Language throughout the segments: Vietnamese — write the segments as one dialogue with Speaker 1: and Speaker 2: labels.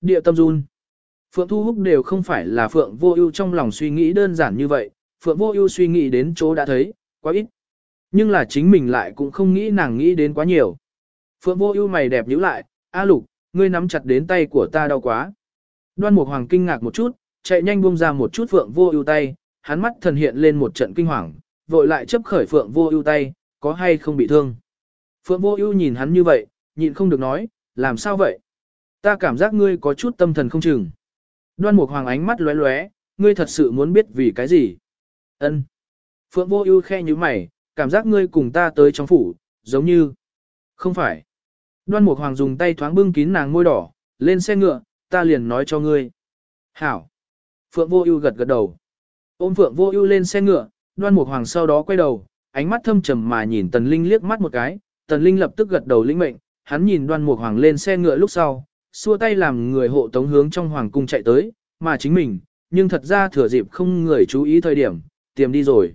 Speaker 1: Địa tâm run. Phượng Thu Húc đều không phải là Phượng Vô Ưu trong lòng suy nghĩ đơn giản như vậy, Phượng Vô Ưu suy nghĩ đến chỗ đã thấy, quá ít. Nhưng là chính mình lại cũng không nghĩ nàng nghĩ đến quá nhiều. Phượng Vô Ưu mày đẹp nhíu lại, "A Lục, ngươi nắm chặt đến tay của ta đau quá." Đoan Mục Hoàng kinh ngạc một chút, chạy nhanh buông ra một chút Phượng Vô Ưu tay, hắn mắt thần hiện lên một trận kinh hoàng, vội lại chấp khởi Phượng Vô Ưu tay, "Có hay không bị thương?" Phượng Vô Ưu nhìn hắn như vậy, nhịn không được nói, "Làm sao vậy? Ta cảm giác ngươi có chút tâm thần không chừng." Đoan Mục Hoàng ánh mắt lóe lóe, "Ngươi thật sự muốn biết vì cái gì?" Ân. Phượng Vô Ưu khe nhíu mày, cảm giác ngươi cùng ta tới trong phủ, giống như Không phải. Đoan Mục Hoàng dùng tay thoáng bưng kín nàng môi đỏ, lên xe ngựa, ta liền nói cho ngươi. Hảo. Phượng Vô Ưu gật gật đầu. Ôm Phượng Vô Ưu lên xe ngựa, Đoan Mục Hoàng sau đó quay đầu, ánh mắt thâm trầm mà nhìn Tần Linh liếc mắt một cái, Tần Linh lập tức gật đầu lĩnh mệnh, hắn nhìn Đoan Mục Hoàng lên xe ngựa lúc sau, xua tay làm người hộ tống hướng trong hoàng cung chạy tới, mà chính mình, nhưng thật ra thừa dịp không người chú ý thời điểm, tiềm đi rồi.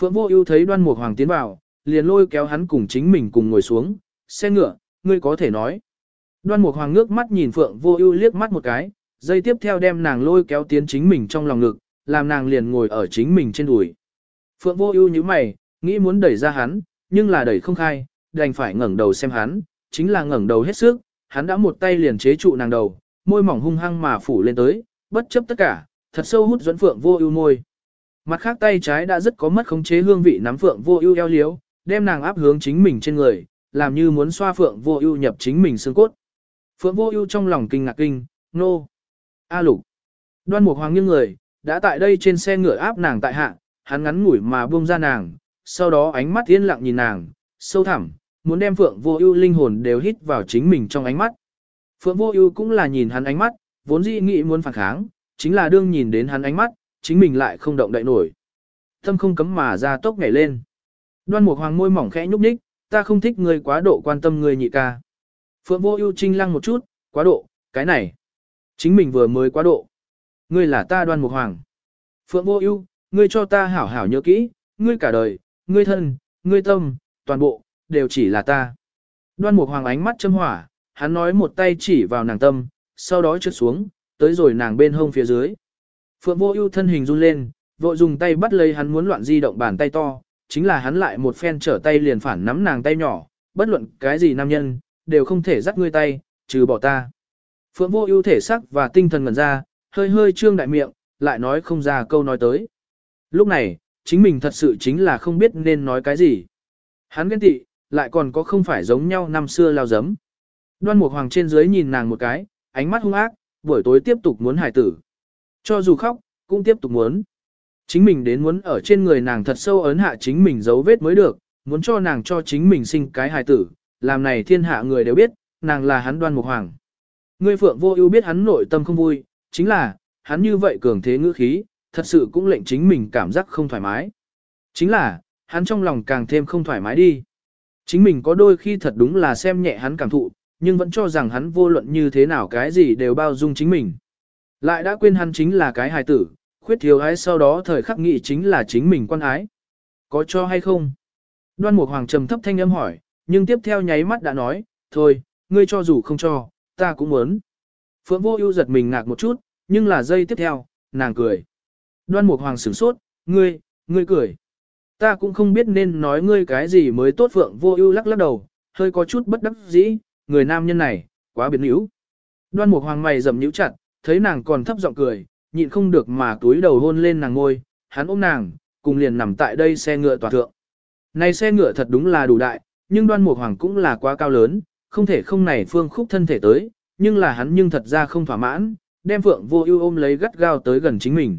Speaker 1: Phượng Vô Ưu thấy Đoan Mục Hoàng tiến vào, liền lôi kéo hắn cùng chính mình cùng ngồi xuống, "Xe ngựa, ngươi có thể nói." Đoan Mục Hoàng ngước mắt nhìn Phượng Vô Ưu liếc mắt một cái, dây tiếp theo đem nàng lôi kéo tiến chính mình trong lòng ngực, làm nàng liền ngồi ở chính mình trên đùi. Phượng Vô Ưu nhíu mày, nghĩ muốn đẩy ra hắn, nhưng là đẩy không khai, đành phải ngẩng đầu xem hắn, chính là ngẩng đầu hết sức, hắn đã một tay liền chế trụ nàng đầu, môi mỏng hung hăng mà phủ lên tới, bất chấp tất cả, thật sâu hút dẫn Phượng Vô Ưu môi. Mặt khác tay trái đã rất có mất khống chế hương vị nắm Phượng Vô Ưu eo liếu, đem nàng áp hướng chính mình trên người, làm như muốn xoa Phượng Vô Ưu nhập chính mình xương cốt. Phượng Vô Ưu trong lòng kinh ngạc kinh, nô. A Lục. Đoan Mục Hoàng nghiêng người, đã tại đây trên xe ngựa áp nàng tại hạ, hắn ngắn ngủi mà buông ra nàng, sau đó ánh mắt yên lặng nhìn nàng, sâu thẳm, muốn đem Phượng Vô Ưu linh hồn đều hít vào chính mình trong ánh mắt. Phượng Vô Ưu cũng là nhìn hắn ánh mắt, vốn dĩ nghĩ muốn phản kháng, chính là đương nhìn đến hắn ánh mắt, chính mình lại không động đậy nổi. Tâm không cấm mà ra tốc nhảy lên. Đoan Mục Hoàng môi mỏng khẽ nhúc nhích, ta không thích ngươi quá độ quan tâm ngươi nhị ca. Phượng Vô Ưu trinh lăng một chút, quá độ, cái này, chính mình vừa mới quá độ. Ngươi là ta Đoan Mục Hoàng. Phượng Vô Ưu, ngươi cho ta hảo hảo nhớ kỹ, ngươi cả đời, ngươi thân, ngươi tâm, toàn bộ đều chỉ là ta. Đoan Mục Hoàng ánh mắt châm hỏa, hắn nói một tay chỉ vào nàng tâm, sau đó trượt xuống, tới rồi nàng bên hông phía dưới. Phượng Vô Ưu thân hình run lên, vội dùng tay bắt lấy hắn muốn loạn di động bàn tay to, chính là hắn lại một phen trở tay liền phản nắm nàng tay nhỏ, bất luận cái gì nam nhân, đều không thể dắt ngươi tay, trừ bỏ ta. Phượng Vô Ưu thể sắc và tinh thần ngẩn ra, hơi hơi trương đại miệng, lại nói không ra câu nói tới. Lúc này, chính mình thật sự chính là không biết nên nói cái gì. Hắn ghen tị, lại còn có không phải giống nhau năm xưa lao giấm. Đoan Mục Hoàng trên dưới nhìn nàng một cái, ánh mắt hung ác, buổi tối tiếp tục muốn hải tử. Cho dù khóc, cũng tiếp tục muốn. Chính mình đến muốn ở trên người nàng thật sâu ấn hạ chính mình dấu vết mới được, muốn cho nàng cho chính mình sinh cái hài tử, làm này thiên hạ người đều biết, nàng là hắn đoan mục hoàng. Ngươi phượng vô ưu biết hắn nội tâm không vui, chính là, hắn như vậy cường thế ngữ khí, thật sự cũng lệnh chính mình cảm giác không thoải mái. Chính là, hắn trong lòng càng thêm không thoải mái đi. Chính mình có đôi khi thật đúng là xem nhẹ hắn cảm thụ, nhưng vẫn cho rằng hắn vô luận như thế nào cái gì đều bao dung chính mình. Lại đã quên hắn chính là cái hài tử, khuyết thiếu ái sau đó thời khắc nghị chính là chính mình quan ái. Có cho hay không? Đoan Mục Hoàng trầm thấp thanh âm hỏi, nhưng tiếp theo nháy mắt đã nói, thôi, ngươi cho dù không cho, ta cũng muốn. Phượng Vô Ưu giật mình ngạc một chút, nhưng là giây tiếp theo, nàng cười. Đoan Mục Hoàng sửng sốt, ngươi, ngươi cười. Ta cũng không biết nên nói ngươi cái gì mới tốt Phượng Vô Ưu lắc lắc đầu, hơi có chút bất đắc dĩ, người nam nhân này, quá biến hữu. Đoan Mục Hoàng mày rậm nhíu chặt, thấy nàng còn thấp giọng cười, nhịn không được mà túi đầu hôn lên nàng ngôi, hắn ôm nàng, cùng liền nằm tại đây xe ngựa tòa thượng. Này xe ngựa thật đúng là đủ đại, nhưng đoan mục hoàng cũng là quá cao lớn, không thể không này phương khúc thân thể tới, nhưng là hắn nhưng thật ra không thỏa mãn, đem phượng vô ưu ôm lấy gắt gao tới gần chính mình.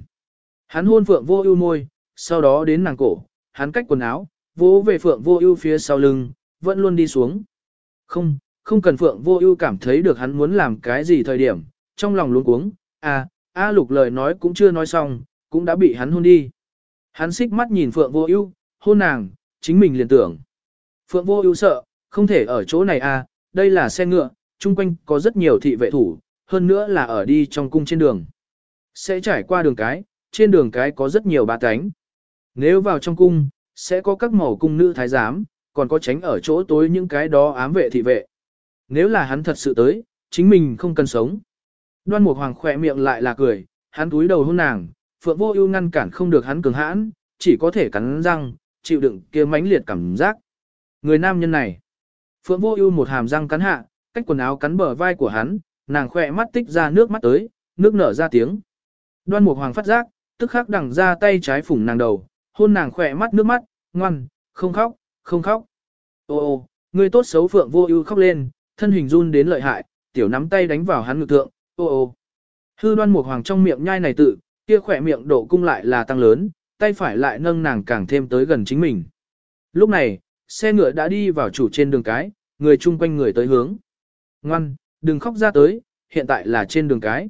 Speaker 1: Hắn hôn phượng vô ưu môi, sau đó đến nàng cổ, hắn cách quần áo, vỗ về phượng vô ưu phía sau lưng, vẫn luôn đi xuống. Không, không cần phượng vô ưu cảm thấy được hắn muốn làm cái gì thời điểm, trong lòng luống cuống, à, A lục lời nói cũng chưa nói xong, cũng đã bị hắn hôn đi. Hắn xích mắt nhìn Phượng Vô Ưu, hôn nàng, chính mình liền tưởng. Phượng Vô Ưu sợ, không thể ở chỗ này à, đây là xe ngựa, chung quanh có rất nhiều thị vệ thủ, hơn nữa là ở đi trong cung trên đường. Sẽ trải qua đường cái, trên đường cái có rất nhiều ba cánh. Nếu vào trong cung, sẽ có các màu cung nữ thái giám, còn có tránh ở chỗ tối những cái đó ám vệ thị vệ. Nếu là hắn thật sự tới, chính mình không cần sống. Đoan Mục Hoàng khỏe miệng lại là cười, hắn túi đầu hôn nàng, Phượng Vô Ưu ngăn cản không được hắn cường hãn, chỉ có thể cắn răng, chịu đựng kia mãnh liệt cảm giác. Người nam nhân này, Phượng Vô Ưu một hàm răng cắn hạ, cách quần áo cắn bờ vai của hắn, nàng khẽ mắt tích ra nước mắt tới, nước nở ra tiếng. Đoan Mục Hoàng phát giác, tức khắc đằng ra tay trái phủng nàng đầu, hôn nàng khỏe mắt nước mắt, ngoan, không khóc, không khóc. Ô ô, người tốt xấu Phượng Vô Ưu khóc lên, thân hình run đến lợi hại, tiểu nắm tay đánh vào hắn ngực thượng, ô ô. Hư Đoan Mục Hoàng trong miệng nhai này tự, kia khỏe miệng độ cung lại là tăng lớn, tay phải lại nâng nàng càng thêm tới gần chính mình. Lúc này, xe ngựa đã đi vào chủ trên đường cái, người chung quanh người tới hướng. Ngoan, đừng khóc ra tới, hiện tại là trên đường cái.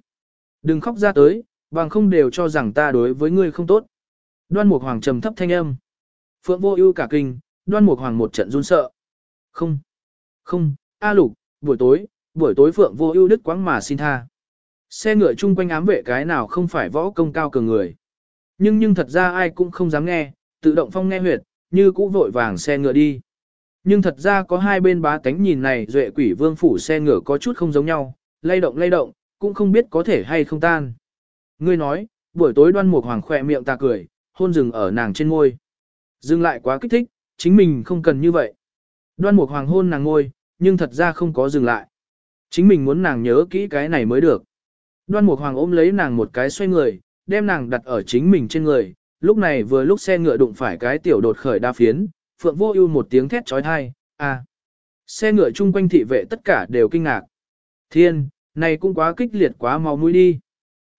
Speaker 1: Đừng khóc ra tới, bằng không đều cho rằng ta đối với ngươi không tốt. Đoan Mục Hoàng trầm thấp thanh âm. Phượng Vô Ưu cả kinh, Đoan Mục Hoàng một trận run sợ. Không, không, A Lục, buổi tối, buổi tối Phượng Vô Ưu đứt quãng mà xin tha. Xe ngựa chung quanh ám vệ cái nào không phải võ công cao cường người. Nhưng nhưng thật ra ai cũng không dám nghe, tự động phong nghe huyệt, như cũ vội vàng xe ngựa đi. Nhưng thật ra có hai bên bá tánh nhìn này duệ quỷ vương phủ xe ngựa có chút không giống nhau, lay động lay động, cũng không biết có thể hay không tan. Ngươi nói, buổi tối đoan mục hoàng khỏe miệng ta cười, hôn rừng ở nàng trên môi. Dừng lại quá kích thích, chính mình không cần như vậy. Đoan mục hoàng hôn nàng ngôi, nhưng thật ra không có dừng lại. Chính mình muốn nàng nhớ kỹ cái này mới được. Đoan mục hoàng ôm lấy nàng một cái xoay người, đem nàng đặt ở chính mình trên người. Lúc này vừa lúc xe ngựa đụng phải cái tiểu đột khởi đa phiến, phượng vô ưu một tiếng thét trói thai, à. Xe ngựa chung quanh thị vệ tất cả đều kinh ngạc. Thiên, này cũng quá kích liệt quá mau mũi đi.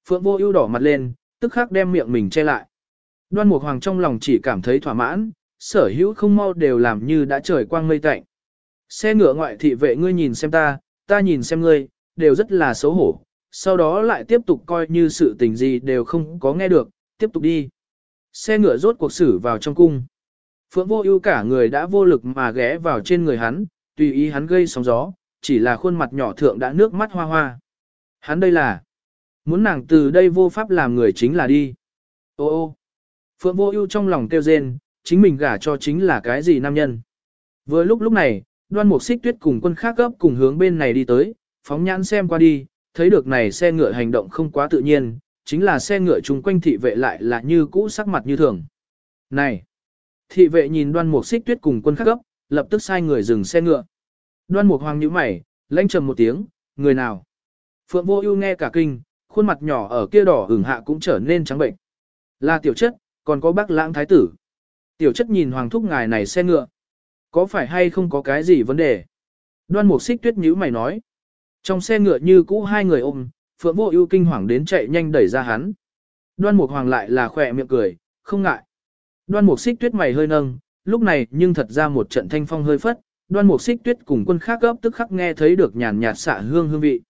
Speaker 1: Phượng vô ưu đỏ mặt lên, tức khắc đem miệng mình che lại. Đoan Mục Hoàng trong lòng chỉ cảm thấy thỏa mãn, sở hữu không mau đều làm như đã trời quang mây tạnh. Xe ngựa ngoại thị vệ ngươi nhìn xem ta, ta nhìn xem ngươi, đều rất là xấu hổ, sau đó lại tiếp tục coi như sự tình gì đều không có nghe được, tiếp tục đi. Xe ngựa rốt cuộc xử vào trong cung. Phượng vô ưu cả người đã vô lực mà ghé vào trên người hắn, tùy ý hắn gây sóng gió, chỉ là khuôn mặt nhỏ thượng đã nước mắt hoa hoa. Hắn đây là, muốn nàng từ đây vô pháp làm người chính là đi. Ô ô, Phượng vô ưu trong lòng kêu rên, chính mình gả cho chính là cái gì nam nhân. Vừa lúc lúc này, đoan mục xích tuyết cùng quân khác gấp cùng hướng bên này đi tới, phóng nhãn xem qua đi, thấy được này xe ngựa hành động không quá tự nhiên, chính là xe ngựa chung quanh thị vệ lại là như cũ sắc mặt như thường. Này! Thị vệ nhìn đoan mục xích tuyết cùng quân khác gấp, lập tức sai người dừng xe ngựa. Đoan mục hoàng nhíu mày, lãnh trầm một tiếng, người nào? Phượng vô ưu nghe cả kinh, khuôn mặt nhỏ ở kia đỏ ửng hạ cũng trở nên trắng bệnh. Là tiểu chất, còn có bác lãng thái tử. Tiểu chất nhìn hoàng thúc ngài này xe ngựa. Có phải hay không có cái gì vấn đề? Đoan mục xích tuyết nhíu mày nói. Trong xe ngựa như cũ hai người ôm, Phượng Vô Ưu kinh hoàng đến chạy nhanh đẩy ra hắn. Đoan Mục Hoàng lại là khỏe miệng cười, không ngại. Đoan Mục Xích Tuyết mày hơi nâng, lúc này nhưng thật ra một trận thanh phong hơi phất, Đoan Mục Xích Tuyết cùng quân khác gấp tức khắc nghe thấy được nhàn nhạt xạ hương hương vị.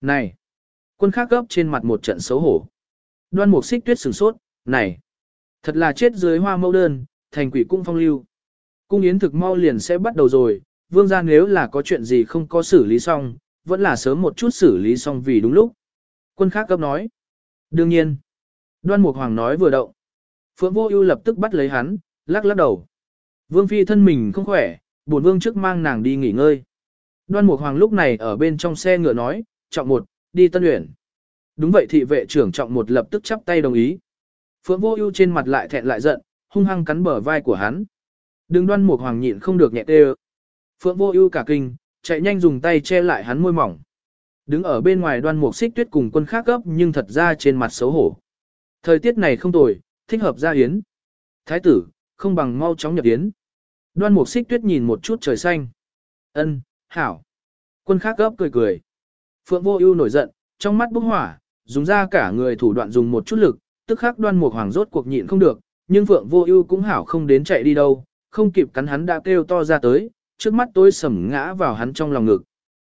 Speaker 1: Này, quân khác gấp trên mặt một trận xấu hổ. Đoan Mục Xích Tuyết sửng sốt, này, thật là chết dưới hoa mẫu đơn, thành quỷ cung phong lưu. Cung yến thực mau liền sẽ bắt đầu rồi, vương gia nếu là có chuyện gì không có xử lý xong, vẫn là sớm một chút xử lý xong vì đúng lúc. Quân khác cấp nói. Đương nhiên. Đoan Mục Hoàng nói vừa động. Phượng Vô Ưu lập tức bắt lấy hắn, lắc lắc đầu. Vương phi thân mình không khỏe, bổn vương trước mang nàng đi nghỉ ngơi. Đoan Mục Hoàng lúc này ở bên trong xe ngựa nói, "Trọng một, đi Tân Uyển." Đúng vậy thị vệ trưởng Trọng một lập tức chắp tay đồng ý. Phượng Vô Ưu trên mặt lại thẹn lại giận, hung hăng cắn bờ vai của hắn. Đường Đoan Mục Hoàng nhịn không được nhẹ tê. Phượng Vô Ưu cả kinh, chạy nhanh dùng tay che lại hắn môi mỏng. Đứng ở bên ngoài đoan mục xích tuyết cùng quân khác gấp nhưng thật ra trên mặt xấu hổ. Thời tiết này không tồi, thích hợp ra yến. Thái tử, không bằng mau chóng nhập yến. Đoan mục xích tuyết nhìn một chút trời xanh. ân hảo. Quân khác gấp cười cười. Phượng vô ưu nổi giận, trong mắt bốc hỏa, dùng ra cả người thủ đoạn dùng một chút lực, tức khắc đoan mục hoàng rốt cuộc nhịn không được, nhưng Phượng vô ưu cũng hảo không đến chạy đi đâu, không kịp cắn hắn đã kêu to ra tới, trước mắt tôi sầm ngã vào hắn trong lòng ngực.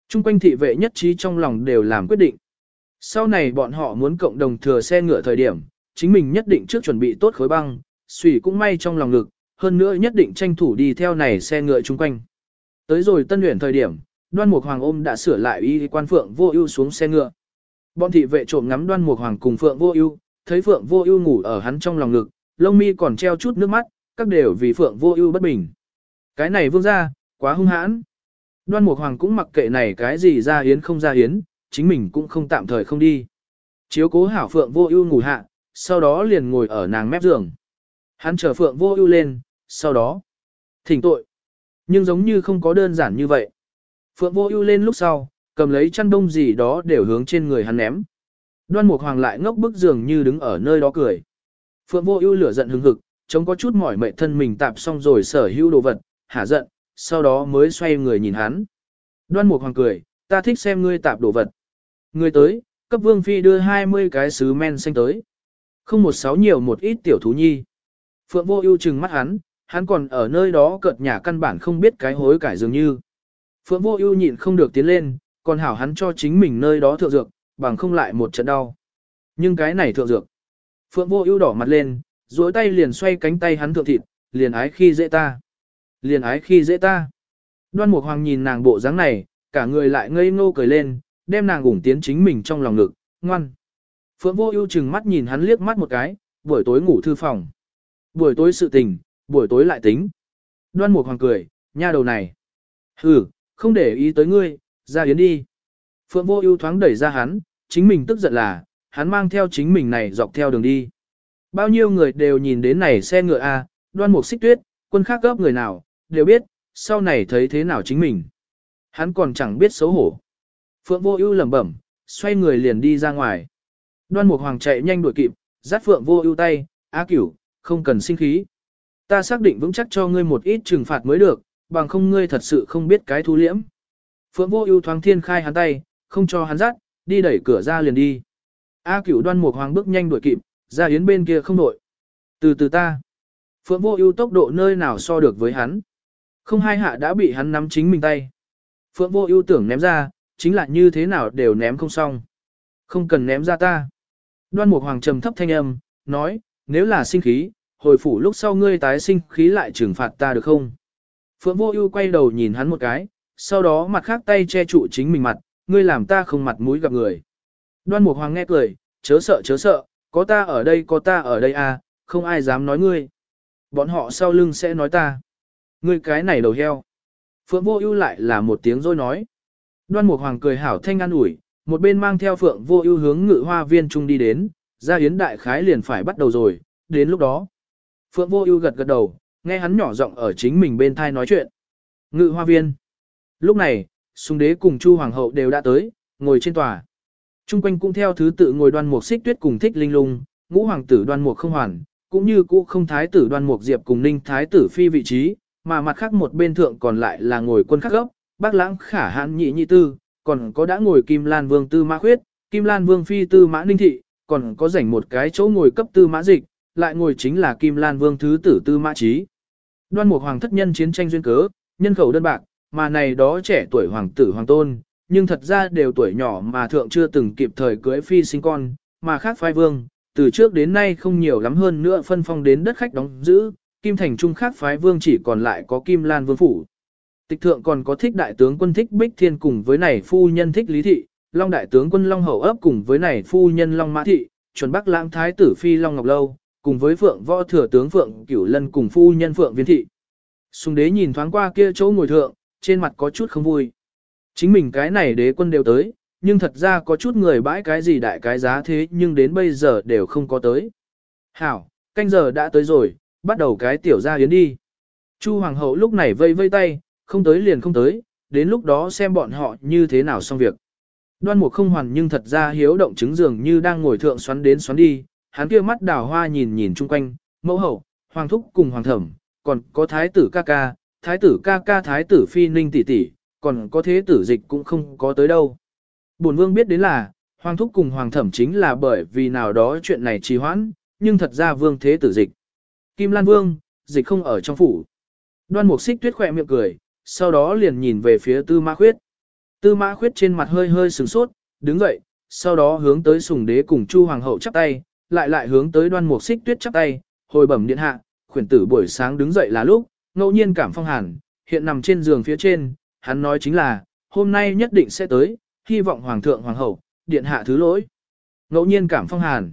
Speaker 1: Trung quanh thị vệ nhất trí trong lòng đều làm quyết định. Sau này bọn họ muốn cộng đồng thừa xe ngựa thời điểm, chính mình nhất định trước chuẩn bị tốt khối băng, xủy cũng may trong lòng ngực, hơn nữa nhất định tranh thủ đi theo này xe ngựa chung quanh. Tới rồi tân luyện thời điểm, đoan mục hoàng ôm đã sửa lại y quan phượng vô ưu xuống xe ngựa. Bọn thị vệ trộm ngắm đoan mục hoàng cùng phượng vô ưu, thấy phượng vô ưu ngủ ở hắn trong lòng ngực, lông mi còn treo chút nước mắt, các đều vì phượng vô ưu bất bình. Cái này vương gia quá hung hãn. Đoan Mục Hoàng cũng mặc kệ này cái gì ra hiến không ra hiến, chính mình cũng không tạm thời không đi. Chiếu cố hảo Phượng Vô Ưu ngủ hạ, sau đó liền ngồi ở nàng mép giường. Hắn chờ Phượng Vô Ưu lên, sau đó thỉnh tội. Nhưng giống như không có đơn giản như vậy. Phượng Vô Ưu lên lúc sau, cầm lấy chăn đông gì đó đều hướng trên người hắn ném. Đoan Mục Hoàng lại ngốc bức giường như đứng ở nơi đó cười. Phượng Vô Ưu lửa giận hừng hực, chống có chút mỏi mệt thân mình tạm xong rồi sở hữu đồ vật, hả giận, sau đó mới xoay người nhìn hắn. Đoan Mục Hoàng cười, ta thích xem ngươi tạp đồ vật. Ngươi tới, cấp Vương phi đưa 20 cái sứ men xanh tới. Không một sáu nhiều một ít tiểu thú nhi. Phượng Vô Ưu trừng mắt hắn, hắn còn ở nơi đó cợt nhả căn bản không biết cái hối cải dường như. Phượng Vô Ưu nhịn không được tiến lên, còn hảo hắn cho chính mình nơi đó thượng dược, bằng không lại một trận đau. Nhưng cái này thượng dược. Phượng Vô Ưu đỏ mặt lên, duỗi tay liền xoay cánh tay hắn thượng thịt, liền ái khi dễ ta. Liền ái khi dễ ta. Đoan Mục Hoàng nhìn nàng bộ dáng này, cả người lại ngây ngô cười lên, đem nàng ủng tiến chính mình trong lòng ngực, ngoan. Phượng Vô Ưu chừng mắt nhìn hắn liếc mắt một cái, buổi tối ngủ thư phòng. Buổi tối sự tình, buổi tối lại tính. Đoan Mục Hoàng cười, nha đầu này. Hừ, không để ý tới ngươi, ra yến đi. Phượng Vô Ưu thoáng đẩy ra hắn, chính mình tức giận là, hắn mang theo chính mình này dọc theo đường đi. Bao nhiêu người đều nhìn đến này xe ngựa a, Đoan Mục Xích Tuyết, quân khác gấp người nào, đều biết, sau này thấy thế nào chính mình. Hắn còn chẳng biết xấu hổ. Phượng Vô Ưu lẩm bẩm, xoay người liền đi ra ngoài. Đoan Mục Hoàng chạy nhanh đuổi kịp, dắt Phượng Vô Ưu tay, "A Cửu, không cần sinh khí. Ta xác định vững chắc cho ngươi một ít trừng phạt mới được, bằng không ngươi thật sự không biết cái thu liễm." Phượng Vô Ưu thoáng thiên khai hắn tay, không cho hắn dắt, đi đẩy cửa ra liền đi. A Cửu Đoan Mục Hoàng bước nhanh đuổi kịp, ra yến bên kia không đội. Từ từ ta. Phượng Vô Ưu tốc độ nơi nào so được với hắn. Không hai hạ đã bị hắn nắm chính mình tay. Phượng Vô Ưu tưởng ném ra, chính là như thế nào đều ném không xong. Không cần ném ra ta. Đoan Mục Hoàng trầm thấp thanh âm, nói, nếu là sinh khí, hồi phủ lúc sau ngươi tái sinh khí lại trừng phạt ta được không? Phượng Vô Ưu quay đầu nhìn hắn một cái, sau đó mặt khác tay che trụ chính mình mặt, ngươi làm ta không mặt mũi gặp người. Đoan Mục Hoàng nghe cười, chớ sợ chớ sợ, có ta ở đây có ta ở đây à, không ai dám nói ngươi. Bọn họ sau lưng sẽ nói ta. Ngươi cái này đầu heo. Phượng Vô Ưu lại là một tiếng rồi nói. Đoan Mục Hoàng cười hảo thanh an ủi, một bên mang theo Phượng Vô Ưu hướng Ngự Hoa Viên trung đi đến, gia yến đại khái liền phải bắt đầu rồi, đến lúc đó. Phượng Vô Ưu gật gật đầu, nghe hắn nhỏ giọng ở chính mình bên tai nói chuyện. Ngự Hoa Viên. Lúc này, Sùng Đế cùng Chu Hoàng hậu đều đã tới, ngồi trên tòa. Trung quanh cũng theo thứ tự ngồi Đoan Mục Xích Tuyết cùng Thích Linh Lung, ngũ hoàng tử Đoan Mục Không Hoàn, cũng như cũ không thái tử Đoan Mục Diệp cùng Ninh thái tử phi vị trí, mà mặt khác một bên thượng còn lại là ngồi quân khắc gốc, Bác Lãng Khả Hãn Nhị Nhị Tư, còn có đã ngồi Kim Lan Vương Tư Mã Khuyết, Kim Lan Vương Phi Tư Mã Ninh Thị, còn có rảnh một cái chỗ ngồi cấp Tư Mã Dịch, lại ngồi chính là Kim Lan Vương Thứ Tử Tư Mã Trí. Đoan Mục Hoàng thất nhân chiến tranh duyên cớ, nhân khẩu đơn bạc, mà này đó trẻ tuổi hoàng tử hoàng tôn, nhưng thật ra đều tuổi nhỏ mà thượng chưa từng kịp thời cưới phi sinh con, mà khác phái vương, từ trước đến nay không nhiều lắm hơn nữa phân phong đến đất khách đóng giữ, Kim Thành Trung khác phái vương chỉ còn lại có Kim Lan Vương Phủ. Tịch thượng còn có thích đại tướng quân thích Bích Thiên cùng với này phu nhân thích Lý Thị, Long đại tướng quân Long Hậu ấp cùng với này phu nhân Long Mã Thị, chuẩn Bắc lãng thái tử Phi Long Ngọc Lâu, cùng với Phượng võ thừa tướng Phượng Cửu Lân cùng phu nhân Phượng Viên Thị. Sùng đế nhìn thoáng qua kia chỗ ngồi thượng, trên mặt có chút không vui. Chính mình cái này đế quân đều tới, nhưng thật ra có chút người bãi cái gì đại cái giá thế nhưng đến bây giờ đều không có tới. Hảo, canh giờ đã tới rồi, bắt đầu cái tiểu gia yến đi. Chu hoàng hậu lúc này vây vây tay, không tới liền không tới, đến lúc đó xem bọn họ như thế nào xong việc. Đoan mục không hoàn nhưng thật ra hiếu động chứng dường như đang ngồi thượng xoắn đến xoắn đi, hắn kia mắt đào hoa nhìn nhìn chung quanh, mẫu hậu, hoàng thúc cùng hoàng thẩm, còn có thái tử ca ca, thái tử ca ca thái tử phi ninh tỷ tỷ, còn có thế tử dịch cũng không có tới đâu. Bổn vương biết đến là, hoàng thúc cùng hoàng thẩm chính là bởi vì nào đó chuyện này trì hoãn, nhưng thật ra vương thế tử dịch. Kim Lan Vương, dịch không ở trong phủ. Đoan Mục Xích Tuyết khỏe miệng cười, sau đó liền nhìn về phía Tư Mã Khuyết. Tư Mã Khuyết trên mặt hơi hơi sừng sốt, đứng dậy, sau đó hướng tới Sùng Đế cùng Chu Hoàng hậu chắp tay, lại lại hướng tới Đoan Mục Xích Tuyết chắp tay, hồi bẩm điện hạ, khuyển tử buổi sáng đứng dậy là lúc, ngẫu nhiên cảm phong hàn, hiện nằm trên giường phía trên, hắn nói chính là, hôm nay nhất định sẽ tới, hy vọng Hoàng thượng Hoàng hậu, điện hạ thứ lỗi. Ngẫu nhiên cảm phong hàn.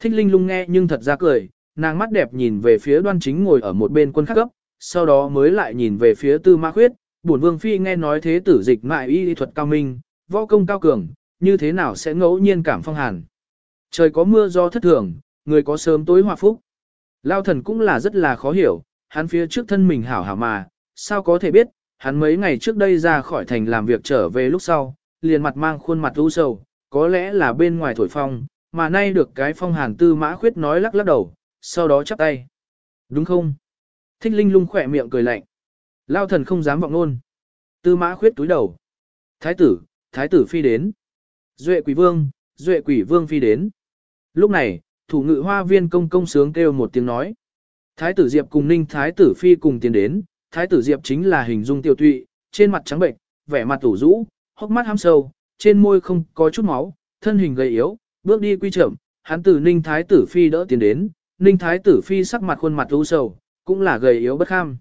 Speaker 1: Thích Linh lung nghe nhưng thật ra cười, nàng mắt đẹp nhìn về phía đoan chính ngồi ở một bên quân khắc cấp, sau đó mới lại nhìn về phía tư ma khuyết, bổn vương phi nghe nói thế tử dịch mại y thuật cao minh, võ công cao cường, như thế nào sẽ ngẫu nhiên cảm phong hàn. Trời có mưa do thất thường, người có sớm tối hòa phúc. Lao thần cũng là rất là khó hiểu, hắn phía trước thân mình hảo hảo mà, sao có thể biết, hắn mấy ngày trước đây ra khỏi thành làm việc trở về lúc sau, liền mặt mang khuôn mặt u sầu, có lẽ là bên ngoài thổi phong, mà nay được cái phong hàn tư mã khuyết nói lắc lắc đầu, sau đó chắp tay. Đúng không? Thích linh lung khỏe miệng cười lạnh. Lao thần không dám vọng luôn. Tư mã khuyết túi đầu. Thái tử, thái tử phi đến. Duệ quỷ vương, duệ quỷ vương phi đến. Lúc này, thủ ngự hoa viên công công sướng kêu một tiếng nói. Thái tử Diệp cùng ninh thái tử phi cùng tiến đến, thái tử Diệp chính là hình dung tiêu tụy, trên mặt trắng bệnh, vẻ mặt tủ rũ, hốc mắt hăm sâu, trên môi không có chút máu, thân hình gầy yếu, bước đi quy chậm, hắn tử ninh thái tử phi đỡ tiến đến, ninh thái tử phi sắc mặt khuôn mặt u sầu, cũng là gầy yếu bất kham.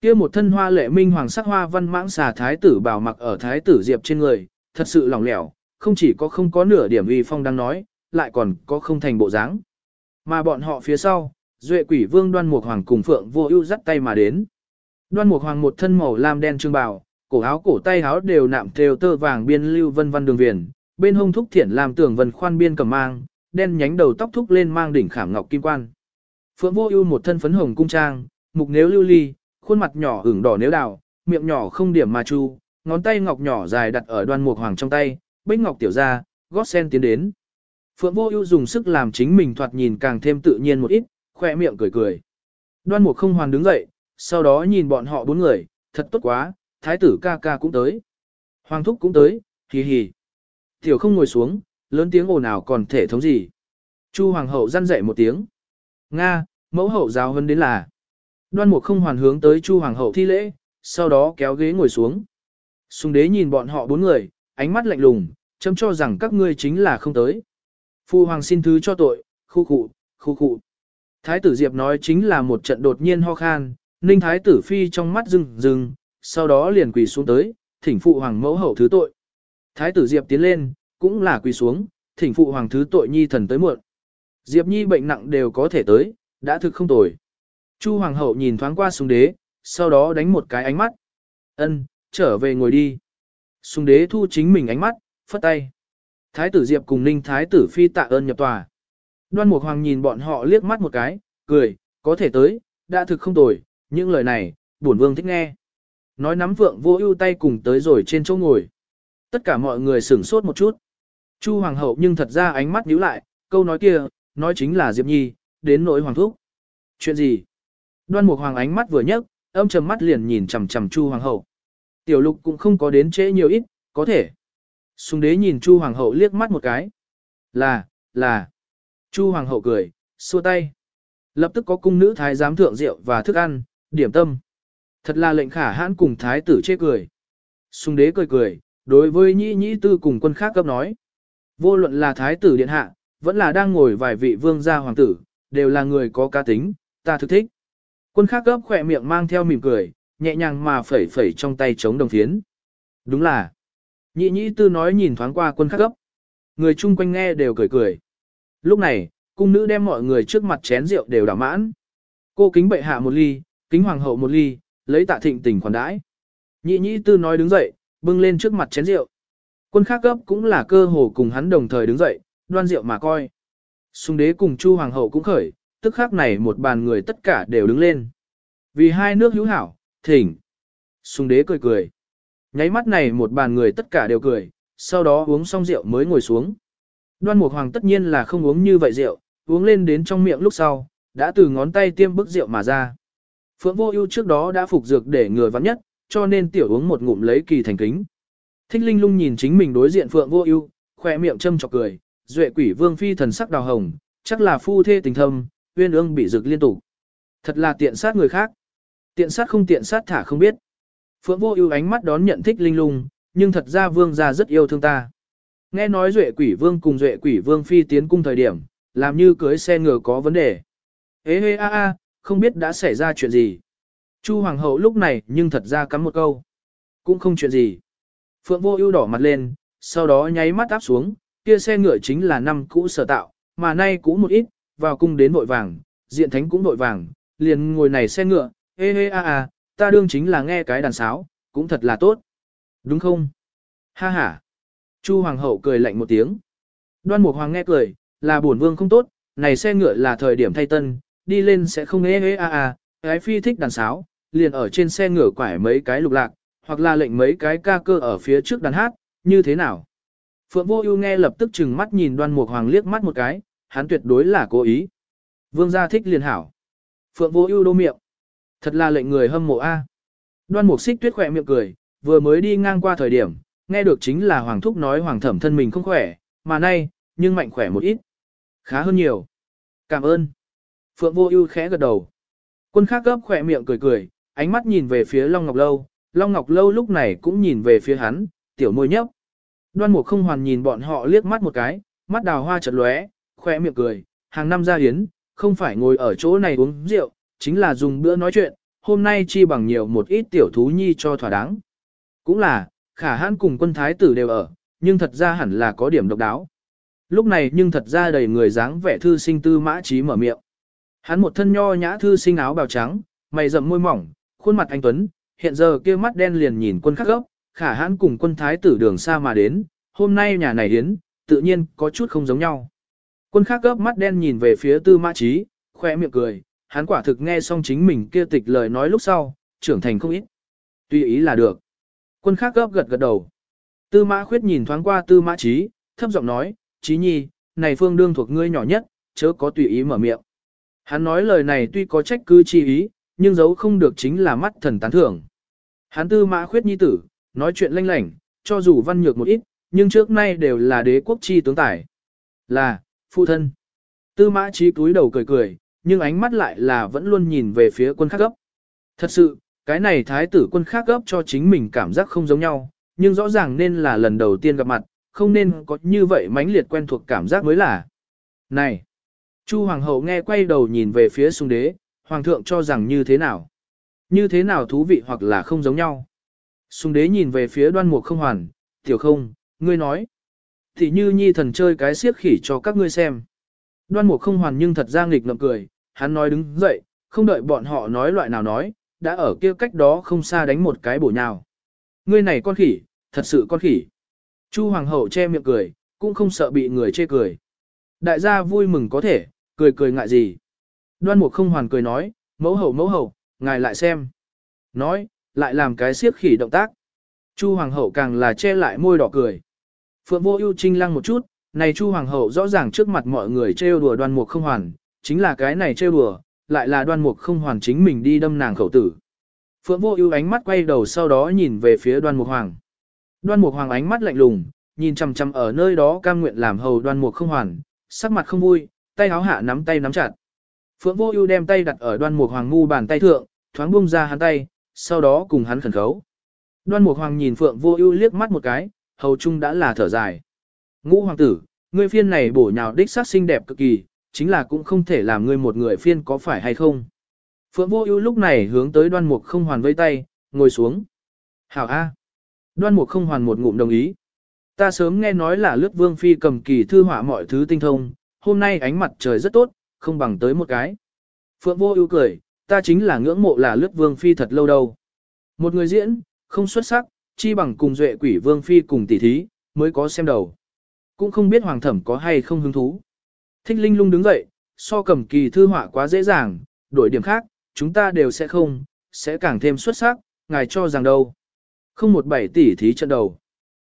Speaker 1: Kia một thân hoa lệ minh hoàng sắc hoa văn mãng xà thái tử bảo mặc ở thái tử Diệp trên người, thật sự lỏng lẻo, không chỉ có không có nửa điểm uy phong đang nói, lại còn có không thành bộ dáng. Mà bọn họ phía sau, Duệ Quỷ Vương Đoan Mục Hoàng cùng Phượng Vô Ưu dắt tay mà đến. Đoan Mục Hoàng một thân màu lam đen trương bào, cổ áo cổ tay áo đều nạm thêu tơ vàng biên lưu vân vân đường viền, bên hông thúc thiển làm tưởng vân khoan biên cầm mang, đen nhánh đầu tóc thúc lên mang đỉnh khảm ngọc kim quan. Phượng Vô Ưu một thân phấn hồng cung trang, mục nếu lưu ly, khuôn mặt nhỏ ửng đỏ nếu đào, miệng nhỏ không điểm mà chu, ngón tay ngọc nhỏ dài đặt ở Đoan Mục Hoàng trong tay, bích ngọc tiểu ra, gót sen tiến đến. Phượng Vô Ưu dùng sức làm chính mình thoạt nhìn càng thêm tự nhiên một ít, khoe miệng cười cười. Đoan Mục không hoàn đứng dậy, sau đó nhìn bọn họ bốn người, thật tốt quá, thái tử ca ca cũng tới. Hoàng thúc cũng tới, hì hì. Tiểu không ngồi xuống, lớn tiếng ồn ào còn thể thống gì. Chu hoàng hậu răn dậy một tiếng. Nga, mẫu hậu giáo hơn đến là. Đoan Mục không hoàn hướng tới Chu hoàng hậu thi lễ, sau đó kéo ghế ngồi xuống. Sùng đế nhìn bọn họ bốn người, ánh mắt lạnh lùng, châm cho rằng các ngươi chính là không tới. Phu hoàng xin thứ cho tội, khu cụ, khu cụ. Thái tử Diệp nói chính là một trận đột nhiên ho khan, ninh thái tử phi trong mắt rừng rừng, sau đó liền quỳ xuống tới, thỉnh phụ hoàng mẫu hậu thứ tội. Thái tử Diệp tiến lên, cũng là quỳ xuống, thỉnh phụ hoàng thứ tội nhi thần tới muộn. Diệp nhi bệnh nặng đều có thể tới, đã thực không tồi. Chu hoàng hậu nhìn thoáng qua sùng đế, sau đó đánh một cái ánh mắt. Ân, trở về ngồi đi. Sùng đế thu chính mình ánh mắt, phất tay. Thái tử Diệp cùng Ninh Thái tử Phi tạ ơn nhập tòa. Đoan Mục Hoàng nhìn bọn họ liếc mắt một cái, cười, có thể tới, đã thực không tồi, những lời này, bổn vương thích nghe. Nói nắm vượng vô ưu tay cùng tới rồi trên chỗ ngồi. Tất cả mọi người sửng sốt một chút. Chu Hoàng hậu nhưng thật ra ánh mắt nhíu lại, câu nói kia, nói chính là Diệp Nhi, đến nỗi Hoàng thúc. Chuyện gì? Đoan Mục Hoàng ánh mắt vừa nhấc, âm trầm mắt liền nhìn chằm chằm Chu Hoàng hậu. Tiểu Lục cũng không có đến trễ nhiều ít, có thể. Sùng đế nhìn Chu Hoàng hậu liếc mắt một cái. Là, là. Chu Hoàng hậu cười, xua tay. Lập tức có cung nữ thái giám thượng rượu và thức ăn, điểm tâm. Thật là lệnh khả hãn cùng thái tử chê cười. Sung đế cười cười, đối với nhĩ nhĩ tư cùng quân khác cấp nói. Vô luận là thái tử điện hạ, vẫn là đang ngồi vài vị vương gia hoàng tử, đều là người có cá tính, ta thực thích. Quân khác cấp khỏe miệng mang theo mỉm cười, nhẹ nhàng mà phẩy phẩy trong tay chống đồng phiến. Đúng là. Nhị nhĩ tư nói nhìn thoáng qua quân khắc cấp. Người chung quanh nghe đều cười cười. Lúc này, cung nữ đem mọi người trước mặt chén rượu đều đảo mãn. Cô kính bệ hạ một ly, kính hoàng hậu một ly, lấy tạ thịnh tình khoản đãi. Nhị nhị tư nói đứng dậy, bưng lên trước mặt chén rượu. Quân khác cấp cũng là cơ hồ cùng hắn đồng thời đứng dậy, đoan rượu mà coi. Xung đế cùng chu hoàng hậu cũng khởi, tức khắc này một bàn người tất cả đều đứng lên. Vì hai nước hữu hảo, thỉnh. Xung đế cười cười. Nháy mắt này một bàn người tất cả đều cười, sau đó uống xong rượu mới ngồi xuống. Đoan Mục Hoàng tất nhiên là không uống như vậy rượu, uống lên đến trong miệng lúc sau, đã từ ngón tay tiêm bức rượu mà ra. Phượng Vô Ưu trước đó đã phục dược để người vắng nhất, cho nên tiểu uống một ngụm lấy kỳ thành kính. Thích Linh Lung nhìn chính mình đối diện Phượng Vô Ưu, khóe miệng châm chọc cười, Duệ Quỷ Vương phi thần sắc đào hồng, chắc là phu thê tình thâm, uyên ương bị dược liên tục. Thật là tiện sát người khác. Tiện sát không tiện sát thả không biết. Phượng vô ưu ánh mắt đón nhận thích linh lung, nhưng thật ra vương gia rất yêu thương ta. Nghe nói duệ quỷ vương cùng duệ quỷ vương phi tiến cung thời điểm, làm như cưới xe ngựa có vấn đề. Ê hê a a, không biết đã xảy ra chuyện gì. Chu hoàng hậu lúc này nhưng thật ra cắm một câu. Cũng không chuyện gì. Phượng vô ưu đỏ mặt lên, sau đó nháy mắt áp xuống, kia xe ngựa chính là năm cũ sở tạo, mà nay cũ một ít, vào cung đến vội vàng, diện thánh cũng vội vàng, liền ngồi này xe ngựa, ê hê a a, ta đương chính là nghe cái đàn sáo, cũng thật là tốt. Đúng không? Ha ha. Chu hoàng hậu cười lạnh một tiếng. Đoan Mục Hoàng nghe cười, là bổn vương không tốt, này xe ngựa là thời điểm thay tân, đi lên sẽ không ế ế a a, ái phi thích đàn sáo, liền ở trên xe ngựa quải mấy cái lục lạc, hoặc là lệnh mấy cái ca cơ ở phía trước đàn hát, như thế nào? Phượng Vô Ưu nghe lập tức trừng mắt nhìn Đoan Mục Hoàng liếc mắt một cái, hắn tuyệt đối là cố ý. Vương gia thích liền hảo. Phượng Vô Ưu đô miệng. Thật là lệnh người hâm mộ a. Đoan Mục Xích Tuyết khẽ miệng cười, vừa mới đi ngang qua thời điểm, nghe được chính là Hoàng thúc nói Hoàng thẩm thân mình không khỏe, mà nay, nhưng mạnh khỏe một ít. Khá hơn nhiều. Cảm ơn. Phượng Vô Ưu khẽ gật đầu. Quân khác gấp khỏe miệng cười cười, ánh mắt nhìn về phía Long Ngọc Lâu, Long Ngọc Lâu lúc này cũng nhìn về phía hắn, tiểu môi nhấp. Đoan Mục không hoàn nhìn bọn họ liếc mắt một cái, mắt đào hoa chợt lóe, khỏe miệng cười, hàng năm ra hiến, không phải ngồi ở chỗ này uống rượu, chính là dùng bữa nói chuyện, hôm nay chi bằng nhiều một ít tiểu thú nhi cho thỏa đáng. Cũng là, khả hãn cùng quân thái tử đều ở, nhưng thật ra hẳn là có điểm độc đáo. Lúc này nhưng thật ra đầy người dáng vẻ thư sinh tư mã trí mở miệng. Hắn một thân nho nhã thư sinh áo bào trắng, mày rậm môi mỏng, khuôn mặt anh Tuấn, hiện giờ kia mắt đen liền nhìn quân khắc gốc, khả hãn cùng quân thái tử đường xa mà đến, hôm nay nhà này đến, tự nhiên có chút không giống nhau. Quân khắc gấp mắt đen nhìn về phía tư mã trí, khoe miệng cười, hắn quả thực nghe xong chính mình kia tịch lời nói lúc sau, trưởng thành không ít. Tuy ý là được. Quân khắc gấp gật gật đầu. Tư mã khuyết nhìn thoáng qua tư mã trí, thấp giọng nói, trí nhi, này phương đương thuộc ngươi nhỏ nhất, chớ có tùy ý mở miệng. Hắn nói lời này tuy có trách cứ chi ý, nhưng giấu không được chính là mắt thần tán thưởng. Hắn tư mã khuyết nhi tử, nói chuyện lanh lảnh, cho dù văn nhược một ít, nhưng trước nay đều là đế quốc chi tướng tài. Là, phụ thân. Tư mã trí túi đầu cười cười, nhưng ánh mắt lại là vẫn luôn nhìn về phía quân khắc gấp. Thật sự, cái này thái tử quân khác gấp cho chính mình cảm giác không giống nhau, nhưng rõ ràng nên là lần đầu tiên gặp mặt, không nên có như vậy mãnh liệt quen thuộc cảm giác mới là. Này! Chu hoàng hậu nghe quay đầu nhìn về phía sung đế, hoàng thượng cho rằng như thế nào? Như thế nào thú vị hoặc là không giống nhau? Sung đế nhìn về phía đoan mục không hoàn, tiểu không, ngươi nói. Thì như nhi thần chơi cái siếc khỉ cho các ngươi xem. Đoan mục không hoàn nhưng thật ra nghịch ngậm cười, hắn nói đứng dậy, không đợi bọn họ nói loại nào nói, đã ở kia cách đó không xa đánh một cái bổ nhào. Ngươi này con khỉ, thật sự con khỉ. Chu hoàng hậu che miệng cười, cũng không sợ bị người chê cười. Đại gia vui mừng có thể, cười cười ngại gì. Đoan mục không hoàn cười nói, mẫu hậu mẫu hậu, ngài lại xem. Nói, lại làm cái siếc khỉ động tác. Chu hoàng hậu càng là che lại môi đỏ cười. Phượng vô ưu trinh lăng một chút, này Chu hoàng hậu rõ ràng trước mặt mọi người trêu đùa đoan mục không hoàn, chính là cái này trêu đùa, lại là đoan mục không hoàn chính mình đi đâm nàng khẩu tử. Phượng vô ưu ánh mắt quay đầu sau đó nhìn về phía đoan mục hoàng. Đoan mục hoàng ánh mắt lạnh lùng, nhìn chằm chằm ở nơi đó cam nguyện làm hầu đoan mục không hoàn, sắc mặt không vui, tay háo hạ nắm tay nắm chặt. Phượng vô ưu đem tay đặt ở đoan mục hoàng ngu bàn tay thượng, thoáng buông ra hắn tay, sau đó cùng hắn khẩn khấu. Đoan mục hoàng nhìn Phượng vô ưu liếc mắt một cái, hầu trung đã là thở dài. Ngũ hoàng tử, ngươi phiên này bổ nhào đích sát xinh đẹp cực kỳ, chính là cũng không thể làm ngươi một người phiên có phải hay không. Phượng vô ưu lúc này hướng tới đoan mục không hoàn vây tay, ngồi xuống. Hảo A. Đoan mục không hoàn một ngụm đồng ý. Ta sớm nghe nói là lướt vương phi cầm kỳ thư họa mọi thứ tinh thông, hôm nay ánh mặt trời rất tốt, không bằng tới một cái. Phượng vô ưu cười, ta chính là ngưỡng mộ là lướt vương phi thật lâu đâu. Một người diễn, không xuất sắc, chi bằng cùng duệ quỷ vương phi cùng tỷ thí, mới có xem đầu. Cũng không biết hoàng thẩm có hay không hứng thú. Thích linh lung đứng dậy, so cầm kỳ thư họa quá dễ dàng, đổi điểm khác, chúng ta đều sẽ không, sẽ càng thêm xuất sắc, ngài cho rằng đâu. Không một bảy tỷ thí trận đầu.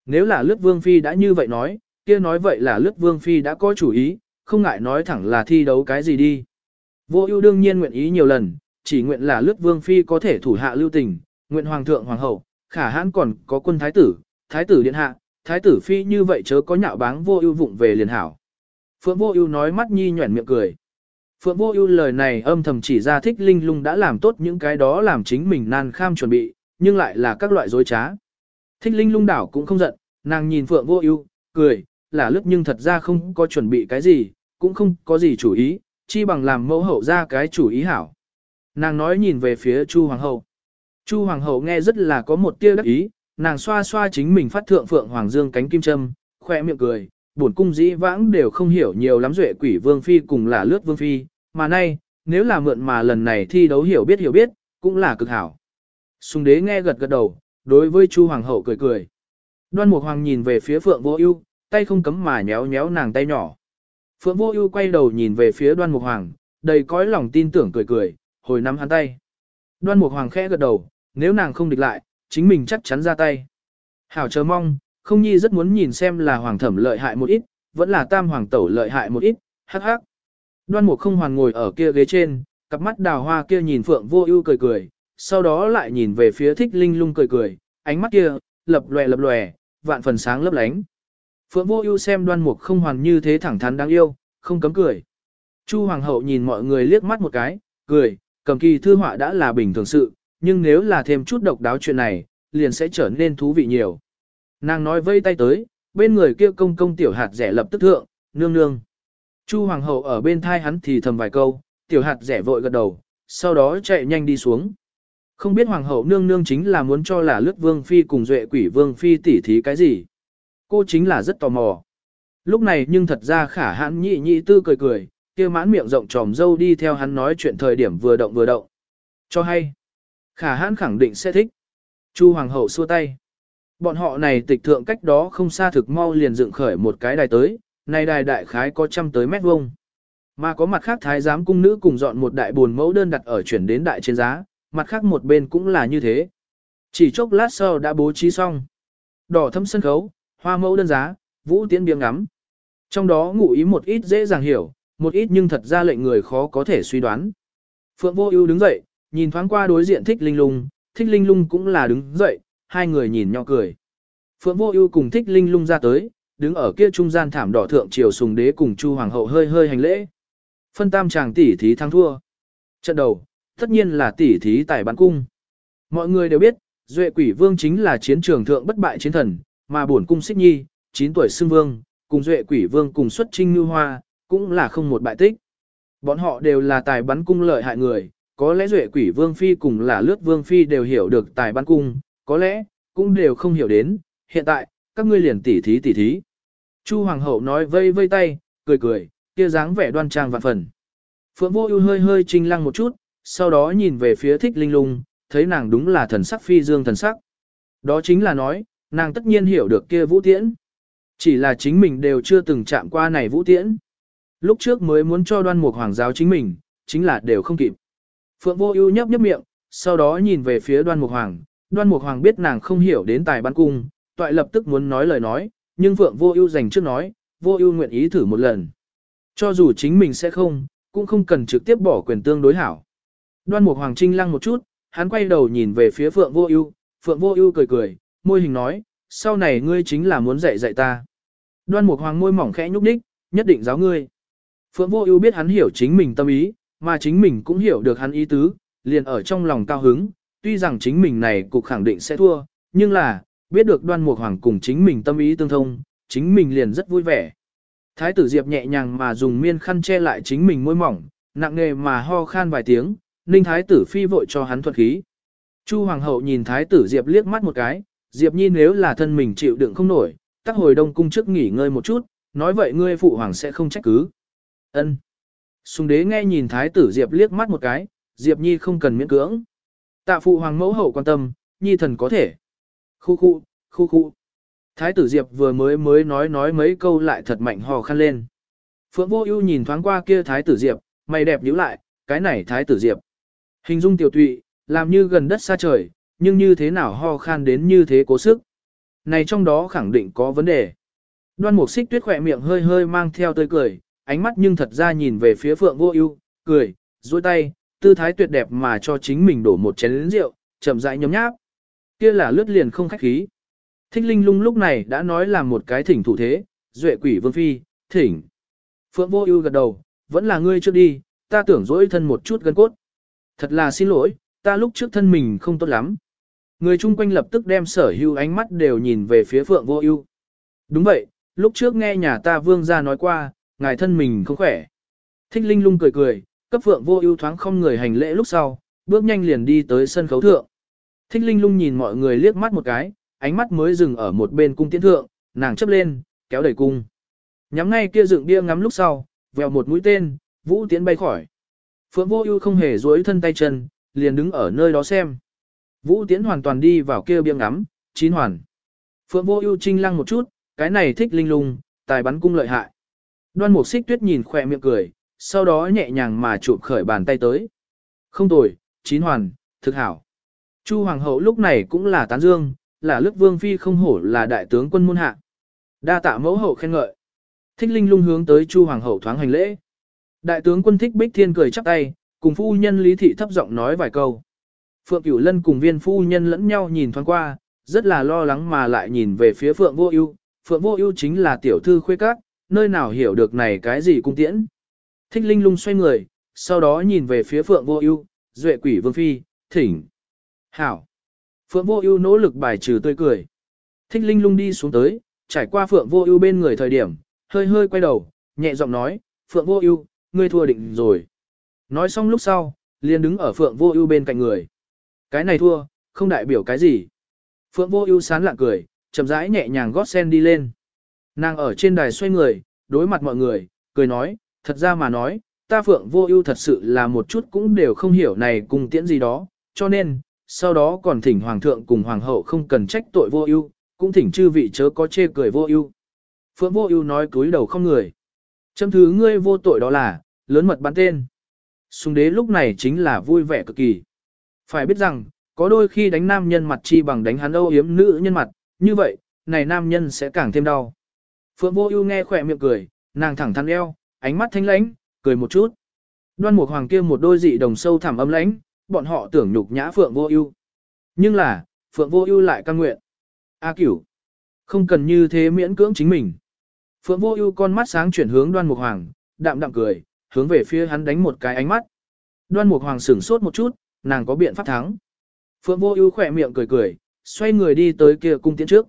Speaker 1: Nếu là lướt vương phi đã như vậy nói, kia nói vậy là lướt vương phi đã có chủ ý, không ngại nói thẳng là thi đấu cái gì đi. Vô ưu đương nhiên nguyện ý nhiều lần, chỉ nguyện là lướt vương phi có thể thủ hạ lưu tình, nguyện hoàng thượng hoàng hậu, khả hãn còn có quân thái tử, thái tử điện hạ, thái tử phi như vậy chớ có nhạo báng vô ưu vụng về liền hảo. Phượng vô ưu nói mắt nhi nhuyễn miệng cười. Phượng vô ưu lời này âm thầm chỉ ra thích linh lung đã làm tốt những cái đó làm chính mình nan kham chuẩn bị, nhưng lại là các loại dối trá. Thích linh lung đảo cũng không giận, nàng nhìn Phượng vô ưu, cười, là lướt nhưng thật ra không có chuẩn bị cái gì, cũng không có gì chủ ý, chi bằng làm mẫu hậu ra cái chủ ý hảo. Nàng nói nhìn về phía Chu Hoàng hậu. Chu Hoàng hậu nghe rất là có một tia đắc ý, nàng xoa xoa chính mình phát thượng Phượng Hoàng Dương cánh kim châm, khoe miệng cười, bổn cung dĩ vãng đều không hiểu nhiều lắm duệ quỷ vương phi cùng là lướt vương phi, mà nay, nếu là mượn mà lần này thi đấu hiểu biết hiểu biết, cũng là cực hảo. Sùng đế nghe gật gật đầu, đối với Chu Hoàng hậu cười cười. Đoan Mục Hoàng nhìn về phía Phượng Vô Ưu, tay không cấm mà nhéo nhéo nàng tay nhỏ. Phượng Vô Ưu quay đầu nhìn về phía Đoan Mục Hoàng, đầy cõi lòng tin tưởng cười cười, hồi nắm hắn tay. Đoan Mục Hoàng khẽ gật đầu, nếu nàng không địch lại, chính mình chắc chắn ra tay. Hảo chờ mong, không nhi rất muốn nhìn xem là hoàng thẩm lợi hại một ít, vẫn là tam hoàng tẩu lợi hại một ít, hắc hắc. Đoan Mục không hoàn ngồi ở kia ghế trên, cặp mắt đào hoa kia nhìn Phượng Vô Ưu cười cười, sau đó lại nhìn về phía Thích Linh Lung cười cười, ánh mắt kia lập lòe lập lòe, vạn phần sáng lấp lánh. Phượng Vô Ưu xem Đoan Mục không hoàn như thế thẳng thắn đáng yêu, không cấm cười. Chu hoàng hậu nhìn mọi người liếc mắt một cái, cười, cầm kỳ thư họa đã là bình thường sự, nhưng nếu là thêm chút độc đáo chuyện này, liền sẽ trở nên thú vị nhiều. Nàng nói vây tay tới, bên người kia công công tiểu hạt rẻ lập tức thượng, nương nương. Chu hoàng hậu ở bên thai hắn thì thầm vài câu, tiểu hạt rẻ vội gật đầu, sau đó chạy nhanh đi xuống. Không biết hoàng hậu nương nương chính là muốn cho là lướt vương phi cùng duệ quỷ vương phi tỉ thí cái gì. Cô chính là rất tò mò. Lúc này nhưng thật ra khả hãn nhị nhị tư cười cười, kia mãn miệng rộng tròm dâu đi theo hắn nói chuyện thời điểm vừa động vừa động. Cho hay. Khả hãn khẳng định sẽ thích. Chu hoàng hậu xua tay. Bọn họ này tịch thượng cách đó không xa thực mau liền dựng khởi một cái đài tới, này đài đại khái có trăm tới mét vuông. Mà có mặt khác thái giám cung nữ cùng dọn một đại buồn mẫu đơn đặt ở chuyển đến đại trên giá, mặt khác một bên cũng là như thế. Chỉ chốc lát sau đã bố trí xong. Đỏ thâm sân khấu, hoa mẫu đơn giá, vũ tiễn biếng ngắm. Trong đó ngụ ý một ít dễ dàng hiểu, một ít nhưng thật ra lệnh người khó có thể suy đoán. Phượng Vô Ưu đứng dậy, nhìn thoáng qua đối diện Thích Linh Lung, Thích Linh Lung cũng là đứng dậy, hai người nhìn nhau cười. Phượng Vô Ưu cùng Thích Linh Lung ra tới, đứng ở kia trung gian thảm đỏ thượng triều sùng đế cùng Chu hoàng hậu hơi hơi hành lễ. Phân tam chàng tỷ thí thắng thua. Trận đầu, tất nhiên là tỷ thí tài bắn cung. Mọi người đều biết, Duệ Quỷ Vương chính là chiến trường thượng bất bại chiến thần, mà bổn cung Xích Nhi, 9 tuổi xưng vương, cùng Duệ Quỷ Vương cùng xuất trinh như hoa, cũng là không một bại tích. Bọn họ đều là tài bắn cung lợi hại người, có lẽ Duệ Quỷ Vương phi cùng là Lướt Vương phi đều hiểu được tài bắn cung, có lẽ cũng đều không hiểu đến, hiện tại, các ngươi liền tỉ thí tỉ thí. Chu Hoàng hậu nói vây vây tay, cười cười, kia dáng vẻ đoan trang vạn phần. Phượng Vô Ưu hơi hơi trinh lăng một chút, sau đó nhìn về phía Thích Linh Lung, thấy nàng đúng là thần sắc phi dương thần sắc. Đó chính là nói, nàng tất nhiên hiểu được kia Vũ Tiễn. Chỉ là chính mình đều chưa từng chạm qua này Vũ Tiễn. Lúc trước mới muốn cho Đoan Mục Hoàng giáo chính mình, chính là đều không kịp. Phượng Vô Ưu nhấp nhấp miệng, sau đó nhìn về phía Đoan Mục Hoàng, Đoan Mục Hoàng biết nàng không hiểu đến tài bắn cung, toại lập tức muốn nói lời nói, nhưng Phượng Vô Ưu dành trước nói, Vô Ưu nguyện ý thử một lần. Cho dù chính mình sẽ không, cũng không cần trực tiếp bỏ quyền tương đối hảo. Đoan Mục Hoàng Trinh lăng một chút, hắn quay đầu nhìn về phía Phượng Vô Ưu, Phượng Vô Ưu cười cười, môi hình nói, sau này ngươi chính là muốn dạy dạy ta. Đoan Mục Hoàng môi mỏng khẽ nhúc nhích, nhất định giáo ngươi. Phượng Vô Ưu biết hắn hiểu chính mình tâm ý, mà chính mình cũng hiểu được hắn ý tứ, liền ở trong lòng cao hứng, tuy rằng chính mình này cục khẳng định sẽ thua, nhưng là, biết được Đoan Mục Hoàng cùng chính mình tâm ý tương thông, chính mình liền rất vui vẻ. Thái tử Diệp nhẹ nhàng mà dùng miên khăn che lại chính mình môi mỏng, nặng nề mà ho khan vài tiếng, Ninh Thái tử phi vội cho hắn thuật khí. Chu Hoàng hậu nhìn Thái tử Diệp liếc mắt một cái, Diệp Nhi nếu là thân mình chịu đựng không nổi, tắc hồi đông cung trước nghỉ ngơi một chút, nói vậy ngươi phụ hoàng sẽ không trách cứ. Ân. Sùng đế nghe nhìn Thái tử Diệp liếc mắt một cái, Diệp Nhi không cần miễn cưỡng. Tạ phụ hoàng mẫu hậu quan tâm, Nhi thần có thể. Khu khu, khu khu. Thái tử Diệp vừa mới mới nói nói mấy câu lại thật mạnh hò khăn lên. Phượng Vô Ưu nhìn thoáng qua kia Thái tử Diệp, mày đẹp nhíu lại, cái này Thái tử Diệp. Hình dung tiểu tụy, làm như gần đất xa trời, nhưng như thế nào ho khan đến như thế cố sức. Này trong đó khẳng định có vấn đề. Đoan Mục Xích Tuyết khỏe miệng hơi hơi mang theo tươi cười, ánh mắt nhưng thật ra nhìn về phía Phượng Vô Ưu, cười, duỗi tay, tư thái tuyệt đẹp mà cho chính mình đổ một chén rượu, chậm rãi nhấm nháp. Kia là lướt liền không khách khí. Thích Linh Lung lúc này đã nói là một cái thỉnh thủ thế, duệ quỷ vương phi, thỉnh. Phượng Vô Ưu gật đầu, vẫn là ngươi trước đi, ta tưởng dỗi thân một chút gân cốt. Thật là xin lỗi, ta lúc trước thân mình không tốt lắm. Người chung quanh lập tức đem sở hữu ánh mắt đều nhìn về phía Phượng Vô Ưu. Đúng vậy, lúc trước nghe nhà ta vương gia nói qua, ngài thân mình không khỏe. Thích Linh Lung cười cười, cấp Phượng Vô Ưu thoáng không người hành lễ lúc sau, bước nhanh liền đi tới sân khấu thượng. Thích Linh Lung nhìn mọi người liếc mắt một cái, ánh mắt mới dừng ở một bên cung tiễn thượng, nàng chấp lên, kéo đẩy cung. Nhắm ngay kia dựng bia ngắm lúc sau, vèo một mũi tên, vũ tiễn bay khỏi. Phượng Vô Ưu không hề duỗi thân tay chân, liền đứng ở nơi đó xem. Vũ tiễn hoàn toàn đi vào kia bia ngắm, chín hoàn. Phượng Vô Ưu trinh lăng một chút, cái này thích linh lung, tài bắn cung lợi hại. Đoan Mục Xích Tuyết nhìn khỏe miệng cười, sau đó nhẹ nhàng mà chụp khởi bàn tay tới. Không tồi, chín hoàn, thực hảo. Chu hoàng hậu lúc này cũng là tán dương, là lức vương phi không hổ là đại tướng quân môn hạ. Đa tạ mẫu hậu khen ngợi. Thích linh lung hướng tới chu hoàng hậu thoáng hành lễ. Đại tướng quân thích bích thiên cười chắp tay, cùng phu nhân lý thị thấp giọng nói vài câu. Phượng Cửu Lân cùng viên phu nhân lẫn nhau nhìn thoáng qua, rất là lo lắng mà lại nhìn về phía Phượng Vô Ưu. Phượng Vô Ưu chính là tiểu thư khuê các, nơi nào hiểu được này cái gì cung tiễn. Thích Linh lung xoay người, sau đó nhìn về phía Phượng Vô Ưu, Duệ Quỷ Vương phi, thỉnh. Hảo. Phượng Vô Ưu nỗ lực bài trừ tươi cười. Thích Linh lung đi xuống tới, trải qua Phượng Vô Ưu bên người thời điểm, hơi hơi quay đầu, nhẹ giọng nói, "Phượng Vô Ưu, ngươi thua định rồi." Nói xong lúc sau, liền đứng ở Phượng Vô Ưu bên cạnh người. Cái này thua, không đại biểu cái gì. Phượng Vô Ưu sán lạ cười, chậm rãi nhẹ nhàng gót sen đi lên. Nàng ở trên đài xoay người, đối mặt mọi người, cười nói, thật ra mà nói, ta Phượng Vô Ưu thật sự là một chút cũng đều không hiểu này cùng tiễn gì đó, cho nên, sau đó còn thỉnh hoàng thượng cùng hoàng hậu không cần trách tội Vô Ưu, cũng thỉnh chư vị chớ có chê cười Vô Ưu. Phượng Vô Ưu nói cúi đầu không người. Châm thứ ngươi vô tội đó là, lớn mật bắn tên. Sùng đế lúc này chính là vui vẻ cực kỳ. Phải biết rằng, có đôi khi đánh nam nhân mặt chi bằng đánh hắn âu yếm nữ nhân mặt, như vậy, này nam nhân sẽ càng thêm đau. Phượng Vô Ưu nghe khỏe miệng cười, nàng thẳng thắn eo, ánh mắt thanh lãnh, cười một chút. Đoan Mục Hoàng kia một đôi dị đồng sâu thẳm âm lãnh, bọn họ tưởng nhục nhã Phượng Vô Ưu. Nhưng là, Phượng Vô Ưu lại cam nguyện. A Cửu, không cần như thế miễn cưỡng chính mình. Phượng Vô Ưu con mắt sáng chuyển hướng Đoan Mục Hoàng, đạm đạm cười, hướng về phía hắn đánh một cái ánh mắt. Đoan Mục Hoàng sửng sốt một chút, nàng có biện pháp thắng. Phượng Vô Ưu khẽ miệng cười cười, xoay người đi tới kia cung tiễn trước.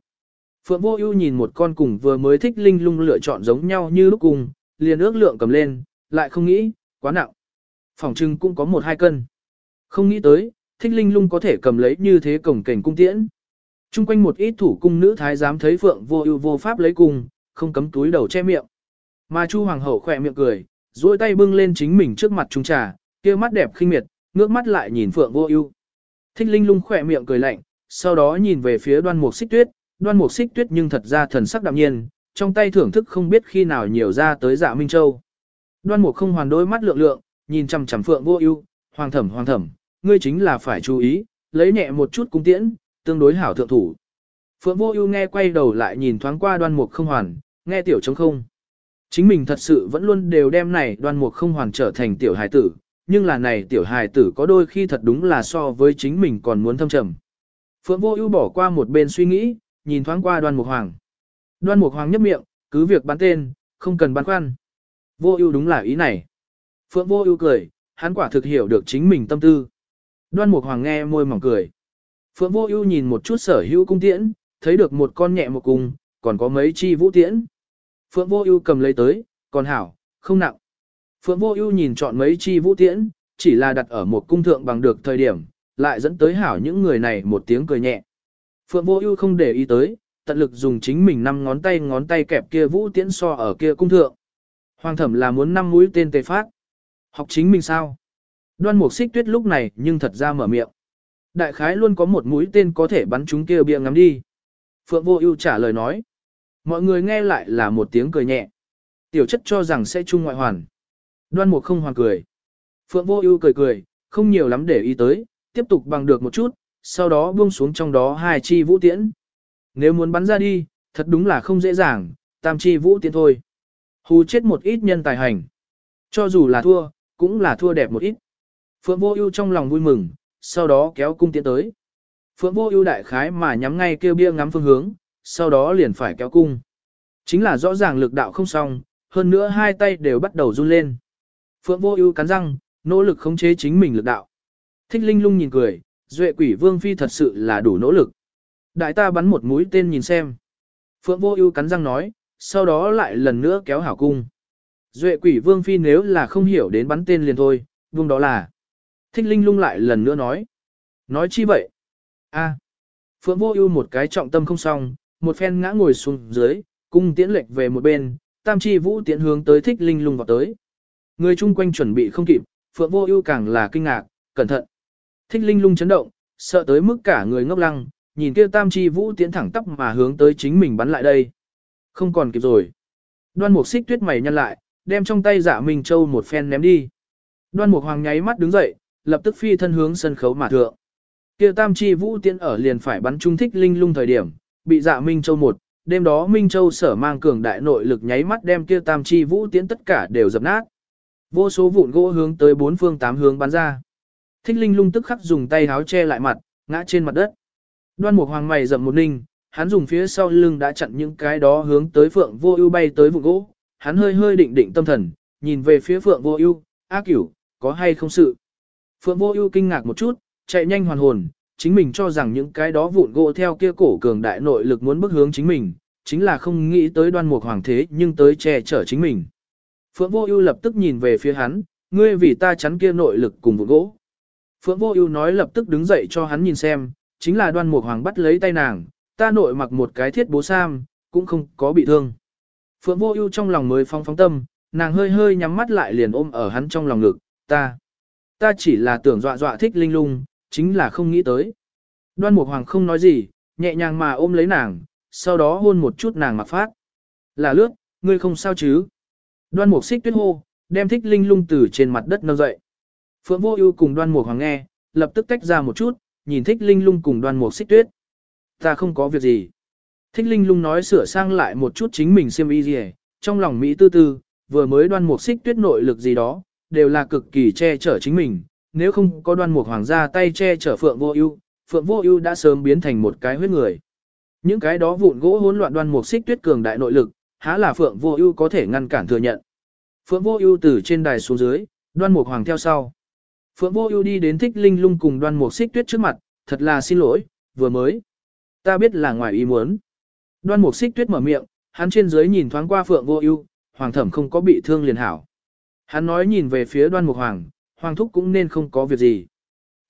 Speaker 1: Phượng Vô Ưu nhìn một con cùng vừa mới thích linh lung lựa chọn giống nhau như lúc cùng, liền ước lượng cầm lên, lại không nghĩ, quá nặng. Phòng trưng cũng có một hai cân. Không nghĩ tới, thích linh lung có thể cầm lấy như thế cổng cảnh cung tiễn. Trung quanh một ít thủ cung nữ thái giám thấy Phượng Vô Ưu vô pháp lấy cung, không cấm túi đầu che miệng. Mà Chu hoàng hậu khỏe miệng cười, duỗi tay bưng lên chính mình trước mặt trung trà, kia mắt đẹp khinh miệt, ngước mắt lại nhìn Phượng Vô Ưu. Thích Linh Lung khỏe miệng cười lạnh, sau đó nhìn về phía Đoan Mục Xích Tuyết, Đoan Mục Xích Tuyết nhưng thật ra thần sắc đạm nhiên, trong tay thưởng thức không biết khi nào nhiều ra tới Dạ Minh Châu. Đoan Mục không hoàn đôi mắt lượng lượng, nhìn chằm chằm Phượng Vô Ưu, "Hoàng thẩm, hoàng thẩm, ngươi chính là phải chú ý, lấy nhẹ một chút cung tiễn, tương đối hảo thượng thủ." Phượng Vô Ưu nghe quay đầu lại nhìn thoáng qua Đoan Mục không hoàn, nghe tiểu trống không. Chính mình thật sự vẫn luôn đều đem này Đoan Mục không hoàn trở thành tiểu hài tử, nhưng là này tiểu hài tử có đôi khi thật đúng là so với chính mình còn muốn thâm trầm. Phượng Vô Ưu bỏ qua một bên suy nghĩ, nhìn thoáng qua Đoan Mục Hoàng. Đoan Mục Hoàng nhếch miệng, cứ việc bắn tên, không cần bán khoăn. Vô Ưu đúng là ý này. Phượng Vô Ưu cười, hắn quả thực hiểu được chính mình tâm tư. Đoan Mục Hoàng nghe môi mỏng cười. Phượng Vô Ưu nhìn một chút sở hữu cung tiễn, thấy được một con nhẹ một cung, còn có mấy chi vũ tiễn. Phượng Vô Ưu cầm lấy tới, còn hảo, không nặng. Phượng Vô Ưu nhìn chọn mấy chi vũ tiễn, chỉ là đặt ở một cung thượng bằng được thời điểm, lại dẫn tới hảo những người này một tiếng cười nhẹ. Phượng Vô Ưu không để ý tới, tận lực dùng chính mình năm ngón tay ngón tay kẹp kia vũ tiễn so ở kia cung thượng. Hoàng thẩm là muốn năm mũi tên tề phát. Học chính mình sao? Đoan Mục Xích Tuyết lúc này nhưng thật ra mở miệng. Đại khái luôn có một mũi tên có thể bắn chúng kia bia ngắm đi. Phượng Vô Ưu trả lời nói. Mọi người nghe lại là một tiếng cười nhẹ. Tiểu chất cho rằng sẽ chung ngoại hoàn. Đoan Mục không hoàn cười. Phượng Vô Ưu cười cười, không nhiều lắm để ý tới, tiếp tục bằng được một chút, sau đó buông xuống trong đó hai chi vũ tiễn. Nếu muốn bắn ra đi, thật đúng là không dễ dàng, tam chi vũ tiến thôi. Hù chết một ít nhân tài hành. Cho dù là thua, cũng là thua đẹp một ít. Phượng Vô Ưu trong lòng vui mừng, sau đó kéo cung tiến tới. Phượng Vô Ưu đại khái mà nhắm ngay kêu bia ngắm phương hướng, sau đó liền phải kéo cung. Chính là rõ ràng lực đạo không xong, hơn nữa hai tay đều bắt đầu run lên. Phượng Vô Ưu cắn răng, nỗ lực khống chế chính mình lực đạo. Thích Linh Lung nhìn cười, Duệ Quỷ Vương phi thật sự là đủ nỗ lực. Đại ta bắn một mũi tên nhìn xem. Phượng Vô Ưu cắn răng nói, sau đó lại lần nữa kéo hảo cung. Duệ Quỷ Vương phi nếu là không hiểu đến bắn tên liền thôi, vương đó là. Thích Linh Lung lại lần nữa nói. Nói chi vậy? A. Phượng Vô Ưu một cái trọng tâm không xong, một phen ngã ngồi xuống dưới, cung tiễn lệch về một bên, Tam Chi Vũ tiễn hướng tới Thích Linh Lung vào tới. Người chung quanh chuẩn bị không kịp, Phượng Vô Ưu càng là kinh ngạc, cẩn thận. Thích Linh lung chấn động, sợ tới mức cả người ngốc lăng, nhìn kia tam chi vũ tiến thẳng tắp mà hướng tới chính mình bắn lại đây. Không còn kịp rồi. Đoan mục xích tuyết mày nhăn lại, đem trong tay dạ Minh Châu một phen ném đi. Đoan mục hoàng nháy mắt đứng dậy, lập tức phi thân hướng sân khấu mà thượng. Kia tam chi vũ tiến ở liền phải bắn trung thích linh lung thời điểm, bị dạ Minh Châu một, đêm đó Minh Châu sở mang cường đại nội lực nháy mắt đem kia tam chi vũ tiến tất cả đều dập nát. Vô số vụn gỗ hướng tới bốn phương tám hướng bắn ra. Thích linh lung tức khắc dùng tay háo che lại mặt, ngã trên mặt đất. Đoan mục hoàng mày rậm một ninh, hắn dùng phía sau lưng đã chặn những cái đó hướng tới phượng vô ưu bay tới vụn gỗ. Hắn hơi hơi định định tâm thần, nhìn về phía phượng vô ưu, a cửu, có hay không sự. Phượng vô ưu kinh ngạc một chút, chạy nhanh hoàn hồn, chính mình cho rằng những cái đó vụn gỗ theo kia cổ cường đại nội lực muốn bức hướng chính mình, chính là không nghĩ tới đoan mục hoàng thế nhưng tới che chở chính mình. Phượng Vô Ưu lập tức nhìn về phía hắn, ngươi vì ta chắn kia nội lực cùng vụn gỗ. Phượng Vô Ưu nói lập tức đứng dậy cho hắn nhìn xem, chính là Đoan Mục Hoàng bắt lấy tay nàng, ta nội mặc một cái thiết bố sam, cũng không có bị thương. Phượng Vô Ưu trong lòng mới phong phóng tâm, nàng hơi hơi nhắm mắt lại liền ôm ở hắn trong lòng ngực, ta, ta chỉ là tưởng dọa dọa thích linh lung, chính là không nghĩ tới. Đoan Mục Hoàng không nói gì, nhẹ nhàng mà ôm lấy nàng, sau đó hôn một chút nàng mặc phát. Là lướt, ngươi không sao chứ? Đoan mục xích tuyết hô, đem thích linh lung từ trên mặt đất nâng dậy. Phượng vô ưu cùng đoan mục hoàng nghe, lập tức tách ra một chút, nhìn thích linh lung cùng đoan mục xích tuyết. Ta không có việc gì. Thích linh lung nói sửa sang lại một chút chính mình xem y gì trong lòng Mỹ tư tư, vừa mới đoan mục xích tuyết nội lực gì đó, đều là cực kỳ che chở chính mình. Nếu không có đoan mục hoàng gia tay che chở Phượng vô ưu, Phượng vô ưu đã sớm biến thành một cái huyết người. Những cái đó vụn gỗ hỗn loạn đoan mục xích tuyết cường đại nội lực, há là Phượng Vô Ưu có thể ngăn cản thừa nhận. Phượng Vô Ưu từ trên đài xuống dưới, Đoan Mục Hoàng theo sau. Phượng Vô Ưu đi đến Thích Linh Lung cùng Đoan Mục Xích Tuyết trước mặt, "Thật là xin lỗi, vừa mới, ta biết là ngoài ý muốn." Đoan Mục Xích Tuyết mở miệng, hắn trên dưới nhìn thoáng qua Phượng Vô Ưu, Hoàng thẩm không có bị thương liền hảo. Hắn nói nhìn về phía Đoan Mục Hoàng, Hoàng thúc cũng nên không có việc gì.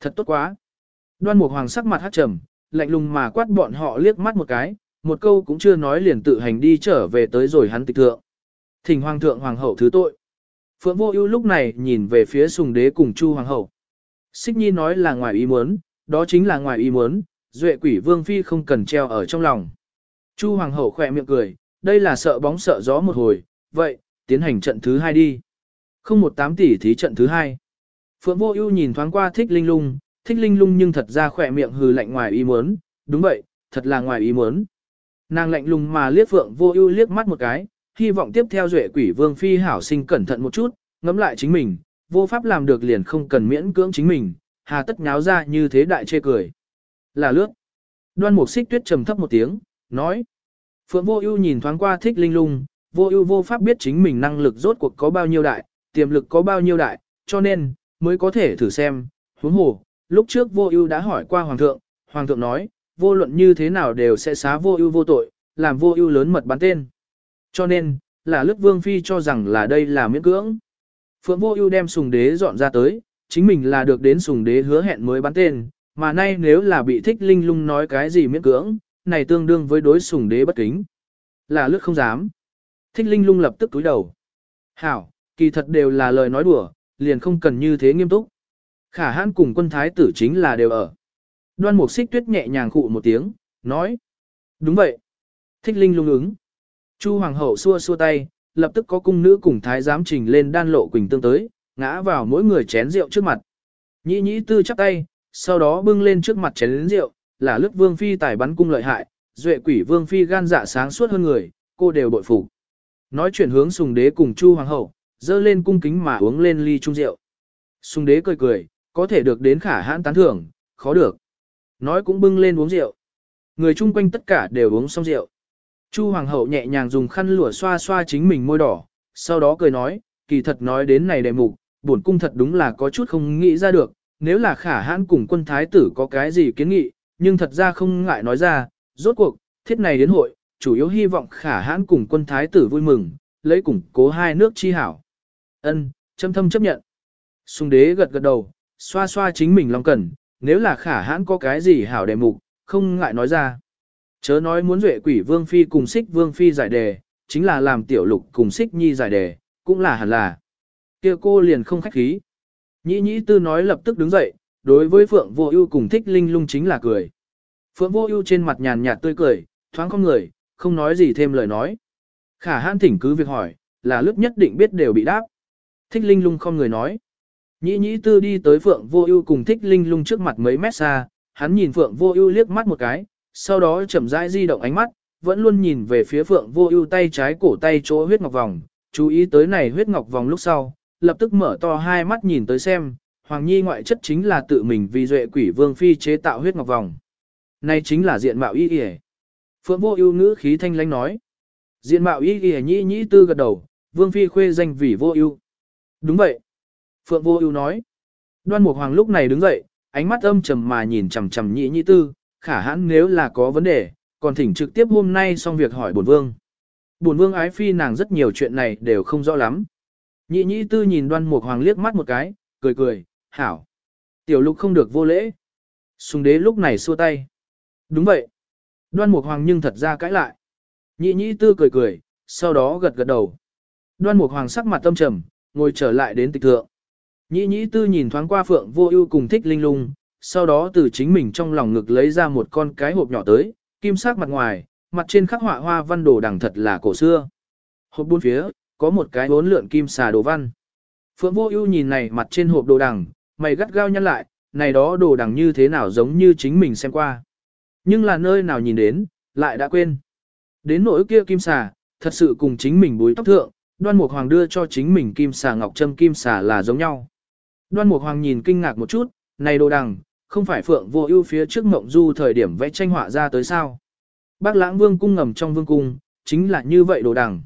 Speaker 1: Thật tốt quá. Đoan Mục Hoàng sắc mặt hắc trầm, lạnh lùng mà quát bọn họ liếc mắt một cái, một câu cũng chưa nói liền tự hành đi trở về tới rồi hắn tịch thượng. Thỉnh hoàng thượng hoàng hậu thứ tội. Phượng Vô Ưu lúc này nhìn về phía Sùng Đế cùng Chu hoàng hậu. Xích Nhi nói là ngoài ý muốn, đó chính là ngoài ý muốn, Duệ Quỷ Vương phi không cần treo ở trong lòng. Chu hoàng hậu khẽ miệng cười, đây là sợ bóng sợ gió một hồi, vậy, tiến hành trận thứ hai đi. Không một tám tỷ thí trận thứ hai. Phượng Vô Ưu nhìn thoáng qua Thích Linh Lung, Thích Linh Lung nhưng thật ra khẽ miệng hừ lạnh ngoài ý muốn, đúng vậy, thật là ngoài ý muốn. Nàng lạnh lùng mà liếc Phượng Vô Ưu liếc mắt một cái, hy vọng tiếp theo duệ quỷ vương phi hảo sinh cẩn thận một chút, ngẫm lại chính mình, vô pháp làm được liền không cần miễn cưỡng chính mình, hà tất nháo ra như thế đại chê cười. Là lướt. Đoan Mục Xích Tuyết trầm thấp một tiếng, nói: Phượng Vô Ưu nhìn thoáng qua Thích Linh Lung, Vô Ưu vô pháp biết chính mình năng lực rốt cuộc có bao nhiêu đại, tiềm lực có bao nhiêu đại, cho nên mới có thể thử xem. Huống hồ, lúc trước Vô Ưu đã hỏi qua hoàng thượng, hoàng thượng nói, vô luận như thế nào đều sẽ xá vô ưu vô tội, làm vô ưu lớn mật bắn tên. Cho nên, là lướt vương phi cho rằng là đây là miễn cưỡng. Phượng vô ưu đem sùng đế dọn ra tới, chính mình là được đến sùng đế hứa hẹn mới bắn tên, mà nay nếu là bị thích linh lung nói cái gì miễn cưỡng, này tương đương với đối sùng đế bất kính. Là lướt không dám. Thích linh lung lập tức túi đầu. Hảo, kỳ thật đều là lời nói đùa, liền không cần như thế nghiêm túc. Khả hãn cùng quân thái tử chính là đều ở. Đoan mục xích tuyết nhẹ nhàng khụ một tiếng, nói. Đúng vậy. Thích linh lung ứng. Chu hoàng hậu xua xua tay, lập tức có cung nữ cùng thái giám trình lên đan lộ quỳnh tương tới, ngã vào mỗi người chén rượu trước mặt. Nhĩ nhĩ tư chắp tay, sau đó bưng lên trước mặt chén rượu, là lướt vương phi tài bắn cung lợi hại, duệ quỷ vương phi gan dạ sáng suốt hơn người, cô đều bội phục. Nói chuyển hướng sùng đế cùng chu hoàng hậu, dơ lên cung kính mà uống lên ly chung rượu. Sùng đế cười cười, có thể được đến khả hãn tán thưởng, khó được. Nói cũng bưng lên uống rượu. Người chung quanh tất cả đều uống xong rượu. Chu hoàng hậu nhẹ nhàng dùng khăn lụa xoa xoa chính mình môi đỏ, sau đó cười nói, kỳ thật nói đến này đề mục, bổn cung thật đúng là có chút không nghĩ ra được, nếu là khả hãn cùng quân thái tử có cái gì kiến nghị, nhưng thật ra không ngại nói ra, rốt cuộc, thiết này đến hội, chủ yếu hy vọng khả hãn cùng quân thái tử vui mừng, lấy củng cố hai nước chi hảo. Ân, châm thâm chấp nhận. Sung đế gật gật đầu, xoa xoa chính mình lòng cẩn, nếu là khả hãn có cái gì hảo đề mục, không ngại nói ra. Chớ nói muốn duệ quỷ vương phi cùng xích vương phi giải đề, chính là làm tiểu lục cùng xích nhi giải đề, cũng là hẳn là. kia cô liền không khách khí. Nhĩ nhĩ tư nói lập tức đứng dậy, đối với phượng vô ưu cùng thích linh lung chính là cười. Phượng Vô Ưu trên mặt nhàn nhạt tươi cười, thoáng không người, không nói gì thêm lời nói. Khả Hãn thỉnh cứ việc hỏi, là lúc nhất định biết đều bị đáp. Thích Linh Lung không người nói. Nhĩ nhĩ tư đi tới Phượng Vô Ưu cùng Thích Linh Lung trước mặt mấy mét xa, hắn nhìn Phượng Vô Ưu liếc mắt một cái, sau đó chậm rãi di động ánh mắt, vẫn luôn nhìn về phía Phượng Vô Ưu tay trái cổ tay chỗ huyết ngọc vòng, chú ý tới này huyết ngọc vòng lúc sau, lập tức mở to hai mắt nhìn tới xem, Hoàng Nhi ngoại chất chính là tự mình vì duệ quỷ vương phi chế tạo huyết ngọc vòng. Này chính là diện mạo y y. Phượng Vô Ưu ngữ khí thanh lãnh nói. Diện mạo y y nhĩ nhĩ tư gật đầu, vương phi khuê danh vì Vô Ưu. Đúng vậy. Phượng Vô Ưu nói. Đoan Mục Hoàng lúc này đứng dậy, ánh mắt âm trầm mà nhìn chằm chằm nhĩ nhĩ tư, khả hãn nếu là có vấn đề, còn thỉnh trực tiếp hôm nay xong việc hỏi bổn vương. Bổn vương ái phi nàng rất nhiều chuyện này đều không rõ lắm. Nhị nhị tư nhìn đoan mục hoàng liếc mắt một cái, cười cười, hảo. Tiểu lục không được vô lễ. Sùng đế lúc này xua tay. Đúng vậy. Đoan mục hoàng nhưng thật ra cãi lại. Nhị nhị tư cười cười, sau đó gật gật đầu. Đoan mục hoàng sắc mặt tâm trầm, ngồi trở lại đến tịch thượng. Nhị nhị tư nhìn thoáng qua phượng vô ưu cùng thích linh lung, sau đó từ chính mình trong lòng ngực lấy ra một con cái hộp nhỏ tới, kim sắc mặt ngoài, mặt trên khắc họa hoa văn đồ đằng thật là cổ xưa. Hộp bốn phía, có một cái bốn lượn kim xà đồ văn. Phượng Vô Ưu nhìn này mặt trên hộp đồ đằng, mày gắt gao nhăn lại, này đó đồ đằng như thế nào giống như chính mình xem qua. Nhưng là nơi nào nhìn đến, lại đã quên. Đến nỗi kia kim xà, thật sự cùng chính mình búi tóc thượng, Đoan Mục Hoàng đưa cho chính mình kim xà ngọc trâm kim xà là giống nhau. Đoan Mục Hoàng nhìn kinh ngạc một chút, này đồ đằng, không phải Phượng Vô Ưu phía trước ngậm Du thời điểm vẽ tranh họa ra tới sao? Bác Lãng Vương cung ngầm trong vương cung, chính là như vậy đồ đằng.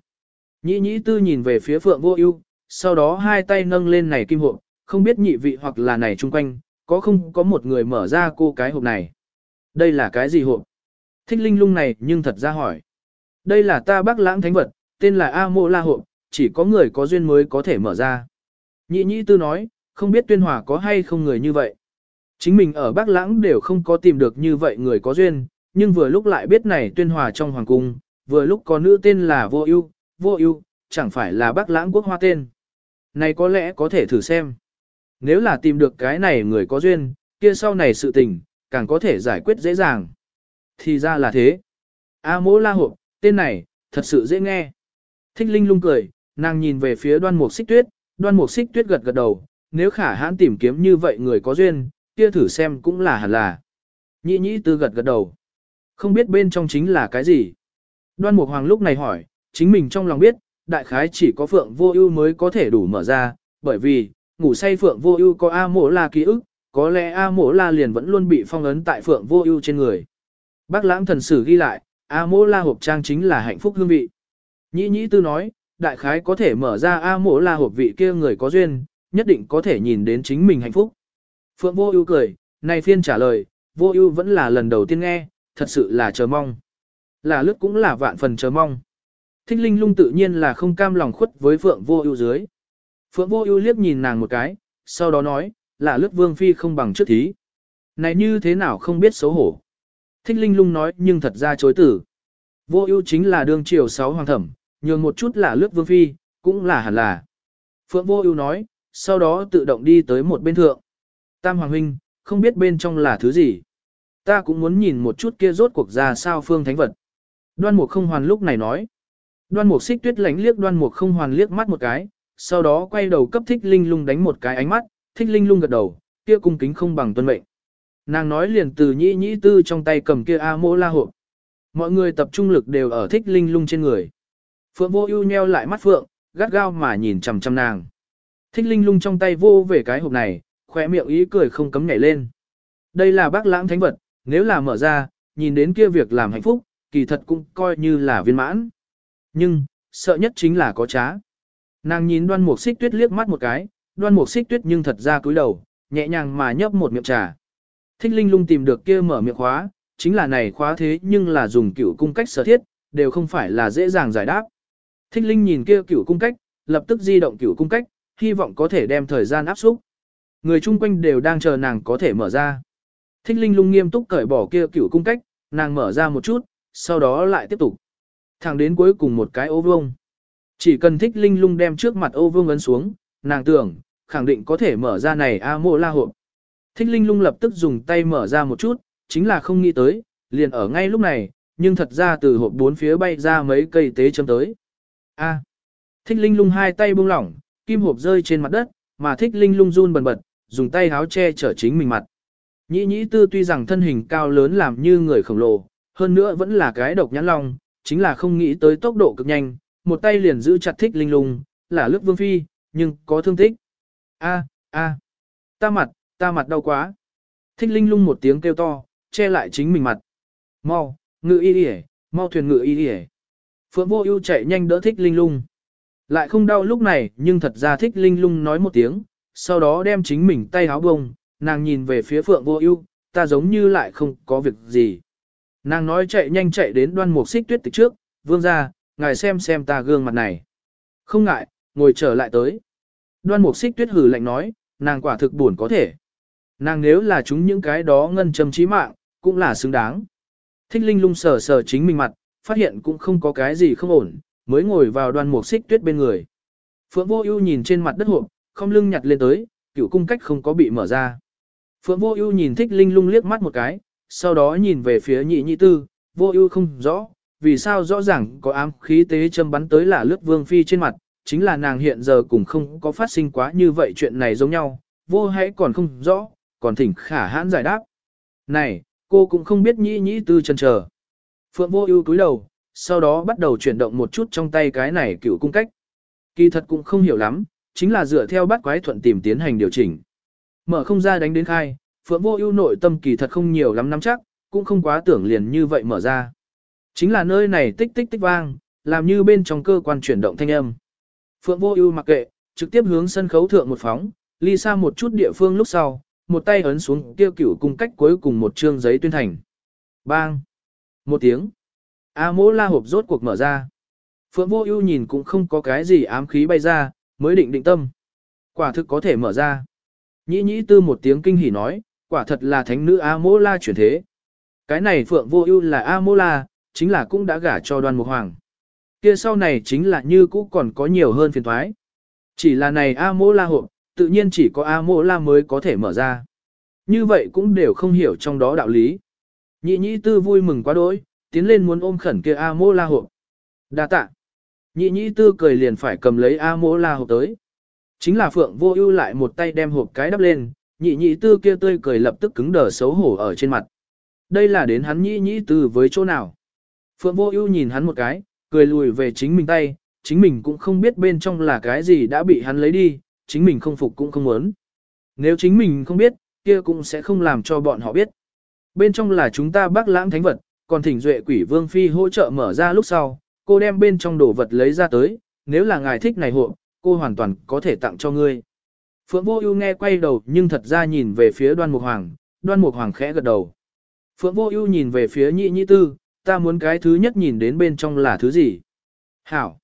Speaker 1: Nhĩ Nhĩ Tư nhìn về phía Phượng Vô Ưu, sau đó hai tay nâng lên này kim hộp, không biết nhị vị hoặc là này chung quanh, có không có một người mở ra cô cái hộp này. Đây là cái gì hộp? Thích Linh Lung này nhưng thật ra hỏi. Đây là ta Bác Lãng thánh vật, tên là A Mộ La hộp, chỉ có người có duyên mới có thể mở ra. Nhị Nhĩ Tư nói, không biết Tuyên Hòa có hay không người như vậy. Chính mình ở Bắc Lãng đều không có tìm được như vậy người có duyên, nhưng vừa lúc lại biết này tuyên hòa trong hoàng cung, vừa lúc có nữ tên là Vô Ưu, Vô Ưu, chẳng phải là Bắc Lãng quốc hoa tên. Này có lẽ có thể thử xem. Nếu là tìm được cái này người có duyên, kia sau này sự tình, càng có thể giải quyết dễ dàng. Thì ra là thế. A Mỗ La Hộp, tên này, thật sự dễ nghe. Thích Linh lung cười, nàng nhìn về phía đoan mục xích tuyết, đoan mục xích tuyết gật gật đầu, nếu khả hãn tìm kiếm như vậy người có duyên, kia thử xem cũng là hẳn là. Nhĩ nhĩ tư gật gật đầu. Không biết bên trong chính là cái gì. Đoan Mục Hoàng lúc này hỏi, chính mình trong lòng biết, đại khái chỉ có Phượng Vô Ưu mới có thể đủ mở ra, bởi vì, ngủ say Phượng Vô Ưu có A Mộ La ký ức, có lẽ A Mộ La liền vẫn luôn bị phong ấn tại Phượng Vô Ưu trên người. Bác Lãng thần sử ghi lại, A Mộ La hộp trang chính là hạnh phúc hương vị. Nhĩ Nhĩ Tư nói, đại khái có thể mở ra A Mộ La hộp vị kia người có duyên, nhất định có thể nhìn đến chính mình hạnh phúc. Phượng Vô Ưu cười, này phiên trả lời, Vô Ưu vẫn là lần đầu tiên nghe, thật sự là chờ mong. Là lướt cũng là vạn phần chờ mong. Thích Linh Lung tự nhiên là không cam lòng khuất với Phượng Vô Ưu dưới. Phượng Vô Ưu liếc nhìn nàng một cái, sau đó nói, là lướt vương phi không bằng trước thí. Này như thế nào không biết xấu hổ. Thích Linh Lung nói nhưng thật ra chối từ. Vô Ưu chính là đương triều sáu hoàng thẩm, nhường một chút là lướt vương phi, cũng là hẳn là. Phượng Vô Ưu nói, sau đó tự động đi tới một bên thượng. Tam Hoàng Huynh, không biết bên trong là thứ gì. Ta cũng muốn nhìn một chút kia rốt cuộc ra sao phương thánh vật. Đoan Mục không hoàn lúc này nói. Đoan Mục xích tuyết lánh liếc đoan Mục không hoàn liếc mắt một cái, sau đó quay đầu cấp thích linh lung đánh một cái ánh mắt, thích linh lung gật đầu, kia cung kính không bằng tuân mệnh. Nàng nói liền từ nhĩ nhĩ tư trong tay cầm kia A mô la hộp. Mọi người tập trung lực đều ở thích linh lung trên người. Phượng vô ưu nheo lại mắt Phượng, gắt gao mà nhìn chằm chằm nàng. Thích linh lung trong tay vô về cái hộp này, khóe miệng ý cười không cấm nhảy lên. Đây là bác lãng thánh vật, nếu là mở ra, nhìn đến kia việc làm hạnh phúc, kỳ thật cũng coi như là viên mãn. Nhưng, sợ nhất chính là có trá. Nàng nhìn đoan mục xích tuyết liếc mắt một cái, đoan mục xích tuyết nhưng thật ra cúi đầu, nhẹ nhàng mà nhấp một miệng trà. Thích linh lung tìm được kia mở miệng khóa, chính là này khóa thế nhưng là dùng cửu cung cách sở thiết, đều không phải là dễ dàng giải đáp. Thích linh nhìn kia cửu cung cách, lập tức di động cửu cung cách, hy vọng có thể đem thời gian áp xúc. Người chung quanh đều đang chờ nàng có thể mở ra. Thích linh lung nghiêm túc cởi bỏ kia cửu cung cách, nàng mở ra một chút, sau đó lại tiếp tục. Thẳng đến cuối cùng một cái ô vuông. Chỉ cần thích linh lung đem trước mặt ô vuông ấn xuống, nàng tưởng, khẳng định có thể mở ra này A Mộ la hộp. Thích linh lung lập tức dùng tay mở ra một chút, chính là không nghĩ tới, liền ở ngay lúc này, nhưng thật ra từ hộp bốn phía bay ra mấy cây tế châm tới. A. thích linh lung hai tay buông lỏng, kim hộp rơi trên mặt đất, mà thích linh lung run bần bật, dùng tay háo che chở chính mình mặt. Nhĩ nhĩ tư tuy rằng thân hình cao lớn làm như người khổng lồ, hơn nữa vẫn là cái độc nhãn long, chính là không nghĩ tới tốc độ cực nhanh, một tay liền giữ chặt thích linh lung, là lướt vương phi, nhưng có thương tích. A, a, ta mặt, ta mặt đau quá. Thích linh lung một tiếng kêu to, che lại chính mình mặt. Mau, ngự y đi mau thuyền ngự y đi Phượng vô ưu chạy nhanh đỡ thích linh lung. Lại không đau lúc này, nhưng thật ra thích linh lung nói một tiếng, sau đó đem chính mình tay háo bông, nàng nhìn về phía Phượng vô ưu, ta giống như lại không có việc gì. Nàng nói chạy nhanh chạy đến đoan mục xích tuyết tịch trước, vương ra, ngài xem xem ta gương mặt này. Không ngại, ngồi trở lại tới. Đoan mục xích tuyết hử lạnh nói, nàng quả thực buồn có thể. Nàng nếu là chúng những cái đó ngân châm trí mạng, cũng là xứng đáng. Thích linh lung sờ sờ chính mình mặt, phát hiện cũng không có cái gì không ổn, mới ngồi vào đoan mục xích tuyết bên người. Phượng vô ưu nhìn trên mặt đất hộp, không lưng nhặt lên tới, cựu cung cách không có bị mở ra. Phượng vô ưu nhìn thích linh lung liếc mắt một cái, sau đó nhìn về phía nhị nhị tư, vô ưu không rõ, vì sao rõ ràng có ám khí tế châm bắn tới là lướt vương phi trên mặt, chính là nàng hiện giờ cũng không có phát sinh quá như vậy chuyện này giống nhau, vô hãy còn không rõ, còn thỉnh khả hãn giải đáp. Này, cô cũng không biết nhị nhị tư chân chờ. Phượng vô ưu cúi đầu, sau đó bắt đầu chuyển động một chút trong tay cái này cựu cung cách. Kỳ thật cũng không hiểu lắm, chính là dựa theo bắt quái thuận tìm tiến hành điều chỉnh. Mở không ra đánh đến khai, Phượng vô ưu nội tâm kỳ thật không nhiều lắm nắm chắc, cũng không quá tưởng liền như vậy mở ra. Chính là nơi này tích tích tích vang, làm như bên trong cơ quan chuyển động thanh âm. Phượng vô ưu mặc kệ, trực tiếp hướng sân khấu thượng một phóng, ly xa một chút địa phương lúc sau, một tay ấn xuống tiêu cửu cung cách cuối cùng một chương giấy tuyên thành. Bang! Một tiếng. A mỗ la hộp rốt cuộc mở ra. Phượng vô ưu nhìn cũng không có cái gì ám khí bay ra, mới định định tâm. Quả thực có thể mở ra. Nhĩ nhĩ tư một tiếng kinh hỉ nói, quả thật là thánh nữ A-mô-la chuyển thế. Cái này Phượng vô ưu là A-mô-la, chính là cũng đã gả cho đoan mục hoàng. Kia sau này chính là như cũ còn có nhiều hơn phiền thoái. Chỉ là này A-mô-la hộp, tự nhiên chỉ có A-mô-la mới có thể mở ra. Như vậy cũng đều không hiểu trong đó đạo lý. Nhị Nhĩ tư vui mừng quá đỗi, tiến lên muốn ôm khẩn kia A-mô-la hộp. đa tạ. Nhị nhị tư cười liền phải cầm lấy A mỗ la hộp tới. Chính là Phượng vô ưu lại một tay đem hộp cái đắp lên, nhị nhị tư kia tươi cười lập tức cứng đờ xấu hổ ở trên mặt. Đây là đến hắn nhị nhị tư với chỗ nào. Phượng vô ưu nhìn hắn một cái, cười lùi về chính mình tay, chính mình cũng không biết bên trong là cái gì đã bị hắn lấy đi, chính mình không phục cũng không muốn. Nếu chính mình không biết, kia cũng sẽ không làm cho bọn họ biết. Bên trong là chúng ta bác lãng thánh vật, còn thỉnh duệ quỷ vương phi hỗ trợ mở ra lúc sau, cô đem bên trong đồ vật lấy ra tới, nếu là ngài thích này hộ, cô hoàn toàn có thể tặng cho ngươi. Phượng Vô Ưu nghe quay đầu, nhưng thật ra nhìn về phía Đoan Mục Hoàng, Đoan Mục Hoàng khẽ gật đầu. Phượng Vô Ưu nhìn về phía Nhị Nhị Tư, ta muốn cái thứ nhất nhìn đến bên trong là thứ gì? Hảo.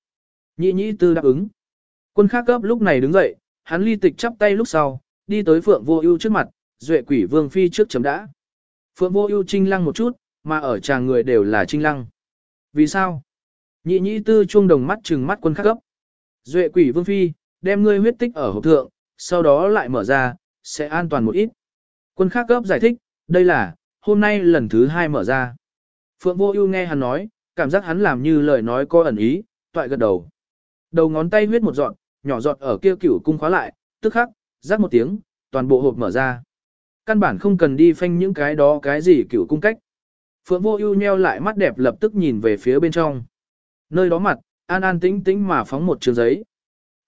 Speaker 1: Nhị Nhị Tư đáp ứng. Quân khác cấp lúc này đứng dậy, hắn ly tịch chắp tay lúc sau, đi tới Phượng Vô Ưu trước mặt, duệ quỷ vương phi trước chấm đã. Phượng Vô Ưu trinh lăng một chút, mà ở chàng người đều là trinh lăng. Vì sao? Nhị Nhị Tư chuông đồng mắt trừng mắt quân khắc cấp. Duệ quỷ vương phi, đem ngươi huyết tích ở hộp thượng, sau đó lại mở ra, sẽ an toàn một ít. Quân khắc cấp giải thích, đây là, hôm nay lần thứ hai mở ra. Phượng vô ưu nghe hắn nói, cảm giác hắn làm như lời nói có ẩn ý, toại gật đầu. Đầu ngón tay huyết một giọt, nhỏ giọt ở kia cửu cung khóa lại, tức khắc, rắc một tiếng, toàn bộ hộp mở ra. Căn bản không cần đi phanh những cái đó cái gì cửu cung cách. Phượng vô ưu nheo lại mắt đẹp lập tức nhìn về phía bên trong. Nơi đó mặt, an an tĩnh tĩnh mà phóng một trường giấy.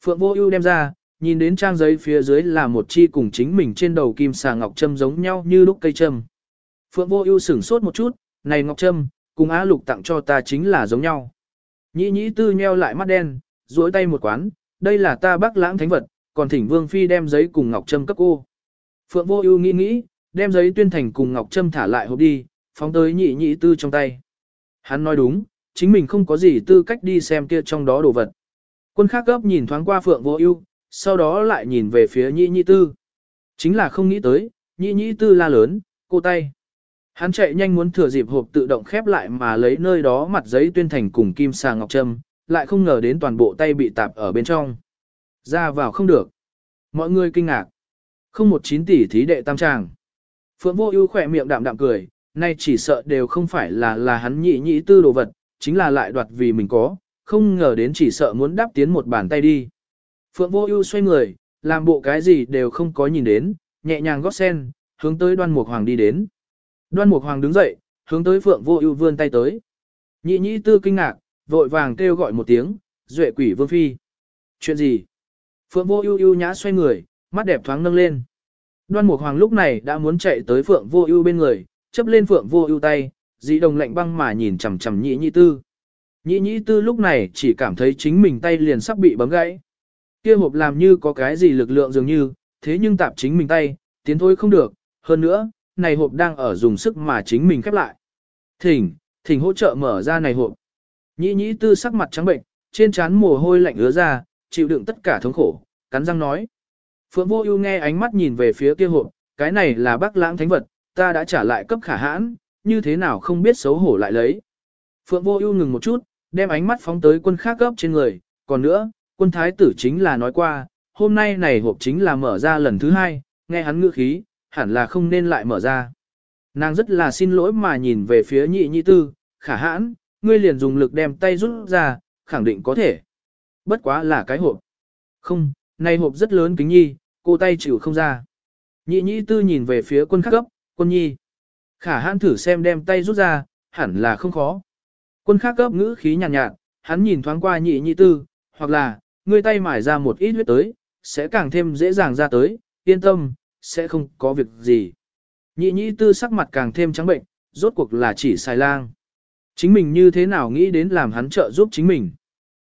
Speaker 1: Phượng vô ưu đem ra, nhìn đến trang giấy phía dưới là một chi cùng chính mình trên đầu kim xà ngọc châm giống nhau như lúc cây châm. Phượng vô ưu sửng sốt một chút, này ngọc trâm, cùng á lục tặng cho ta chính là giống nhau. Nhĩ nhĩ tư nheo lại mắt đen, duỗi tay một quán, đây là ta bác lãng thánh vật, còn thỉnh vương phi đem giấy cùng ngọc trâm cấp cô. Phượng vô ưu nghĩ nghĩ, đem giấy tuyên thành cùng ngọc trâm thả lại hộp đi, phóng tới nhĩ nhĩ tư trong tay. Hắn nói đúng, chính mình không có gì tư cách đi xem kia trong đó đồ vật. Quân khác gấp nhìn thoáng qua Phượng vô ưu, sau đó lại nhìn về phía nhị nhĩ tư. Chính là không nghĩ tới, nhị nhĩ tư la lớn, cô tay. Hắn chạy nhanh muốn thừa dịp hộp tự động khép lại mà lấy nơi đó mặt giấy tuyên thành cùng kim sàng ngọc trâm, lại không ngờ đến toàn bộ tay bị tạp ở bên trong. Ra vào không được. Mọi người kinh ngạc. Không một chín tỷ thí đệ tam tràng. Phượng vô ưu khỏe miệng đạm đạm cười, nay chỉ sợ đều không phải là là hắn nhị nhị tư đồ vật, chính là lại đoạt vì mình có, không ngờ đến chỉ sợ muốn đáp tiến một bàn tay đi. Phượng Vô Ưu xoay người, làm bộ cái gì đều không có nhìn đến, nhẹ nhàng gót sen, hướng tới Đoan Mục Hoàng đi đến. Đoan Mục Hoàng đứng dậy, hướng tới Phượng Vô Ưu vươn tay tới. Nhị nhị tư kinh ngạc, vội vàng kêu gọi một tiếng, "Duệ Quỷ Vương phi." "Chuyện gì?" Phượng Vô Ưu ưu nhã xoay người, mắt đẹp thoáng nâng lên. Đoan Mục Hoàng lúc này đã muốn chạy tới Phượng Vô Ưu bên người, chấp lên Phượng Vô Ưu tay, dị đồng lạnh băng mà nhìn chằm chằm Nhị Nhị Tư. Nhị Nhị Tư lúc này chỉ cảm thấy chính mình tay liền sắp bị bấm gãy. Kia hộp làm như có cái gì lực lượng dường như, thế nhưng tạp chính mình tay, tiến thôi không được, hơn nữa, này hộp đang ở dùng sức mà chính mình khép lại. Thỉnh, thỉnh hỗ trợ mở ra này hộp. Nhị Nhị Tư sắc mặt trắng bệnh, trên trán mồ hôi lạnh ứa ra, chịu đựng tất cả thống khổ, cắn răng nói. Phượng Vô Ưu nghe ánh mắt nhìn về phía kia hộp, cái này là Bắc Lãng Thánh vật, ta đã trả lại cấp khả hãn, như thế nào không biết xấu hổ lại lấy. Phượng Vô Ưu ngừng một chút, đem ánh mắt phóng tới quân khác gấp trên người, còn nữa, quân thái tử chính là nói qua, hôm nay này hộp chính là mở ra lần thứ hai, nghe hắn ngữ khí, hẳn là không nên lại mở ra. Nàng rất là xin lỗi mà nhìn về phía nhị nhị tư, khả hãn, ngươi liền dùng lực đem tay rút ra, khẳng định có thể. Bất quá là cái hộp. Không, này hộp rất lớn kính nhi, cô tay chịu không ra. Nhị nhị tư nhìn về phía quân khắc cấp, quân nhi. Khả hãn thử xem đem tay rút ra, hẳn là không khó. Quân Khác cấp ngữ khí nhàn nhạt, nhạt, hắn nhìn thoáng qua nhị nhị tư, hoặc là, ngươi tay mải ra một ít huyết tới, sẽ càng thêm dễ dàng ra tới, yên tâm, sẽ không có việc gì. Nhị nhị tư sắc mặt càng thêm trắng bệnh, rốt cuộc là chỉ xài lang. Chính mình như thế nào nghĩ đến làm hắn trợ giúp chính mình.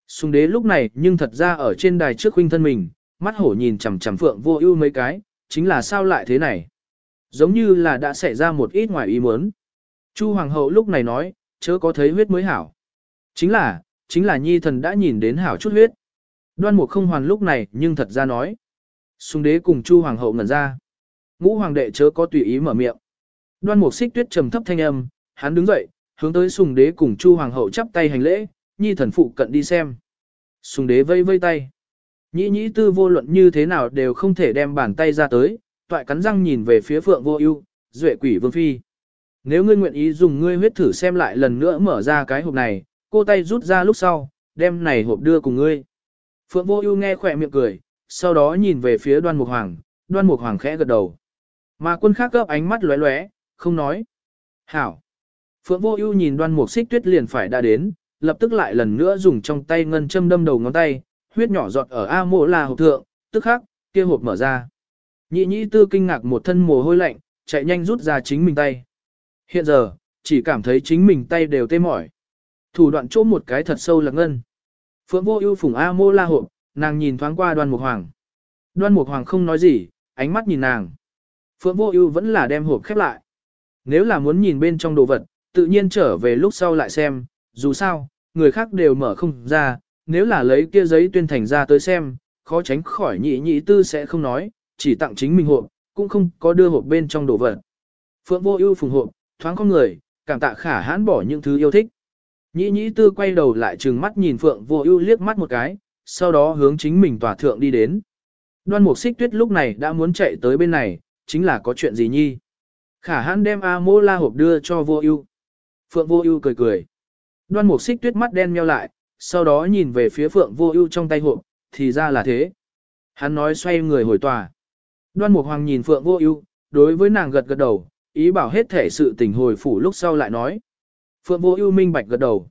Speaker 1: Sùng đế lúc này nhưng thật ra ở trên đài trước huynh thân mình, mắt hổ nhìn chằm chằm phượng vô ưu mấy cái, chính là sao lại thế này. Giống như là đã xảy ra một ít ngoài ý muốn. Chu hoàng hậu lúc này nói, chớ có thấy huyết mới hảo. Chính là, chính là nhi thần đã nhìn đến hảo chút huyết. Đoan mục không hoàn lúc này nhưng thật ra nói. Sùng đế cùng chu hoàng hậu ngẩn ra. Ngũ hoàng đệ chớ có tùy ý mở miệng. Đoan mục xích tuyết trầm thấp thanh âm, hắn đứng dậy, hướng tới sùng đế cùng chu hoàng hậu chắp tay hành lễ, nhi thần phụ cận đi xem. Sùng đế vây vây tay. Nhĩ nhĩ tư vô luận như thế nào đều không thể đem bàn tay ra tới, toại cắn răng nhìn về phía phượng vô ưu, duệ quỷ vương phi. Nếu ngươi nguyện ý dùng ngươi huyết thử xem lại lần nữa mở ra cái hộp này, cô tay rút ra lúc sau, đem này hộp đưa cùng ngươi. Phượng vô ưu nghe khỏe miệng cười, sau đó nhìn về phía đoan mục hoàng, đoan mục hoàng khẽ gật đầu. Mà quân khác gấp ánh mắt lóe lóe, không nói. Hảo. Phượng vô ưu nhìn đoan mục xích tuyết liền phải đã đến, lập tức lại lần nữa dùng trong tay ngân châm đâm đầu ngón tay, huyết nhỏ giọt ở A mộ là hộp thượng, tức khắc, kia hộp mở ra. Nhị nhị tư kinh ngạc một thân mồ hôi lạnh, chạy nhanh rút ra chính mình tay. Hiện giờ, chỉ cảm thấy chính mình tay đều tê mỏi. Thủ đoạn chỗ một cái thật sâu là ngân. Phượng vô ưu phùng A mô la hộp, nàng nhìn thoáng qua đoan mục hoàng. Đoan mục hoàng không nói gì, ánh mắt nhìn nàng. Phượng vô ưu vẫn là đem hộp khép lại. Nếu là muốn nhìn bên trong đồ vật, tự nhiên trở về lúc sau lại xem, dù sao, người khác đều mở không ra, nếu là lấy kia giấy tuyên thành ra tới xem, khó tránh khỏi nhị nhị tư sẽ không nói, chỉ tặng chính mình hộp, cũng không có đưa hộp bên trong đồ vật. Phượng vô ưu phùng hộp, thoáng con người, cảm tạ khả hãn bỏ những thứ yêu thích. Nhĩ nhĩ tư quay đầu lại trừng mắt nhìn Phượng vô ưu liếc mắt một cái, sau đó hướng chính mình tòa thượng đi đến. Đoan mục xích tuyết lúc này đã muốn chạy tới bên này, chính là có chuyện gì nhi. Khả hãn đem A mô la hộp đưa cho vô ưu. Phượng vô ưu cười cười. Đoan mục xích tuyết mắt đen meo lại, sau đó nhìn về phía phượng vô ưu trong tay hộp, thì ra là thế. Hắn nói xoay người hồi tòa. Đoan mục hoàng nhìn phượng vô ưu, đối với nàng gật gật đầu, ý bảo hết thể sự tình hồi phủ lúc sau lại nói. Phượng vô ưu minh bạch gật đầu.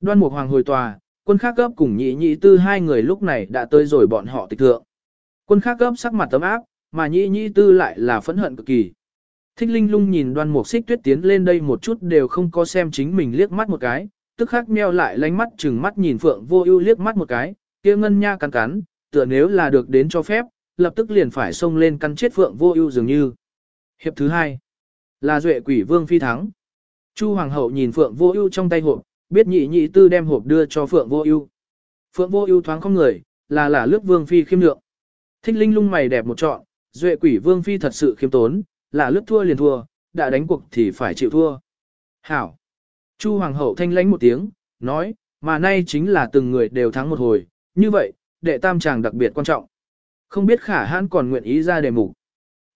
Speaker 1: Đoan mục hoàng hồi tòa, quân khác gấp cùng nhị nhị tư hai người lúc này đã tới rồi bọn họ tịch thượng. Quân khác gấp sắc mặt tấm áp, mà nhị nhị tư lại là phẫn hận cực kỳ. Thích linh lung nhìn đoan mục xích tuyết tiến lên đây một chút đều không có xem chính mình liếc mắt một cái, tức khắc meo lại lánh mắt chừng mắt nhìn Phượng Vô Ưu liếc mắt một cái, kia ngân nha cắn cắn, tựa nếu là được đến cho phép, lập tức liền phải xông lên căn chết Phượng Vô Ưu dường như. Hiệp thứ hai, là Duệ Quỷ Vương phi thắng. Chu hoàng hậu nhìn Phượng Vô Ưu trong tay hộp, biết nhị nhị tư đem hộp đưa cho Phượng Vô Ưu. Phượng Vô Ưu thoáng không người, là là lướt Vương phi khiêm lượng. Thích Linh lung mày đẹp một trọn, Duệ Quỷ Vương phi thật sự khiêm tốn, là lướt thua liền thua, đã đánh cuộc thì phải chịu thua. Hảo. Chu Hoàng hậu thanh lãnh một tiếng, nói, mà nay chính là từng người đều thắng một hồi, như vậy, đệ tam chàng đặc biệt quan trọng. Không biết khả hãn còn nguyện ý ra đề mục.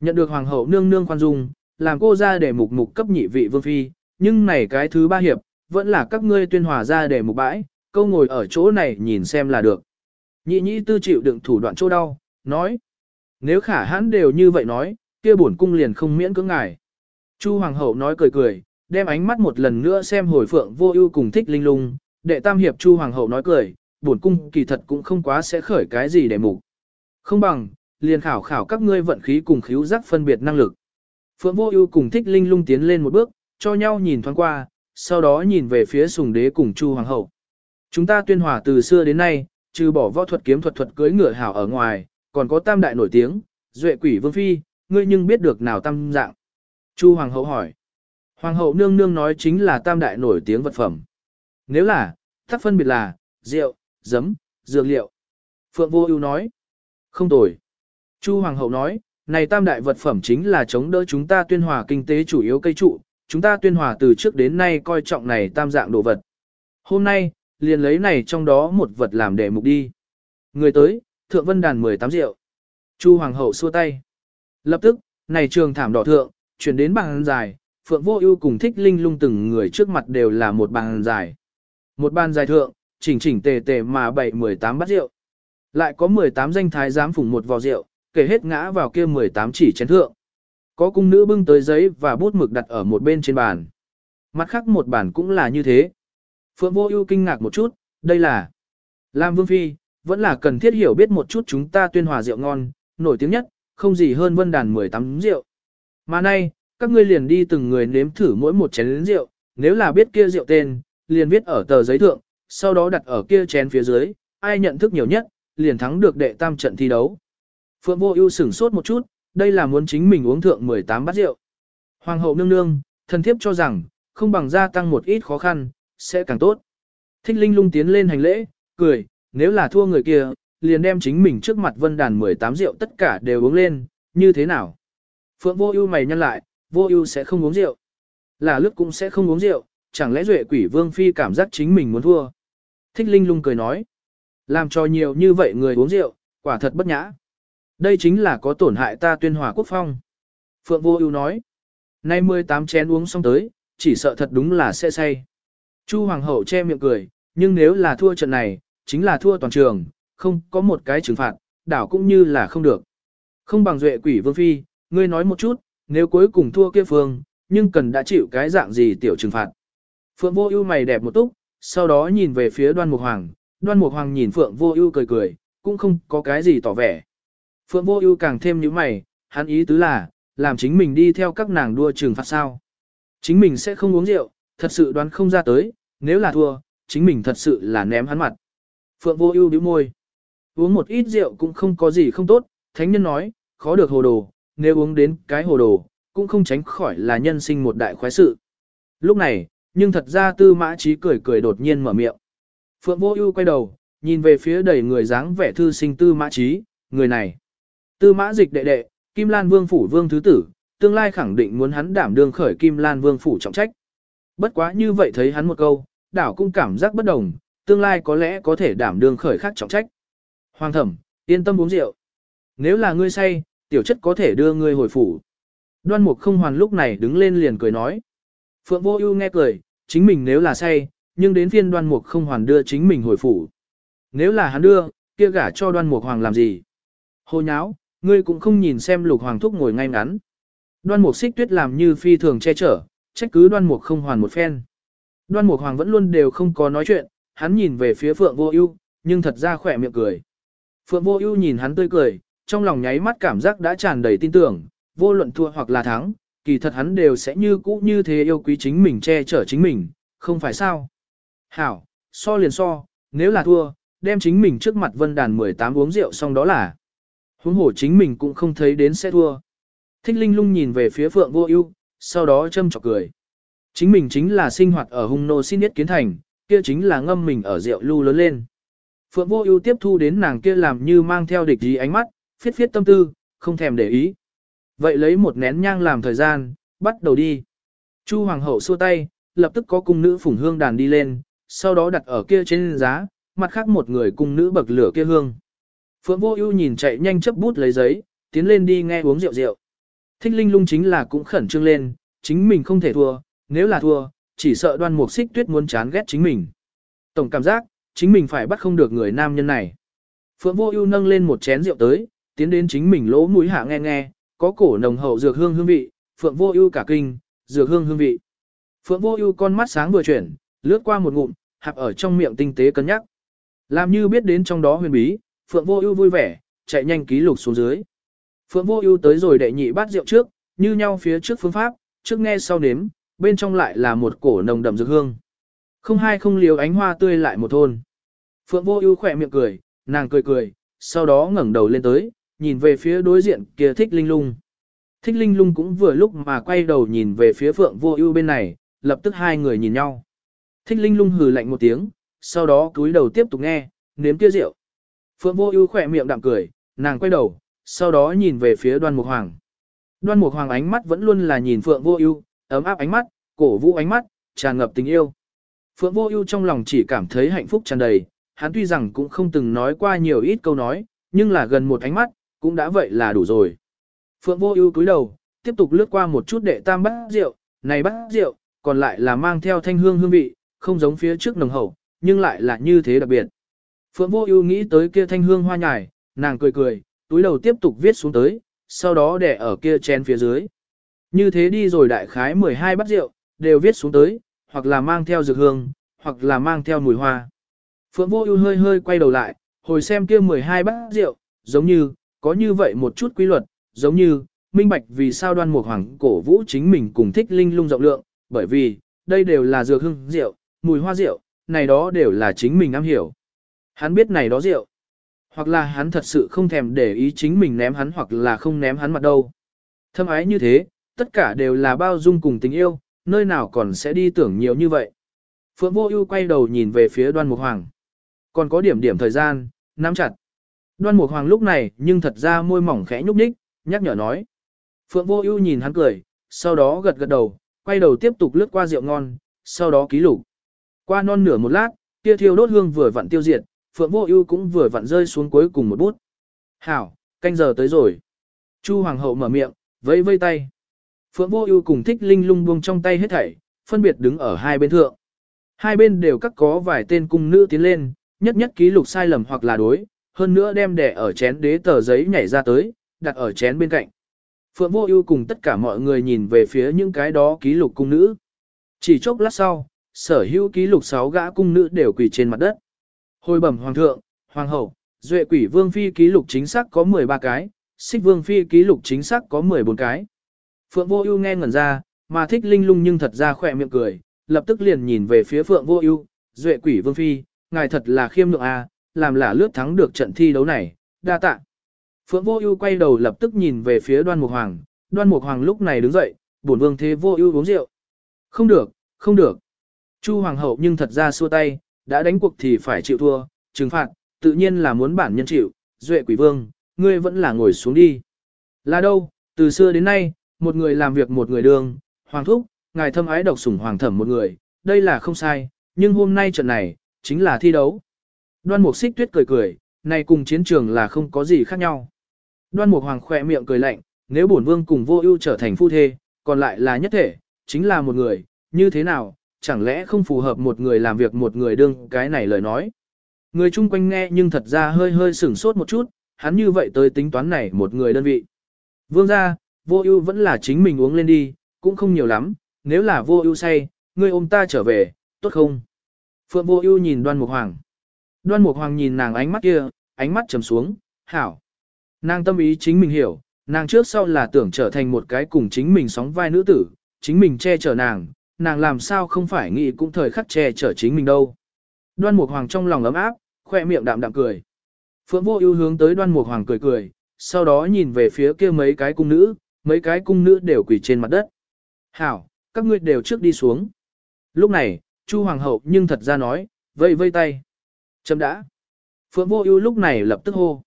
Speaker 1: Nhận được Hoàng hậu nương nương khoan dung, làm cô ra đề mục mục cấp nhị vị vương phi, nhưng này cái thứ ba hiệp, vẫn là các ngươi tuyên hòa ra đề mục bãi, câu ngồi ở chỗ này nhìn xem là được. Nhị nhị tư chịu đựng thủ đoạn chỗ đau, nói. Nếu khả hãn đều như vậy nói, kia bổn cung liền không miễn cưỡng ngài. Chu hoàng hậu nói cười cười, đem ánh mắt một lần nữa xem hồi phượng vô ưu cùng thích linh lung, đệ tam hiệp chu hoàng hậu nói cười, bổn cung kỳ thật cũng không quá sẽ khởi cái gì để mục. Không bằng, liền khảo khảo các ngươi vận khí cùng khíu giác phân biệt năng lực. Phượng vô ưu cùng thích linh lung tiến lên một bước, cho nhau nhìn thoáng qua, sau đó nhìn về phía sùng đế cùng chu hoàng hậu. Chúng ta tuyên hòa từ xưa đến nay, trừ bỏ võ thuật kiếm thuật thuật cưỡi ngựa hảo ở ngoài, còn có tam đại nổi tiếng, duệ quỷ vương phi, ngươi nhưng biết được nào tam dạng. Chu hoàng hậu hỏi. Hoàng hậu nương nương nói chính là tam đại nổi tiếng vật phẩm. Nếu là, thắc phân biệt là, rượu, giấm, dược liệu. Phượng vô ưu nói. Không tồi. Chu hoàng hậu nói, này tam đại vật phẩm chính là chống đỡ chúng ta tuyên hòa kinh tế chủ yếu cây trụ, chúng ta tuyên hòa từ trước đến nay coi trọng này tam dạng đồ vật. Hôm nay, liền lấy này trong đó một vật làm đề mục đi. Người tới, thượng vân đàn 18 rượu. Chu hoàng hậu xua tay. Lập tức, này trường thảm đỏ thượng, chuyển đến bàn dài, phượng vô ưu cùng thích linh lung từng người trước mặt đều là một bàn dài. Một bàn dài thượng, chỉnh chỉnh tề tề mà bày 18 bát rượu. Lại có 18 danh thái giám phủng một vò rượu, kể hết ngã vào kia 18 chỉ chén thượng. Có cung nữ bưng tới giấy và bút mực đặt ở một bên trên bàn. Mặt khác một bàn cũng là như thế. Phượng Vô Ưu kinh ngạc một chút, đây là Lam Vương Phi, vẫn là cần thiết hiểu biết một chút chúng ta tuyên hòa rượu ngon, nổi tiếng nhất, không gì hơn vân đàn 18 rượu. Mà nay, các ngươi liền đi từng người nếm thử mỗi một chén rượu, nếu là biết kia rượu tên, liền viết ở tờ giấy thượng, sau đó đặt ở kia chén phía dưới, ai nhận thức nhiều nhất, liền thắng được đệ tam trận thi đấu. Phượng Vô Ưu sửng sốt một chút, đây là muốn chính mình uống thượng 18 bát rượu. Hoàng hậu nương nương, thần thiếp cho rằng, không bằng gia tăng một ít khó khăn, sẽ càng tốt. Thích Linh lung tiến lên hành lễ, cười, nếu là thua người kia, liền đem chính mình trước mặt vân đàn 18 rượu tất cả đều uống lên, như thế nào? Phượng vô ưu mày nhăn lại, vô ưu sẽ không uống rượu. Là lướt cũng sẽ không uống rượu, chẳng lẽ duệ quỷ vương phi cảm giác chính mình muốn thua. Thích Linh lung cười nói, làm cho nhiều như vậy người uống rượu, quả thật bất nhã. Đây chính là có tổn hại ta tuyên hòa quốc phong. Phượng vô ưu nói, nay 18 chén uống xong tới, chỉ sợ thật đúng là sẽ say. Chu Hoàng hậu che miệng cười, nhưng nếu là thua trận này, chính là thua toàn trường, không có một cái trừng phạt, đảo cũng như là không được. Không bằng duệ quỷ vương phi, ngươi nói một chút, nếu cuối cùng thua kia phương, nhưng cần đã chịu cái dạng gì tiểu trừng phạt. Phượng vô ưu mày đẹp một túc, sau đó nhìn về phía đoan mục hoàng, đoan mục hoàng nhìn Phượng vô ưu cười cười, cũng không có cái gì tỏ vẻ. Phượng vô ưu càng thêm nhíu mày, hắn ý tứ là, làm chính mình đi theo các nàng đua trừng phạt sao. Chính mình sẽ không uống rượu, thật sự đoán không ra tới, nếu là thua, chính mình thật sự là ném hắn mặt. Phượng vô ưu bĩu môi. Uống một ít rượu cũng không có gì không tốt, thánh nhân nói, khó được hồ đồ, nếu uống đến cái hồ đồ, cũng không tránh khỏi là nhân sinh một đại khoái sự. Lúc này, nhưng thật ra tư mã Chí cười cười đột nhiên mở miệng. Phượng vô ưu quay đầu, nhìn về phía đầy người dáng vẻ thư sinh tư mã trí, người này. Tư mã dịch đệ đệ, Kim Lan Vương Phủ Vương Thứ Tử, tương lai khẳng định muốn hắn đảm đương khởi Kim Lan Vương Phủ trọng trách. Bất quá như vậy thấy hắn một câu, đảo cũng cảm giác bất đồng, tương lai có lẽ có thể đảm đương khởi khác trọng trách. Hoàng thẩm, yên tâm uống rượu. Nếu là ngươi say, tiểu chất có thể đưa ngươi hồi phủ. Đoan mục không hoàn lúc này đứng lên liền cười nói. Phượng vô ưu nghe cười, chính mình nếu là say, nhưng đến phiên đoan mục không hoàn đưa chính mình hồi phủ. Nếu là hắn đưa, kia gả cho đoan mục hoàng làm gì? Hồ nháo, ngươi cũng không nhìn xem lục hoàng thúc ngồi ngay ngắn. Đoan mục xích tuyết làm như phi thường che chở, trách cứ đoan mục không hoàn một phen. Đoan mục hoàng vẫn luôn đều không có nói chuyện, hắn nhìn về phía phượng vô ưu, nhưng thật ra khỏe miệng cười. Phượng vô ưu nhìn hắn tươi cười, trong lòng nháy mắt cảm giác đã tràn đầy tin tưởng, vô luận thua hoặc là thắng, kỳ thật hắn đều sẽ như cũ như thế yêu quý chính mình che chở chính mình, không phải sao. Hảo, so liền so, nếu là thua, đem chính mình trước mặt vân đàn 18 uống rượu xong đó là. Huống hổ chính mình cũng không thấy đến sẽ thua. Thích linh lung nhìn về phía phượng vô ưu, sau đó châm chọc cười. Chính mình chính là sinh hoạt ở hung nô xin nhất kiến thành, kia chính là ngâm mình ở rượu lưu lớn lên. Phượng vô ưu tiếp thu đến nàng kia làm như mang theo địch ý ánh mắt, phiết phiết tâm tư, không thèm để ý. Vậy lấy một nén nhang làm thời gian, bắt đầu đi. Chu hoàng hậu xua tay, lập tức có cung nữ phủng hương đàn đi lên, sau đó đặt ở kia trên giá, mặt khác một người cung nữ bậc lửa kia hương. Phượng vô ưu nhìn chạy nhanh chấp bút lấy giấy, tiến lên đi nghe uống rượu rượu. Thích linh lung chính là cũng khẩn trương lên, chính mình không thể thua, nếu là thua, chỉ sợ đoan mục xích tuyết muốn chán ghét chính mình. Tổng cảm giác, chính mình phải bắt không được người nam nhân này. Phượng vô ưu nâng lên một chén rượu tới, tiến đến chính mình lỗ mũi hạ nghe nghe, có cổ nồng hậu dược hương hương vị, Phượng vô ưu cả kinh, dược hương hương vị. Phượng vô ưu con mắt sáng vừa chuyển, lướt qua một ngụm, hạp ở trong miệng tinh tế cân nhắc. Làm như biết đến trong đó huyền bí, Phượng vô ưu vui vẻ, chạy nhanh ký lục xuống dưới. Phượng vô ưu tới rồi đệ nhị bát rượu trước, như nhau phía trước phương pháp, trước nghe sau nếm, bên trong lại là một cổ nồng đậm dược hương. Không hai không liều ánh hoa tươi lại một thôn. Phượng vô ưu khẽ miệng cười, nàng cười cười, sau đó ngẩng đầu lên tới, nhìn về phía đối diện kia thích linh lung. Thích linh lung cũng vừa lúc mà quay đầu nhìn về phía phượng vô ưu bên này, lập tức hai người nhìn nhau. Thích linh lung hừ lạnh một tiếng, sau đó cúi đầu tiếp tục nghe, nếm kia rượu. Phượng vô ưu khỏe miệng đạm cười, nàng quay đầu, sau đó nhìn về phía đoan mục hoàng. Đoan mục hoàng ánh mắt vẫn luôn là nhìn phượng vô ưu, ấm áp ánh mắt, cổ vũ ánh mắt, tràn ngập tình yêu. Phượng vô ưu trong lòng chỉ cảm thấy hạnh phúc tràn đầy, hắn tuy rằng cũng không từng nói qua nhiều ít câu nói, nhưng là gần một ánh mắt, cũng đã vậy là đủ rồi. Phượng vô ưu cúi đầu, tiếp tục lướt qua một chút đệ tam bát rượu, này bát rượu, còn lại là mang theo thanh hương hương vị, không giống phía trước nồng hậu, nhưng lại là như thế đặc biệt. Phượng vô ưu nghĩ tới kia thanh hương hoa nhài, nàng cười cười, túi đầu tiếp tục viết xuống tới, sau đó để ở kia chén phía dưới. Như thế đi rồi đại khái 12 bát rượu, đều viết xuống tới, hoặc là mang theo dược hương, hoặc là mang theo mùi hoa. Phượng vô ưu hơi hơi quay đầu lại, hồi xem kia 12 bát rượu, giống như, có như vậy một chút quy luật, giống như, minh bạch vì sao đoan mục hoàng cổ vũ chính mình cùng thích linh lung rộng lượng, bởi vì, đây đều là dược hương rượu, mùi hoa rượu, này đó đều là chính mình am hiểu. Hắn biết này đó rượu. Hoặc là hắn thật sự không thèm để ý chính mình ném hắn hoặc là không ném hắn mặt đâu. Thâm ái như thế, tất cả đều là bao dung cùng tình yêu, nơi nào còn sẽ đi tưởng nhiều như vậy. Phượng Vô Ưu quay đầu nhìn về phía Đoan Mục Hoàng. Còn có điểm điểm thời gian, nắm chặt. Đoan Mục Hoàng lúc này, nhưng thật ra môi mỏng khẽ nhúc nhích, nhắc nhở nói. Phượng Vô Ưu nhìn hắn cười, sau đó gật gật đầu, quay đầu tiếp tục lướt qua rượu ngon, sau đó ký lục. Qua non nửa một lát, kia thiêu đốt hương vừa vặn tiêu diệt, Phượng Vô Ưu cũng vừa vặn rơi xuống cuối cùng một bút. "Hảo, canh giờ tới rồi." Chu hoàng hậu mở miệng, vẫy vẫy tay. Phượng Vô Ưu cùng Thích Linh Lung buông trong tay hết thảy, phân biệt đứng ở hai bên thượng. Hai bên đều các có vài tên cung nữ tiến lên, nhất nhất ký lục sai lầm hoặc là đối, hơn nữa đem đẻ ở chén đế tờ giấy nhảy ra tới, đặt ở chén bên cạnh. Phượng Vô Ưu cùng tất cả mọi người nhìn về phía những cái đó ký lục cung nữ. Chỉ chốc lát sau, sở hữu ký lục sáu gã cung nữ đều quỳ trên mặt đất. Hồi bẩm hoàng thượng, hoàng hậu, duệ quỷ vương phi ký lục chính xác có 13 cái, xích vương phi ký lục chính xác có 14 cái. Phượng vô ưu nghe ngẩn ra, mà thích linh lung nhưng thật ra khỏe miệng cười, lập tức liền nhìn về phía phượng vô ưu, duệ quỷ vương phi, ngài thật là khiêm nhượng a, làm là lướt thắng được trận thi đấu này, đa tạ. Phượng vô ưu quay đầu lập tức nhìn về phía đoan mục hoàng, đoan mục hoàng lúc này đứng dậy, bổn vương thế vô ưu uống rượu. Không được, không được. Chu hoàng hậu nhưng thật ra xua tay, đã đánh cuộc thì phải chịu thua, trừng phạt, tự nhiên là muốn bản nhân chịu, duệ quỷ vương, ngươi vẫn là ngồi xuống đi. Là đâu, từ xưa đến nay, một người làm việc một người đường, hoàng thúc, ngài thâm ái độc sủng hoàng thẩm một người, đây là không sai, nhưng hôm nay trận này, chính là thi đấu. Đoan mục xích tuyết cười cười, này cùng chiến trường là không có gì khác nhau. Đoan mục hoàng khỏe miệng cười lạnh, nếu bổn vương cùng vô ưu trở thành phu thê, còn lại là nhất thể, chính là một người, như thế nào, chẳng lẽ không phù hợp một người làm việc một người đương cái này lời nói. Người chung quanh nghe nhưng thật ra hơi hơi sửng sốt một chút, hắn như vậy tới tính toán này một người đơn vị. Vương ra, vô ưu vẫn là chính mình uống lên đi, cũng không nhiều lắm, nếu là vô ưu say, ngươi ôm ta trở về, tốt không? Phượng vô ưu nhìn đoan mục hoàng. Đoan mục hoàng nhìn nàng ánh mắt kia, ánh mắt trầm xuống, hảo. Nàng tâm ý chính mình hiểu, nàng trước sau là tưởng trở thành một cái cùng chính mình sóng vai nữ tử, chính mình che chở nàng, nàng làm sao không phải nghĩ cũng thời khắc che chở chính mình đâu. Đoan Mục Hoàng trong lòng ấm áp, khoe miệng đạm đạm cười. Phượng Vô Ưu hướng tới Đoan Mục Hoàng cười cười, sau đó nhìn về phía kia mấy cái cung nữ, mấy cái cung nữ đều quỳ trên mặt đất. "Hảo, các ngươi đều trước đi xuống." Lúc này, Chu hoàng hậu nhưng thật ra nói, vây vây tay. "Chấm đã." Phượng Vô Ưu lúc này lập tức hô.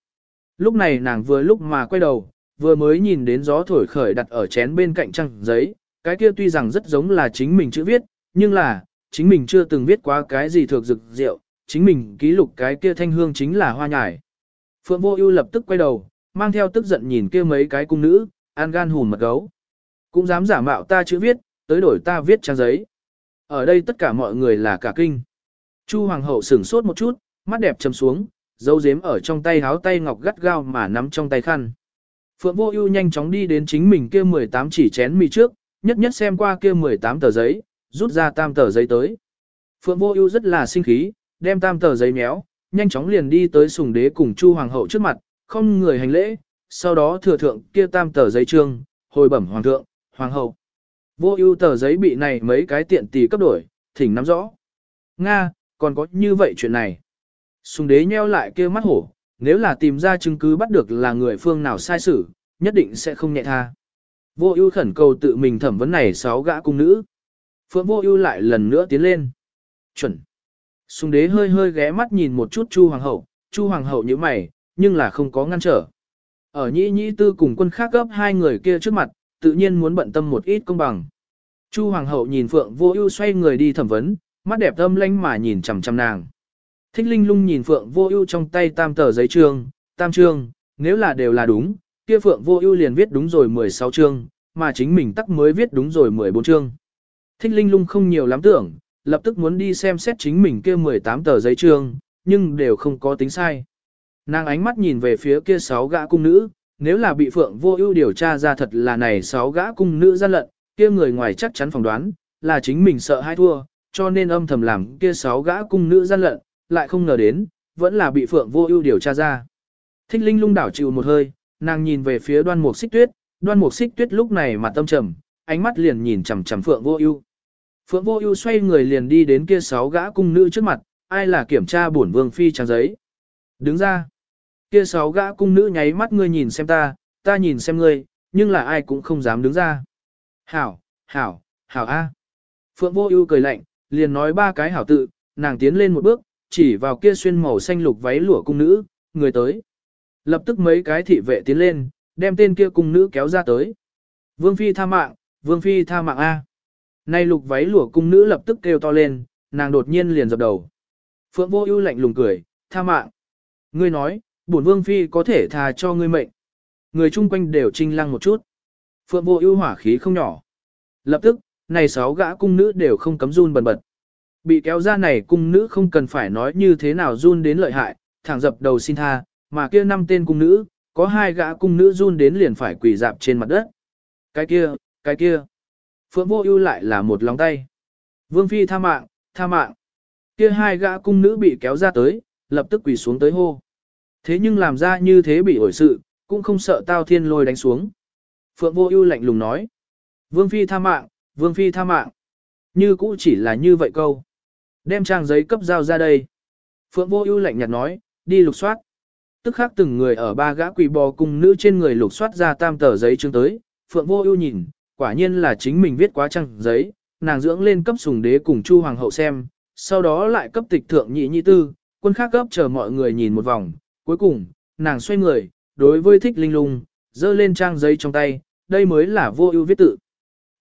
Speaker 1: Lúc này nàng vừa lúc mà quay đầu, vừa mới nhìn đến gió thổi khởi đặt ở chén bên cạnh trang giấy, cái kia tuy rằng rất giống là chính mình chữ viết, nhưng là, chính mình chưa từng viết qua cái gì thược dực rượu, chính mình ký lục cái kia thanh hương chính là hoa nhài. Phượng Vô Ưu lập tức quay đầu, mang theo tức giận nhìn kia mấy cái cung nữ, an gan hùn mật gấu. Cũng dám giả mạo ta chữ viết, tới đổi ta viết trang giấy. Ở đây tất cả mọi người là cả kinh. Chu hoàng hậu sửng sốt một chút, mắt đẹp chầm xuống, dấu dếm ở trong tay háo tay ngọc gắt gao mà nắm trong tay khăn. Phượng Vô Ưu nhanh chóng đi đến chính mình kia 18 chỉ chén mì trước, nhất nhất xem qua kia 18 tờ giấy, rút ra tam tờ giấy tới. Phượng Vô Ưu rất là sinh khí, đem tam tờ giấy méo, nhanh chóng liền đi tới Sùng Đế cùng Chu hoàng hậu trước mặt, không người hành lễ, sau đó thừa thượng kia tam tờ giấy trương, hồi bẩm hoàng thượng, hoàng hậu. Vô Ưu tờ giấy bị này mấy cái tiện tỷ cấp đổi, thỉnh nắm rõ. Nga, còn có như vậy chuyện này. Sùng Đế nheo lại kia mắt hổ, nếu là tìm ra chứng cứ bắt được là người phương nào sai xử, nhất định sẽ không nhẹ tha. Vô ưu khẩn cầu tự mình thẩm vấn này sáu gã cung nữ. Phượng vô ưu lại lần nữa tiến lên. Chuẩn. Sùng đế hơi hơi ghé mắt nhìn một chút Chu Hoàng hậu, Chu Hoàng hậu như mày, nhưng là không có ngăn trở. Ở nhĩ nhĩ tư cùng quân khác gấp hai người kia trước mặt, tự nhiên muốn bận tâm một ít công bằng. Chu Hoàng hậu nhìn Phượng vô ưu xoay người đi thẩm vấn, mắt đẹp âm lanh mà nhìn chằm chằm nàng. Thích Linh lung nhìn Phượng vô ưu trong tay tam tờ giấy trương, tam trương, nếu là đều là đúng, kia Phượng vô ưu liền viết đúng rồi 16 chương, mà chính mình tắc mới viết đúng rồi 14 chương. Thích Linh lung không nhiều lắm tưởng, lập tức muốn đi xem xét chính mình kia 18 tờ giấy chương, nhưng đều không có tính sai. Nàng ánh mắt nhìn về phía kia 6 gã cung nữ, nếu là bị Phượng vô ưu điều tra ra thật là này 6 gã cung nữ gian lận, kia người ngoài chắc chắn phỏng đoán, là chính mình sợ hai thua, cho nên âm thầm làm kia 6 gã cung nữ gian lận, lại không ngờ đến, vẫn là bị Phượng vô ưu điều tra ra. Thích Linh lung đảo chịu một hơi, nàng nhìn về phía đoan mục xích tuyết, đoan mục xích tuyết lúc này mà tâm trầm, ánh mắt liền nhìn chằm chằm Phượng Vô Ưu. Phượng Vô Ưu xoay người liền đi đến kia sáu gã cung nữ trước mặt, ai là kiểm tra bổn vương phi trang giấy. Đứng ra. Kia sáu gã cung nữ nháy mắt ngươi nhìn xem ta, ta nhìn xem ngươi, nhưng là ai cũng không dám đứng ra. Hảo, hảo, hảo a. Phượng Vô Ưu cười lạnh, liền nói ba cái hảo tự, nàng tiến lên một bước, chỉ vào kia xuyên màu xanh lục váy lụa cung nữ, người tới. Lập tức mấy cái thị vệ tiến lên, đem tên kia cung nữ kéo ra tới. Vương Phi tha mạng, Vương Phi tha mạng A. Nay lục váy lụa cung nữ lập tức kêu to lên, nàng đột nhiên liền dập đầu. Phượng vô ưu lạnh lùng cười, tha mạng. Ngươi nói, bổn Vương Phi có thể tha cho ngươi mệnh. Người chung quanh đều trinh lăng một chút. Phượng vô ưu hỏa khí không nhỏ. Lập tức, này sáu gã cung nữ đều không cấm run bần bật. Bị kéo ra này cung nữ không cần phải nói như thế nào run đến lợi hại, thẳng dập đầu xin tha, mà kia năm tên cung nữ, có hai gã cung nữ run đến liền phải quỳ dạp trên mặt đất. Cái kia, cái kia. Phượng vô ưu lại là một lòng tay. Vương phi tha mạng, tha mạng. Kia hai gã cung nữ bị kéo ra tới, lập tức quỳ xuống tới hô. Thế nhưng làm ra như thế bị ổi sự, cũng không sợ tao thiên lôi đánh xuống. Phượng vô ưu lạnh lùng nói. Vương phi tha mạng, vương phi tha mạng. Như cũ chỉ là như vậy câu. Đem trang giấy cấp giao ra đây. Phượng vô ưu lạnh nhạt nói, đi lục soát. Tức khác từng người ở ba gã quỳ bò cùng nữ trên người lục soát ra tam tờ giấy chứng tới, Phượng Vô Ưu nhìn, quả nhiên là chính mình viết quá trang giấy, nàng dưỡng lên cấp sùng đế cùng Chu hoàng hậu xem, sau đó lại cấp tịch thượng nhị nhị tư, quân khác cấp chờ mọi người nhìn một vòng, cuối cùng, nàng xoay người, đối với Thích Linh Lung, giơ lên trang giấy trong tay, đây mới là Vô Ưu viết tự.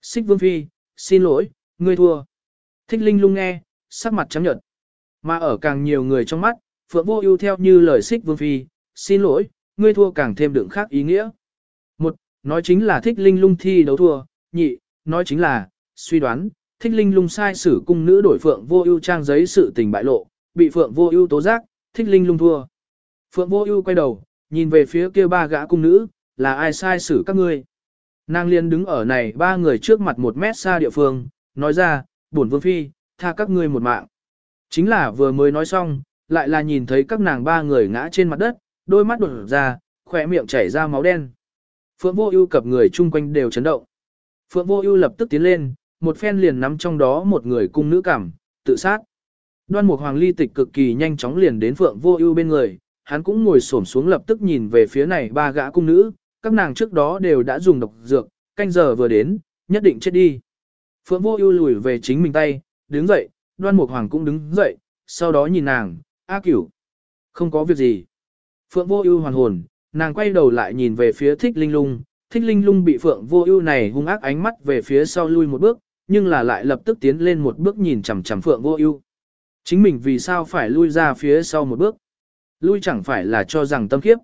Speaker 1: Xích Vương phi, xin lỗi, ngươi thua. Thích Linh Lung nghe, sắc mặt trắng nhợt. Mà ở càng nhiều người trong mắt, Phượng Vô Ưu theo như lời Xích Vương phi, xin lỗi, ngươi thua càng thêm đựng khác ý nghĩa. Một, nói chính là thích linh lung thi đấu thua, nhị, nói chính là, suy đoán, thích linh lung sai sử cung nữ đổi phượng vô ưu trang giấy sự tình bại lộ, bị phượng vô ưu tố giác, thích linh lung thua. Phượng vô ưu quay đầu, nhìn về phía kia ba gã cung nữ, là ai sai xử các ngươi. Nàng liên đứng ở này ba người trước mặt một mét xa địa phương, nói ra, bổn vương phi, tha các ngươi một mạng. Chính là vừa mới nói xong, lại là nhìn thấy các nàng ba người ngã trên mặt đất, đôi mắt đột ra, khỏe miệng chảy ra máu đen. Phượng Vô Ưu cập người chung quanh đều chấn động. Phượng Vô Ưu lập tức tiến lên, một phen liền nắm trong đó một người cung nữ cảm, tự sát. Đoan Mục Hoàng Ly Tịch cực kỳ nhanh chóng liền đến Phượng Vô Ưu bên người, hắn cũng ngồi xổm xuống lập tức nhìn về phía này ba gã cung nữ, các nàng trước đó đều đã dùng độc dược, canh giờ vừa đến, nhất định chết đi. Phượng Vô Ưu lùi về chính mình tay, đứng dậy, Đoan Mục Hoàng cũng đứng dậy, sau đó nhìn nàng, "A Cửu, không có việc gì." Phượng vô ưu hoàn hồn, nàng quay đầu lại nhìn về phía thích linh lung, thích linh lung bị phượng vô ưu này hung ác ánh mắt về phía sau lui một bước, nhưng là lại lập tức tiến lên một bước nhìn chằm chằm phượng vô ưu. Chính mình vì sao phải lui ra phía sau một bước? Lui chẳng phải là cho rằng tâm kiếp.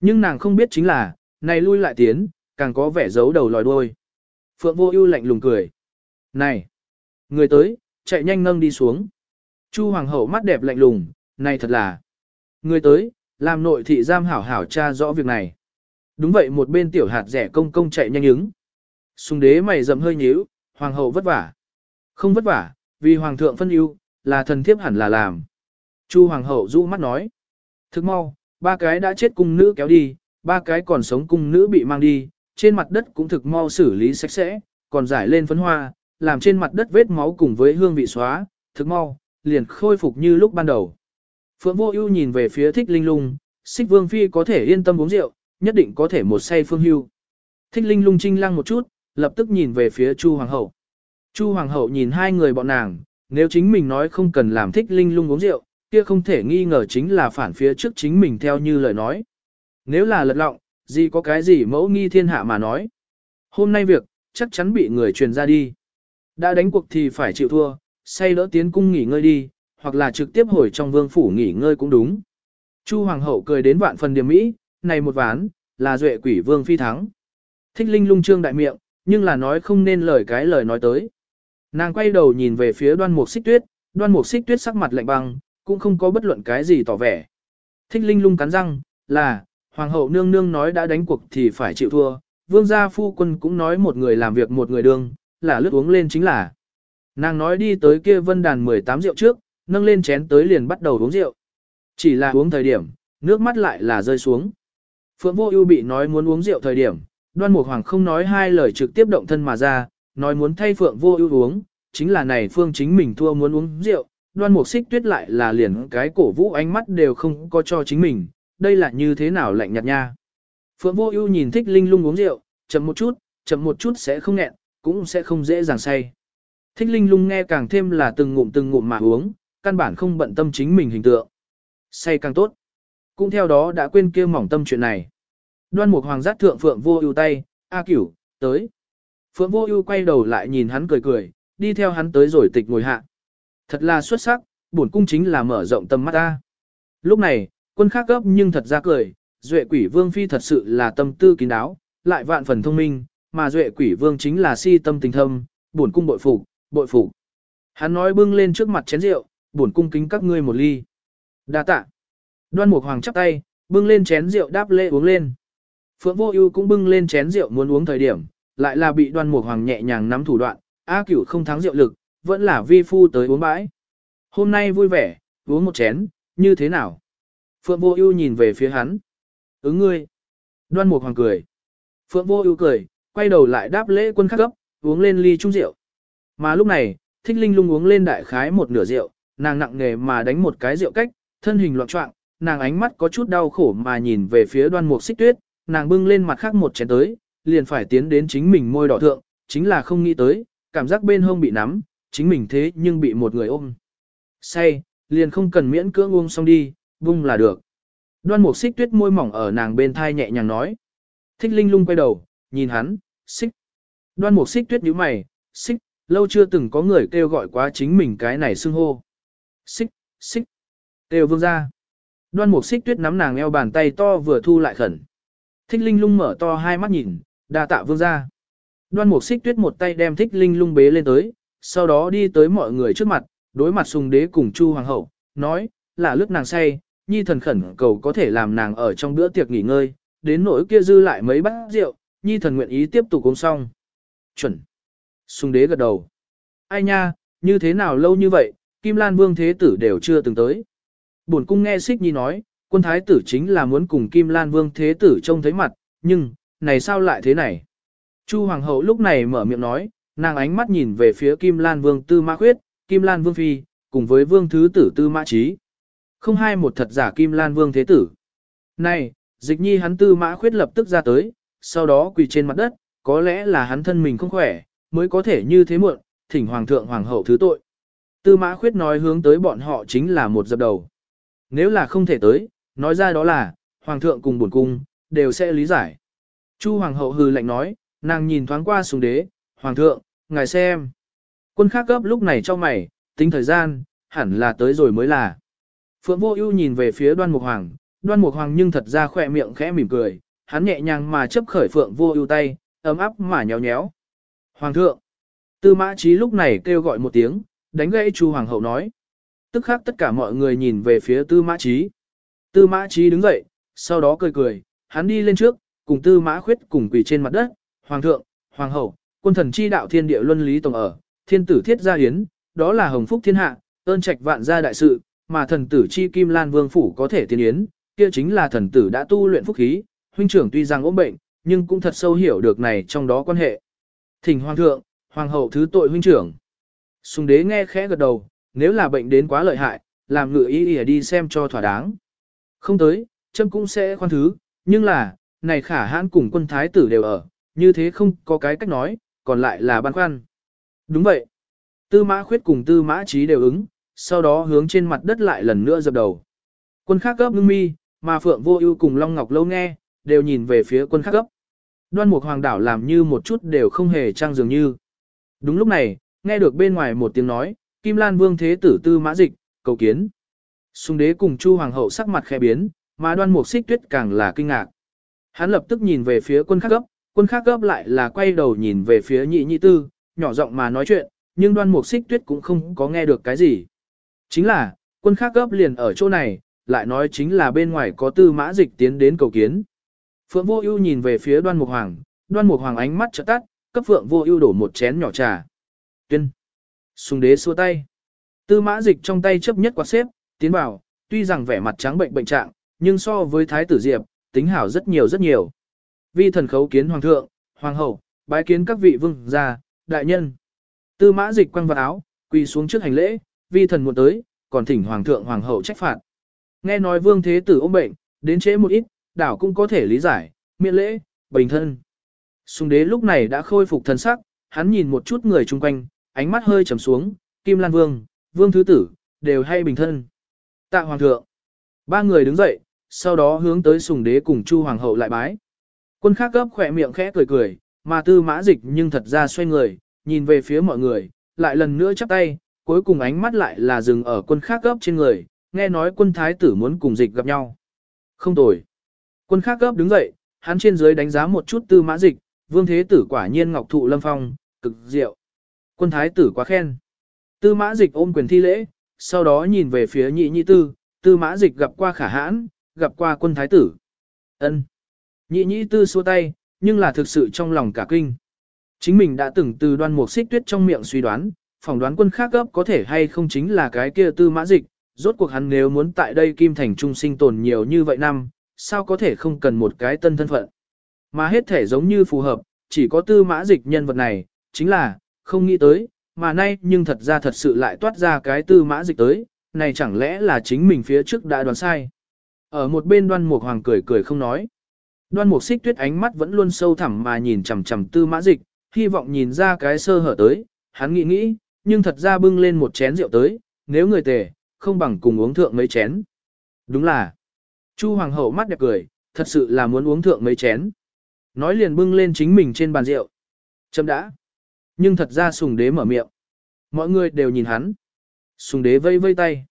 Speaker 1: Nhưng nàng không biết chính là, này lui lại tiến, càng có vẻ giấu đầu lòi đuôi. Phượng Vô Ưu lạnh lùng cười. "Này, người tới, chạy nhanh nâng đi xuống." Chu hoàng hậu mắt đẹp lạnh lùng, "Này thật là, người tới, làm nội thị giam hảo hảo tra rõ việc này." Đúng vậy một bên tiểu hạt rẻ công công chạy nhanh ứng. Sùng đế mày rậm hơi nhíu, hoàng hậu vất vả. Không vất vả, vì hoàng thượng phân ưu, là thần thiếp hẳn là làm. Chu hoàng hậu rũ mắt nói. Thức mau, ba cái đã chết cung nữ kéo đi, ba cái còn sống cung nữ bị mang đi, trên mặt đất cũng thực mau xử lý sạch sẽ, còn giải lên phấn hoa, làm trên mặt đất vết máu cùng với hương vị xóa, thực mau, liền khôi phục như lúc ban đầu. Phượng Vô Ưu nhìn về phía Thích Linh Lung, Sích Vương phi có thể yên tâm uống rượu, nhất định có thể một say phương hưu. Thích Linh Lung chinh lăng một chút, lập tức nhìn về phía Chu hoàng hậu. Chu hoàng hậu nhìn hai người bọn nàng, nếu chính mình nói không cần làm Thích Linh Lung uống rượu, kia không thể nghi ngờ chính là phản phía trước chính mình theo như lời nói. Nếu là lật lọng, gì có cái gì mẫu nghi thiên hạ mà nói. Hôm nay việc, chắc chắn bị người truyền ra đi. Đã đánh cuộc thì phải chịu thua, say đỡ tiến cung nghỉ ngơi đi, hoặc là trực tiếp hồi trong vương phủ nghỉ ngơi cũng đúng. Chu hoàng hậu cười đến vạn phần điểm mỹ, này một ván, là duệ quỷ vương phi thắng. Thích linh lung trương đại miệng, nhưng là nói không nên lời cái lời nói tới. Nàng quay đầu nhìn về phía đoan mục xích tuyết, đoan mục xích tuyết sắc mặt lạnh băng, cũng không có bất luận cái gì tỏ vẻ. Thích linh lung cắn răng, là, hoàng hậu nương nương nói đã đánh cuộc thì phải chịu thua, vương gia phu quân cũng nói một người làm việc một người đương, là lướt uống lên chính là. Nàng nói đi tới kia vân đàn 18 rượu trước, nâng lên chén tới liền bắt đầu uống rượu. Chỉ là uống thời điểm, nước mắt lại là rơi xuống. Phượng Vô Ưu bị nói muốn uống rượu thời điểm, Đoan Mục Hoàng không nói hai lời trực tiếp động thân mà ra, nói muốn thay Phượng Vô Ưu uống, chính là này Phương chính mình thua muốn uống rượu, Đoan Mục Xích Tuyết lại là liền cái cổ vũ ánh mắt đều không có cho chính mình, đây là như thế nào lạnh nhạt nha. Phượng Vô Ưu nhìn Thích Linh Lung uống rượu, chậm một chút, chậm một chút sẽ không nghẹn, cũng sẽ không dễ dàng say. Thích Linh Lung nghe càng thêm là từng ngụm từng ngụm mà uống, căn bản không bận tâm chính mình hình tượng. Say càng tốt. Cũng theo đó đã quên kia mỏng tâm chuyện này. Đoan Mục Hoàng giác thượng Phượng Vô Ưu tay, "A Cửu, tới." Phượng Vô Ưu quay đầu lại nhìn hắn cười cười, đi theo hắn tới rồi tịch ngồi hạ. Thật là xuất sắc, bổn cung chính là mở rộng tầm mắt ta. Lúc này, quân khác gấp nhưng thật ra cười, Duệ Quỷ Vương phi thật sự là tâm tư kín đáo, lại vạn phần thông minh, mà Duệ Quỷ Vương chính là si tâm tình thâm, bổn cung bội phục, bội phục. Hắn nói bưng lên trước mặt chén rượu, bổn cung kính các ngươi một ly. Đa tạ. Đoan Mục Hoàng chắp tay, bưng lên chén rượu đáp lễ uống lên. Phượng Vô Ưu cũng bưng lên chén rượu muốn uống thời điểm, lại là bị Đoan Mục Hoàng nhẹ nhàng nắm thủ đoạn, A Cửu không thắng rượu lực, vẫn là vi phu tới uống bãi. Hôm nay vui vẻ, uống một chén, như thế nào? Phượng Vô Ưu nhìn về phía hắn. Ứng ngươi. Đoan Mục Hoàng cười. Phượng Vô Ưu cười, quay đầu lại đáp lễ quân khắc cấp, uống lên ly chung rượu. Mà lúc này, Thích Linh Lung uống lên đại khái một nửa rượu, nàng nặng nghề mà đánh một cái rượu cách, thân hình loạn trọng, nàng ánh mắt có chút đau khổ mà nhìn về phía Đoan Mục Xích Tuyết, nàng bưng lên mặt khác một chén tới, liền phải tiến đến chính mình môi đỏ thượng, chính là không nghĩ tới, cảm giác bên hông bị nắm, chính mình thế nhưng bị một người ôm. Say, liền không cần miễn cưỡng uống xong đi, bung là được. Đoan mục xích tuyết môi mỏng ở nàng bên thai nhẹ nhàng nói. Thích linh lung quay đầu, nhìn hắn, xích. Đoan mục xích tuyết nhíu mày, xích, lâu chưa từng có người kêu gọi quá chính mình cái này xưng hô. Xích, xích, Têu vương ra. Đoan mục xích tuyết nắm nàng eo bàn tay to vừa thu lại khẩn. Thích linh lung mở to hai mắt nhìn, đa tạ vương ra. Đoan mục xích tuyết một tay đem thích linh lung bế lên tới, sau đó đi tới mọi người trước mặt, đối mặt sùng đế cùng chu hoàng hậu, nói, là lướt nàng say, nhi thần khẩn cầu có thể làm nàng ở trong bữa tiệc nghỉ ngơi, đến nỗi kia dư lại mấy bát rượu, nhi thần nguyện ý tiếp tục uống xong. Chuẩn. Sùng đế gật đầu. Ai nha, như thế nào lâu như vậy, Kim Lan Vương Thế Tử đều chưa từng tới. Bổn cung nghe Sích nhi nói, quân thái tử chính là muốn cùng Kim Lan Vương Thế Tử trông thấy mặt, nhưng, này sao lại thế này? Chu Hoàng hậu lúc này mở miệng nói, nàng ánh mắt nhìn về phía Kim Lan Vương Tư Mã Khuyết, Kim Lan Vương Phi, cùng với Vương Thứ Tử Tư Mã Trí. Không hai một thật giả Kim Lan Vương Thế Tử. Này, dịch nhi hắn Tư Mã Khuyết lập tức ra tới, sau đó quỳ trên mặt đất, có lẽ là hắn thân mình không khỏe, mới có thể như thế muộn, thỉnh Hoàng thượng Hoàng hậu thứ tội. Tư Mã Khuyết nói hướng tới bọn họ chính là một dập đầu. Nếu là không thể tới, nói ra đó là, Hoàng thượng cùng buồn cung, đều sẽ lý giải. Chu Hoàng hậu hừ lạnh nói, nàng nhìn thoáng qua xuống đế, Hoàng thượng, ngài xem. Quân khác gấp lúc này cho mày, tính thời gian, hẳn là tới rồi mới là. Phượng Vô Ưu nhìn về phía Đoan Mục Hoàng, Đoan Mục Hoàng nhưng thật ra khỏe miệng khẽ mỉm cười, hắn nhẹ nhàng mà chấp khởi phượng vô ưu tay, ấm áp mà nhéo nhéo. Hoàng thượng, tư mã trí lúc này kêu gọi một tiếng, đánh gãy chu hoàng hậu nói. Tức khắc tất cả mọi người nhìn về phía tư mã trí. Tư mã trí đứng dậy, sau đó cười cười, hắn đi lên trước, cùng tư mã khuyết cùng quỳ trên mặt đất. Hoàng thượng, hoàng hậu, quân thần chi đạo thiên địa luân lý tổng ở, thiên tử thiết gia hiến, đó là hồng phúc thiên hạ, ơn trạch vạn gia đại sự, mà thần tử chi kim lan vương phủ có thể tiên yến, kia chính là thần tử đã tu luyện phúc khí, huynh trưởng tuy rằng ốm bệnh, nhưng cũng thật sâu hiểu được này trong đó quan hệ. Thỉnh hoàng thượng, hoàng hậu thứ tội huynh trưởng. Sùng đế nghe khẽ gật đầu, nếu là bệnh đến quá lợi hại, làm ngự y ỉa đi xem cho thỏa đáng. Không tới, châm cũng sẽ khoan thứ, nhưng là, này khả hãn cùng quân thái tử đều ở, như thế không có cái cách nói, còn lại là băn khoăn. Đúng vậy. Tư mã khuyết cùng tư mã trí đều ứng, sau đó hướng trên mặt đất lại lần nữa dập đầu. Quân khác gấp ngưng mi, mà Phượng Vô Ưu cùng Long Ngọc Lâu nghe, đều nhìn về phía quân khác gấp. Đoan Mục Hoàng đảo làm như một chút đều không hề trang dường như. Đúng lúc này, nghe được bên ngoài một tiếng nói, Kim Lan Vương Thế Tử Tư Mã Dịch, cầu kiến. Sùng đế cùng Chu Hoàng hậu sắc mặt khẽ biến, mà Đoan Mục Xích Tuyết càng là kinh ngạc. Hắn lập tức nhìn về phía quân khác gấp, quân khác gấp lại là quay đầu nhìn về phía nhị nhị tư, nhỏ giọng mà nói chuyện, nhưng Đoan Mục Xích Tuyết cũng không có nghe được cái gì. Chính là, quân khác gấp liền ở chỗ này, lại nói chính là bên ngoài có tư mã dịch tiến đến cầu kiến. Phượng Vô Ưu nhìn về phía Đoan Mục Hoàng, Đoan Mục Hoàng ánh mắt trợ tắt, cấp Phượng Vô Ưu đổ một chén nhỏ trà. Tuyên. Sùng đế xua tay. Tư mã dịch trong tay chấp nhất quạt xếp, tiến vào, tuy rằng vẻ mặt trắng bệnh bệnh trạng, nhưng so với thái tử Diệp, tính hảo rất nhiều rất nhiều. Vi thần khấu kiến hoàng thượng, hoàng hậu, bái kiến các vị vương gia, đại nhân. Tư mã dịch quăng vào áo, quỳ xuống trước hành lễ, vi thần muộn tới, còn thỉnh hoàng thượng hoàng hậu trách phạt. Nghe nói vương thế tử ốm bệnh, đến trễ một ít, đảo cũng có thể lý giải, miễn lễ, bình thân. Sùng đế lúc này đã khôi phục thần sắc, hắn nhìn một chút người chung quanh, ánh mắt hơi trầm xuống, Kim Lan Vương, Vương Thứ Tử, đều hay bình thân. Tạ Hoàng thượng. Ba người đứng dậy, sau đó hướng tới sùng đế cùng Chu Hoàng hậu lại bái. Quân khác gấp khỏe miệng khẽ cười cười, mà tư mã dịch nhưng thật ra xoay người, nhìn về phía mọi người, lại lần nữa chắp tay, cuối cùng ánh mắt lại là dừng ở quân khác gấp trên người, nghe nói quân thái tử muốn cùng dịch gặp nhau. Không tồi. Quân khác gấp đứng dậy, hắn trên dưới đánh giá một chút tư mã dịch, vương thế tử quả nhiên ngọc thụ lâm phong, cực diệu. Quân thái tử quá khen. Tư mã dịch ôm quyền thi lễ, sau đó nhìn về phía nhị nhị tư, tư mã dịch gặp qua khả hãn, gặp qua quân thái tử. ân Nhị nhị tư xua tay, nhưng là thực sự trong lòng cả kinh. Chính mình đã từng từ đoan mục xích tuyết trong miệng suy đoán, phỏng đoán quân khác gấp có thể hay không chính là cái kia tư mã dịch, rốt cuộc hắn nếu muốn tại đây kim thành trung sinh tồn nhiều như vậy năm, sao có thể không cần một cái tân thân phận. Mà hết thể giống như phù hợp, chỉ có tư mã dịch nhân vật này, chính là, không nghĩ tới, mà nay nhưng thật ra thật sự lại toát ra cái tư mã dịch tới, này chẳng lẽ là chính mình phía trước đã đoán sai. Ở một bên đoan mục hoàng cười cười không nói. Đoan mục xích tuyết ánh mắt vẫn luôn sâu thẳm mà nhìn chằm chằm tư mã dịch, hy vọng nhìn ra cái sơ hở tới, hắn nghĩ nghĩ, nhưng thật ra bưng lên một chén rượu tới, nếu người tề, không bằng cùng uống thượng mấy chén. Đúng là, Chu Hoàng hậu mắt đẹp cười, thật sự là muốn uống thượng mấy chén. Nói liền bưng lên chính mình trên bàn rượu. Chấm đã. Nhưng thật ra sùng đế mở miệng. Mọi người đều nhìn hắn. Sùng đế vây vây tay.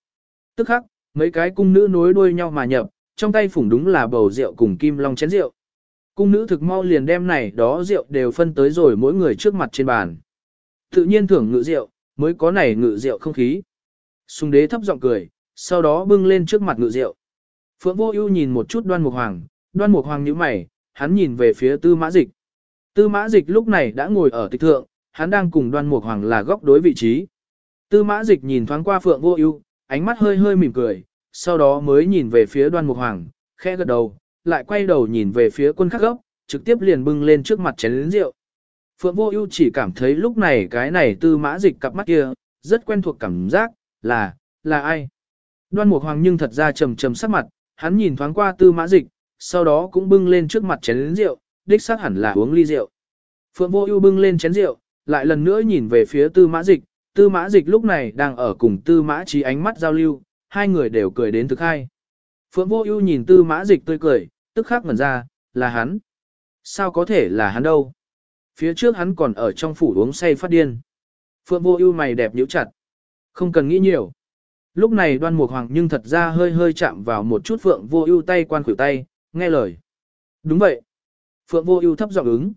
Speaker 1: Tức khắc, mấy cái cung nữ nối đuôi nhau mà nhập, trong tay phủng đúng là bầu rượu cùng kim long chén rượu. Cung nữ thực mau liền đem này đó rượu đều phân tới rồi mỗi người trước mặt trên bàn. Tự nhiên thưởng ngự rượu, mới có này ngự rượu không khí. Sùng đế thấp giọng cười, sau đó bưng lên trước mặt ngự rượu. Phượng Vô Ưu nhìn một chút Đoan Mục Hoàng, Đoan Mục Hoàng nhíu mày, hắn nhìn về phía Tư Mã Dịch. Tư Mã Dịch lúc này đã ngồi ở tịch thượng, hắn đang cùng Đoan Mục Hoàng là góc đối vị trí. Tư Mã Dịch nhìn thoáng qua Phượng Vô Ưu, ánh mắt hơi hơi mỉm cười, sau đó mới nhìn về phía Đoan Mục Hoàng, khẽ gật đầu, lại quay đầu nhìn về phía quân khắc gốc, trực tiếp liền bưng lên trước mặt chén rượu. Phượng Vô Ưu chỉ cảm thấy lúc này cái này Tư Mã Dịch cặp mắt kia, rất quen thuộc cảm giác, là, là ai? Đoan Mục Hoàng nhưng thật ra trầm trầm sắc mặt, hắn nhìn thoáng qua Tư Mã Dịch, sau đó cũng bưng lên trước mặt chén rượu, đích xác hẳn là uống ly rượu. Phượng Vô Ưu bưng lên chén rượu, lại lần nữa nhìn về phía Tư Mã Dịch, Tư Mã Dịch lúc này đang ở cùng Tư Mã trí ánh mắt giao lưu, hai người đều cười đến thực hay. Phượng Vô Ưu nhìn Tư Mã Dịch tươi cười, tức khắc ngẩn ra, là hắn. Sao có thể là hắn đâu? Phía trước hắn còn ở trong phủ uống say phát điên. Phượng Vô Ưu mày đẹp nhíu chặt. Không cần nghĩ nhiều. Lúc này Đoan Mục Hoàng nhưng thật ra hơi hơi chạm vào một chút Phượng Vô Ưu tay quan khuỷu tay, nghe lời. Đúng vậy. Phượng Vô Ưu thấp giọng ứng.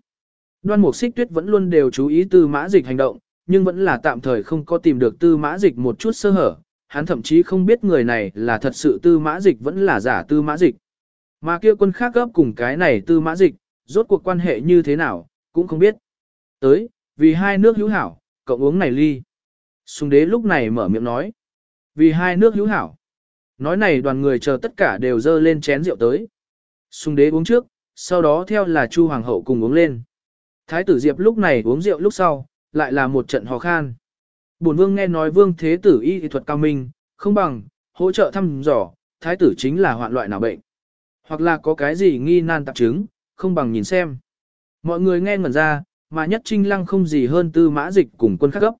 Speaker 1: Đoan Mục Xích Tuyết vẫn luôn đều chú ý Tư Mã Dịch hành động, nhưng vẫn là tạm thời không có tìm được Tư Mã Dịch một chút sơ hở, hắn thậm chí không biết người này là thật sự Tư Mã Dịch vẫn là giả Tư Mã Dịch. Mà kia quân khác gấp cùng cái này Tư Mã Dịch, rốt cuộc quan hệ như thế nào, cũng không biết. Tới, vì hai nước hữu hảo, cộng uống này ly. Sùng đế lúc này mở miệng nói. Vì hai nước hữu hảo. Nói này đoàn người chờ tất cả đều dơ lên chén rượu tới. Sùng đế uống trước, sau đó theo là Chu Hoàng hậu cùng uống lên. Thái tử Diệp lúc này uống rượu lúc sau, lại là một trận hò khan. Bổn vương nghe nói vương thế tử y thuật cao minh, không bằng, hỗ trợ thăm dò, thái tử chính là hoạn loại nào bệnh. Hoặc là có cái gì nghi nan tạp chứng, không bằng nhìn xem. Mọi người nghe ngẩn ra, mà nhất trinh lăng không gì hơn tư mã dịch cùng quân khắc cấp.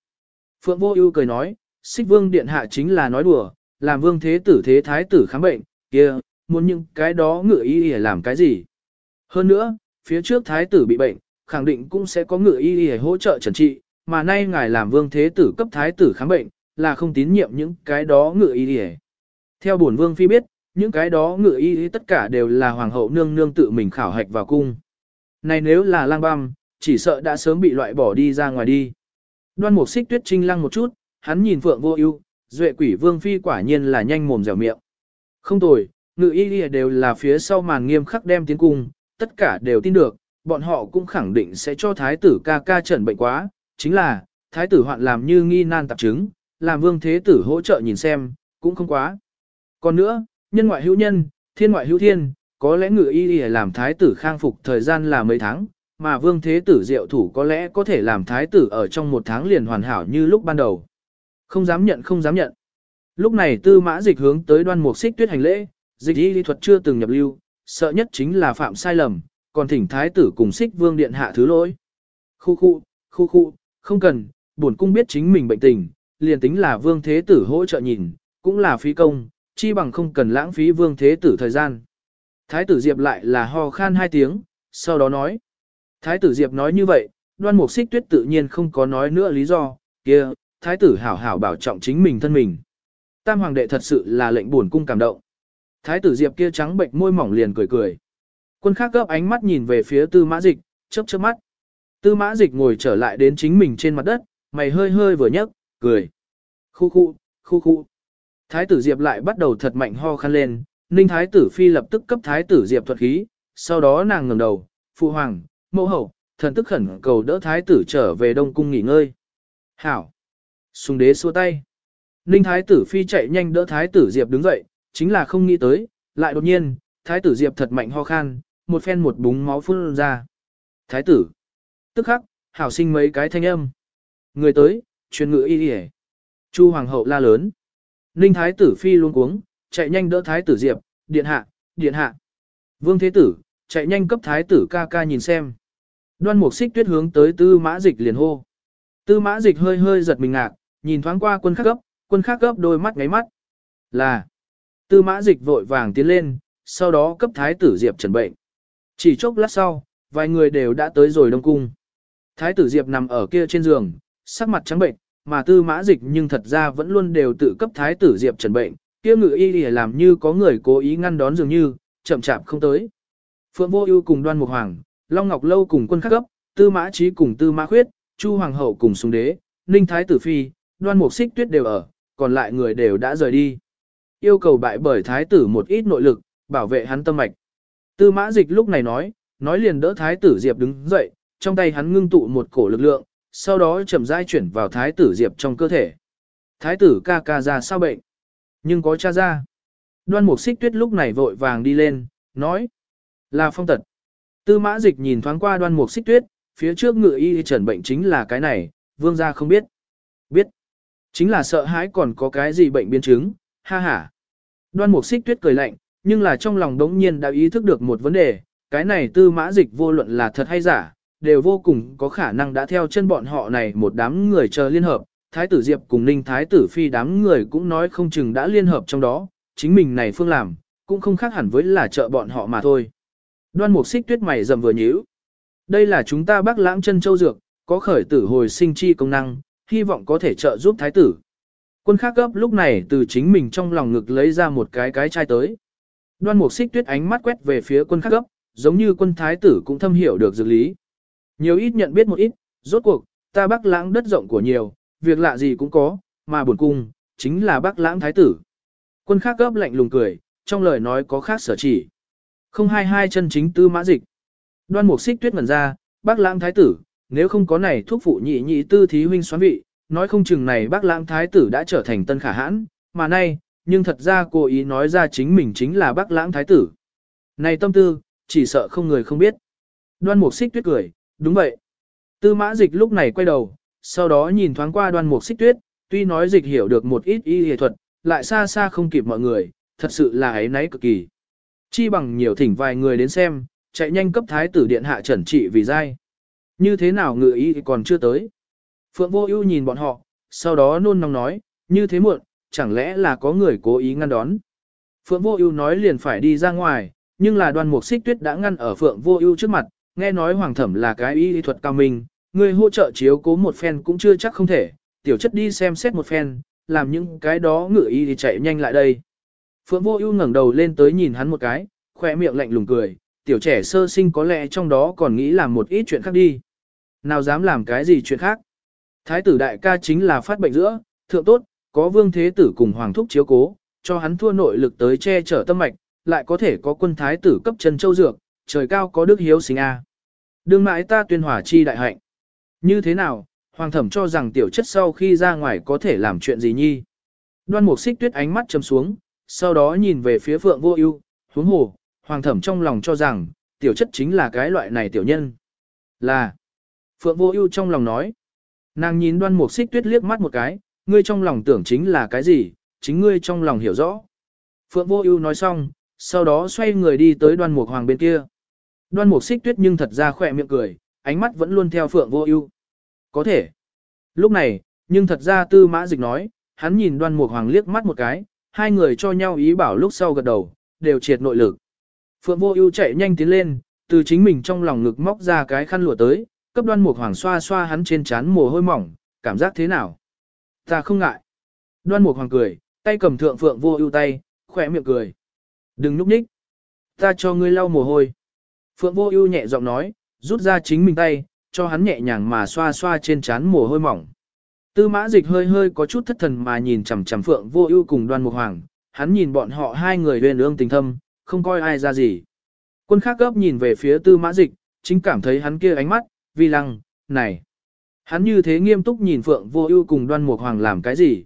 Speaker 1: Phượng vô ưu cười nói, xích vương điện hạ chính là nói đùa, làm vương thế tử thế thái tử khám bệnh, kia, muốn những cái đó ngựa y để làm cái gì. Hơn nữa, phía trước thái tử bị bệnh, khẳng định cũng sẽ có ngựa y y hỗ trợ trần trị, mà nay ngài làm vương thế tử cấp thái tử khám bệnh, là không tín nhiệm những cái đó ngựa y y. Theo bổn vương phi biết, những cái đó ngựa y tất cả đều là hoàng hậu nương nương tự mình khảo hạch vào cung. Này nếu là lang băm, chỉ sợ đã sớm bị loại bỏ đi ra ngoài đi. Đoan mục xích tuyết trinh lăng một chút, hắn nhìn phượng vô ưu, duệ quỷ vương phi quả nhiên là nhanh mồm dẻo miệng. Không tồi, ngự y đều là phía sau màn nghiêm khắc đem tiến cung, tất cả đều tin được, bọn họ cũng khẳng định sẽ cho thái tử ca ca trần bệnh quá, chính là, thái tử hoạn làm như nghi nan tạp chứng, làm vương thế tử hỗ trợ nhìn xem, cũng không quá. Còn nữa, nhân ngoại hữu nhân, thiên ngoại hữu thiên, có lẽ ngự y y làm thái tử khang phục thời gian là mấy tháng, mà vương thế tử diệu thủ có lẽ có thể làm thái tử ở trong một tháng liền hoàn hảo như lúc ban đầu. Không dám nhận không dám nhận. Lúc này tư mã dịch hướng tới đoan mục xích tuyết hành lễ, dịch y lý thuật chưa từng nhập lưu, sợ nhất chính là phạm sai lầm, còn thỉnh thái tử cùng xích vương điện hạ thứ lỗi. Khu khu, khu khu, không cần, bổn cung biết chính mình bệnh tình, liền tính là vương thế tử hỗ trợ nhìn, cũng là phí công, chi bằng không cần lãng phí vương thế tử thời gian. Thái tử Diệp lại là ho khan hai tiếng, sau đó nói. Thái tử Diệp nói như vậy, đoan mục xích tuyết tự nhiên không có nói nữa lý do, kia, thái tử hảo hảo bảo trọng chính mình thân mình. Tam hoàng đệ thật sự là lệnh buồn cung cảm động. Thái tử Diệp kia trắng bệnh môi mỏng liền cười cười. Quân khác gấp ánh mắt nhìn về phía tư mã dịch, chớp chớp mắt. Tư mã dịch ngồi trở lại đến chính mình trên mặt đất, mày hơi hơi vừa nhấc, cười. Khu khu, khu khu. Thái tử Diệp lại bắt đầu thật mạnh ho khăn lên, Ninh Thái tử Phi lập tức cấp Thái tử Diệp thuật khí, sau đó nàng ngẩng đầu, phụ hoàng, mẫu hậu, thần tức khẩn cầu đỡ Thái tử trở về Đông Cung nghỉ ngơi. Hảo. Sùng đế xua tay. Ninh Thái tử Phi chạy nhanh đỡ Thái tử Diệp đứng dậy, chính là không nghĩ tới, lại đột nhiên, Thái tử Diệp thật mạnh ho khan, một phen một búng máu phun ra. Thái tử. Tức khắc, hảo sinh mấy cái thanh âm. Người tới, truyền ngự y đi Chu hoàng hậu la lớn. Ninh thái tử phi luôn cuống, chạy nhanh đỡ thái tử diệp, điện hạ, điện hạ. Vương thế tử, chạy nhanh cấp thái tử ca ca nhìn xem. Đoan mục xích tuyết hướng tới tư mã dịch liền hô. Tư mã dịch hơi hơi giật mình ngạc, nhìn thoáng qua quân khắc cấp, quân khắc cấp đôi mắt ngáy mắt. Là. Tư mã dịch vội vàng tiến lên, sau đó cấp thái tử diệp trần bệnh. Chỉ chốc lát sau, vài người đều đã tới rồi đông cung. Thái tử diệp nằm ở kia trên giường, sắc mặt trắng bệnh, mà tư mã dịch nhưng thật ra vẫn luôn đều tự cấp thái tử Diệp trần bệnh, kia ngự y để làm như có người cố ý ngăn đón dường như, chậm chạp không tới. Phượng Vô Ưu cùng Đoan Mục Hoàng, Long Ngọc Lâu cùng quân khắc cấp, Tư Mã Chí cùng Tư Mã Khuyết, Chu Hoàng hậu cùng Sùng Đế, Ninh Thái tử phi, Đoan Mục Xích Tuyết đều ở, còn lại người đều đã rời đi. Yêu cầu bại bởi thái tử một ít nội lực, bảo vệ hắn tâm mạch. Tư Mã Dịch lúc này nói, nói liền đỡ thái tử Diệp đứng dậy, trong tay hắn ngưng tụ một cổ lực lượng, sau đó chậm rãi chuyển vào thái tử Diệp trong cơ thể. Thái tử ca ca ra sao bệnh? Nhưng có cha ra. Đoan mục xích tuyết lúc này vội vàng đi lên, nói. Là phong tật. Tư mã dịch nhìn thoáng qua đoan mục xích tuyết, phía trước ngự y trần bệnh chính là cái này, vương gia không biết. Biết. Chính là sợ hãi còn có cái gì bệnh biến chứng, ha ha. Đoan mục xích tuyết cười lạnh, nhưng là trong lòng đống nhiên đã ý thức được một vấn đề, cái này tư mã dịch vô luận là thật hay giả, đều vô cùng có khả năng đã theo chân bọn họ này một đám người chờ liên hợp, Thái tử Diệp cùng Ninh Thái tử Phi đám người cũng nói không chừng đã liên hợp trong đó, chính mình này phương làm, cũng không khác hẳn với là trợ bọn họ mà thôi. Đoan mục xích tuyết mày dầm vừa nhíu. Đây là chúng ta bác lãng chân châu dược, có khởi tử hồi sinh chi công năng, hy vọng có thể trợ giúp thái tử. Quân khác gấp lúc này từ chính mình trong lòng ngực lấy ra một cái cái chai tới. Đoan mục xích tuyết ánh mắt quét về phía quân khắc gấp, giống như quân thái tử cũng thâm hiểu được dược lý. Nhiều ít nhận biết một ít, rốt cuộc, ta bắc lãng đất rộng của nhiều, việc lạ gì cũng có, mà buồn cung, chính là bắc lãng thái tử. Quân khắc gấp lạnh lùng cười, trong lời nói có khác sở chỉ. Không hai hai chân chính tư mã dịch. Đoan mục xích tuyết ngẩn ra, bác lãng thái tử, nếu không có này thuốc phụ nhị nhị tư thí huynh xoán vị, nói không chừng này bác lãng thái tử đã trở thành tân khả hãn, mà nay, nhưng thật ra cô ý nói ra chính mình chính là bác lãng thái tử. Này tâm tư, chỉ sợ không người không biết. Đoan mục xích tuyết cười, đúng vậy. Tư mã dịch lúc này quay đầu, sau đó nhìn thoáng qua đoan mục xích tuyết, tuy nói dịch hiểu được một ít y y thuật, lại xa xa không kịp mọi người, thật sự là ấy nấy cực kỳ. Chi bằng nhiều thỉnh vài người đến xem, chạy nhanh cấp thái tử điện hạ trần trị vì dai. Như thế nào ngự ý thì còn chưa tới. Phượng vô ưu nhìn bọn họ, sau đó nôn nóng nói, như thế muộn, chẳng lẽ là có người cố ý ngăn đón. Phượng vô ưu nói liền phải đi ra ngoài, nhưng là đoan mục xích tuyết đã ngăn ở Phượng vô ưu trước mặt, nghe nói hoàng thẩm là cái y thuật cao minh, người hỗ trợ chiếu cố một phen cũng chưa chắc không thể, tiểu chất đi xem xét một phen, làm những cái đó ngự y thì chạy nhanh lại đây. Phượng vô ưu ngẩng đầu lên tới nhìn hắn một cái, khoe miệng lạnh lùng cười, tiểu trẻ sơ sinh có lẽ trong đó còn nghĩ làm một ít chuyện khác đi. Nào dám làm cái gì chuyện khác. Thái tử đại ca chính là phát bệnh giữa, thượng tốt, có vương thế tử cùng hoàng thúc chiếu cố, cho hắn thua nội lực tới che chở tâm mạch, lại có thể có quân thái tử cấp chân châu dược, trời cao có đức hiếu sinh a. Đương mãi ta tuyên hỏa chi đại hạnh. Như thế nào, hoàng thẩm cho rằng tiểu chất sau khi ra ngoài có thể làm chuyện gì nhi. Đoan mục xích tuyết ánh mắt chấm xuống, sau đó nhìn về phía phượng vô ưu, huống hồ, hoàng thẩm trong lòng cho rằng, tiểu chất chính là cái loại này tiểu nhân. Là, phượng vô ưu trong lòng nói, nàng nhìn đoan mục xích tuyết liếc mắt một cái, ngươi trong lòng tưởng chính là cái gì, chính ngươi trong lòng hiểu rõ. Phượng vô ưu nói xong, sau đó xoay người đi tới đoan mục hoàng bên kia. Đoan mục xích tuyết nhưng thật ra khẽ miệng cười, ánh mắt vẫn luôn theo phượng vô ưu. Có thể. Lúc này, nhưng thật ra tư mã dịch nói, hắn nhìn đoan mục hoàng liếc mắt một cái, hai người cho nhau ý bảo lúc sau gật đầu, đều triệt nội lực. Phượng vô ưu chạy nhanh tiến lên, từ chính mình trong lòng ngực móc ra cái khăn lụa tới, cấp đoan mục hoàng xoa xoa hắn trên trán mồ hôi mỏng, cảm giác thế nào? Ta không ngại. Đoan mục hoàng cười, tay cầm thượng phượng vô ưu tay, khỏe miệng cười. Đừng núp nhích. Ta cho ngươi lau mồ hôi. Phượng vô ưu nhẹ giọng nói, rút ra chính mình tay, cho hắn nhẹ nhàng mà xoa xoa trên trán mồ hôi mỏng. Tư mã dịch hơi hơi có chút thất thần mà nhìn chằm chằm phượng vô ưu cùng đoan mục hoàng, hắn nhìn bọn họ hai người huyền ương tình thâm, không coi ai ra gì. Quân khác gấp nhìn về phía tư mã dịch, chính cảm thấy hắn kia ánh mắt, vi lăng, này. Hắn như thế nghiêm túc nhìn phượng vô ưu cùng đoan mục hoàng làm cái gì.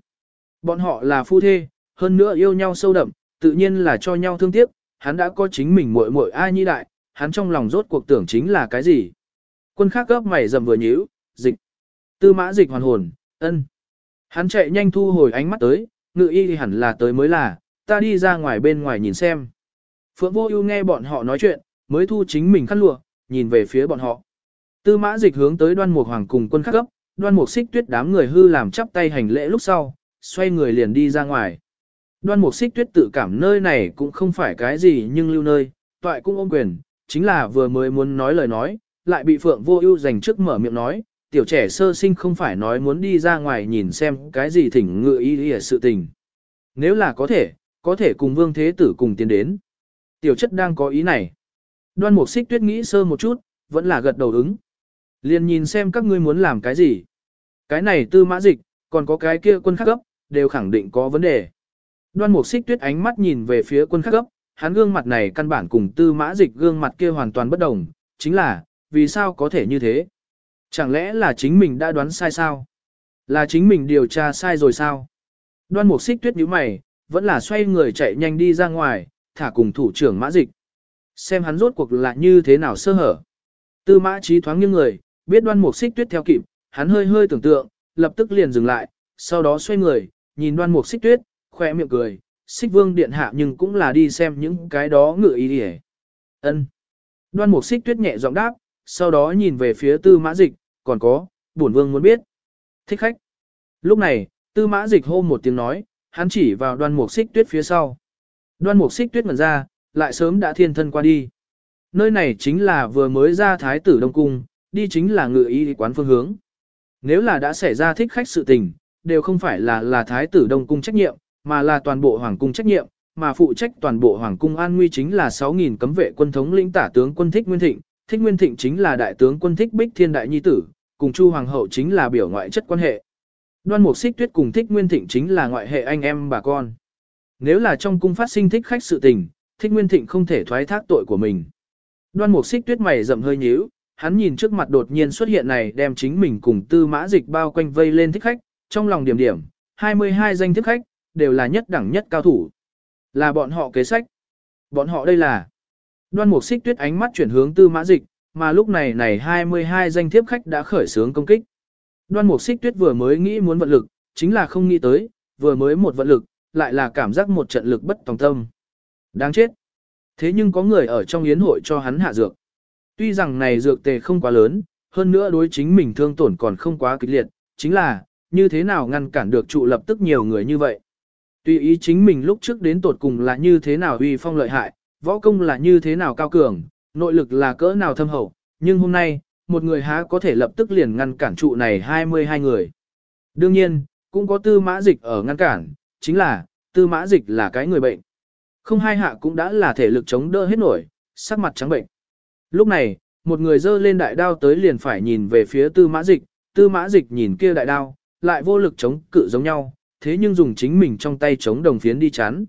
Speaker 1: Bọn họ là phu thê, hơn nữa yêu nhau sâu đậm, tự nhiên là cho nhau thương tiếc, hắn đã có chính mình muội muội ai nhi đại, hắn trong lòng rốt cuộc tưởng chính là cái gì. Quân khác gấp mày dầm vừa nhíu, dịch. Tư mã dịch hoàn hồn, ân. Hắn chạy nhanh thu hồi ánh mắt tới, ngự y thì hẳn là tới mới là, ta đi ra ngoài bên ngoài nhìn xem. Phượng vô ưu nghe bọn họ nói chuyện, mới thu chính mình khăn lụa, nhìn về phía bọn họ. Tư mã dịch hướng tới đoan mục hoàng cùng quân khắc cấp, đoan mục xích tuyết đám người hư làm chắp tay hành lễ lúc sau, xoay người liền đi ra ngoài. Đoan mục xích tuyết tự cảm nơi này cũng không phải cái gì nhưng lưu nơi, toại cũng ôm quyền, chính là vừa mới muốn nói lời nói, lại bị Phượng Vô Ưu giành trước mở miệng nói, tiểu trẻ sơ sinh không phải nói muốn đi ra ngoài nhìn xem cái gì thỉnh ngựa ý ý sự tình. Nếu là có thể, có thể cùng Vương Thế Tử cùng tiến đến. Tiểu chất đang có ý này. Đoan Mục Xích Tuyết nghĩ sơ một chút, vẫn là gật đầu ứng. Liền nhìn xem các ngươi muốn làm cái gì. Cái này tư mã dịch, còn có cái kia quân khắc cấp, đều khẳng định có vấn đề. Đoan Mục Xích Tuyết ánh mắt nhìn về phía quân khắc cấp, hắn gương mặt này căn bản cùng tư mã dịch gương mặt kia hoàn toàn bất đồng, chính là, vì sao có thể như thế? Chẳng lẽ là chính mình đã đoán sai sao? Là chính mình điều tra sai rồi sao? Đoan mục xích tuyết nhíu mày, vẫn là xoay người chạy nhanh đi ra ngoài, thả cùng thủ trưởng mã dịch. Xem hắn rốt cuộc là như thế nào sơ hở. Tư mã trí thoáng như người, biết đoan mục xích tuyết theo kịp, hắn hơi hơi tưởng tượng, lập tức liền dừng lại, sau đó xoay người, nhìn đoan mục xích tuyết, khoe miệng cười, xích vương điện hạ nhưng cũng là đi xem những cái đó ngựa ý đi ân Đoan mục xích tuyết nhẹ giọng đáp, sau đó nhìn về phía tư mã dịch, còn có, bổn vương muốn biết. Thích khách. Lúc này, tư mã dịch hô một tiếng nói, hắn chỉ vào đoan mục xích tuyết phía sau. Đoan mục xích tuyết ngần ra, lại sớm đã thiên thân qua đi. Nơi này chính là vừa mới ra thái tử Đông Cung, đi chính là ngự ý quán phương hướng. Nếu là đã xảy ra thích khách sự tình, đều không phải là là thái tử Đông Cung trách nhiệm, mà là toàn bộ hoàng cung trách nhiệm, mà phụ trách toàn bộ hoàng cung an nguy chính là 6.000 cấm vệ quân thống lĩnh tả tướng quân thích Nguyên Thịnh, thích Nguyên Thịnh chính là đại tướng quân thích Bích Thiên Đại Nhi Tử, cùng Chu Hoàng hậu chính là biểu ngoại chất quan hệ. Đoan Mục Xích Tuyết cùng thích Nguyên Thịnh chính là ngoại hệ anh em bà con. Nếu là trong cung phát sinh thích khách sự tình, thích Nguyên Thịnh không thể thoái thác tội của mình. Đoan Mục Xích Tuyết mày rậm hơi nhíu, hắn nhìn trước mặt đột nhiên xuất hiện này đem chính mình cùng tư mã dịch bao quanh vây lên thích khách, trong lòng điểm điểm, 22 danh thích khách, đều là nhất đẳng nhất cao thủ. Là bọn họ kế sách. Bọn họ đây là. Đoan mục xích tuyết ánh mắt chuyển hướng tư mã dịch, mà lúc này này 22 danh thiếp khách đã khởi xướng công kích. Đoan mục xích tuyết vừa mới nghĩ muốn vận lực, chính là không nghĩ tới, vừa mới một vận lực, lại là cảm giác một trận lực bất tòng tâm. Đáng chết. Thế nhưng có người ở trong yến hội cho hắn hạ dược. Tuy rằng này dược tề không quá lớn, hơn nữa đối chính mình thương tổn còn không quá kịch liệt, chính là, như thế nào ngăn cản được trụ lập tức nhiều người như vậy. Tuy ý chính mình lúc trước đến tột cùng là như thế nào uy phong lợi hại, võ công là như thế nào cao cường, nội lực là cỡ nào thâm hậu, nhưng hôm nay, một người há có thể lập tức liền ngăn cản trụ này 22 người. Đương nhiên, cũng có tư mã dịch ở ngăn cản, chính là, tư mã dịch là cái người bệnh. Không hai hạ cũng đã là thể lực chống đỡ hết nổi, sắc mặt trắng bệnh. Lúc này, một người dơ lên đại đao tới liền phải nhìn về phía tư mã dịch, tư mã dịch nhìn kia đại đao, lại vô lực chống cự giống nhau, thế nhưng dùng chính mình trong tay chống đồng phiến đi chắn.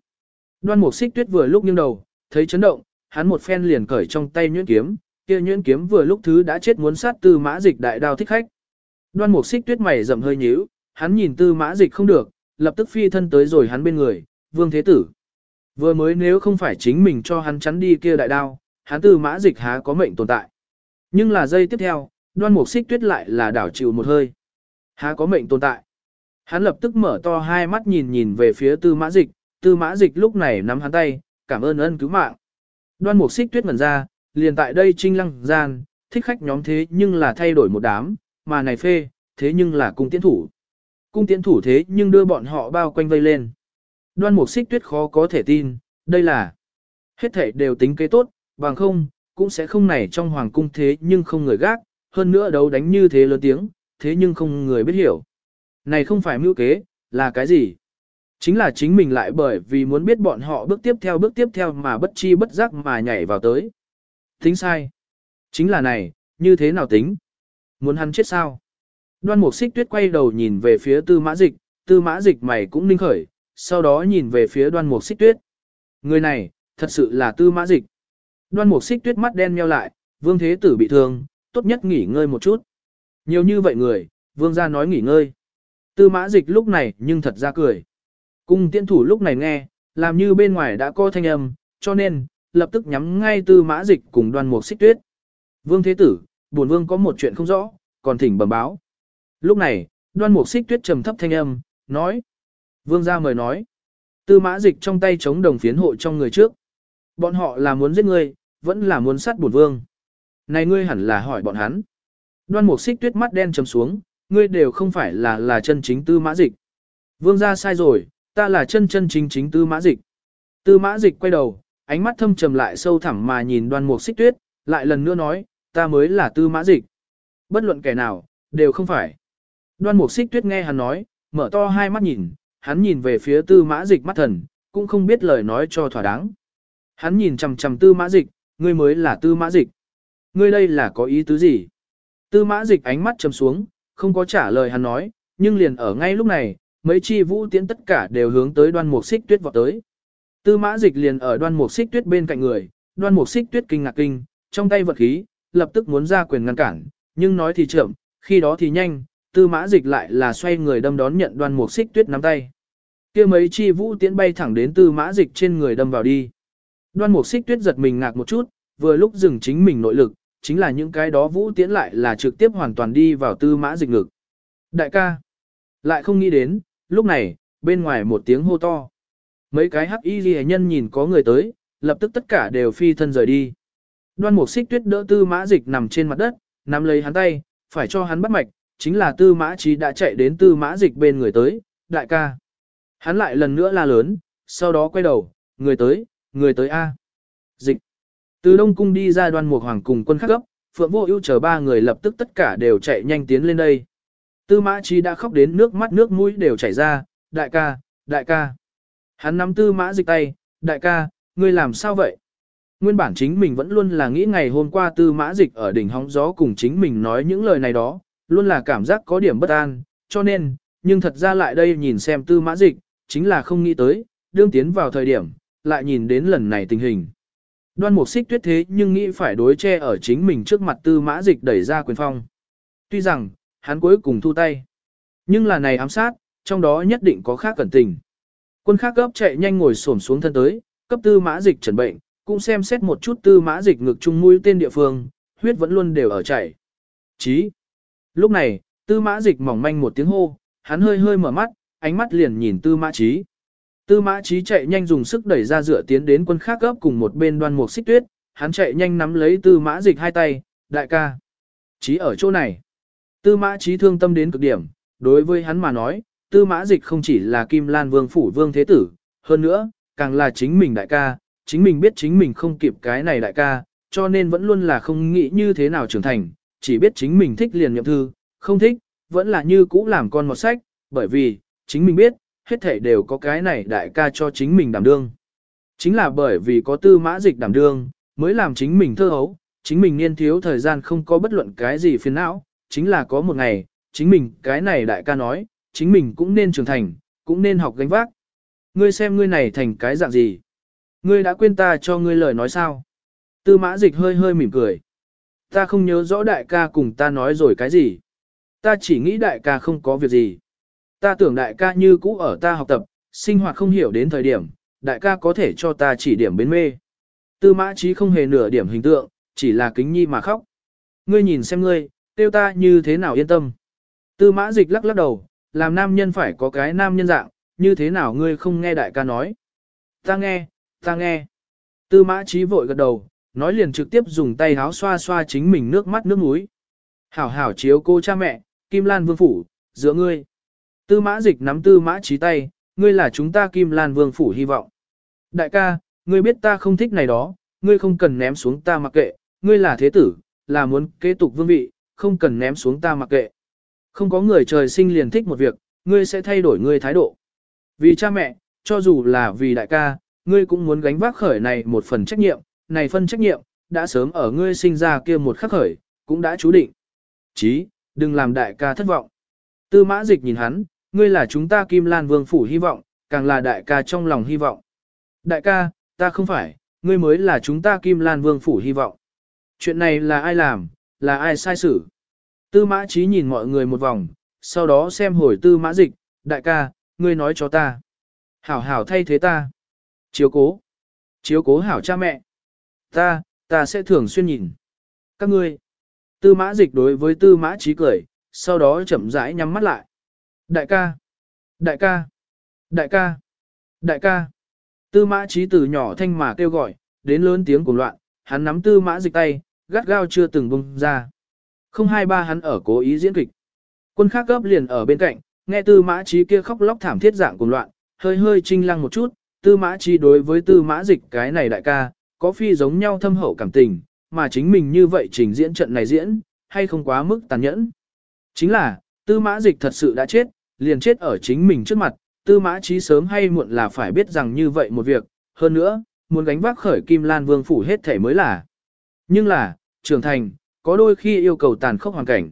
Speaker 1: Đoan mục xích tuyết vừa lúc nghiêng đầu, thấy chấn động, hắn một phen liền cởi trong tay nhuyễn kiếm, kia nhuyễn kiếm vừa lúc thứ đã chết muốn sát tư mã dịch đại đao thích khách. Đoan mục xích tuyết mày rậm hơi nhíu, hắn nhìn tư mã dịch không được, lập tức phi thân tới rồi hắn bên người, vương thế tử. Vừa mới nếu không phải chính mình cho hắn chắn đi kia đại đao, hắn tư mã dịch há có mệnh tồn tại. Nhưng là giây tiếp theo, đoan mục xích tuyết lại là đảo chịu một hơi. Há có mệnh tồn tại. Hắn lập tức mở to hai mắt nhìn nhìn về phía tư mã dịch, tư mã dịch lúc này nắm hắn tay, cảm ơn ân cứu mạng. Đoan mục xích tuyết ngẩn ra, liền tại đây trinh lăng gian, thích khách nhóm thế nhưng là thay đổi một đám, mà này phê, thế nhưng là cung tiến thủ. Cung tiến thủ thế nhưng đưa bọn họ bao quanh vây lên. Đoan mục xích tuyết khó có thể tin, đây là hết thảy đều tính kế tốt, bằng không, cũng sẽ không này trong hoàng cung thế nhưng không người gác, hơn nữa đấu đánh như thế lớn tiếng, thế nhưng không người biết hiểu. Này không phải mưu kế, là cái gì? Chính là chính mình lại bởi vì muốn biết bọn họ bước tiếp theo bước tiếp theo mà bất chi bất giác mà nhảy vào tới. Tính sai. Chính là này, như thế nào tính? Muốn hắn chết sao? Đoan mục xích tuyết quay đầu nhìn về phía tư mã dịch, tư mã dịch mày cũng ninh khởi, sau đó nhìn về phía đoan mục xích tuyết. Người này, thật sự là tư mã dịch. Đoan mục xích tuyết mắt đen nheo lại, vương thế tử bị thương, tốt nhất nghỉ ngơi một chút. Nhiều như vậy người, vương gia nói nghỉ ngơi. Tư mã dịch lúc này nhưng thật ra cười. Cung tiễn thủ lúc này nghe, làm như bên ngoài đã có thanh âm, cho nên, lập tức nhắm ngay tư mã dịch cùng đoan mục xích tuyết. Vương thế tử, buồn vương có một chuyện không rõ, còn thỉnh bẩm báo. Lúc này, đoan mục xích tuyết trầm thấp thanh âm, nói. Vương gia mời nói. Tư mã dịch trong tay chống đồng phiến hộ trong người trước. Bọn họ là muốn giết ngươi, vẫn là muốn sát bổn vương. Này ngươi hẳn là hỏi bọn hắn. Đoan mục xích tuyết mắt đen chấm xuống, ngươi đều không phải là là chân chính tư mã dịch. Vương gia sai rồi, ta là chân chân chính chính tư mã dịch. Tư mã dịch quay đầu, ánh mắt thâm trầm lại sâu thẳm mà nhìn đoan mục xích tuyết, lại lần nữa nói, ta mới là tư mã dịch. Bất luận kẻ nào, đều không phải. Đoan mục xích tuyết nghe hắn nói, mở to hai mắt nhìn, hắn nhìn về phía tư mã dịch mắt thần, cũng không biết lời nói cho thỏa đáng. Hắn nhìn chằm chằm tư mã dịch, ngươi mới là tư mã dịch. Ngươi đây là có ý tứ gì? Tư mã dịch ánh mắt trầm xuống, không có trả lời hắn nói, nhưng liền ở ngay lúc này, mấy chi vũ tiễn tất cả đều hướng tới đoan mục xích tuyết vọt tới. Tư mã dịch liền ở đoan mục xích tuyết bên cạnh người, đoan mục xích tuyết kinh ngạc kinh, trong tay vật khí, lập tức muốn ra quyền ngăn cản, nhưng nói thì chậm, khi đó thì nhanh, tư mã dịch lại là xoay người đâm đón nhận đoan mục xích tuyết nắm tay. kia mấy chi vũ tiễn bay thẳng đến tư mã dịch trên người đâm vào đi. Đoan mục xích tuyết giật mình ngạc một chút, vừa lúc dừng chính mình nội lực, chính là những cái đó vũ tiễn lại là trực tiếp hoàn toàn đi vào tư mã dịch ngực. Đại ca, lại không nghĩ đến, lúc này, bên ngoài một tiếng hô to. Mấy cái hắc y ghi nhân nhìn có người tới, lập tức tất cả đều phi thân rời đi. Đoan mục xích tuyết đỡ tư mã dịch nằm trên mặt đất, nắm lấy hắn tay, phải cho hắn bắt mạch, chính là tư mã trí đã chạy đến tư mã dịch bên người tới, đại ca. Hắn lại lần nữa la lớn, sau đó quay đầu, người tới, người tới A. Dịch. Từ Đông Cung đi ra đoan mục hoàng cùng quân khắc gấp, Phượng Vô Ưu chờ ba người lập tức tất cả đều chạy nhanh tiến lên đây. Tư Mã Chí đã khóc đến nước mắt nước mũi đều chảy ra, "Đại ca, đại ca." Hắn nắm Tư Mã Dịch tay, đại ca, ngươi làm sao vậy? Nguyên bản chính mình vẫn luôn là nghĩ ngày hôm qua tư mã dịch ở đỉnh hóng gió cùng chính mình nói những lời này đó, luôn là cảm giác có điểm bất an, cho nên, nhưng thật ra lại đây nhìn xem tư mã dịch, chính là không nghĩ tới, đương tiến vào thời điểm, lại nhìn đến lần này tình hình. Đoan mục xích tuyết thế nhưng nghĩ phải đối che ở chính mình trước mặt tư mã dịch đẩy ra quyền phong. Tuy rằng, hắn cuối cùng thu tay. Nhưng là này ám sát, trong đó nhất định có khác cẩn tình. Quân khác gấp chạy nhanh ngồi xổm xuống thân tới, cấp tư mã dịch trần bệnh, cũng xem xét một chút tư mã dịch ngực trung mũi tên địa phương, huyết vẫn luôn đều ở chảy. Chí. Lúc này, tư mã dịch mỏng manh một tiếng hô, hắn hơi hơi mở mắt, ánh mắt liền nhìn tư mã trí. Tư mã trí chạy nhanh dùng sức đẩy ra dựa tiến đến quân khác gấp cùng một bên đoan mục xích tuyết, hắn chạy nhanh nắm lấy tư mã dịch hai tay, đại ca. Trí ở chỗ này. Tư mã trí thương tâm đến cực điểm, đối với hắn mà nói, tư mã dịch không chỉ là kim lan vương phủ vương thế tử, hơn nữa, càng là chính mình đại ca, chính mình biết chính mình không kịp cái này đại ca, cho nên vẫn luôn là không nghĩ như thế nào trưởng thành, chỉ biết chính mình thích liền nhậm thư, không thích, vẫn là như cũ làm con một sách, bởi vì, chính mình biết, hết thể đều có cái này đại ca cho chính mình đảm đương. Chính là bởi vì có tư mã dịch đảm đương, mới làm chính mình thơ hấu, chính mình niên thiếu thời gian không có bất luận cái gì phiền não, chính là có một ngày, chính mình cái này đại ca nói, chính mình cũng nên trưởng thành, cũng nên học gánh vác. Ngươi xem ngươi này thành cái dạng gì? Ngươi đã quên ta cho ngươi lời nói sao? Tư mã dịch hơi hơi mỉm cười. Ta không nhớ rõ đại ca cùng ta nói rồi cái gì. Ta chỉ nghĩ đại ca không có việc gì. Ta tưởng đại ca như cũ ở ta học tập, sinh hoạt không hiểu đến thời điểm, đại ca có thể cho ta chỉ điểm bến mê. Tư mã trí không hề nửa điểm hình tượng, chỉ là kính nhi mà khóc. Ngươi nhìn xem ngươi, tiêu ta như thế nào yên tâm. Tư mã dịch lắc lắc đầu, làm nam nhân phải có cái nam nhân dạng, như thế nào ngươi không nghe đại ca nói. Ta nghe, ta nghe. Tư mã trí vội gật đầu, nói liền trực tiếp dùng tay háo xoa xoa chính mình nước mắt nước mũi. Hảo hảo chiếu cô cha mẹ, Kim Lan Vương Phủ, giữa ngươi. Tư mã dịch nắm tư mã trí tay, ngươi là chúng ta Kim Lan Vương Phủ hy vọng. Đại ca, ngươi biết ta không thích này đó, ngươi không cần ném xuống ta mặc kệ, ngươi là thế tử, là muốn kế tục vương vị, không cần ném xuống ta mặc kệ. Không có người trời sinh liền thích một việc, ngươi sẽ thay đổi ngươi thái độ. Vì cha mẹ, cho dù là vì đại ca, ngươi cũng muốn gánh vác khởi này một phần trách nhiệm, này phân trách nhiệm, đã sớm ở ngươi sinh ra kia một khắc khởi, cũng đã chú định. Chí, đừng làm đại ca thất vọng. Tư mã dịch nhìn hắn, ngươi là chúng ta Kim Lan Vương Phủ hy vọng, càng là đại ca trong lòng hy vọng. Đại ca, ta không phải, ngươi mới là chúng ta Kim Lan Vương Phủ hy vọng. Chuyện này là ai làm, là ai sai xử. Tư mã trí nhìn mọi người một vòng, sau đó xem hồi tư mã dịch, đại ca, ngươi nói cho ta. Hảo hảo thay thế ta. Chiếu cố. Chiếu cố hảo cha mẹ. Ta, ta sẽ thường xuyên nhìn. Các ngươi. Tư mã dịch đối với tư mã trí cười, sau đó chậm rãi nhắm mắt lại. Đại ca. Đại ca. Đại ca. Đại ca. Tư mã trí từ nhỏ thanh mà kêu gọi, đến lớn tiếng cuồng loạn, hắn nắm tư mã dịch tay, gắt gao chưa từng bung ra. Không hai ba hắn ở cố ý diễn kịch. Quân khác gấp liền ở bên cạnh, nghe tư mã trí kia khóc lóc thảm thiết dạng cuồng loạn, hơi hơi trinh lăng một chút, tư mã trí đối với tư mã dịch cái này đại ca, có phi giống nhau thâm hậu cảm tình, mà chính mình như vậy trình diễn trận này diễn, hay không quá mức tàn nhẫn. Chính là, tư mã dịch thật sự đã chết, liền chết ở chính mình trước mặt, tư mã trí sớm hay muộn là phải biết rằng như vậy một việc, hơn nữa, muốn gánh vác khởi Kim Lan Vương phủ hết thể mới là. Nhưng là, trưởng thành, có đôi khi yêu cầu tàn khốc hoàn cảnh.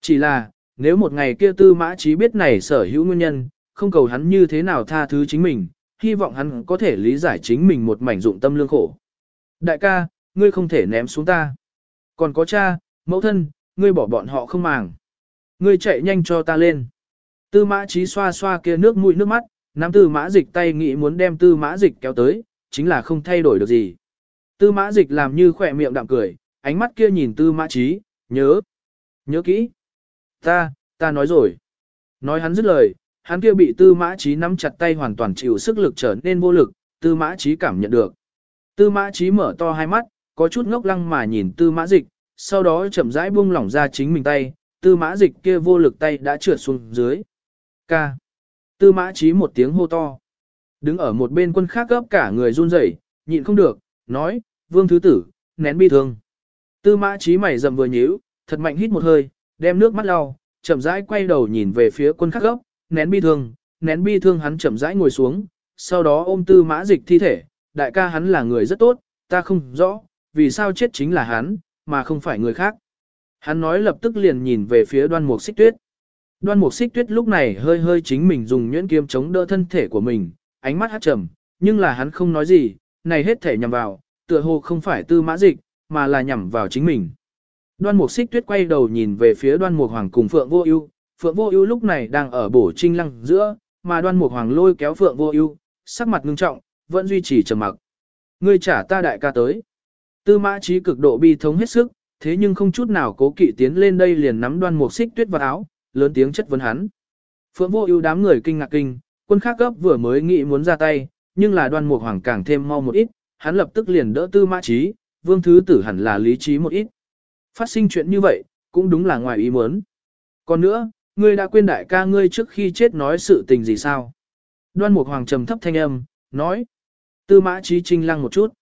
Speaker 1: Chỉ là, nếu một ngày kia tư mã trí biết này sở hữu nguyên nhân, không cầu hắn như thế nào tha thứ chính mình, hy vọng hắn có thể lý giải chính mình một mảnh dụng tâm lương khổ. Đại ca, ngươi không thể ném xuống ta. Còn có cha, mẫu thân, ngươi bỏ bọn họ không màng. Ngươi chạy nhanh cho ta lên. Tư mã trí xoa xoa kia nước mũi nước mắt, nắm tư mã dịch tay nghĩ muốn đem tư mã dịch kéo tới, chính là không thay đổi được gì. Tư mã dịch làm như khỏe miệng đạm cười, ánh mắt kia nhìn tư mã trí, nhớ, nhớ kỹ. Ta, ta nói rồi. Nói hắn dứt lời, hắn kia bị tư mã trí nắm chặt tay hoàn toàn chịu sức lực trở nên vô lực, tư mã trí cảm nhận được. Tư mã trí mở to hai mắt, có chút ngốc lăng mà nhìn tư mã dịch, sau đó chậm rãi buông lỏng ra chính mình tay, tư mã dịch kia vô lực tay đã trượt xuống dưới. Ca. Tư mã trí một tiếng hô to. Đứng ở một bên quân khác gấp cả người run rẩy, nhịn không được, nói, vương thứ tử, nén bi thương. Tư mã trí mày rầm vừa nhíu, thật mạnh hít một hơi, đem nước mắt lau, chậm rãi quay đầu nhìn về phía quân khắc gốc, nén bi thương, nén bi thương hắn chậm rãi ngồi xuống, sau đó ôm tư mã dịch thi thể, đại ca hắn là người rất tốt, ta không rõ, vì sao chết chính là hắn, mà không phải người khác. Hắn nói lập tức liền nhìn về phía đoan mục xích tuyết. Đoan mục xích tuyết lúc này hơi hơi chính mình dùng nhuyễn kiếm chống đỡ thân thể của mình, ánh mắt hát trầm, nhưng là hắn không nói gì, này hết thể nhằm vào, tựa hồ không phải tư mã dịch, mà là nhằm vào chính mình. Đoan mục xích tuyết quay đầu nhìn về phía đoan mục hoàng cùng Phượng Vô Ưu, Phượng Vô Ưu lúc này đang ở bổ trinh lăng giữa, mà đoan mục hoàng lôi kéo Phượng Vô Ưu, sắc mặt ngưng trọng, vẫn duy trì trầm mặc. Ngươi trả ta đại ca tới. Tư mã trí cực độ bi thống hết sức, thế nhưng không chút nào cố kỵ tiến lên đây liền nắm đoan mục xích tuyết vào áo, lớn tiếng chất vấn hắn. Phượng vô ưu đám người kinh ngạc kinh, quân khác gấp vừa mới nghĩ muốn ra tay, nhưng là đoan mục hoàng càng thêm mau một ít, hắn lập tức liền đỡ tư mã chí, vương thứ tử hẳn là lý trí một ít. Phát sinh chuyện như vậy, cũng đúng là ngoài ý muốn. Còn nữa, ngươi đã quên đại ca ngươi trước khi chết nói sự tình gì sao? Đoan mục hoàng trầm thấp thanh âm, nói. Tư mã chí trinh lăng một chút.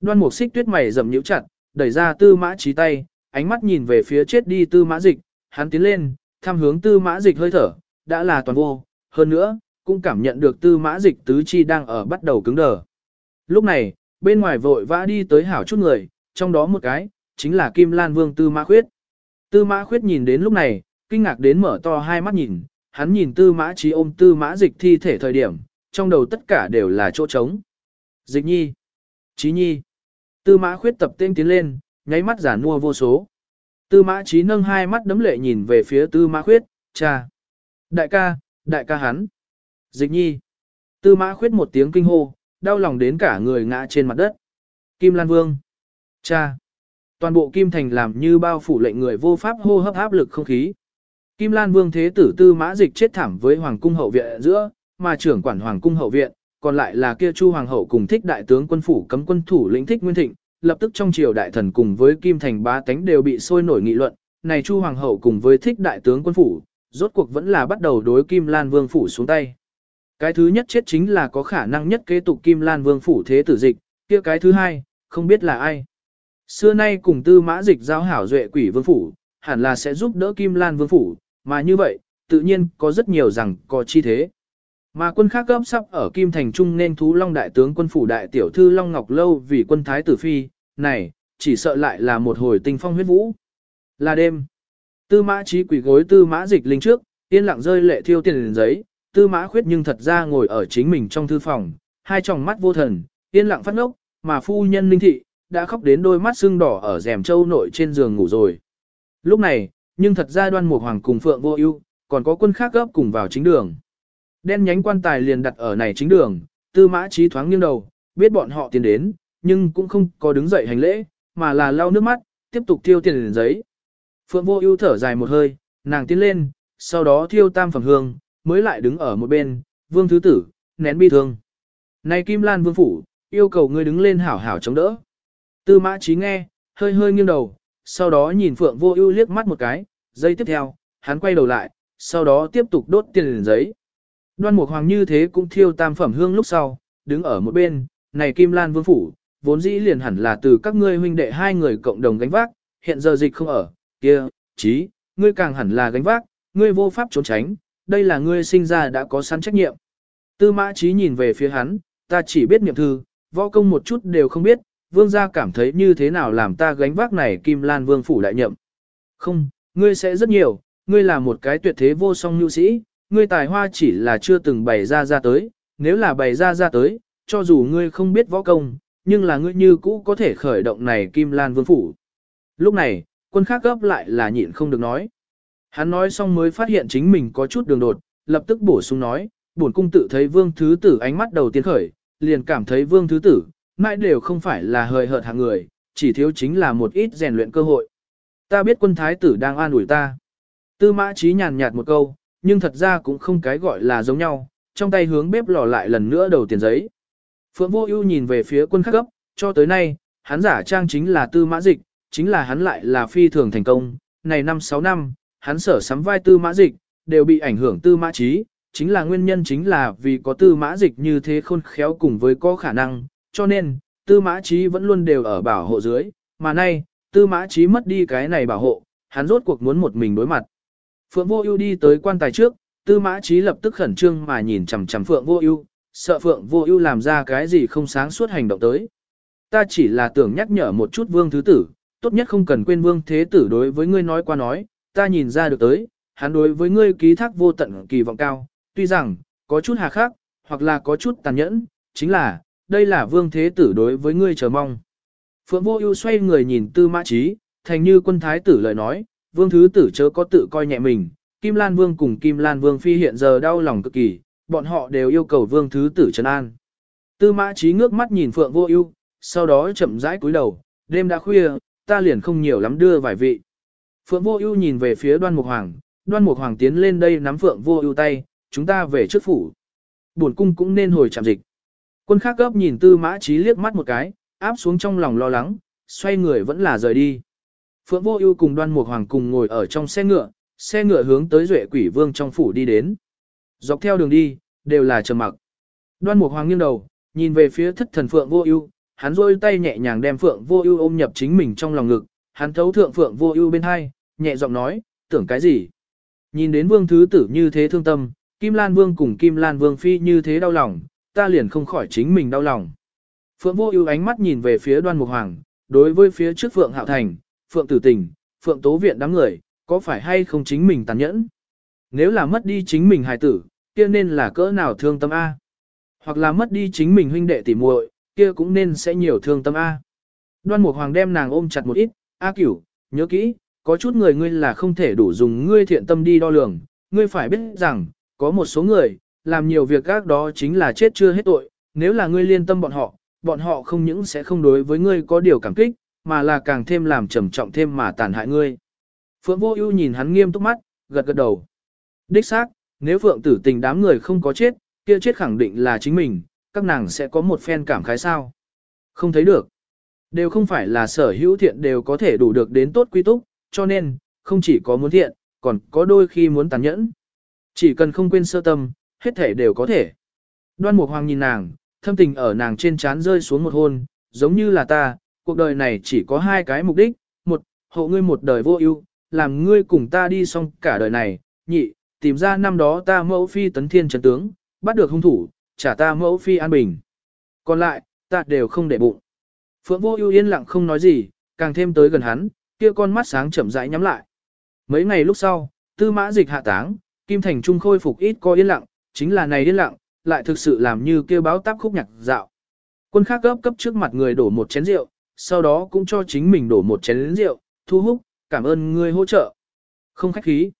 Speaker 1: Đoan mục xích tuyết mày rậm nhíu chặt, đẩy ra tư mã chí tay, ánh mắt nhìn về phía chết đi tư mã dịch, hắn tiến lên, tham hướng tư mã dịch hơi thở, đã là toàn vô, hơn nữa, cũng cảm nhận được tư mã dịch tứ chi đang ở bắt đầu cứng đờ. Lúc này, bên ngoài vội vã đi tới hảo chút người, trong đó một cái, chính là Kim Lan Vương Tư Mã Khuyết. Tư Mã Khuyết nhìn đến lúc này, kinh ngạc đến mở to hai mắt nhìn, hắn nhìn Tư Mã Trí ôm Tư Mã Dịch thi thể thời điểm, trong đầu tất cả đều là chỗ trống. Dịch nhi, Trí nhi, Tư Mã Khuyết tập tên tiến lên, nháy mắt giả mua vô số. Tư Mã Trí nâng hai mắt đấm lệ nhìn về phía Tư Mã Khuyết, cha. Đại ca, đại ca hắn. Dịch nhi. Tư Mã Khuyết một tiếng kinh hô, đau lòng đến cả người ngã trên mặt đất. Kim Lan Vương. Cha. Toàn bộ Kim Thành làm như bao phủ lệnh người vô pháp hô hấp áp lực không khí. Kim Lan Vương Thế tử Tư Mã Dịch chết thảm với Hoàng cung hậu viện giữa, mà trưởng quản Hoàng cung hậu viện, còn lại là kia Chu Hoàng hậu cùng thích đại tướng quân phủ cấm quân thủ lĩnh thích Nguyên Thịnh, lập tức trong triều đại thần cùng với Kim Thành bá tánh đều bị sôi nổi nghị luận, này Chu Hoàng hậu cùng với thích đại tướng quân phủ, rốt cuộc vẫn là bắt đầu đối Kim Lan Vương phủ xuống tay. Cái thứ nhất chết chính là có khả năng nhất kế tục Kim Lan Vương phủ thế tử dịch, kia cái thứ hai, không biết là ai. Xưa nay cùng tư mã dịch giao hảo duệ quỷ vương phủ, hẳn là sẽ giúp đỡ Kim Lan Vương phủ, mà như vậy, tự nhiên có rất nhiều rằng có chi thế. Mà quân khác gấp sắp ở Kim Thành Trung nên thú Long Đại tướng quân phủ đại tiểu thư Long Ngọc Lâu vì quân thái tử phi, này, chỉ sợ lại là một hồi tinh phong huyết vũ. Là đêm. Tư mã trí quỷ gối tư mã dịch linh trước, yên lặng rơi lệ thiêu tiền giấy, tư mã khuyết nhưng thật ra ngồi ở chính mình trong thư phòng, hai tròng mắt vô thần, yên lặng phát ngốc, mà phu nhân linh thị, đã khóc đến đôi mắt sưng đỏ ở rèm châu nội trên giường ngủ rồi. Lúc này, nhưng thật ra đoan mục hoàng cùng phượng vô ưu, còn có quân khác gấp cùng vào chính đường. Đen nhánh quan tài liền đặt ở này chính đường, tư mã trí thoáng nghiêng đầu, biết bọn họ tiến đến, nhưng cũng không có đứng dậy hành lễ, mà là lau nước mắt, tiếp tục thiêu tiền giấy. Phượng vô ưu thở dài một hơi, nàng tiến lên, sau đó thiêu tam phẩm hương, mới lại đứng ở một bên, vương thứ tử, nén bi thương. Này Kim Lan vương phủ, yêu cầu ngươi đứng lên hảo hảo chống đỡ. Tư mã trí nghe, hơi hơi nghiêng đầu, sau đó nhìn Phượng vô ưu liếc mắt một cái, giây tiếp theo, hắn quay đầu lại, sau đó tiếp tục đốt tiền giấy. Đoan Mục Hoàng như thế cũng thiêu tam phẩm hương lúc sau, đứng ở một bên, này Kim Lan Vương Phủ, vốn dĩ liền hẳn là từ các ngươi huynh đệ hai người cộng đồng gánh vác, hiện giờ dịch không ở, kia, chí, ngươi càng hẳn là gánh vác, ngươi vô pháp trốn tránh, đây là ngươi sinh ra đã có sẵn trách nhiệm. Tư mã chí nhìn về phía hắn, ta chỉ biết niệm thư, võ công một chút đều không biết, vương gia cảm thấy như thế nào làm ta gánh vác này Kim Lan Vương Phủ đại nhậm. Không, ngươi sẽ rất nhiều, ngươi là một cái tuyệt thế vô song nhu sĩ, ngươi tài hoa chỉ là chưa từng bày ra ra tới, nếu là bày ra ra tới, cho dù ngươi không biết võ công, nhưng là ngươi như cũ có thể khởi động này Kim Lan Vương Phủ. Lúc này, quân khác gấp lại là nhịn không được nói. Hắn nói xong mới phát hiện chính mình có chút đường đột, lập tức bổ sung nói, bổn cung tự thấy vương thứ tử ánh mắt đầu tiên khởi, liền cảm thấy vương thứ tử, mãi đều không phải là hời hợt hàng người, chỉ thiếu chính là một ít rèn luyện cơ hội. Ta biết quân thái tử đang an ủi ta. Tư mã trí nhàn nhạt một câu, nhưng thật ra cũng không cái gọi là giống nhau, trong tay hướng bếp lò lại lần nữa đầu tiền giấy. Phượng Vô Ưu nhìn về phía quân khắc cấp, cho tới nay, hắn giả trang chính là Tư Mã Dịch, chính là hắn lại là phi thường thành công, này năm 6 năm, hắn sở sắm vai Tư Mã Dịch, đều bị ảnh hưởng Tư Mã Chí, chính là nguyên nhân chính là vì có Tư Mã Dịch như thế khôn khéo cùng với có khả năng, cho nên, Tư Mã Chí vẫn luôn đều ở bảo hộ dưới, mà nay, Tư Mã Chí mất đi cái này bảo hộ, hắn rốt cuộc muốn một mình đối mặt. Phượng Vô Ưu đi tới quan tài trước, Tư Mã Chí lập tức khẩn trương mà nhìn chằm chằm Phượng Vô Ưu, sợ Phượng Vô Ưu làm ra cái gì không sáng suốt hành động tới. Ta chỉ là tưởng nhắc nhở một chút Vương thứ tử, tốt nhất không cần quên Vương thế tử đối với ngươi nói qua nói, ta nhìn ra được tới, hắn đối với ngươi ký thác vô tận kỳ vọng cao, tuy rằng có chút hà khắc, hoặc là có chút tàn nhẫn, chính là đây là Vương thế tử đối với ngươi chờ mong. Phượng Vô Ưu xoay người nhìn Tư Mã Chí, thành như quân thái tử lời nói, Vương thứ tử chớ có tự coi nhẹ mình, Kim Lan Vương cùng Kim Lan Vương phi hiện giờ đau lòng cực kỳ, bọn họ đều yêu cầu Vương thứ tử trấn an. Tư Mã Chí ngước mắt nhìn Phượng Vô Ưu, sau đó chậm rãi cúi đầu, đêm đã khuya, ta liền không nhiều lắm đưa vài vị. Phượng Vô Ưu nhìn về phía Đoan Mục Hoàng, Đoan Mục Hoàng tiến lên đây nắm Phượng Vô Ưu tay, chúng ta về trước phủ. Buồn cung cũng nên hồi trạm dịch. Quân khác gấp nhìn Tư Mã Chí liếc mắt một cái, áp xuống trong lòng lo lắng, xoay người vẫn là rời đi. Phượng Vô Ưu cùng Đoan Mục Hoàng cùng ngồi ở trong xe ngựa, xe ngựa hướng tới Duệ Quỷ Vương trong phủ đi đến. Dọc theo đường đi, đều là trầm mặc. Đoan Mục Hoàng nghiêng đầu, nhìn về phía Thất Thần Phượng Vô Ưu, hắn rôi tay nhẹ nhàng đem Phượng Vô Ưu ôm nhập chính mình trong lòng ngực, hắn thấu thượng Phượng Vô Ưu bên hai, nhẹ giọng nói, tưởng cái gì? Nhìn đến Vương thứ tử như thế thương tâm, Kim Lan Vương cùng Kim Lan Vương phi như thế đau lòng, ta liền không khỏi chính mình đau lòng. Phượng Vô Ưu ánh mắt nhìn về phía Đoan Mục Hoàng, đối với phía trước Phượng Hạo Thành, Phượng Tử Tình, Phượng Tố Viện đám người, có phải hay không chính mình tàn nhẫn? Nếu là mất đi chính mình hài tử, kia nên là cỡ nào thương tâm a? Hoặc là mất đi chính mình huynh đệ tỉ muội, kia cũng nên sẽ nhiều thương tâm a. Đoan Mục Hoàng đem nàng ôm chặt một ít, "A Cửu, nhớ kỹ, có chút người ngươi là không thể đủ dùng ngươi thiện tâm đi đo lường, ngươi phải biết rằng, có một số người, làm nhiều việc gác đó chính là chết chưa hết tội, nếu là ngươi liên tâm bọn họ, bọn họ không những sẽ không đối với ngươi có điều cảm kích, mà là càng thêm làm trầm trọng thêm mà tàn hại ngươi." Phượng Vô Ưu nhìn hắn nghiêm túc mắt, gật gật đầu. Đích xác, nếu Phượng Tử Tình đám người không có chết, kia chết khẳng định là chính mình, các nàng sẽ có một phen cảm khái sao. Không thấy được. Đều không phải là sở hữu thiện đều có thể đủ được đến tốt quy túc, cho nên, không chỉ có muốn thiện, còn có đôi khi muốn tàn nhẫn. Chỉ cần không quên sơ tâm, hết thể đều có thể. Đoan Mục Hoàng nhìn nàng, thâm tình ở nàng trên trán rơi xuống một hôn, giống như là ta, cuộc đời này chỉ có hai cái mục đích, một, hộ ngươi một đời vô ưu, làm ngươi cùng ta đi xong cả đời này, nhị, tìm ra năm đó ta mẫu phi tấn thiên trấn tướng, bắt được hung thủ, trả ta mẫu phi an bình. Còn lại, ta đều không để bụng. Phượng vô ưu yên lặng không nói gì, càng thêm tới gần hắn, kia con mắt sáng chậm rãi nhắm lại. Mấy ngày lúc sau, tư mã dịch hạ táng, Kim Thành Trung khôi phục ít có yên lặng, chính là này yên lặng, lại thực sự làm như kêu báo táp khúc nhạc dạo. Quân khác gấp cấp trước mặt người đổ một chén rượu, sau đó cũng cho chính mình đổ một chén rượu, thu hút, cảm ơn ngươi hỗ trợ. Không khách khí.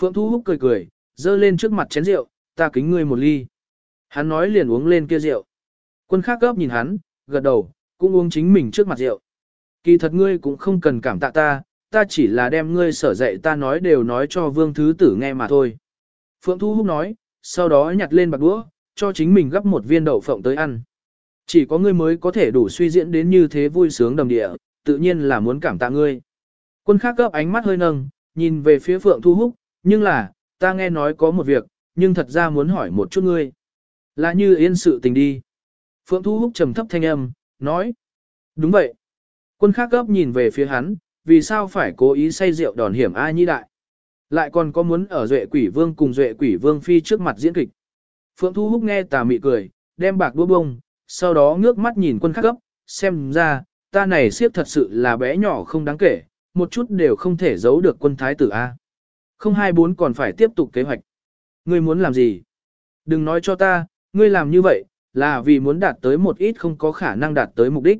Speaker 1: Phượng thu Húc cười cười, dơ lên trước mặt chén rượu, ta kính ngươi một ly. Hắn nói liền uống lên kia rượu. Quân khác gấp nhìn hắn, gật đầu, cũng uống chính mình trước mặt rượu. Kỳ thật ngươi cũng không cần cảm tạ ta, ta chỉ là đem ngươi sở dạy ta nói đều nói cho vương thứ tử nghe mà thôi. Phượng Thu Húc nói, sau đó nhặt lên bạc đũa, cho chính mình gấp một viên đậu phộng tới ăn. Chỉ có ngươi mới có thể đủ suy diễn đến như thế vui sướng đầm địa, tự nhiên là muốn cảm tạ ngươi. Quân khác gấp ánh mắt hơi nâng, nhìn về phía Phượng Thu Húc, nhưng là, ta nghe nói có một việc, nhưng thật ra muốn hỏi một chút ngươi. Là như yên sự tình đi. Phượng Thu Húc trầm thấp thanh âm, nói. Đúng vậy. Quân khác gấp nhìn về phía hắn, vì sao phải cố ý say rượu đòn hiểm ai nhi đại. Lại còn có muốn ở Duệ Quỷ Vương cùng Duệ Quỷ Vương phi trước mặt diễn kịch. Phượng Thu Húc nghe tà mị cười, đem bạc đua bông, sau đó ngước mắt nhìn quân khắc gấp, xem ra, ta này siếp thật sự là bé nhỏ không đáng kể, một chút đều không thể giấu được quân thái tử A. Không hai bốn còn phải tiếp tục kế hoạch. Ngươi muốn làm gì? Đừng nói cho ta, ngươi làm như vậy, là vì muốn đạt tới một ít không có khả năng đạt tới mục đích.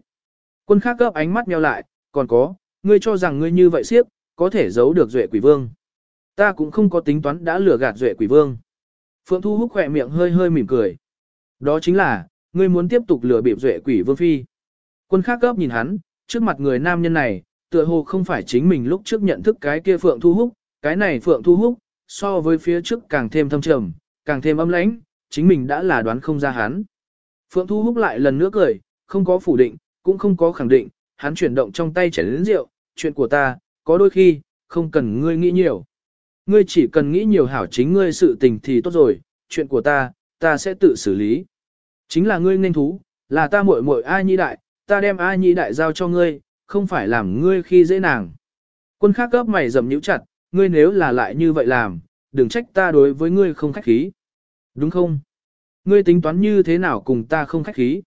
Speaker 1: Quân khác gấp ánh mắt nheo lại, còn có, ngươi cho rằng ngươi như vậy siếp, có thể giấu được duệ quỷ vương. Ta cũng không có tính toán đã lừa gạt duệ quỷ vương. Phượng Thu Húc khỏe miệng hơi hơi mỉm cười. Đó chính là, ngươi muốn tiếp tục lừa bịp duệ quỷ vương phi. Quân khác gấp nhìn hắn, trước mặt người nam nhân này, tựa hồ không phải chính mình lúc trước nhận thức cái kia Phượng Thu Húc, cái này Phượng Thu Húc, so với phía trước càng thêm thâm trầm, càng thêm âm lãnh, chính mình đã là đoán không ra hắn. Phượng Thu Húc lại lần nữa cười, không có phủ định, cũng không có khẳng định, hắn chuyển động trong tay chảy đến rượu, chuyện của ta, có đôi khi, không cần ngươi nghĩ nhiều. Ngươi chỉ cần nghĩ nhiều hảo chính ngươi sự tình thì tốt rồi, chuyện của ta, ta sẽ tự xử lý. Chính là ngươi nên thú, là ta muội muội ai nhi đại, ta đem ai nhi đại giao cho ngươi, không phải làm ngươi khi dễ nàng. Quân khác gấp mày dầm nhíu chặt, ngươi nếu là lại như vậy làm, đừng trách ta đối với ngươi không khách khí. Đúng không? Ngươi tính toán như thế nào cùng ta không khách khí.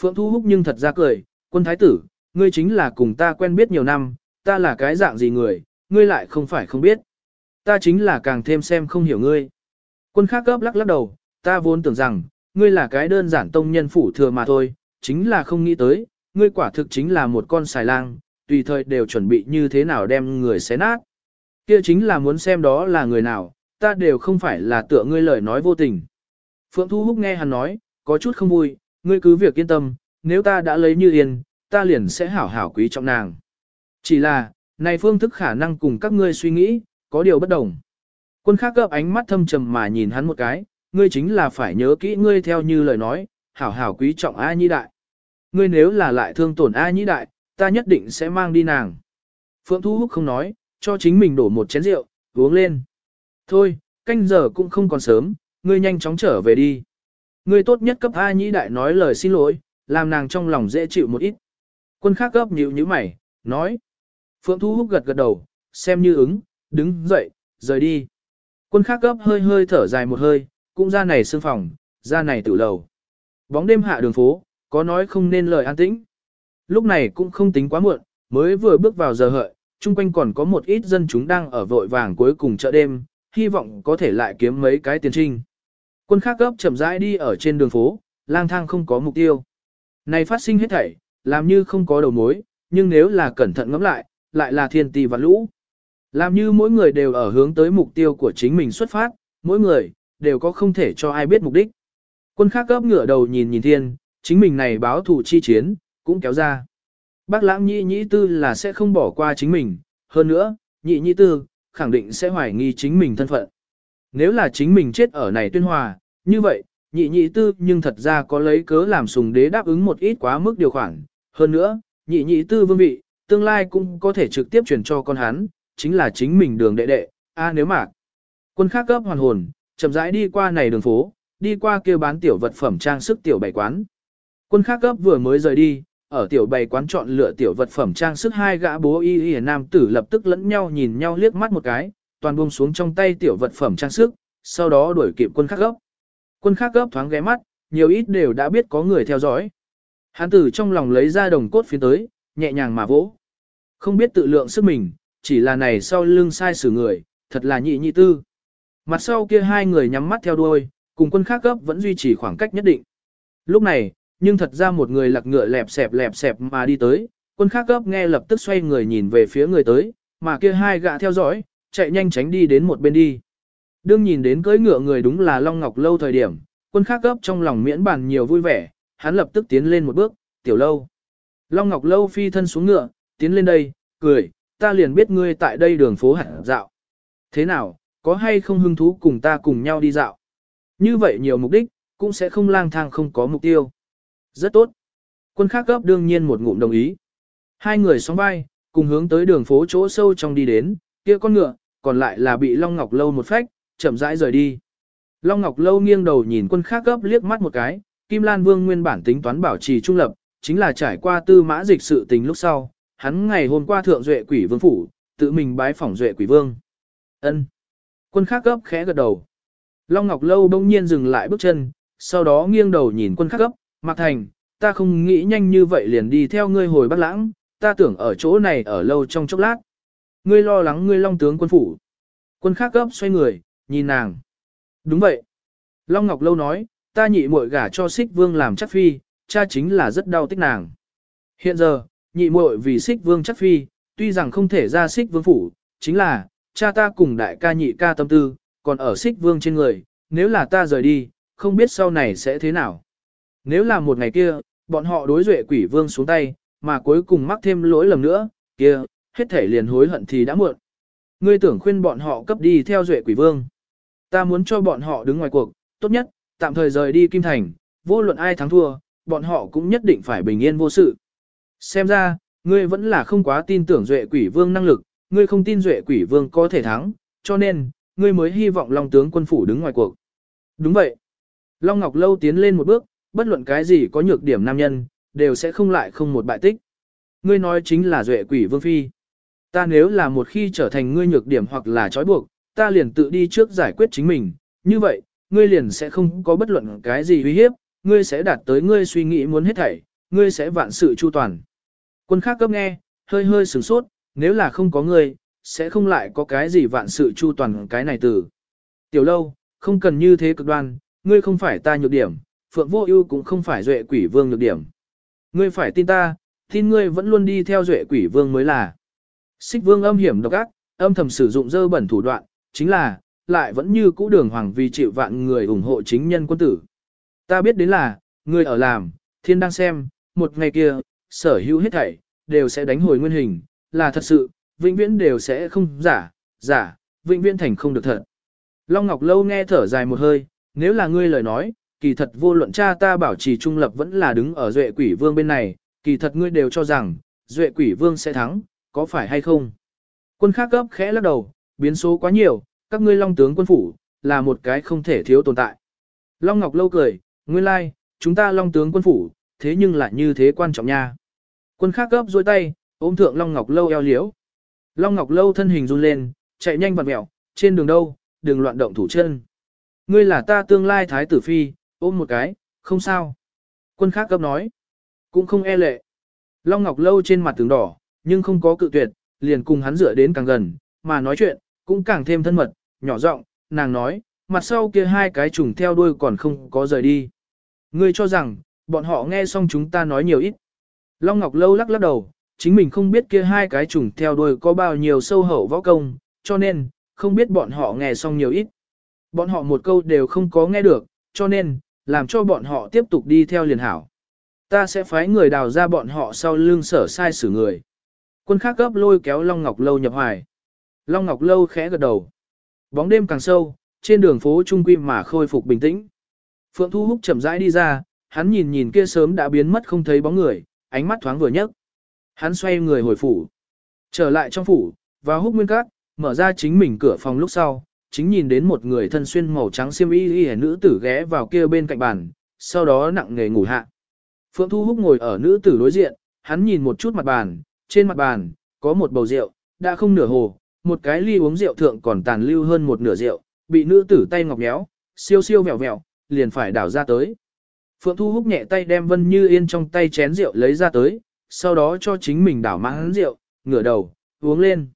Speaker 1: Phượng Thu Húc nhưng thật ra cười, quân thái tử, ngươi chính là cùng ta quen biết nhiều năm, ta là cái dạng gì người, ngươi lại không phải không biết. Ta chính là càng thêm xem không hiểu ngươi. Quân khác gấp lắc lắc đầu, ta vốn tưởng rằng, ngươi là cái đơn giản tông nhân phủ thừa mà thôi, chính là không nghĩ tới, ngươi quả thực chính là một con xài lang, tùy thời đều chuẩn bị như thế nào đem người xé nát. Kia chính là muốn xem đó là người nào, ta đều không phải là tựa ngươi lời nói vô tình. Phượng Thu Húc nghe hắn nói, có chút không vui, ngươi cứ việc yên tâm, nếu ta đã lấy như yên, ta liền sẽ hảo hảo quý trọng nàng. Chỉ là, này phương thức khả năng cùng các ngươi suy nghĩ, có điều bất đồng. Quân khác gấp ánh mắt thâm trầm mà nhìn hắn một cái, ngươi chính là phải nhớ kỹ ngươi theo như lời nói, hảo hảo quý trọng A Nhĩ Đại. Ngươi nếu là lại thương tổn A Nhĩ Đại, ta nhất định sẽ mang đi nàng. Phượng Thu Húc không nói, cho chính mình đổ một chén rượu, uống lên. Thôi, canh giờ cũng không còn sớm, ngươi nhanh chóng trở về đi. Ngươi tốt nhất cấp A Nhĩ Đại nói lời xin lỗi, làm nàng trong lòng dễ chịu một ít. Quân khác cấp nhíu nhíu mày, nói. Phượng Thu Húc gật gật đầu, xem như ứng, đứng dậy, rời đi. Quân khác cấp hơi hơi thở dài một hơi, cũng ra này sương phòng, ra này tự lầu. Bóng đêm hạ đường phố, có nói không nên lời an tĩnh. Lúc này cũng không tính quá muộn, mới vừa bước vào giờ hợi, chung quanh còn có một ít dân chúng đang ở vội vàng cuối cùng chợ đêm, hy vọng có thể lại kiếm mấy cái tiền trinh. Quân khác gấp chậm rãi đi ở trên đường phố, lang thang không có mục tiêu. Này phát sinh hết thảy, làm như không có đầu mối, nhưng nếu là cẩn thận ngẫm lại, lại là thiên tỷ và lũ. Làm như mỗi người đều ở hướng tới mục tiêu của chính mình xuất phát, mỗi người, đều có không thể cho ai biết mục đích. Quân khác gấp ngửa đầu nhìn nhìn thiên, chính mình này báo thủ chi chiến, cũng kéo ra. Bác lãng nhị nhị tư là sẽ không bỏ qua chính mình, hơn nữa, nhị nhị tư, khẳng định sẽ hoài nghi chính mình thân phận. Nếu là chính mình chết ở này tuyên hòa, như vậy, nhị nhị tư nhưng thật ra có lấy cớ làm sùng đế đáp ứng một ít quá mức điều khoản. Hơn nữa, nhị nhị tư vương vị, tương lai cũng có thể trực tiếp chuyển cho con hắn, chính là chính mình đường đệ đệ, a nếu mà. Quân khác cấp hoàn hồn, chậm rãi đi qua này đường phố, đi qua kia bán tiểu vật phẩm trang sức tiểu bày quán. Quân khác cấp vừa mới rời đi, ở tiểu bày quán chọn lựa tiểu vật phẩm trang sức hai gã bố y y nam tử lập tức lẫn nhau nhìn nhau liếc mắt một cái, toàn buông xuống trong tay tiểu vật phẩm trang sức, sau đó đuổi kịp quân khác gấp. Quân khác gấp thoáng ghé mắt, nhiều ít đều đã biết có người theo dõi. Hán tử trong lòng lấy ra đồng cốt phía tới, nhẹ nhàng mà vỗ. Không biết tự lượng sức mình, chỉ là này sau lưng sai xử người, thật là nhị nhị tư. Mặt sau kia hai người nhắm mắt theo đuôi, cùng quân khác gấp vẫn duy trì khoảng cách nhất định. Lúc này, nhưng thật ra một người lặc ngựa lẹp xẹp lẹp xẹp mà đi tới, quân khác gấp nghe lập tức xoay người nhìn về phía người tới, mà kia hai gã theo dõi, chạy nhanh tránh đi đến một bên đi. Đương nhìn đến cưỡi ngựa người đúng là Long Ngọc Lâu thời điểm, quân khác gấp trong lòng miễn bàn nhiều vui vẻ, hắn lập tức tiến lên một bước, tiểu lâu. Long Ngọc Lâu phi thân xuống ngựa, tiến lên đây, cười, ta liền biết ngươi tại đây đường phố hẳn dạo. Thế nào, có hay không hứng thú cùng ta cùng nhau đi dạo? Như vậy nhiều mục đích, cũng sẽ không lang thang không có mục tiêu. Rất tốt. Quân khác gấp đương nhiên một ngụm đồng ý. Hai người sóng vai, cùng hướng tới đường phố chỗ sâu trong đi đến, kia con ngựa, còn lại là bị Long Ngọc Lâu một phách, chậm rãi rời đi. Long Ngọc Lâu nghiêng đầu nhìn quân khác gấp liếc mắt một cái, Kim Lan Vương nguyên bản tính toán bảo trì trung lập, chính là trải qua tư mã dịch sự tình lúc sau, hắn ngày hôm qua thượng duệ quỷ vương phủ, tự mình bái phỏng duệ quỷ vương. Ân. Quân khác gấp khẽ gật đầu. Long Ngọc Lâu bỗng nhiên dừng lại bước chân, sau đó nghiêng đầu nhìn quân khác gấp, Mạc Thành, ta không nghĩ nhanh như vậy liền đi theo ngươi hồi Bắc Lãng, ta tưởng ở chỗ này ở lâu trong chốc lát. Ngươi lo lắng ngươi Long tướng quân phủ. Quân khác gấp xoay người, nhìn nàng. Đúng vậy. Long Ngọc Lâu nói, ta nhị muội gả cho Sích Vương làm chắc phi, cha chính là rất đau tích nàng. Hiện giờ, nhị muội vì Sích Vương chắc phi, tuy rằng không thể ra Sích Vương phủ, chính là, cha ta cùng đại ca nhị ca tâm tư, còn ở Sích Vương trên người, nếu là ta rời đi, không biết sau này sẽ thế nào. Nếu là một ngày kia, bọn họ đối duệ quỷ vương xuống tay, mà cuối cùng mắc thêm lỗi lầm nữa, kia, hết thể liền hối hận thì đã muộn. Ngươi tưởng khuyên bọn họ cấp đi theo duệ quỷ vương. Ta muốn cho bọn họ đứng ngoài cuộc, tốt nhất, tạm thời rời đi Kim Thành, vô luận ai thắng thua, bọn họ cũng nhất định phải bình yên vô sự. Xem ra, ngươi vẫn là không quá tin tưởng duệ quỷ vương năng lực, ngươi không tin duệ quỷ vương có thể thắng, cho nên, ngươi mới hy vọng Long tướng quân phủ đứng ngoài cuộc. Đúng vậy. Long Ngọc Lâu tiến lên một bước, bất luận cái gì có nhược điểm nam nhân, đều sẽ không lại không một bại tích. Ngươi nói chính là duệ quỷ vương phi. Ta nếu là một khi trở thành ngươi nhược điểm hoặc là trói buộc, ta liền tự đi trước giải quyết chính mình, như vậy, ngươi liền sẽ không có bất luận cái gì uy hiếp, ngươi sẽ đạt tới ngươi suy nghĩ muốn hết thảy, ngươi sẽ vạn sự chu toàn. Quân khác cấp nghe, hơi hơi sửng sốt, nếu là không có ngươi, sẽ không lại có cái gì vạn sự chu toàn cái này từ. Tiểu lâu, không cần như thế cực đoan, ngươi không phải ta nhược điểm, Phượng Vô Ưu cũng không phải Duệ Quỷ Vương nhược điểm. Ngươi phải tin ta, tin ngươi vẫn luôn đi theo Duệ Quỷ Vương mới là. Xích Vương âm hiểm độc ác, âm thầm sử dụng dơ bẩn thủ đoạn, chính là lại vẫn như cũ đường hoàng vì chịu vạn người ủng hộ chính nhân quân tử. Ta biết đến là, ngươi ở làm, thiên đang xem, một ngày kia, sở hữu hết thảy, đều sẽ đánh hồi nguyên hình, là thật sự, vĩnh viễn đều sẽ không giả, giả, vĩnh viễn thành không được thật. Long Ngọc Lâu nghe thở dài một hơi, nếu là ngươi lời nói, kỳ thật vô luận cha ta bảo trì trung lập vẫn là đứng ở duệ quỷ vương bên này, kỳ thật ngươi đều cho rằng, duệ quỷ vương sẽ thắng, có phải hay không? Quân khác gấp khẽ lắc đầu, biến số quá nhiều, các ngươi long tướng quân phủ, là một cái không thể thiếu tồn tại. Long Ngọc Lâu cười, nguyên lai, like, chúng ta long tướng quân phủ, thế nhưng lại như thế quan trọng nha. Quân khác gấp dôi tay, ôm thượng Long Ngọc Lâu eo liễu. Long Ngọc Lâu thân hình run lên, chạy nhanh vặt mẹo, trên đường đâu, đừng loạn động thủ chân. Ngươi là ta tương lai thái tử phi, ôm một cái, không sao. Quân khác cấp nói, cũng không e lệ. Long Ngọc Lâu trên mặt tướng đỏ, nhưng không có cự tuyệt, liền cùng hắn dựa đến càng gần, mà nói chuyện, cũng càng thêm thân mật, nhỏ giọng, nàng nói, mặt sau kia hai cái trùng theo đuôi còn không có rời đi. Ngươi cho rằng, bọn họ nghe xong chúng ta nói nhiều ít. Long Ngọc Lâu lắc lắc đầu, chính mình không biết kia hai cái trùng theo đuôi có bao nhiêu sâu hậu võ công, cho nên, không biết bọn họ nghe xong nhiều ít. Bọn họ một câu đều không có nghe được, cho nên, làm cho bọn họ tiếp tục đi theo liền hảo. Ta sẽ phái người đào ra bọn họ sau lưng sở sai xử người. Quân khác gấp lôi kéo Long Ngọc Lâu nhập hoài. Long Ngọc Lâu khẽ gật đầu. Bóng đêm càng sâu, trên đường phố trung quy mà khôi phục bình tĩnh. Phượng Thu Húc chậm rãi đi ra, hắn nhìn nhìn kia sớm đã biến mất không thấy bóng người, ánh mắt thoáng vừa nhấc. Hắn xoay người hồi phủ. Trở lại trong phủ, vào húc nguyên cát, mở ra chính mình cửa phòng lúc sau, chính nhìn đến một người thân xuyên màu trắng xiêm y y nữ tử ghé vào kia bên cạnh bàn, sau đó nặng nghề ngủ hạ. Phượng Thu Húc ngồi ở nữ tử đối diện, hắn nhìn một chút mặt bàn, trên mặt bàn, có một bầu rượu, đã không nửa hồ, một cái ly uống rượu thượng còn tàn lưu hơn một nửa rượu, bị nữ tử tay ngọc nhéo, siêu siêu vẹo vẹo, liền phải đảo ra tới. Phượng Thu Húc nhẹ tay đem Vân Như Yên trong tay chén rượu lấy ra tới, sau đó cho chính mình đảo mãn rượu, ngửa đầu, uống lên.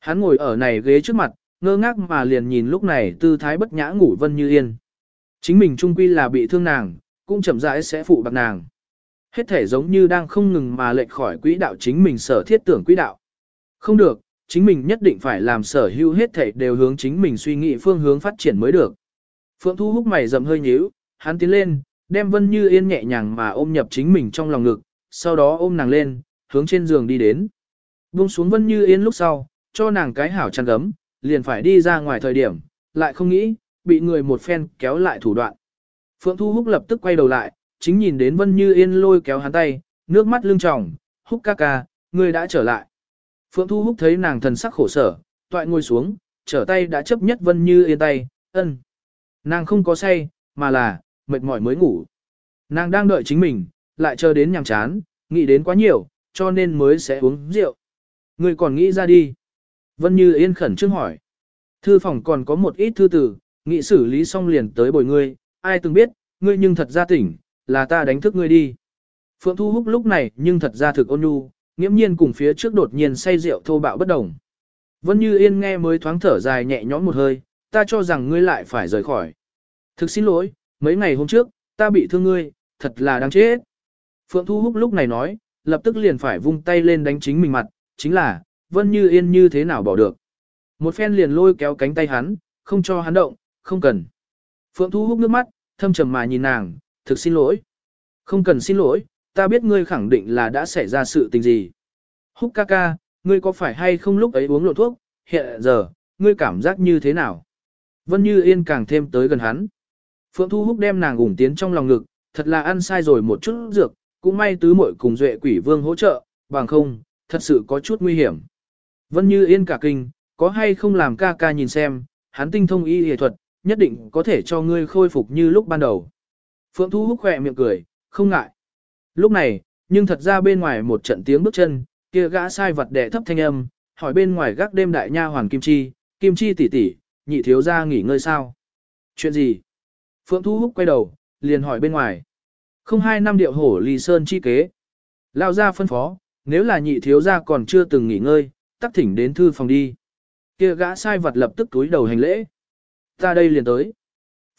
Speaker 1: Hắn ngồi ở này ghế trước mặt, ngơ ngác mà liền nhìn lúc này tư thái bất nhã ngủ Vân Như Yên. Chính mình trung quy là bị thương nàng, cũng chậm rãi sẽ phụ bạc nàng. Hết thể giống như đang không ngừng mà lệch khỏi quỹ đạo chính mình sở thiết tưởng quỹ đạo. Không được, chính mình nhất định phải làm sở hữu hết thể đều hướng chính mình suy nghĩ phương hướng phát triển mới được. Phượng Thu hút mày rậm hơi nhíu, hắn tiến lên, đem Vân Như Yên nhẹ nhàng mà ôm nhập chính mình trong lòng ngực, sau đó ôm nàng lên, hướng trên giường đi đến. Buông xuống Vân Như Yên lúc sau, cho nàng cái hảo chăn gấm, liền phải đi ra ngoài thời điểm, lại không nghĩ, bị người một phen kéo lại thủ đoạn. Phượng Thu Húc lập tức quay đầu lại, chính nhìn đến Vân Như Yên lôi kéo hắn tay, nước mắt lưng tròng, Húc ca ca, ngươi đã trở lại. Phượng Thu Húc thấy nàng thần sắc khổ sở, toại ngồi xuống, trở tay đã chấp nhất Vân Như Yên tay, ân. Nàng không có say, mà là, mệt mỏi mới ngủ. Nàng đang đợi chính mình, lại chờ đến nhàm chán, nghĩ đến quá nhiều, cho nên mới sẽ uống rượu. Ngươi còn nghĩ ra đi. Vân Như Yên khẩn trương hỏi. Thư phòng còn có một ít thư tử, nghị xử lý xong liền tới bồi ngươi, ai từng biết, ngươi nhưng thật ra tỉnh, là ta đánh thức ngươi đi. Phượng Thu Húc lúc này nhưng thật ra thực ôn nhu, nghiễm nhiên cùng phía trước đột nhiên say rượu thô bạo bất đồng. Vân Như Yên nghe mới thoáng thở dài nhẹ nhõm một hơi, ta cho rằng ngươi lại phải rời khỏi. Thực xin lỗi, mấy ngày hôm trước, ta bị thương ngươi, thật là đáng chết. Phượng Thu Húc lúc này nói, lập tức liền phải vung tay lên đánh chính mình mặt, chính là, Vân Như Yên như thế nào bỏ được. Một phen liền lôi kéo cánh tay hắn, không cho hắn động, không cần. Phượng Thu hút nước mắt, thâm trầm mà nhìn nàng, thực xin lỗi. Không cần xin lỗi, ta biết ngươi khẳng định là đã xảy ra sự tình gì. Húc ca ca, ngươi có phải hay không lúc ấy uống lộ thuốc, hiện giờ, ngươi cảm giác như thế nào? Vân Như Yên càng thêm tới gần hắn. Phượng Thu Húc đem nàng ủng tiến trong lòng ngực, thật là ăn sai rồi một chút dược, cũng may tứ muội cùng duệ quỷ vương hỗ trợ, bằng không, thật sự có chút nguy hiểm. Vân Như Yên cả kinh, có hay không làm ca ca nhìn xem, hắn tinh thông y y thuật, nhất định có thể cho ngươi khôi phục như lúc ban đầu. Phượng Thu húc khỏe miệng cười, không ngại. Lúc này, nhưng thật ra bên ngoài một trận tiếng bước chân, kia gã sai vật đẻ thấp thanh âm, hỏi bên ngoài gác đêm đại nha hoàng Kim Chi, Kim Chi tỷ tỷ, nhị thiếu gia nghỉ ngơi sao? Chuyện gì? Phượng Thu Húc quay đầu, liền hỏi bên ngoài. Không hai năm điệu hổ lì sơn chi kế. Lao ra phân phó, nếu là nhị thiếu gia còn chưa từng nghỉ ngơi, tắc thỉnh đến thư phòng đi. Kia gã sai vật lập tức túi đầu hành lễ. Ta đây liền tới.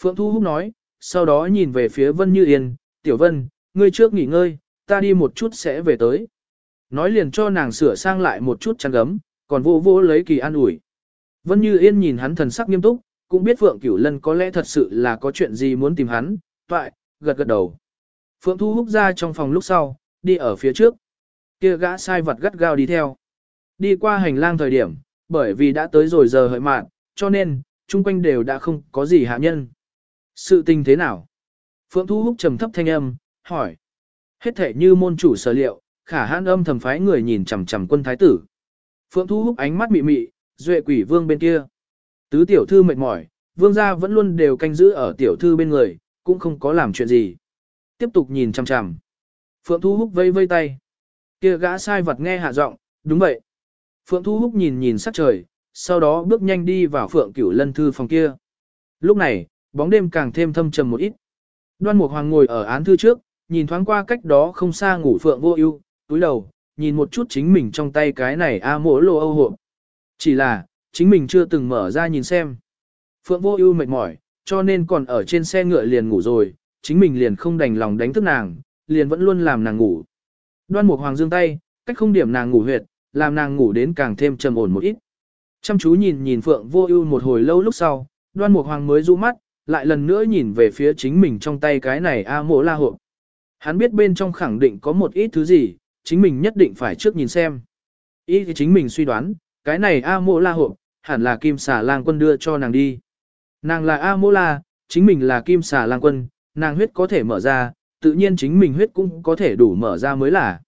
Speaker 1: Phượng Thu Húc nói, sau đó nhìn về phía Vân Như Yên, Tiểu Vân, ngươi trước nghỉ ngơi, ta đi một chút sẽ về tới. Nói liền cho nàng sửa sang lại một chút chăn gấm, còn vô vô lấy kỳ an ủi. Vân Như Yên nhìn hắn thần sắc nghiêm túc, cũng biết Phượng Cửu Lân có lẽ thật sự là có chuyện gì muốn tìm hắn, toại, gật gật đầu. Phượng Thu Húc ra trong phòng lúc sau, đi ở phía trước. Kia gã sai vật gắt gao đi theo. Đi qua hành lang thời điểm, bởi vì đã tới rồi giờ hợi mạn, cho nên, chung quanh đều đã không có gì hạ nhân. Sự tình thế nào? Phượng Thu Húc trầm thấp thanh âm, hỏi. Hết thể như môn chủ sở liệu, khả hãn âm thầm phái người nhìn chằm chằm quân thái tử. Phượng Thu Húc ánh mắt mị mị, duệ quỷ vương bên kia. Tứ tiểu thư mệt mỏi, vương gia vẫn luôn đều canh giữ ở tiểu thư bên người, cũng không có làm chuyện gì. Tiếp tục nhìn chằm chằm. Phượng Thu Húc vây vây tay. Kia gã sai vật nghe hạ giọng, đúng vậy. Phượng Thu Húc nhìn nhìn sắc trời, sau đó bước nhanh đi vào Phượng Cửu Lân thư phòng kia. Lúc này, bóng đêm càng thêm thâm trầm một ít. Đoan Mục Hoàng ngồi ở án thư trước, nhìn thoáng qua cách đó không xa ngủ Phượng Vô Ưu, túi đầu, nhìn một chút chính mình trong tay cái này a mỗ lô âu hộ. Chỉ là, chính mình chưa từng mở ra nhìn xem. Phượng Vô Ưu mệt mỏi, cho nên còn ở trên xe ngựa liền ngủ rồi, chính mình liền không đành lòng đánh thức nàng, liền vẫn luôn làm nàng ngủ. Đoan Mục Hoàng giương tay, cách không điểm nàng ngủ huyệt, làm nàng ngủ đến càng thêm trầm ổn một ít. Chăm chú nhìn nhìn Phượng Vô Ưu một hồi lâu lúc sau, Đoan Mục Hoàng mới du mắt, lại lần nữa nhìn về phía chính mình trong tay cái này A Mộ La hộp. Hắn biết bên trong khẳng định có một ít thứ gì, chính mình nhất định phải trước nhìn xem. Ý thì chính mình suy đoán, cái này A Mộ La hộp, hẳn là Kim Xà Lang Quân đưa cho nàng đi. Nàng là A Mộ La, chính mình là Kim Xà Lang Quân, nàng huyết có thể mở ra, tự nhiên chính mình huyết cũng có thể đủ mở ra mới là.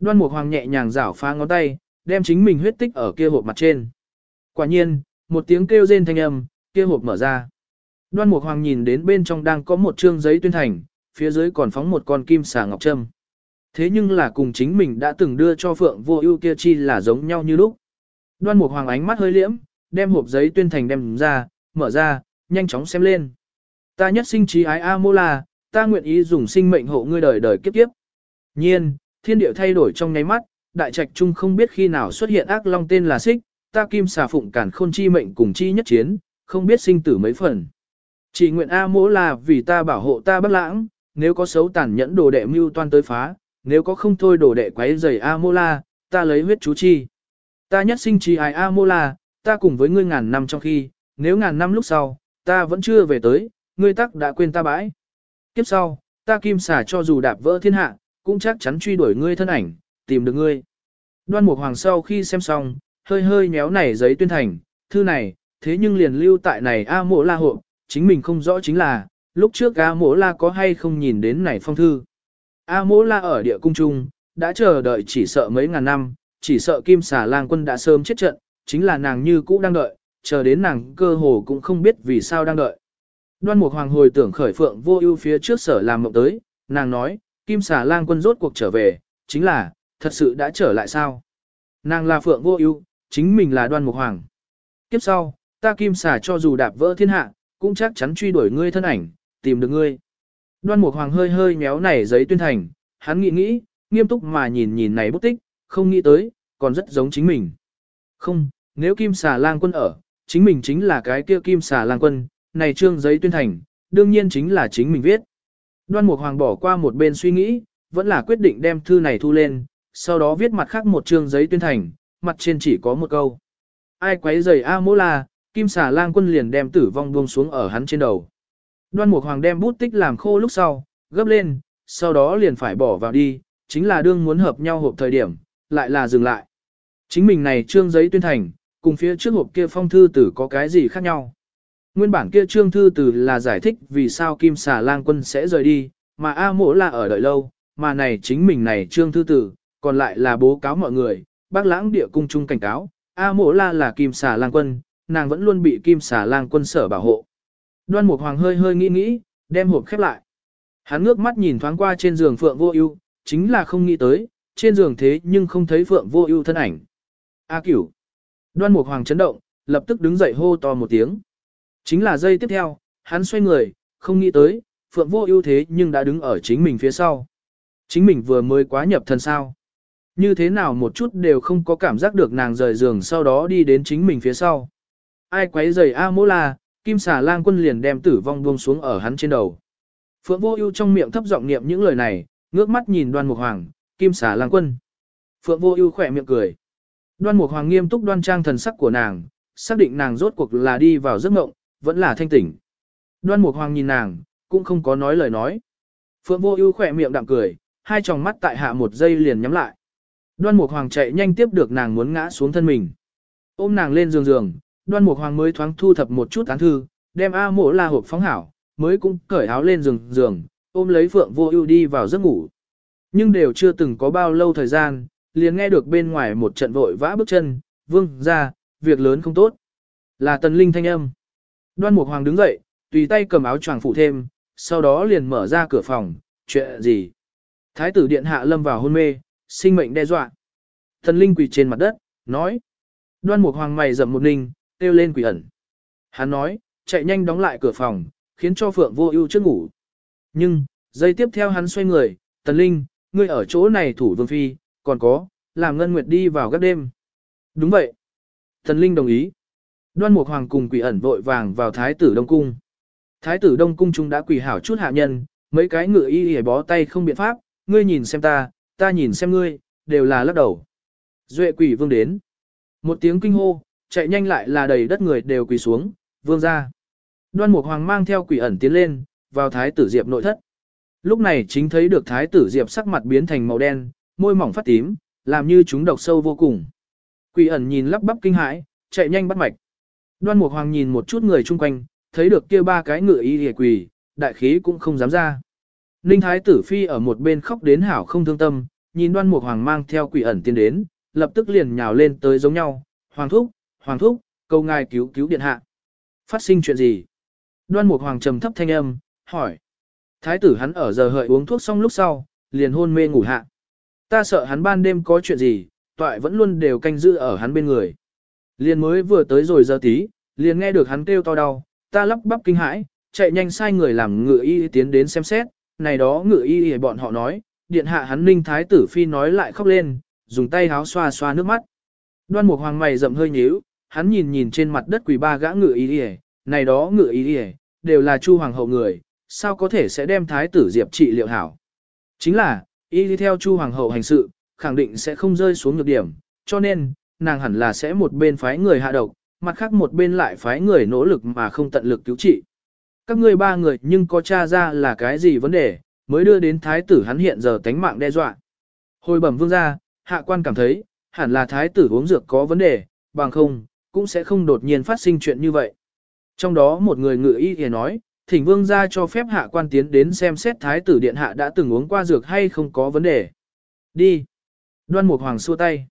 Speaker 1: Đoan Mục Hoàng nhẹ nhàng rảo phá ngón tay, đem chính mình huyết tích ở kia hộp mặt trên. Quả nhiên, một tiếng kêu rên thanh âm, kia hộp mở ra. Đoan Mục Hoàng nhìn đến bên trong đang có một trương giấy tuyên thành, phía dưới còn phóng một con kim xà ngọc trâm. Thế nhưng là cùng chính mình đã từng đưa cho Phượng Vô Ưu kia chi là giống nhau như lúc. Đoan Mục Hoàng ánh mắt hơi liễm, đem hộp giấy tuyên thành đem ra, mở ra, nhanh chóng xem lên. Ta nhất sinh trí ái A Mô La, ta nguyện ý dùng sinh mệnh hộ ngươi đời đời kiếp kiếp. Nhiên, thiên địa thay đổi trong nháy mắt, đại trạch trung không biết khi nào xuất hiện ác long tên là Xích, ta kim xà phụng cản khôn chi mệnh cùng chi nhất chiến, không biết sinh tử mấy phần. Chỉ nguyện A Mô La vì ta bảo hộ ta bất lãng, nếu có xấu tàn nhẫn đồ đệ mưu toan tới phá, nếu có không thôi đồ đệ quấy rầy A mô la, ta lấy huyết chú chi. Ta nhất sinh trí ái A mô la, ta cùng với ngươi ngàn năm trong khi, nếu ngàn năm lúc sau, ta vẫn chưa về tới, ngươi tắc đã quên ta bãi. Kiếp sau, ta kim xả cho dù đạp vỡ thiên hạ, cũng chắc chắn truy đuổi ngươi thân ảnh, tìm được ngươi. Đoan Mục Hoàng sau khi xem xong, hơi hơi nhéo này giấy tuyên thành, thư này, thế nhưng liền lưu tại này A mộ la hộ, chính mình không rõ chính là, lúc trước A mộ la có hay không nhìn đến này phong thư. A mộ la ở địa cung trung, đã chờ đợi chỉ sợ mấy ngàn năm, chỉ sợ kim xà lang quân đã sớm chết trận, chính là nàng như cũ đang đợi, chờ đến nàng cơ hồ cũng không biết vì sao đang đợi. Đoan Mục Hoàng hồi tưởng khởi phượng vô ưu phía trước sở làm mộng tới, nàng nói, kim xà lang quân rốt cuộc trở về, chính là, thật sự đã trở lại sao? Nàng là phượng vô ưu, chính mình là đoan mục hoàng. Tiếp sau, ta kim xà cho dù đạp vỡ thiên hạ, cũng chắc chắn truy đuổi ngươi thân ảnh, tìm được ngươi. Đoan mục hoàng hơi hơi méo này giấy tuyên thành, hắn nghĩ nghĩ, nghiêm túc mà nhìn nhìn này bút tích, không nghĩ tới, còn rất giống chính mình. Không, nếu kim xà lang quân ở, chính mình chính là cái kia kim xà lang quân, này trương giấy tuyên thành, đương nhiên chính là chính mình viết. Đoan mục hoàng bỏ qua một bên suy nghĩ, vẫn là quyết định đem thư này thu lên, sau đó viết mặt khác một trương giấy tuyên thành, mặt trên chỉ có một câu. Ai quấy rầy A mỗ La, kim xà lang quân liền đem tử vong buông xuống ở hắn trên đầu. Đoan Mục Hoàng đem bút tích làm khô lúc sau, gấp lên, sau đó liền phải bỏ vào đi, chính là đương muốn hợp nhau hộp thời điểm, lại là dừng lại. Chính mình này trương giấy tuyên thành, cùng phía trước hộp kia phong thư tử có cái gì khác nhau. Nguyên bản kia trương thư tử là giải thích vì sao kim xà lang quân sẽ rời đi, mà A mộ là ở đợi lâu, mà này chính mình này trương thư tử, còn lại là bố cáo mọi người, bác lãng địa cung trung cảnh cáo, A mộ la là kim xà lang quân, nàng vẫn luôn bị kim xà lang quân sở bảo hộ. Đoan Mục Hoàng hơi hơi nghĩ nghĩ, đem hộp khép lại. Hắn ngước mắt nhìn thoáng qua trên giường Phượng Vô Ưu, chính là không nghĩ tới, trên giường thế nhưng không thấy Phượng Vô Ưu thân ảnh. A Cửu. Đoan Mục Hoàng chấn động, lập tức đứng dậy hô to một tiếng. Chính là giây tiếp theo, hắn xoay người, không nghĩ tới, Phượng Vô Ưu thế nhưng đã đứng ở chính mình phía sau. Chính mình vừa mới quá nhập thần sao? Như thế nào một chút đều không có cảm giác được nàng rời giường sau đó đi đến chính mình phía sau. Ai quấy rầy A Mỗ La, Kim Xà Lang Quân liền đem tử vong buông xuống ở hắn trên đầu. Phượng Vô Ưu trong miệng thấp giọng niệm những lời này, ngước mắt nhìn Đoan Mục Hoàng, Kim Xà Lang Quân. Phượng Vô Ưu khẽ miệng cười. Đoan Mục Hoàng nghiêm túc đoan trang thần sắc của nàng, xác định nàng rốt cuộc là đi vào giấc mộng, vẫn là thanh tỉnh. Đoan Mục Hoàng nhìn nàng, cũng không có nói lời nói. Phượng Vô Ưu khẽ miệng đạm cười, hai tròng mắt tại hạ một giây liền nhắm lại. Đoan Mục Hoàng chạy nhanh tiếp được nàng muốn ngã xuống thân mình. Ôm nàng lên giường giường, Đoan Mục Hoàng mới thoáng thu thập một chút án thư, đem A Mộ La hộp phóng hảo, mới cũng cởi áo lên giường giường, ôm lấy Phượng Vô Ưu đi vào giấc ngủ. Nhưng đều chưa từng có bao lâu thời gian, liền nghe được bên ngoài một trận vội vã bước chân, "Vương gia, việc lớn không tốt." Là Tần Linh thanh âm. Đoan Mục Hoàng đứng dậy, tùy tay cầm áo choàng phủ thêm, sau đó liền mở ra cửa phòng, "Chuyện gì?" Thái tử điện hạ lâm vào hôn mê, sinh mệnh đe dọa. Thần linh quỳ trên mặt đất, nói. Đoan mục hoàng mày rậm một ninh, kêu lên quỷ ẩn. Hắn nói, chạy nhanh đóng lại cửa phòng, khiến cho Phượng vô ưu trước ngủ. Nhưng, giây tiếp theo hắn xoay người, tần linh, ngươi ở chỗ này thủ vương phi, còn có, làm ngân nguyệt đi vào gác đêm. Đúng vậy. Tần linh đồng ý. Đoan mục hoàng cùng quỷ ẩn vội vàng vào thái tử đông cung. Thái tử đông cung chúng đã quỳ hảo chút hạ nhân, mấy cái ngựa y hề bó tay không biện pháp, ngươi nhìn xem ta, ta nhìn xem ngươi, đều là lắc đầu. Duệ quỷ vương đến. Một tiếng kinh hô, chạy nhanh lại là đầy đất người đều quỳ xuống, vương ra. Đoan Mục Hoàng mang theo quỷ ẩn tiến lên, vào thái tử Diệp nội thất. Lúc này chính thấy được thái tử Diệp sắc mặt biến thành màu đen, môi mỏng phát tím, làm như chúng độc sâu vô cùng. Quỷ ẩn nhìn lắp bắp kinh hãi, chạy nhanh bắt mạch. Đoan Mục Hoàng nhìn một chút người chung quanh, thấy được kia ba cái ngựa y hề quỳ, đại khí cũng không dám ra. Ninh Thái tử Phi ở một bên khóc đến hảo không thương tâm, nhìn đoan mục hoàng mang theo quỷ ẩn tiến đến, lập tức liền nhào lên tới giống nhau, hoàng thúc, hoàng thúc, cầu ngài cứu cứu điện hạ. Phát sinh chuyện gì? Đoan mục hoàng trầm thấp thanh âm, hỏi. Thái tử hắn ở giờ hợi uống thuốc xong lúc sau, liền hôn mê ngủ hạ. Ta sợ hắn ban đêm có chuyện gì, toại vẫn luôn đều canh giữ ở hắn bên người. Liền mới vừa tới rồi giờ tí, liền nghe được hắn kêu to đau, ta lắp bắp kinh hãi, chạy nhanh sai người làm ngựa y tiến đến xem xét, này đó ngựa y y bọn họ nói, điện hạ hắn ninh thái tử phi nói lại khóc lên, dùng tay háo xoa xoa nước mắt. Đoan mục hoàng mày rậm hơi nhíu, hắn nhìn nhìn trên mặt đất quỳ ba gã ngựa y y, này đó ngựa y y, đều là chu hoàng hậu người, sao có thể sẽ đem thái tử diệp trị liệu hảo. Chính là, y đi theo chu hoàng hậu hành sự, khẳng định sẽ không rơi xuống nhược điểm, cho nên, nàng hẳn là sẽ một bên phái người hạ độc, mặt khác một bên lại phái người nỗ lực mà không tận lực cứu trị. Các ngươi ba người nhưng có tra ra là cái gì vấn đề, mới đưa đến thái tử hắn hiện giờ tánh mạng đe dọa. Hồi bẩm vương gia, hạ quan cảm thấy, hẳn là thái tử uống dược có vấn đề, bằng không, cũng sẽ không đột nhiên phát sinh chuyện như vậy. Trong đó một người ngự y thì nói, thỉnh vương gia cho phép hạ quan tiến đến xem xét thái tử điện hạ đã từng uống qua dược hay không có vấn đề. Đi. Đoan Mục Hoàng xua tay.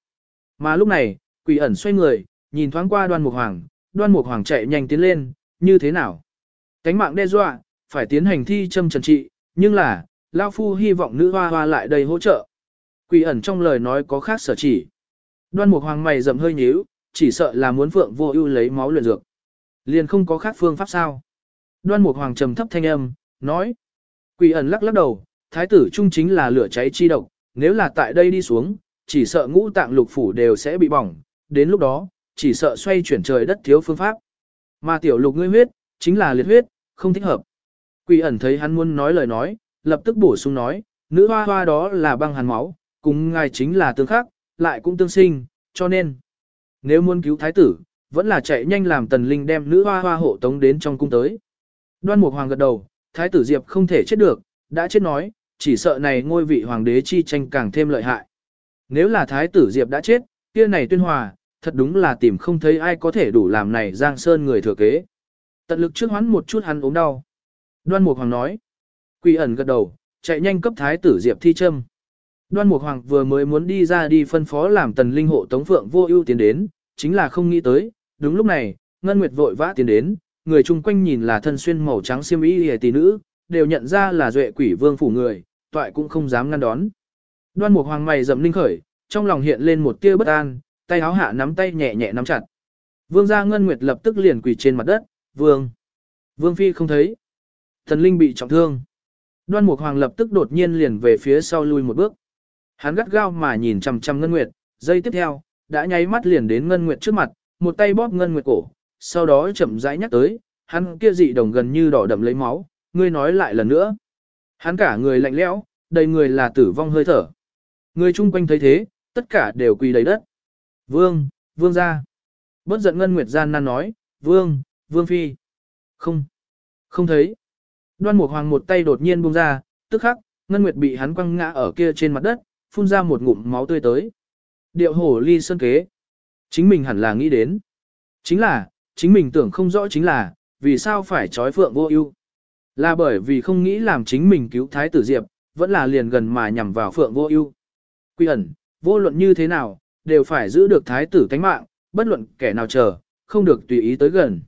Speaker 1: Mà lúc này, quỷ ẩn xoay người, nhìn thoáng qua đoan Mục Hoàng, đoan Mục Hoàng chạy nhanh tiến lên, như thế nào? Cánh mạng đe dọa, phải tiến hành thi châm trần trị, nhưng là, Lao Phu hy vọng nữ hoa hoa lại đây hỗ trợ. Quỷ ẩn trong lời nói có khác sở chỉ. Đoan Mục Hoàng mày rậm hơi nhíu, chỉ sợ là muốn Phượng Vô Ưu lấy máu luyện dược. Liền không có khác phương pháp sao? Đoan Mục Hoàng trầm thấp thanh âm, nói. Quỷ ẩn lắc lắc đầu, thái tử trung chính là lửa cháy chi độc, nếu là tại đây đi xuống, chỉ sợ ngũ tạng lục phủ đều sẽ bị bỏng, đến lúc đó, chỉ sợ xoay chuyển trời đất thiếu phương pháp. Mà tiểu lục ngươi huyết, chính là liệt huyết, không thích hợp. Quỷ ẩn thấy hắn muốn nói lời nói, lập tức bổ sung nói, nữ hoa hoa đó là băng hàn máu, cùng ngài chính là tương khắc, lại cũng tương sinh, cho nên, nếu muốn cứu thái tử, vẫn là chạy nhanh làm tần linh đem nữ hoa hoa hộ tống đến trong cung tới. Đoan Mục Hoàng gật đầu, thái tử Diệp không thể chết được, đã chết nói, chỉ sợ này ngôi vị hoàng đế chi tranh càng thêm lợi hại. Nếu là thái tử Diệp đã chết, kia này tuyên hòa, thật đúng là tìm không thấy ai có thể đủ làm này Giang Sơn người thừa kế. Tận lực trước hoán một chút hắn ốm đau. Đoan Mục Hoàng nói. Quỷ ẩn gật đầu, chạy nhanh cấp thái tử Diệp thi châm. Đoan Mục Hoàng vừa mới muốn đi ra đi phân phó làm tần linh hộ Tống Phượng vô ưu tiến đến, chính là không nghĩ tới, đúng lúc này, Ngân Nguyệt vội vã tiến đến, người chung quanh nhìn là thân xuyên màu trắng xiêm y hề tỷ nữ, đều nhận ra là duệ quỷ vương phủ người, toại cũng không dám ngăn đón. Đoan Mục Hoàng mày rậm linh khởi, trong lòng hiện lên một tia bất an, tay áo hạ nắm tay nhẹ nhẹ nắm chặt. Vương gia Ngân Nguyệt lập tức liền quỳ trên mặt đất, "Vương, Vương phi không thấy." Thần linh bị trọng thương. Đoan Mục Hoàng lập tức đột nhiên liền về phía sau lui một bước. Hắn gắt gao mà nhìn chằm chằm Ngân Nguyệt, giây tiếp theo, đã nháy mắt liền đến Ngân Nguyệt trước mặt, một tay bóp Ngân Nguyệt cổ, sau đó chậm rãi nhắc tới, hắn kia dị đồng gần như đỏ đậm lấy máu, ngươi nói lại lần nữa. Hắn cả người lạnh lẽo, đầy người là tử vong hơi thở. Người chung quanh thấy thế, tất cả đều quỳ đầy đất. Vương, vương ra. Bất giận Ngân Nguyệt gian nan nói, vương, vương phi. Không, không thấy. Đoan Mục Hoàng một tay đột nhiên buông ra, tức khắc, Ngân Nguyệt bị hắn quăng ngã ở kia trên mặt đất, phun ra một ngụm máu tươi tới. Điệu hổ ly sơn kế. Chính mình hẳn là nghĩ đến. Chính là, chính mình tưởng không rõ chính là, vì sao phải trói phượng vô ưu Là bởi vì không nghĩ làm chính mình cứu thái tử Diệp, vẫn là liền gần mà nhằm vào phượng vô ưu Quy ẩn, vô luận như thế nào, đều phải giữ được thái tử tánh mạng, bất luận kẻ nào chờ, không được tùy ý tới gần.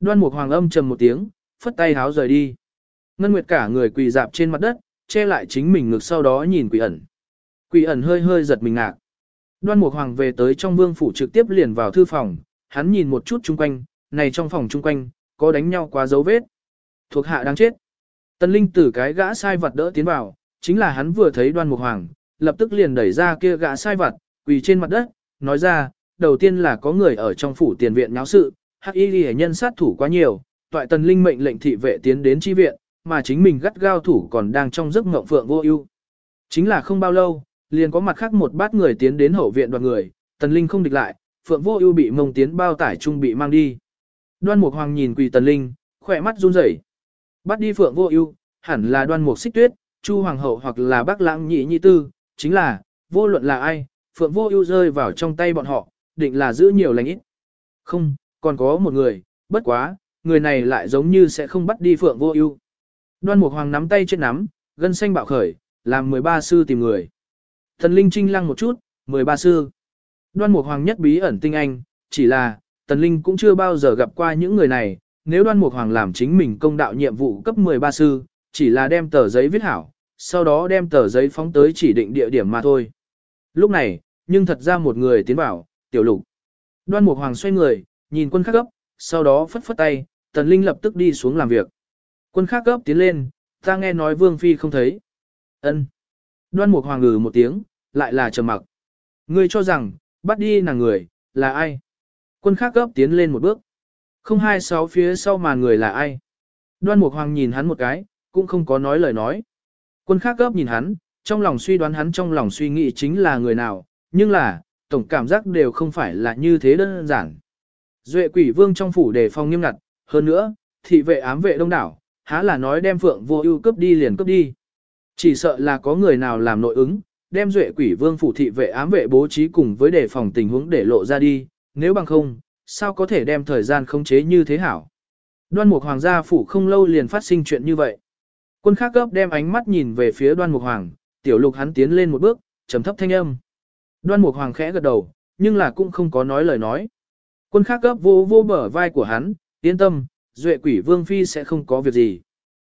Speaker 1: Đoan Mục Hoàng âm trầm một tiếng, phất tay háo rời đi. Ngân Nguyệt cả người quỳ dạp trên mặt đất, che lại chính mình ngực sau đó nhìn quỷ ẩn. Quỷ ẩn hơi hơi giật mình ngạc. Đoan Mục Hoàng về tới trong vương phủ trực tiếp liền vào thư phòng, hắn nhìn một chút chung quanh, này trong phòng chung quanh, có đánh nhau quá dấu vết. Thuộc hạ đang chết. Tân Linh tử cái gã sai vật đỡ tiến vào, chính là hắn vừa thấy Đoan Mục Hoàng, lập tức liền đẩy ra kia gã sai vật, quỳ trên mặt đất, nói ra, đầu tiên là có người ở trong phủ tiền viện nháo sự, hắc y ghi nhân sát thủ quá nhiều, toại Tần Linh mệnh lệnh thị vệ tiến đến chi viện, mà chính mình gắt gao thủ còn đang trong giấc mộng phượng vô ưu. Chính là không bao lâu, liền có mặt khác một bát người tiến đến hậu viện đoàn người, Tần Linh không địch lại, phượng vô ưu bị mông tiến bao tải trung bị mang đi. Đoan Mục Hoàng nhìn quỳ Tần Linh, khỏe mắt run rẩy. Bắt đi phượng vô ưu, hẳn là Đoan Mục Xích Tuyết, Chu Hoàng hậu hoặc là Bác Lãng Nhị Nhi Tư, chính là, vô luận là ai, phượng vô ưu rơi vào trong tay bọn họ, định là giữ nhiều lành ít. Không, còn có một người, bất quá, người này lại giống như sẽ không bắt đi phượng vô ưu. Đoan Mục Hoàng nắm tay trên nắm, gân xanh bạo khởi, làm 13 sư tìm người. Thần Linh trinh lăng một chút, 13 sư. Đoan Mục Hoàng nhất bí ẩn tinh anh, chỉ là, Tần Linh cũng chưa bao giờ gặp qua những người này, nếu Đoan Mục Hoàng làm chính mình công đạo nhiệm vụ cấp 13 sư, chỉ là đem tờ giấy viết hảo, sau đó đem tờ giấy phóng tới chỉ định địa điểm mà thôi. Lúc này, nhưng thật ra một người tiến vào, tiểu lục. Đoan Mục Hoàng xoay người, nhìn quân khác gấp, sau đó phất phất tay, Tần Linh lập tức đi xuống làm việc. Quân khác gấp tiến lên, ta nghe nói Vương Phi không thấy. ân Đoan Mục Hoàng ngừ một tiếng, lại là trầm mặc. Ngươi cho rằng, bắt đi nàng người, là ai? Quân khác gấp tiến lên một bước. Không hai sáu phía sau mà người là ai? Đoan Mục Hoàng nhìn hắn một cái, cũng không có nói lời nói. Quân khác gấp nhìn hắn, trong lòng suy đoán hắn trong lòng suy nghĩ chính là người nào, nhưng là, tổng cảm giác đều không phải là như thế đơn giản. Duệ quỷ vương trong phủ đề phòng nghiêm ngặt, hơn nữa, thị vệ ám vệ đông đảo, há là nói đem phượng vô ưu cướp đi liền cướp đi. Chỉ sợ là có người nào làm nội ứng, đem duệ quỷ vương phủ thị vệ ám vệ bố trí cùng với đề phòng tình huống để lộ ra đi, nếu bằng không, sao có thể đem thời gian khống chế như thế hảo. Đoan mục hoàng gia phủ không lâu liền phát sinh chuyện như vậy. Quân khác gấp đem ánh mắt nhìn về phía đoan mục hoàng, tiểu lục hắn tiến lên một bước, trầm thấp thanh âm. Đoan mục hoàng khẽ gật đầu, nhưng là cũng không có nói lời nói. Quân khác gấp vô vô bờ vai của hắn, yên tâm, duệ quỷ vương phi sẽ không có việc gì.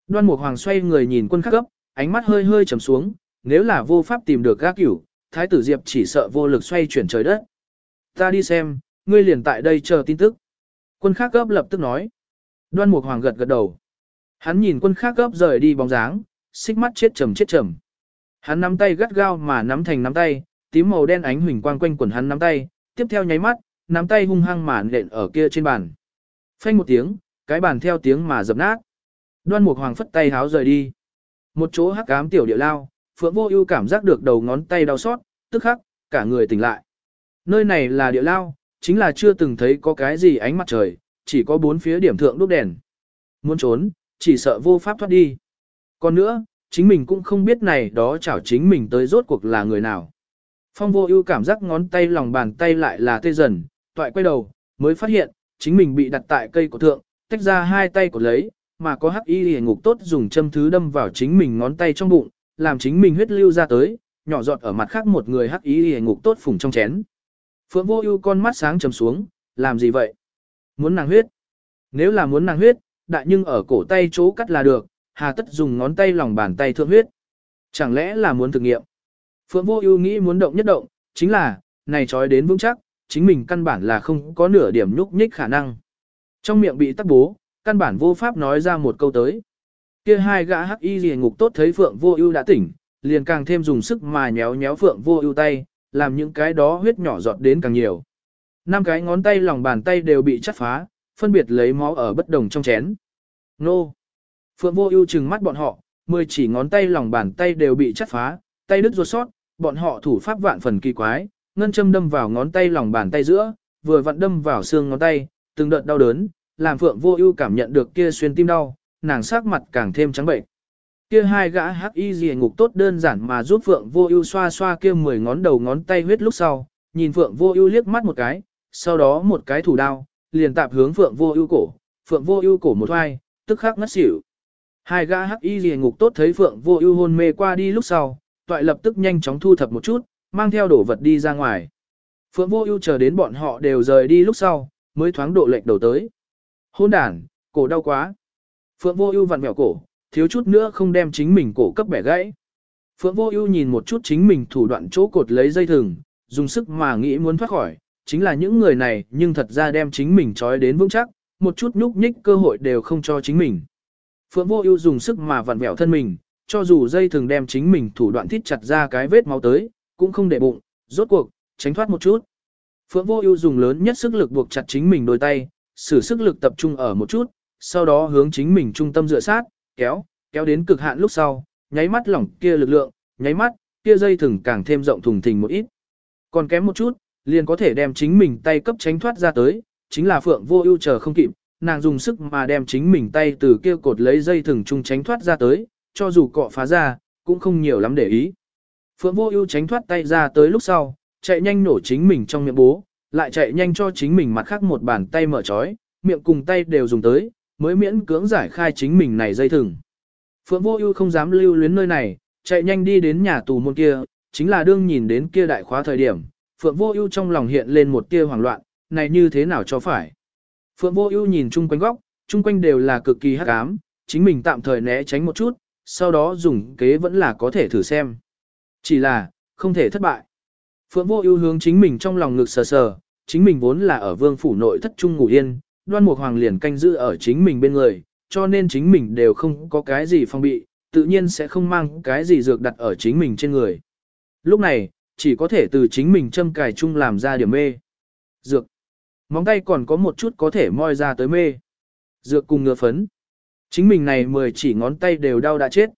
Speaker 1: Đoan mục hoàng xoay người nhìn quân khác gấp, ánh mắt hơi hơi trầm xuống, nếu là vô pháp tìm được gác cửu, thái tử diệp chỉ sợ vô lực xoay chuyển trời đất. Ta đi xem, ngươi liền tại đây chờ tin tức. Quân khác gấp lập tức nói. Đoan mục hoàng gật gật đầu. Hắn nhìn quân khác gấp rời đi bóng dáng, xích mắt chết trầm chết trầm. Hắn nắm tay gắt gao mà nắm thành nắm tay, tím màu đen ánh huỳnh quang quanh quần hắn nắm tay, tiếp theo nháy mắt, nắm tay hung hăng mà nện ở kia trên bàn. Phanh một tiếng, cái bàn theo tiếng mà dập nát. Đoan Mục Hoàng phất tay háo rời đi. Một chỗ hắc ám tiểu địa lao, Phượng Vô Ưu cảm giác được đầu ngón tay đau xót, tức khắc, cả người tỉnh lại. Nơi này là địa lao, chính là chưa từng thấy có cái gì ánh mặt trời, chỉ có bốn phía điểm thượng đốt đèn. Muốn trốn, chỉ sợ vô pháp thoát đi. Còn nữa, chính mình cũng không biết này đó chảo chính mình tới rốt cuộc là người nào. Phong vô ưu cảm giác ngón tay lòng bàn tay lại là tê dần, toại quay đầu, mới phát hiện, chính mình bị đặt tại cây cổ thượng, tách ra hai tay của lấy, mà có hắc y hề ngục tốt dùng châm thứ đâm vào chính mình ngón tay trong bụng, làm chính mình huyết lưu ra tới, nhỏ giọt ở mặt khác một người hắc y hề ngục tốt phùng trong chén. Phượng vô ưu con mắt sáng trầm xuống, làm gì vậy? Muốn nàng huyết? Nếu là muốn nàng huyết, đại nhưng ở cổ tay chỗ cắt là được, hà tất dùng ngón tay lòng bàn tay thượng huyết. Chẳng lẽ là muốn thực nghiệm? Phượng vô ưu nghĩ muốn động nhất động, chính là, này trói đến vững chắc, chính mình căn bản là không có nửa điểm nhúc nhích khả năng. Trong miệng bị tắc bố, căn bản vô pháp nói ra một câu tới. Kia hai gã hắc y liền ngục tốt thấy Phượng Vô Ưu đã tỉnh, liền càng thêm dùng sức mà nhéo nhéo Phượng Vô Ưu tay, làm những cái đó huyết nhỏ giọt đến càng nhiều. Năm cái ngón tay lòng bàn tay đều bị chắt phá, phân biệt lấy máu ở bất đồng trong chén. Nô! Phượng Vô Ưu trừng mắt bọn họ, mười chỉ ngón tay lòng bàn tay đều bị chắt phá, tay đứt ruột sót, bọn họ thủ pháp vạn phần kỳ quái, ngân châm đâm vào ngón tay lòng bàn tay giữa, vừa vặn đâm vào xương ngón tay, từng đợt đau đớn, làm Phượng Vô Ưu cảm nhận được kia xuyên tim đau, nàng sắc mặt càng thêm trắng bệnh. Kia hai gã hắc y liễu ngục tốt đơn giản mà giúp Phượng Vô Ưu xoa xoa kia mười ngón đầu ngón tay huyết lúc sau, nhìn Phượng Vô Ưu liếc mắt một cái, sau đó một cái thủ đao, liền tạp hướng Phượng Vô Ưu cổ, Phượng Vô Ưu cổ một thoai, tức khắc ngất xỉu. Hai gã hắc y liền ngục tốt thấy Phượng Vô Ưu hôn mê qua đi lúc sau, toại lập tức nhanh chóng thu thập một chút, mang theo đồ vật đi ra ngoài. Phượng Vô Ưu chờ đến bọn họ đều rời đi lúc sau, mới thoáng độ lệch đầu tới. Hôn đàn, cổ đau quá. Phượng Vô Ưu vặn mẹo cổ, thiếu chút nữa không đem chính mình cổ cấp bẻ gãy. Phượng Vô Ưu nhìn một chút chính mình thủ đoạn chỗ cột lấy dây thừng, dùng sức mà nghĩ muốn thoát khỏi, chính là những người này, nhưng thật ra đem chính mình trói đến vững chắc, một chút nhúc nhích cơ hội đều không cho chính mình. Phượng Vô Ưu dùng sức mà vặn vẹo thân mình, cho dù dây thường đem chính mình thủ đoạn thít chặt ra cái vết máu tới, cũng không để bụng, rốt cuộc, tránh thoát một chút. Phượng Vô Ưu dùng lớn nhất sức lực buộc chặt chính mình đôi tay, sử sức lực tập trung ở một chút, sau đó hướng chính mình trung tâm dựa sát, kéo, kéo đến cực hạn lúc sau, nháy mắt lỏng kia lực lượng, nháy mắt, kia dây thừng càng thêm rộng thùng thình một ít. Còn kém một chút, liền có thể đem chính mình tay cấp tránh thoát ra tới, chính là Phượng Vô Ưu chờ không kịp, nàng dùng sức mà đem chính mình tay từ kia cột lấy dây thừng trung tránh thoát ra tới, cho dù cọ phá ra, cũng không nhiều lắm để ý. Phượng Vô Ưu tránh thoát tay ra tới lúc sau, chạy nhanh nổ chính mình trong miệng bố, lại chạy nhanh cho chính mình mặt khác một bàn tay mở trói, miệng cùng tay đều dùng tới, mới miễn cưỡng giải khai chính mình này dây thừng. Phượng Vô Ưu không dám lưu luyến nơi này, chạy nhanh đi đến nhà tù môn kia, chính là đương nhìn đến kia đại khóa thời điểm, Phượng Vô Ưu trong lòng hiện lên một tia hoảng loạn, này như thế nào cho phải. Phượng Vô Ưu nhìn chung quanh góc, chung quanh đều là cực kỳ hắc ám, chính mình tạm thời né tránh một chút, sau đó dùng kế vẫn là có thể thử xem. Chỉ là, không thể thất bại. Phượng Vô Ưu hướng chính mình trong lòng ngực sờ sờ, chính mình vốn là ở vương phủ nội thất trung ngủ yên, Đoan Mục Hoàng liền canh giữ ở chính mình bên người, cho nên chính mình đều không có cái gì phòng bị, tự nhiên sẽ không mang cái gì dược đặt ở chính mình trên người. Lúc này, chỉ có thể từ chính mình châm cài chung làm ra điểm mê. Dược. Móng tay còn có một chút có thể moi ra tới mê. Dược cùng ngựa phấn. Chính mình này mười chỉ ngón tay đều đau đã chết.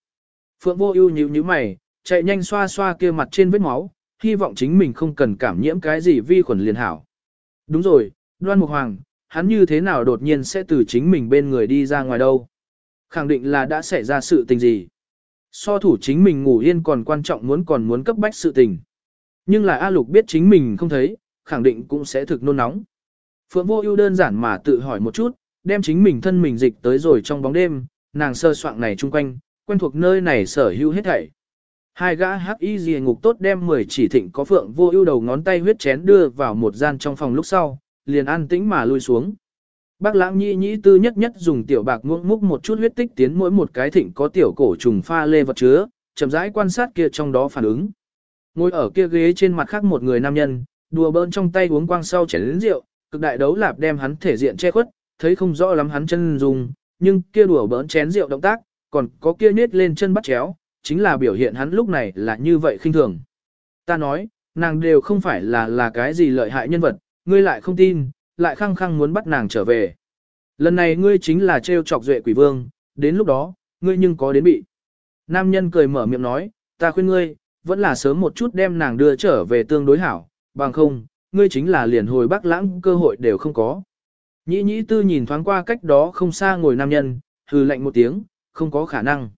Speaker 1: Phượng vô ưu nhíu nhíu mày, chạy nhanh xoa xoa kia mặt trên vết máu, hy vọng chính mình không cần cảm nhiễm cái gì vi khuẩn liền hảo. Đúng rồi, đoan mục hoàng, hắn như thế nào đột nhiên sẽ từ chính mình bên người đi ra ngoài đâu. Khẳng định là đã xảy ra sự tình gì. So thủ chính mình ngủ yên còn quan trọng muốn còn muốn cấp bách sự tình. Nhưng là A Lục biết chính mình không thấy, khẳng định cũng sẽ thực nôn nóng. Phượng vô ưu đơn giản mà tự hỏi một chút, đem chính mình thân mình dịch tới rồi trong bóng đêm, nàng sơ soạng này chung quanh, quen thuộc nơi này sở hữu hết thảy. Hai gã hắc y dì ngục tốt đem 10 chỉ thịnh có phượng vô ưu đầu ngón tay huyết chén đưa vào một gian trong phòng lúc sau, liền an tĩnh mà lui xuống. Bác lãng nhi nhĩ tư nhất nhất dùng tiểu bạc muỗng múc một chút huyết tích tiến mỗi một cái thịnh có tiểu cổ trùng pha lê vật chứa, chậm rãi quan sát kia trong đó phản ứng. Ngồi ở kia ghế trên mặt khác một người nam nhân, đùa bỡn trong tay uống quang sau chén lớn rượu, cực đại đấu lạp đem hắn thể diện che khuất, thấy không rõ lắm hắn chân dùng, nhưng kia đùa bỡn chén rượu động tác, còn có kia nết lên chân bắt chéo, chính là biểu hiện hắn lúc này là như vậy khinh thường. Ta nói, nàng đều không phải là là cái gì lợi hại nhân vật, ngươi lại không tin, lại khăng khăng muốn bắt nàng trở về. Lần này ngươi chính là trêu chọc duệ quỷ vương, đến lúc đó, ngươi nhưng có đến bị. Nam nhân cười mở miệng nói, ta khuyên ngươi, vẫn là sớm một chút đem nàng đưa trở về tương đối hảo, bằng không, ngươi chính là liền hồi bắc lãng cơ hội đều không có. Nhĩ nhĩ tư nhìn thoáng qua cách đó không xa ngồi nam nhân, hừ lạnh một tiếng, không có khả năng.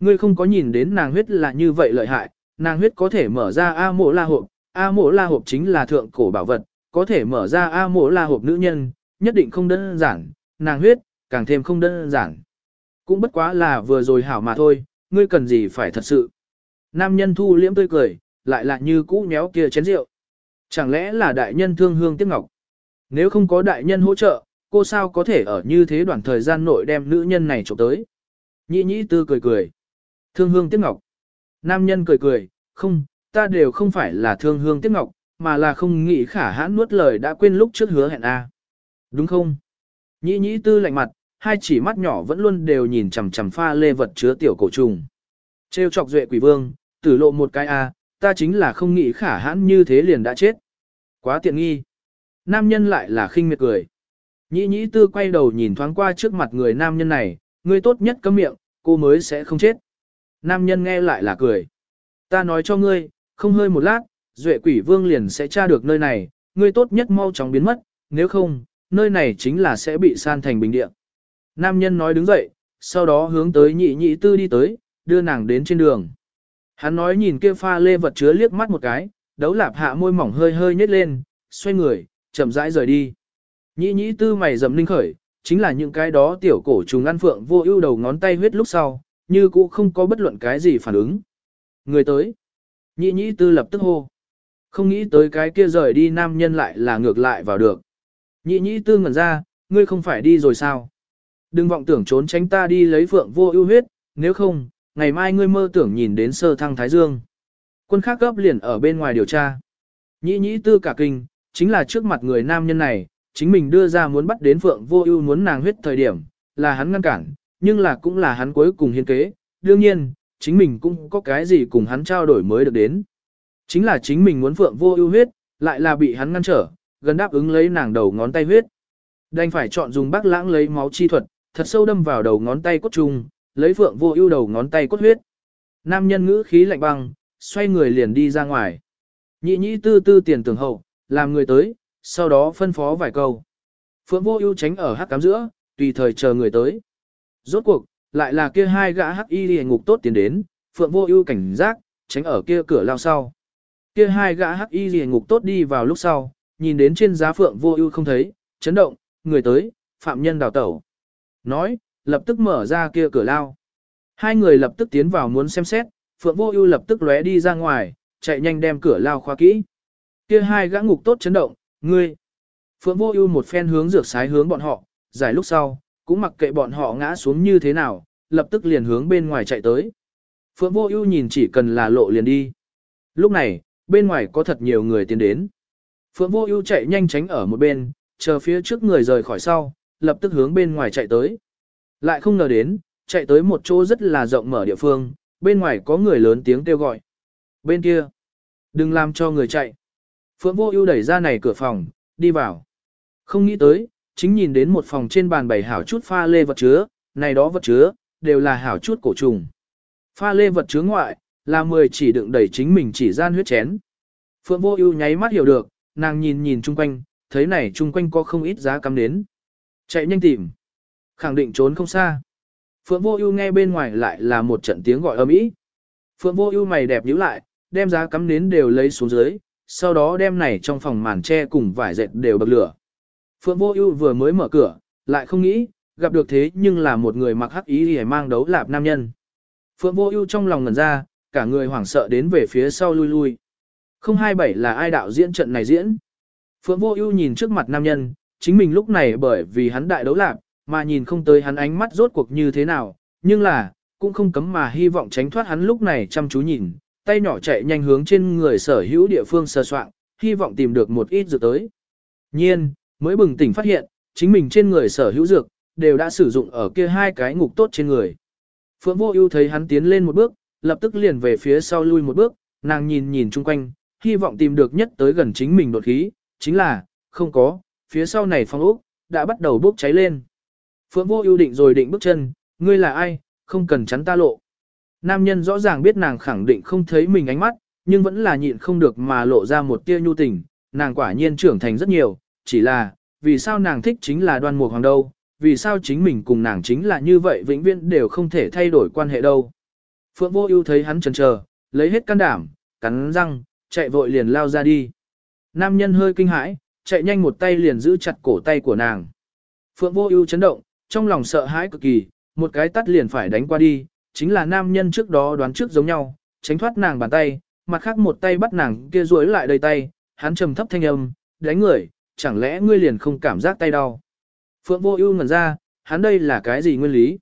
Speaker 1: Ngươi không có nhìn đến nàng huyết là như vậy lợi hại, nàng huyết có thể mở ra A mộ la hộp, A mộ la hộp chính là thượng cổ bảo vật, có thể mở ra A mộ la hộp nữ nhân, nhất định không đơn giản, nàng huyết, càng thêm không đơn giản. Cũng bất quá là vừa rồi hảo mà thôi, ngươi cần gì phải thật sự. Nam nhân thu liễm tươi cười, lại là như cũ nhéo kia chén rượu. Chẳng lẽ là đại nhân thương hương tiếc ngọc? Nếu không có đại nhân hỗ trợ, cô sao có thể ở như thế đoạn thời gian nội đem nữ nhân này trộm tới? Nhĩ nhĩ tư cười cười. Thương hương tiếc ngọc. Nam nhân cười cười, không, ta đều không phải là thương hương tiếc ngọc, mà là không nghĩ khả hãn nuốt lời đã quên lúc trước hứa hẹn a. Đúng không? Nhĩ nhĩ tư lạnh mặt, hai chỉ mắt nhỏ vẫn luôn đều nhìn chằm chằm pha lê vật chứa tiểu cổ trùng. Trêu chọc duệ quỷ vương, tử lộ một cái a, ta chính là không nghĩ khả hãn như thế liền đã chết. Quá tiện nghi. Nam nhân lại là khinh miệt cười. Nhĩ nhĩ tư quay đầu nhìn thoáng qua trước mặt người nam nhân này, ngươi tốt nhất cấm miệng, cô mới sẽ không chết. Nam nhân nghe lại là cười. Ta nói cho ngươi, không hơi một lát, duệ quỷ vương liền sẽ tra được nơi này, ngươi tốt nhất mau chóng biến mất, nếu không, nơi này chính là sẽ bị san thành bình địa. Nam nhân nói đứng dậy, sau đó hướng tới nhị nhị tư đi tới, đưa nàng đến trên đường. Hắn nói nhìn kia pha lê vật chứa liếc mắt một cái, đấu lạp hạ môi mỏng hơi hơi nhếch lên, xoay người, chậm rãi rời đi. Nhĩ Nhĩ tư mày dầm linh khởi, chính là những cái đó tiểu cổ trùng ăn phượng vô ưu đầu ngón tay huyết lúc sau, như cũ không có bất luận cái gì phản ứng. Người tới. Nhĩ Nhĩ tư lập tức hô. Không nghĩ tới cái kia rời đi nam nhân lại là ngược lại vào được. Nhĩ Nhĩ tư ngẩn ra, ngươi không phải đi rồi sao? Đừng vọng tưởng trốn tránh ta đi lấy phượng vô ưu huyết, nếu không, ngày mai ngươi mơ tưởng nhìn đến sơ thăng Thái Dương. Quân khác gấp liền ở bên ngoài điều tra. Nhĩ nhĩ tư cả kinh, chính là trước mặt người nam nhân này, chính mình đưa ra muốn bắt đến phượng vô ưu muốn nàng huyết thời điểm, là hắn ngăn cản, nhưng là cũng là hắn cuối cùng hiên kế. Đương nhiên, chính mình cũng có cái gì cùng hắn trao đổi mới được đến. Chính là chính mình muốn phượng vô ưu huyết, lại là bị hắn ngăn trở, gần đáp ứng lấy nàng đầu ngón tay huyết. Đành phải chọn dùng bác lãng lấy máu chi thuật, thật sâu đâm vào đầu ngón tay cốt trùng, lấy phượng vô ưu đầu ngón tay cốt huyết. Nam nhân ngữ khí lạnh băng, xoay người liền đi ra ngoài. Nhị nhị tư tư tiền tưởng hậu, làm người tới, sau đó phân phó vài câu. Phượng vô ưu tránh ở hắc cám giữa, tùy thời chờ người tới. Rốt cuộc, lại là kia hai gã hắc y liền ngục tốt tiến đến, Phượng vô ưu cảnh giác, tránh ở kia cửa lao sau. Kia hai gã hắc y liền ngục tốt đi vào lúc sau, nhìn đến trên giá Phượng vô ưu không thấy, chấn động, người tới, phạm nhân đào tẩu. Nói, lập tức mở ra kia cửa lao. Hai người lập tức tiến vào muốn xem xét, Phượng Vô Ưu lập tức lóe đi ra ngoài, chạy nhanh đem cửa lao khóa kỹ. Kia hai gã ngục tốt chấn động, ngươi. Phượng Vô Ưu một phen hướng dược sái hướng bọn họ, giải lúc sau, cũng mặc kệ bọn họ ngã xuống như thế nào, lập tức liền hướng bên ngoài chạy tới. Phượng Vô Ưu nhìn chỉ cần là lộ liền đi. Lúc này, bên ngoài có thật nhiều người tiến đến. Phượng Vô Ưu chạy nhanh tránh ở một bên, chờ phía trước người rời khỏi sau, lập tức hướng bên ngoài chạy tới. Lại không ngờ đến, chạy tới một chỗ rất là rộng mở địa phương, bên ngoài có người lớn tiếng kêu gọi. Bên kia, đừng làm cho người chạy. Phượng vô ưu đẩy ra này cửa phòng, đi vào. Không nghĩ tới, chính nhìn đến một phòng trên bàn bày hảo chút pha lê vật chứa, này đó vật chứa, đều là hảo chút cổ trùng. Pha lê vật chứa ngoại, là 10 chỉ đựng đầy chính mình chỉ gian huyết chén. Phượng vô ưu nháy mắt hiểu được, nàng nhìn nhìn chung quanh, thấy này chung quanh có không ít giá cắm đến. Chạy nhanh tìm. Khẳng định trốn không xa. Phượng Vô Ưu nghe bên ngoài lại là một trận tiếng gọi ầm ĩ. Phượng Vô Ưu mày đẹp nhíu lại, đem giá cắm nến đều lấy xuống dưới, sau đó đem này trong phòng màn che cùng vải dệt đều bật lửa. Phượng Vô Ưu vừa mới mở cửa, lại không nghĩ, gặp được thế nhưng là một người mặc hắc y liễu mang đấu lạp nam nhân. Phượng Vô Ưu trong lòng ngẩn ra, cả người hoảng sợ đến về phía sau lui lui. 027 là ai đạo diễn trận này diễn? Phượng Vô Ưu nhìn trước mặt nam nhân, chính mình lúc này bởi vì hắn đại đấu lạp, mà nhìn không tới hắn ánh mắt rốt cuộc như thế nào, nhưng là, cũng không cấm mà hy vọng tránh thoát hắn lúc này chăm chú nhìn, tay nhỏ chạy nhanh hướng trên người sở hữu địa phương sơ soạn, hy vọng tìm được một ít dược tới. Nhiên, mới bừng tỉnh phát hiện, chính mình trên người sở hữu dược, đều đã sử dụng ở kia hai cái ngục tốt trên người. Phượng vô ưu thấy hắn tiến lên một bước, lập tức liền về phía sau lui một bước, nàng nhìn nhìn chung quanh, hy vọng tìm được nhất tới gần chính mình đột khí, chính là, không có, phía sau này phong ốc, đã bắt đầu bốc cháy lên. Phượng vô ưu định rồi định bước chân, ngươi là ai, không cần chắn ta lộ. Nam nhân rõ ràng biết nàng khẳng định không thấy mình ánh mắt, nhưng vẫn là nhịn không được mà lộ ra một tia nhu tình, nàng quả nhiên trưởng thành rất nhiều, chỉ là, vì sao nàng thích chính là đoan mục hoàng đâu, vì sao chính mình cùng nàng chính là như vậy vĩnh viễn đều không thể thay đổi quan hệ đâu. Phượng vô ưu thấy hắn chần chờ, lấy hết can đảm, cắn răng, chạy vội liền lao ra đi. Nam nhân hơi kinh hãi, chạy nhanh một tay liền giữ chặt cổ tay của nàng. Phượng vô ưu chấn động, trong lòng sợ hãi cực kỳ, một cái tắt liền phải đánh qua đi, chính là nam nhân trước đó đoán trước giống nhau, tránh thoát nàng bàn tay, mặt khác một tay bắt nàng kia duỗi lại đầy tay, hắn trầm thấp thanh âm, đánh người, chẳng lẽ ngươi liền không cảm giác tay đau. Phượng vô ưu ngẩn ra, hắn đây là cái gì nguyên lý?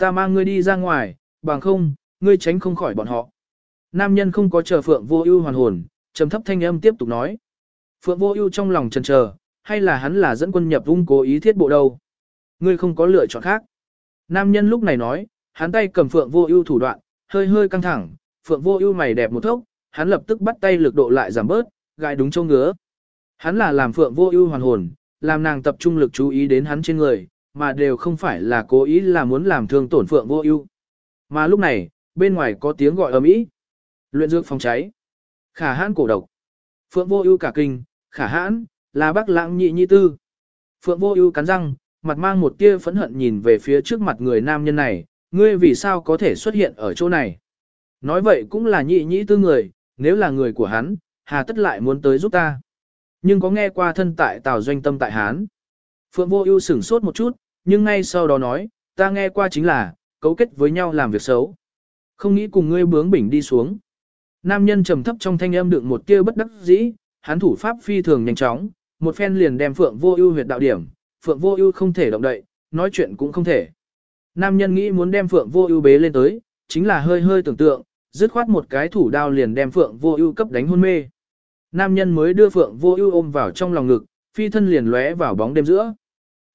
Speaker 1: Ta mang ngươi đi ra ngoài, bằng không, ngươi tránh không khỏi bọn họ. Nam nhân không có chờ Phượng vô ưu hoàn hồn, trầm thấp thanh âm tiếp tục nói. Phượng vô ưu trong lòng chần chờ, hay là hắn là dẫn quân nhập vung cố ý thiết bộ đâu? Ngươi không có lựa chọn khác. Nam nhân lúc này nói, hắn tay cầm Phượng Vô Ưu thủ đoạn, hơi hơi căng thẳng, Phượng Vô Ưu mày đẹp một thốc, hắn lập tức bắt tay lực độ lại giảm bớt, gai đúng chỗ ngứa. Hắn là làm Phượng Vô Ưu hoàn hồn, làm nàng tập trung lực chú ý đến hắn trên người, mà đều không phải là cố ý là muốn làm thương tổn Phượng Vô Ưu. Mà lúc này, bên ngoài có tiếng gọi ầm ĩ. Luyện dược phòng cháy. Khả Hãn cổ độc. Phượng Vô Ưu cả kinh, Khả Hãn là Bắc Lãng nhị nhi tư. Phượng Vô Ưu cắn răng, mặt mang một tia phẫn hận nhìn về phía trước mặt người nam nhân này, ngươi vì sao có thể xuất hiện ở chỗ này? Nói vậy cũng là nhị nhị tư người, nếu là người của hắn, hà tất lại muốn tới giúp ta. Nhưng có nghe qua thân tại Tào Doanh Tâm tại Hán. Phượng Vô Ưu sửng sốt một chút, nhưng ngay sau đó nói, ta nghe qua chính là, cấu kết với nhau làm việc xấu. Không nghĩ cùng ngươi bướng bỉnh đi xuống. Nam nhân trầm thấp trong thanh âm đựng một tia bất đắc dĩ, hắn thủ pháp phi thường nhanh chóng, một phen liền đem Phượng Vô Ưu huyệt đạo điểm, Phượng Vô Ưu không thể động đậy, nói chuyện cũng không thể. Nam nhân nghĩ muốn đem Phượng Vô Ưu bế lên tới, chính là hơi hơi tưởng tượng, dứt khoát một cái thủ đao liền đem Phượng Vô Ưu cấp đánh hôn mê. Nam nhân mới đưa Phượng Vô Ưu ôm vào trong lòng ngực, phi thân liền lóe vào bóng đêm giữa.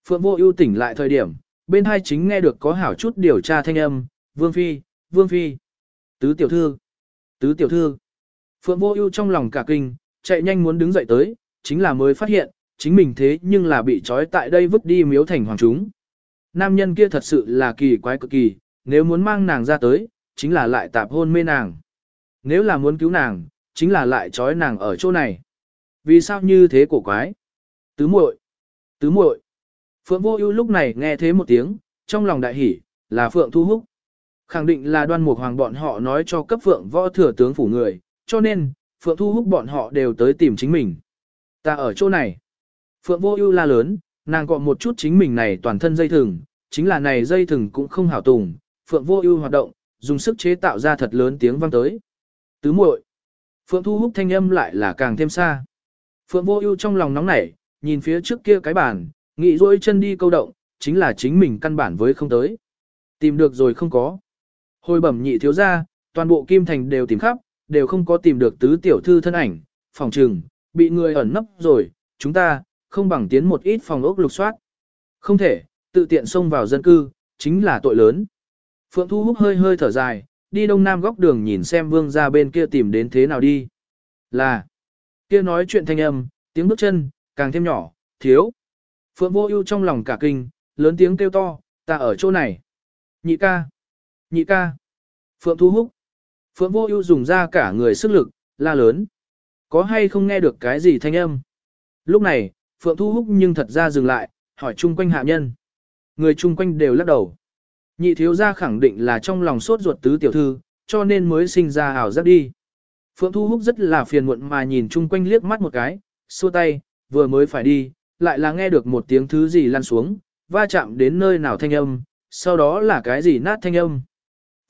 Speaker 1: Phượng Vô Ưu tỉnh lại thời điểm, bên hai chính nghe được có hảo chút điều tra thanh âm, "Vương phi, Vương phi." Tứ tiểu thư, Tứ tiểu thư. Phượng Vô Ưu trong lòng cả kinh, chạy nhanh muốn đứng dậy tới, chính là mới phát hiện, chính mình thế nhưng là bị trói tại đây vứt đi miếu thành hoàng chúng. Nam nhân kia thật sự là kỳ quái cực kỳ, nếu muốn mang nàng ra tới, chính là lại tạp hôn mê nàng. Nếu là muốn cứu nàng, chính là lại trói nàng ở chỗ này. Vì sao như thế cổ quái? Tứ muội, tứ muội. Phượng Vô Ưu lúc này nghe thế một tiếng, trong lòng đại hỉ, là Phượng Thu Húc. Khẳng định là đoan mục hoàng bọn họ nói cho cấp Phượng võ thừa tướng phủ người, cho nên, Phượng Thu Húc bọn họ đều tới tìm chính mình. Ta ở chỗ này. Phượng Vô Ưu la lớn, nàng gọi một chút chính mình này toàn thân dây thừng, chính là này dây thừng cũng không hảo tùng, Phượng Vô Ưu hoạt động, dùng sức chế tạo ra thật lớn tiếng vang tới. Tứ muội. Phượng Thu Húc thanh âm lại là càng thêm xa. Phượng Vô Ưu trong lòng nóng nảy, nhìn phía trước kia cái bàn, nghĩ rũi chân đi câu động, chính là chính mình căn bản với không tới. Tìm được rồi không có. Hồi bẩm nhị thiếu gia, toàn bộ Kim Thành đều tìm khắp, đều không có tìm được tứ tiểu thư thân ảnh, phòng trừng, bị người ẩn nấp rồi, chúng ta, không bằng tiến một ít phòng ốc lục soát. Không thể, tự tiện xông vào dân cư, chính là tội lớn. Phượng Thu Húc hơi hơi thở dài, đi đông nam góc đường nhìn xem vương ra bên kia tìm đến thế nào đi. Là, kia nói chuyện thanh âm, tiếng bước chân, càng thêm nhỏ, thiếu. Phượng Vô Ưu trong lòng cả kinh, lớn tiếng kêu to, ta ở chỗ này. Nhị ca, nhị ca. Phượng Thu Húc. Phượng Vô Ưu dùng ra cả người sức lực, la lớn. Có hay không nghe được cái gì thanh âm? Lúc này, Phượng Thu Húc nhưng thật ra dừng lại, hỏi chung quanh hạ nhân. Người chung quanh đều lắc đầu. Nhị thiếu gia khẳng định là trong lòng sốt ruột tứ tiểu thư, cho nên mới sinh ra ảo giác đi. Phượng Thu Húc rất là phiền muộn mà nhìn chung quanh liếc mắt một cái, xua tay, vừa mới phải đi, lại là nghe được một tiếng thứ gì lăn xuống, va chạm đến nơi nào thanh âm, sau đó là cái gì nát thanh âm.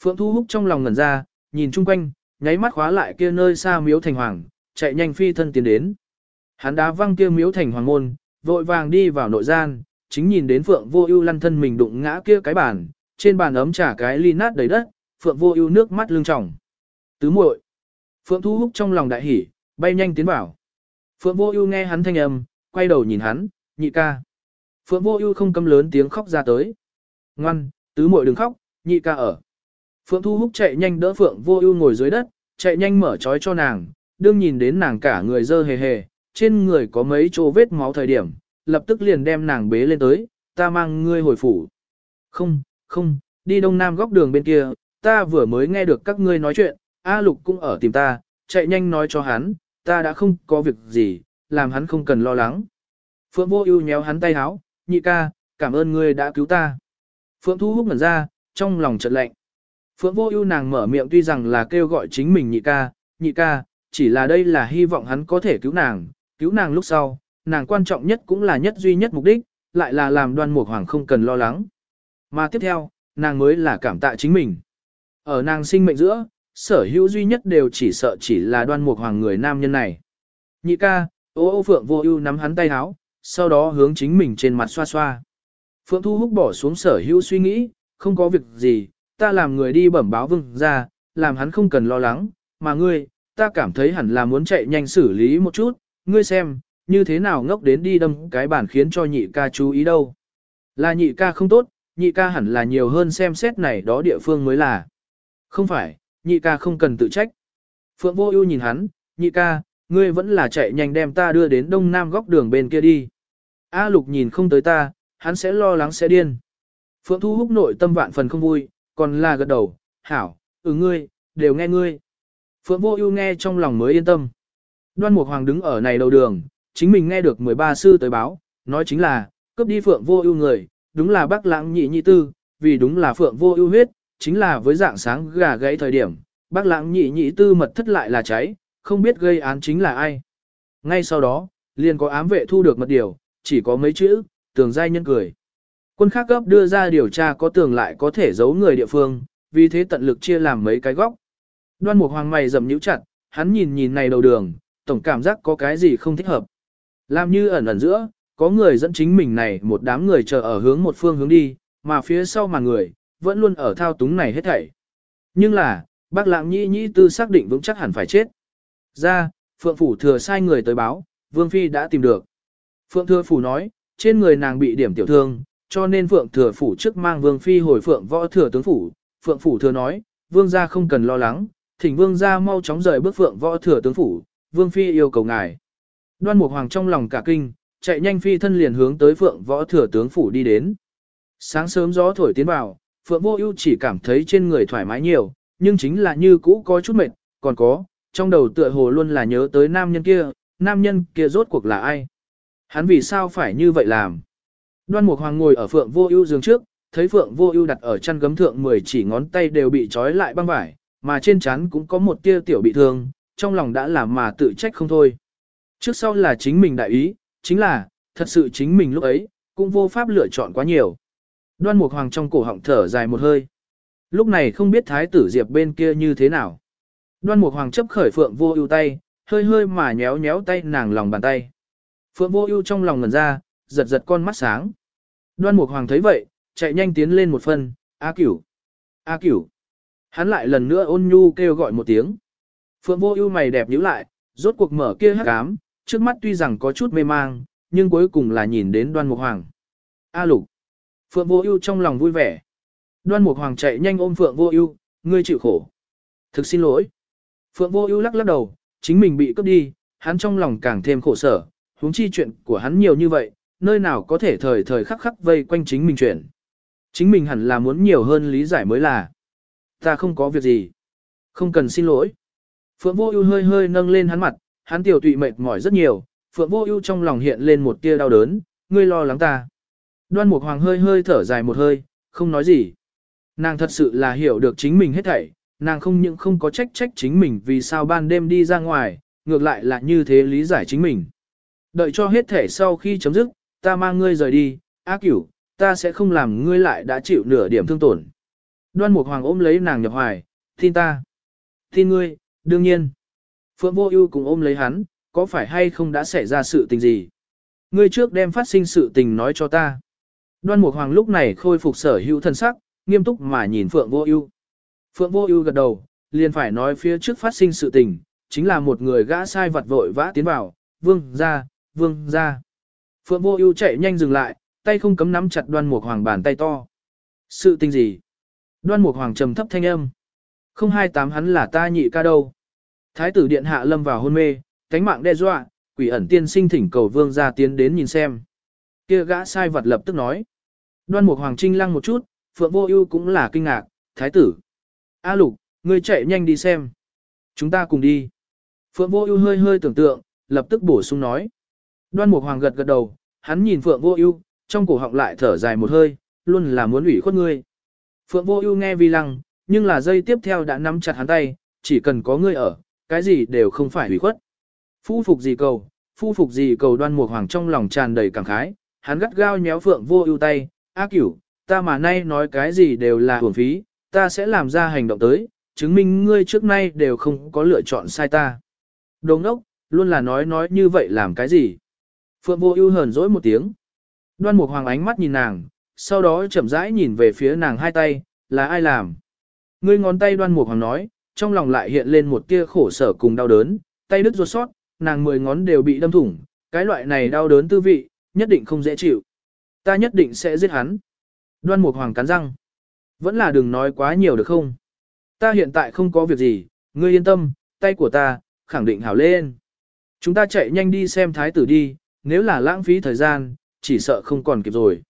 Speaker 1: Phượng Thu Húc trong lòng ngẩn ra, nhìn chung quanh, nháy mắt khóa lại kia nơi xa miếu thành hoàng, chạy nhanh phi thân tiến đến. Hắn đá văng kia miếu thành hoàng môn, vội vàng đi vào nội gian, chính nhìn đến Phượng Vô Ưu lăn thân mình đụng ngã kia cái bàn, trên bàn ấm trà cái ly nát đầy đất, Phượng Vô Ưu nước mắt lưng tròng. Tứ muội. Phượng Thu Húc trong lòng đại hỉ, bay nhanh tiến vào. Phượng Vô Ưu nghe hắn thanh âm, quay đầu nhìn hắn, "Nhị ca." Phượng Vô Ưu không cấm lớn tiếng khóc ra tới. "Ngoan, tứ muội đừng khóc, nhị ca ở." Phượng Thu Húc chạy nhanh đỡ Phượng Vô Ưu ngồi dưới đất, chạy nhanh mở trói cho nàng, đương nhìn đến nàng cả người dơ hề hề, trên người có mấy chỗ vết máu thời điểm, lập tức liền đem nàng bế lên tới, ta mang ngươi hồi phủ. Không, không, đi đông nam góc đường bên kia, ta vừa mới nghe được các ngươi nói chuyện, A Lục cũng ở tìm ta, chạy nhanh nói cho hắn, ta đã không có việc gì, làm hắn không cần lo lắng. Phượng Vô Ưu nhéo hắn tay áo, nhị ca, cảm ơn ngươi đã cứu ta. Phượng Thu Húc ngẩn ra, trong lòng chợt lạnh. Phượng vô ưu nàng mở miệng tuy rằng là kêu gọi chính mình nhị ca, nhị ca, chỉ là đây là hy vọng hắn có thể cứu nàng, cứu nàng lúc sau, nàng quan trọng nhất cũng là nhất duy nhất mục đích, lại là làm đoan mục hoàng không cần lo lắng. Mà tiếp theo, nàng mới là cảm tạ chính mình. Ở nàng sinh mệnh giữa, sở hữu duy nhất đều chỉ sợ chỉ là đoan mục hoàng người nam nhân này. Nhị ca, ô ô phượng vô ưu nắm hắn tay háo, sau đó hướng chính mình trên mặt xoa xoa. Phượng thu húc bỏ xuống sở hữu suy nghĩ, không có việc gì, ta làm người đi bẩm báo vương ra, làm hắn không cần lo lắng, mà ngươi, ta cảm thấy hẳn là muốn chạy nhanh xử lý một chút, ngươi xem, như thế nào ngốc đến đi đâm cái bản khiến cho nhị ca chú ý đâu. Là nhị ca không tốt, nhị ca hẳn là nhiều hơn xem xét này đó địa phương mới là. Không phải, nhị ca không cần tự trách. Phượng vô ưu nhìn hắn, nhị ca, ngươi vẫn là chạy nhanh đem ta đưa đến đông nam góc đường bên kia đi. A lục nhìn không tới ta, hắn sẽ lo lắng sẽ điên. Phượng thu húc nội tâm vạn phần không vui, còn là gật đầu, hảo, ừ ngươi, đều nghe ngươi. Phượng vô ưu nghe trong lòng mới yên tâm. Đoan Mục Hoàng đứng ở này đầu đường, chính mình nghe được 13 sư tới báo, nói chính là, cướp đi Phượng vô ưu người, đúng là Bắc lãng nhị nhị tư, vì đúng là Phượng vô ưu huyết, chính là với dạng sáng gà gãy thời điểm, Bắc lãng nhị nhị tư mật thất lại là cháy, không biết gây án chính là ai. Ngay sau đó, liền có ám vệ thu được mật điều, chỉ có mấy chữ, tường giai nhân cười. Quân khác cấp đưa ra điều tra có tường lại có thể giấu người địa phương, vì thế tận lực chia làm mấy cái góc. Đoan Mục Hoàng mày rậm nhíu chặt, hắn nhìn nhìn này đầu đường, tổng cảm giác có cái gì không thích hợp. Làm như ẩn ẩn giữa, có người dẫn chính mình này một đám người chờ ở hướng một phương hướng đi, mà phía sau mà người, vẫn luôn ở thao túng này hết thảy. Nhưng là, bác lãng nhĩ nhĩ tư xác định vững chắc hẳn phải chết. Ra, Phượng Phủ thừa sai người tới báo, Vương Phi đã tìm được. Phượng Thừa Phủ nói, trên người nàng bị điểm tiểu thương, cho nên Phượng Thừa Phủ trước mang Vương Phi hồi Phượng Võ Thừa Tướng Phủ. Phượng Phủ Thừa nói, Vương gia không cần lo lắng, thỉnh Vương gia mau chóng rời bước Phượng Võ Thừa Tướng Phủ, Vương Phi yêu cầu ngài. Đoan Mục Hoàng trong lòng cả kinh, chạy nhanh phi thân liền hướng tới Phượng Võ Thừa Tướng Phủ đi đến. Sáng sớm gió thổi tiến vào, Phượng Vô Ưu chỉ cảm thấy trên người thoải mái nhiều, nhưng chính là như cũ có chút mệt, còn có, trong đầu tựa hồ luôn là nhớ tới nam nhân kia, nam nhân kia rốt cuộc là ai? Hắn vì sao phải như vậy làm? Đoan Mục Hoàng ngồi ở Phượng Vô Ưu giường trước, thấy Phượng Vô Ưu đặt ở chân gấm thượng 10 chỉ ngón tay đều bị trói lại băng vải, mà trên trán cũng có một tia tiểu bị thương, trong lòng đã làm mà tự trách không thôi. Trước sau là chính mình đại ý, chính là, thật sự chính mình lúc ấy, cũng vô pháp lựa chọn quá nhiều. Đoan Mục Hoàng trong cổ họng thở dài một hơi. Lúc này không biết thái tử Diệp bên kia như thế nào. Đoan Mục Hoàng chấp khởi Phượng Vô Ưu tay, hơi hơi mà nhéo nhéo tay nàng lòng bàn tay. Phượng Vô Ưu trong lòng ngẩn ra, giật giật con mắt sáng. Đoan Mục Hoàng thấy vậy, chạy nhanh tiến lên một phân, "A Cửu, A Cửu." Hắn lại lần nữa ôn nhu kêu gọi một tiếng. Phượng Vô Ưu mày đẹp nhíu lại, rốt cuộc mở kia hắc ám, trước mắt tuy rằng có chút mê mang, nhưng cuối cùng là nhìn đến Đoan Mục Hoàng. "A Lục." Phượng Vô Ưu trong lòng vui vẻ. Đoan Mục Hoàng chạy nhanh ôm Phượng Vô Ưu, "Ngươi chịu khổ." "Thực xin lỗi." Phượng Vô Ưu lắc lắc đầu, chính mình bị cướp đi, hắn trong lòng càng thêm khổ sở, huống chi chuyện của hắn nhiều như vậy, nơi nào có thể thời thời khắc khắc vây quanh chính mình chuyện. Chính mình hẳn là muốn nhiều hơn lý giải mới là. Ta không có việc gì. Không cần xin lỗi. Phượng Vô Ưu hơi hơi nâng lên hắn mặt, hắn tiểu tụy mệt mỏi rất nhiều, Phượng Vô Ưu trong lòng hiện lên một tia đau đớn, ngươi lo lắng ta. Đoan Mục Hoàng hơi hơi thở dài một hơi, không nói gì. Nàng thật sự là hiểu được chính mình hết thảy, nàng không những không có trách trách chính mình vì sao ban đêm đi ra ngoài, ngược lại là như thế lý giải chính mình. Đợi cho hết thể sau khi chấm dứt, ta mang ngươi rời đi, á cửu, ta sẽ không làm ngươi lại đã chịu nửa điểm thương tổn. Đoan Mục Hoàng ôm lấy nàng nhập hoài, tin ta. Tin ngươi, đương nhiên. Phượng Vô Ưu cũng ôm lấy hắn, có phải hay không đã xảy ra sự tình gì? Ngươi trước đem phát sinh sự tình nói cho ta. Đoan Mục Hoàng lúc này khôi phục sở hữu thần sắc, nghiêm túc mà nhìn Phượng Vô Ưu. Phượng Vô Ưu gật đầu, liền phải nói phía trước phát sinh sự tình, chính là một người gã sai vặt vội vã tiến vào, "Vương gia, vương gia." Phượng Vô Ưu chạy nhanh dừng lại, tay không cấm nắm chặt Đoan Mục Hoàng bàn tay to. "Sự tình gì?" Đoan Mục Hoàng trầm thấp thanh âm. "Không hai tám hắn là ta nhị ca đâu." Thái tử điện hạ lâm vào hôn mê, cánh mạng đe dọa, quỷ ẩn tiên sinh thỉnh cầu vương gia tiến đến nhìn xem. Kia gã sai vật lập tức nói. Đoan Mục Hoàng trinh lăng một chút, Phượng Vô Ưu cũng là kinh ngạc, "Thái tử?" A lục, ngươi chạy nhanh đi xem. Chúng ta cùng đi. Phượng vô ưu hơi hơi tưởng tượng, lập tức bổ sung nói. Đoan Mục Hoàng gật gật đầu, hắn nhìn Phượng vô ưu, trong cổ họng lại thở dài một hơi, luôn là muốn ủy khuất ngươi. Phượng vô ưu nghe vi lăng, nhưng là dây tiếp theo đã nắm chặt hắn tay, chỉ cần có ngươi ở, cái gì đều không phải hủy khuất. Phu phục gì cầu, phu phục gì cầu đoan mục hoàng trong lòng tràn đầy cảm khái, hắn gắt gao nhéo phượng vô ưu tay, ác cửu, ta mà nay nói cái gì đều là hưởng phí, ta sẽ làm ra hành động tới, chứng minh ngươi trước nay đều không có lựa chọn sai ta. Đồ ngốc, luôn là nói nói như vậy làm cái gì? Phượng vô ưu hờn dỗi một tiếng. Đoan Mục Hoàng ánh mắt nhìn nàng, sau đó chậm rãi nhìn về phía nàng hai tay, là ai làm? Ngươi ngón tay Đoan Mục Hoàng nói, trong lòng lại hiện lên một tia khổ sở cùng đau đớn, tay đứt ruột sót, nàng mười ngón đều bị đâm thủng, cái loại này đau đớn tư vị, nhất định không dễ chịu. ta nhất định sẽ giết hắn. Đoan Mục Hoàng cắn răng. Vẫn là đừng nói quá nhiều được không? Ta hiện tại không có việc gì, ngươi yên tâm, tay của ta, khẳng định hảo lên. Chúng ta chạy nhanh đi xem thái tử đi, nếu là lãng phí thời gian, chỉ sợ không còn kịp rồi.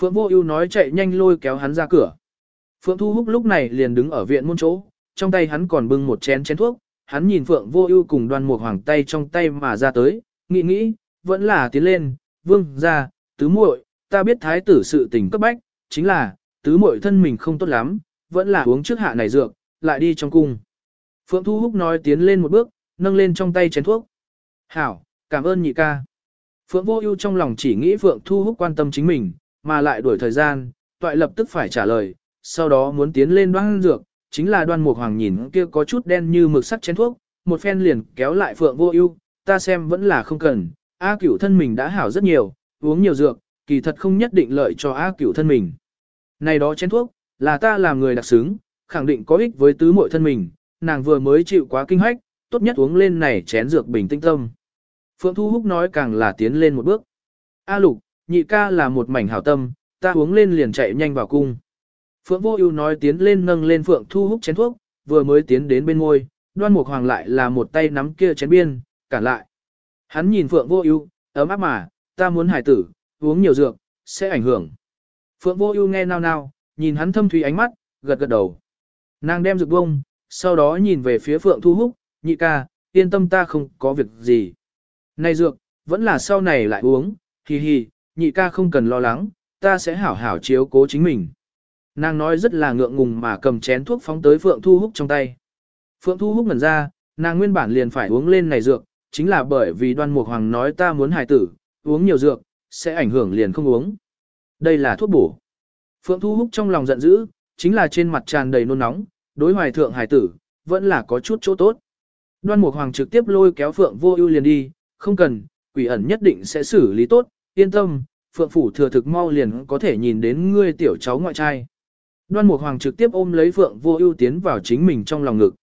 Speaker 1: Phượng Vô Ưu nói chạy nhanh lôi kéo hắn ra cửa. Phượng Thu Húc lúc này liền đứng ở viện môn chỗ, trong tay hắn còn bưng một chén chén thuốc, hắn nhìn Phượng Vô Ưu cùng Đoan Mục Hoàng tay trong tay mà ra tới, nghĩ nghĩ, vẫn là tiến lên, "Vương gia, tứ muội, ta biết thái tử sự tình cấp bách, chính là tứ muội thân mình không tốt lắm, vẫn là uống trước hạ này dược, lại đi trong cung." Phượng Thu Húc nói tiến lên một bước, nâng lên trong tay chén thuốc. "Hảo, cảm ơn nhị ca." Phượng Vô Ưu trong lòng chỉ nghĩ Phượng Thu Húc quan tâm chính mình, mà lại đuổi thời gian, toại lập tức phải trả lời, sau đó muốn tiến lên đoan dược, chính là đoan mục hoàng nhìn kia có chút đen như mực sắt chén thuốc, một phen liền kéo lại Phượng Vô Ưu, ta xem vẫn là không cần, A Cửu thân mình đã hảo rất nhiều, uống nhiều dược, kỳ thật không nhất định lợi cho A Cửu thân mình. Này đó chén thuốc, là ta làm người đặc xứng, khẳng định có ích với tứ muội thân mình, nàng vừa mới chịu quá kinh hách, tốt nhất uống lên này chén dược bình tinh tâm. Phượng Thu Húc nói càng là tiến lên một bước. A Lục, nhị ca là một mảnh hảo tâm, ta uống lên liền chạy nhanh vào cung. Phượng Vô Ưu nói tiến lên nâng lên Phượng Thu Húc chén thuốc, vừa mới tiến đến bên môi, Đoan Mục Hoàng lại là một tay nắm kia chén biên, cản lại. Hắn nhìn Phượng Vô Ưu, ấm áp mà, ta muốn hải tử, uống nhiều dược, sẽ ảnh hưởng. Phượng Vô Ưu nghe nao nao, nhìn hắn thâm thúy ánh mắt, gật gật đầu. Nàng đem dược bông, sau đó nhìn về phía Phượng Thu Húc, nhị ca, yên tâm ta không có việc gì. Này dược, vẫn là sau này lại uống, hi hi, nhị ca không cần lo lắng, ta sẽ hảo hảo chiếu cố chính mình. Nàng nói rất là ngượng ngùng mà cầm chén thuốc phóng tới Phượng Thu Húc trong tay. Phượng Thu Húc ngẩn ra, nàng nguyên bản liền phải uống lên này dược, chính là bởi vì đoan mục hoàng nói ta muốn hài tử, uống nhiều dược, sẽ ảnh hưởng liền không uống. Đây là thuốc bổ. Phượng Thu Húc trong lòng giận dữ, chính là trên mặt tràn đầy nôn nóng, đối hoài thượng hài tử, vẫn là có chút chỗ tốt. Đoan mục hoàng trực tiếp lôi kéo Phượng vô ưu liền đi, không cần, quỷ ẩn nhất định sẽ xử lý tốt, yên tâm, Phượng phủ thừa thực mau liền có thể nhìn đến ngươi tiểu cháu ngoại trai. Đoan Mục Hoàng trực tiếp ôm lấy Phượng Vô Ưu tiến vào chính mình trong lòng ngực.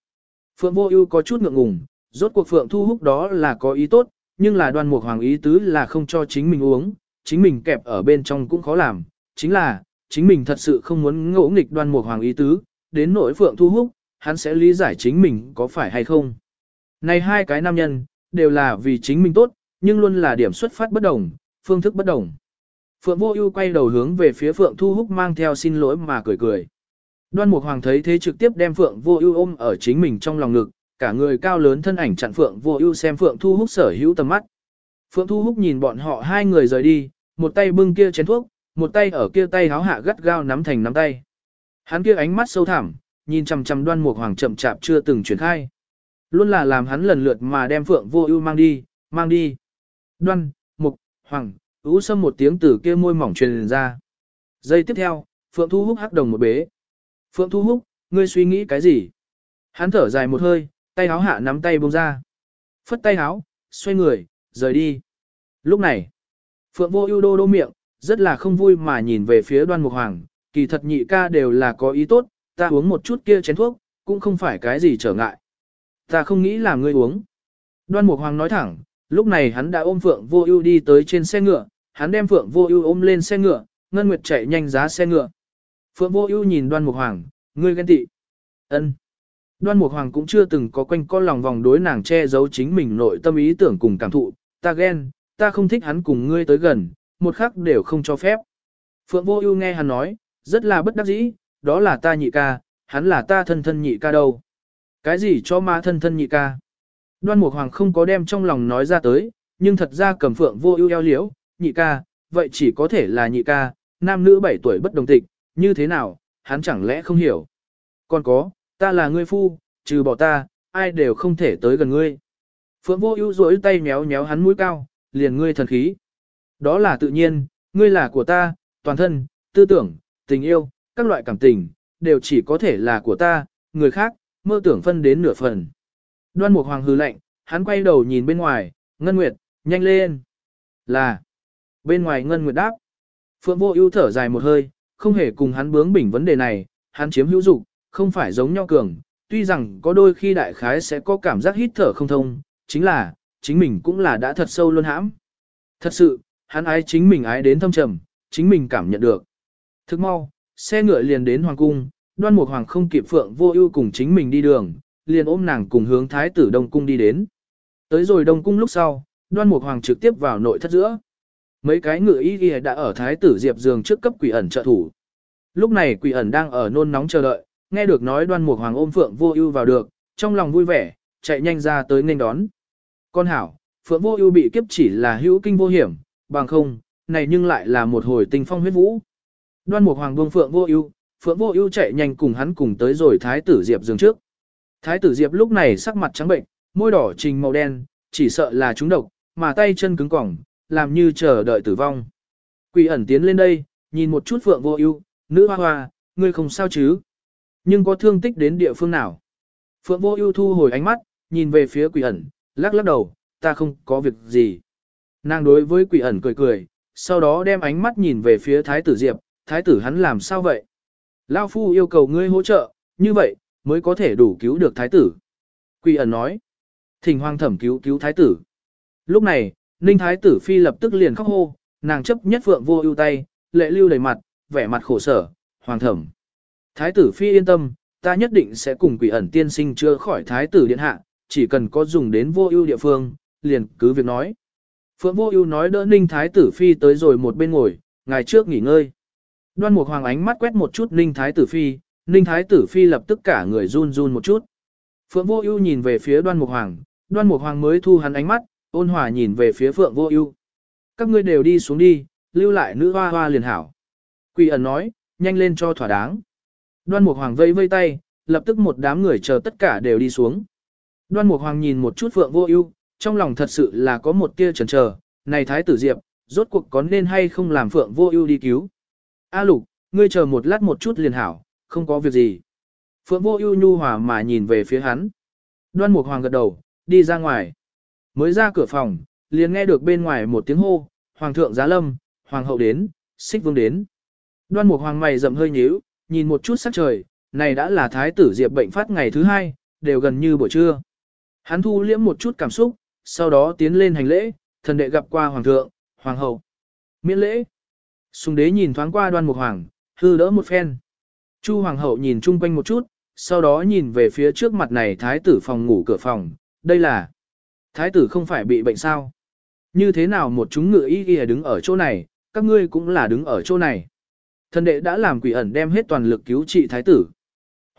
Speaker 1: Phượng Vô Ưu có chút ngượng ngùng, rốt cuộc Phượng Thu Húc đó là có ý tốt, nhưng là Đoan Mục Hoàng ý tứ là không cho chính mình uống, chính mình kẹp ở bên trong cũng khó làm, chính là chính mình thật sự không muốn ngỗ nghịch Đoan Mục Hoàng ý tứ, đến nỗi Phượng Thu Húc, hắn sẽ lý giải chính mình có phải hay không. Này hai cái nam nhân, đều là vì chính mình tốt, nhưng luôn là điểm xuất phát bất đồng, phương thức bất đồng. Phượng Vô Ưu quay đầu hướng về phía Phượng Thu Húc mang theo xin lỗi mà cười cười. Đoan Mục Hoàng thấy thế trực tiếp đem Phượng Vô Ưu ôm ở chính mình trong lòng ngực, cả người cao lớn thân ảnh chặn Phượng Vô Ưu xem Phượng Thu Húc sở hữu tầm mắt. Phượng Thu Húc nhìn bọn họ hai người rời đi, một tay bưng kia chén thuốc, một tay ở kia tay háo hạ gắt gao nắm thành nắm tay. Hắn kia ánh mắt sâu thẳm, nhìn chằm chằm Đoan Mục Hoàng chậm chạp chưa từng chuyển khai. Luôn là làm hắn lần lượt mà đem Phượng Vô Ưu mang đi, mang đi. Đoan, Mục, Hoàng, Ú sâm một tiếng từ kia môi mỏng truyền ra. Giây tiếp theo, Phượng Thu Húc hắc đồng một bế. Phượng Thu Húc, ngươi suy nghĩ cái gì? Hắn thở dài một hơi, tay háo hạ nắm tay buông ra. Phất tay háo, xoay người, rời đi. Lúc này, Phượng Vô Ưu đô đô miệng, rất là không vui mà nhìn về phía Đoan Mục Hoàng, kỳ thật nhị ca đều là có ý tốt, ta uống một chút kia chén thuốc, cũng không phải cái gì trở ngại. Ta không nghĩ là ngươi uống. Đoan Mục Hoàng nói thẳng, lúc này hắn đã ôm Phượng Vô Ưu đi tới trên xe ngựa, hắn đem Phượng Vô Ưu ôm lên xe ngựa, Ngân Nguyệt chạy nhanh giá xe ngựa. Phượng Vô Ưu nhìn Đoan Mục Hoàng, ngươi ghen tị. Ân. Đoan Mục Hoàng cũng chưa từng có quanh co lòng vòng đối nàng che giấu chính mình nội tâm ý tưởng cùng cảm thụ, ta ghen, ta không thích hắn cùng ngươi tới gần, một khắc đều không cho phép. Phượng Vô Ưu nghe hắn nói, rất là bất đắc dĩ, đó là ta nhị ca, hắn là ta thân thân nhị ca đâu. Cái gì cho ma thân thân nhị ca? Đoan Mục Hoàng không có đem trong lòng nói ra tới, nhưng thật ra cầm Phượng Vô Ưu eo liễu, nhị ca, vậy chỉ có thể là nhị ca, nam nữ 7 tuổi bất đồng tịch, như thế nào, hắn chẳng lẽ không hiểu. Còn có, ta là ngươi phu, trừ bỏ ta, ai đều không thể tới gần ngươi. Phượng vô ưu rỗi tay méo méo hắn mũi cao, liền ngươi thần khí. Đó là tự nhiên, ngươi là của ta, toàn thân, tư tưởng, tình yêu, các loại cảm tình, đều chỉ có thể là của ta, người khác, mơ tưởng phân đến nửa phần. Đoan Mục Hoàng hư lạnh, hắn quay đầu nhìn bên ngoài, Ngân Nguyệt, nhanh lên. Là. Bên ngoài Ngân Nguyệt đáp. Phượng Vô Ưu thở dài một hơi, không hề cùng hắn bướng bỉnh vấn đề này, hắn chiếm hữu dục, không phải giống nhau cường, tuy rằng có đôi khi đại khái sẽ có cảm giác hít thở không thông, chính là, chính mình cũng là đã thật sâu luôn hãm. Thật sự, hắn ái chính mình ái đến thâm trầm, chính mình cảm nhận được. Thức mau, xe ngựa liền đến hoàng cung, đoan mục hoàng không kịp phượng vô ưu cùng chính mình đi đường, liền ôm nàng cùng hướng thái tử đông cung đi đến. Tới rồi đông cung lúc sau, đoan mục hoàng trực tiếp vào nội thất giữa. Mấy cái ngựa y y đã ở thái tử diệp giường trước cấp quỷ ẩn trợ thủ. Lúc này quỷ ẩn đang ở nôn nóng chờ đợi, nghe được nói đoan mục hoàng ôm phượng vô ưu vào được, trong lòng vui vẻ, chạy nhanh ra tới nghênh đón. Con hảo, phượng vô ưu bị kiếp chỉ là hữu kinh vô hiểm, bằng không, này nhưng lại là một hồi tình phong huyết vũ. Đoan mục hoàng buông phượng vô ưu, phượng vô ưu chạy nhanh cùng hắn cùng tới rồi thái tử diệp giường trước. Thái tử diệp lúc này sắc mặt trắng bệnh, môi đỏ trình màu đen, chỉ sợ là trúng độc, mà tay chân cứng cỏng, làm như chờ đợi tử vong. Quỷ ẩn tiến lên đây, nhìn một chút phượng vô ưu, nữ hoa hoa, ngươi không sao chứ? Nhưng có thương tích đến địa phương nào? Phượng vô ưu thu hồi ánh mắt, nhìn về phía quỷ ẩn, lắc lắc đầu, ta không có việc gì. Nàng đối với quỷ ẩn cười cười, sau đó đem ánh mắt nhìn về phía thái tử Diệp, thái tử hắn làm sao vậy? Lão phu yêu cầu ngươi hỗ trợ, như vậy, mới có thể đủ cứu được thái tử. Quỷ ẩn nói, thỉnh hoàng thẩm cứu cứu thái tử. Lúc này, ninh thái tử phi lập tức liền khóc hô, nàng chấp nhất phượng vô ưu tay, lệ lưu đầy mặt, vẻ mặt khổ sở, hoàng thẩm. Thái tử phi yên tâm, ta nhất định sẽ cùng quỷ ẩn tiên sinh chưa khỏi thái tử điện hạ, chỉ cần có dùng đến vô ưu địa phương, liền cứ việc nói. Phượng vô ưu nói đỡ ninh thái tử phi tới rồi một bên ngồi, ngài trước nghỉ ngơi. Đoan mục hoàng ánh mắt quét một chút ninh thái tử phi, ninh thái tử phi lập tức cả người run run một chút. Phượng vô ưu nhìn về phía đoan mục hoàng, đoan mục hoàng mới thu hắn ánh mắt, ôn hòa nhìn về phía phượng vô ưu. Các ngươi đều đi xuống đi, lưu lại nữ hoa hoa liền hảo. Quỷ ẩn nói, nhanh lên cho thỏa đáng. Đoan Mục Hoàng vây vây tay, lập tức một đám người chờ tất cả đều đi xuống. Đoan Mục Hoàng nhìn một chút Phượng Vô Ưu, trong lòng thật sự là có một tia chần chờ, này thái tử Diệp, rốt cuộc có nên hay không làm Phượng Vô Ưu đi cứu. A Lục, ngươi chờ một lát một chút liền hảo, không có việc gì. Phượng Vô Ưu nhu hòa mà nhìn về phía hắn. Đoan Mục Hoàng gật đầu, đi ra ngoài. Mới ra cửa phòng, liền nghe được bên ngoài một tiếng hô, "Hoàng thượng giá lâm, hoàng hậu đến, Xích Vương đến." Đoan Mục Hoàng mày rậm hơi nhíu, nhìn một chút sắc trời, này đã là thái tử Diệp bệnh phát ngày thứ hai, đều gần như buổi trưa. Hắn thu liễm một chút cảm xúc, sau đó tiến lên hành lễ, thần đệ gặp qua hoàng thượng, hoàng hậu. Miễn lễ. Sùng đế nhìn thoáng qua đoan mục hoàng, hư đỡ một phen. Chu hoàng hậu nhìn chung quanh một chút, sau đó nhìn về phía trước mặt này thái tử phòng ngủ cửa phòng, đây là thái tử không phải bị bệnh sao. Như thế nào một chúng ngựa y kia đứng ở chỗ này, các ngươi cũng là đứng ở chỗ này. Thần đệ đã làm quỷ ẩn đem hết toàn lực cứu trị thái tử.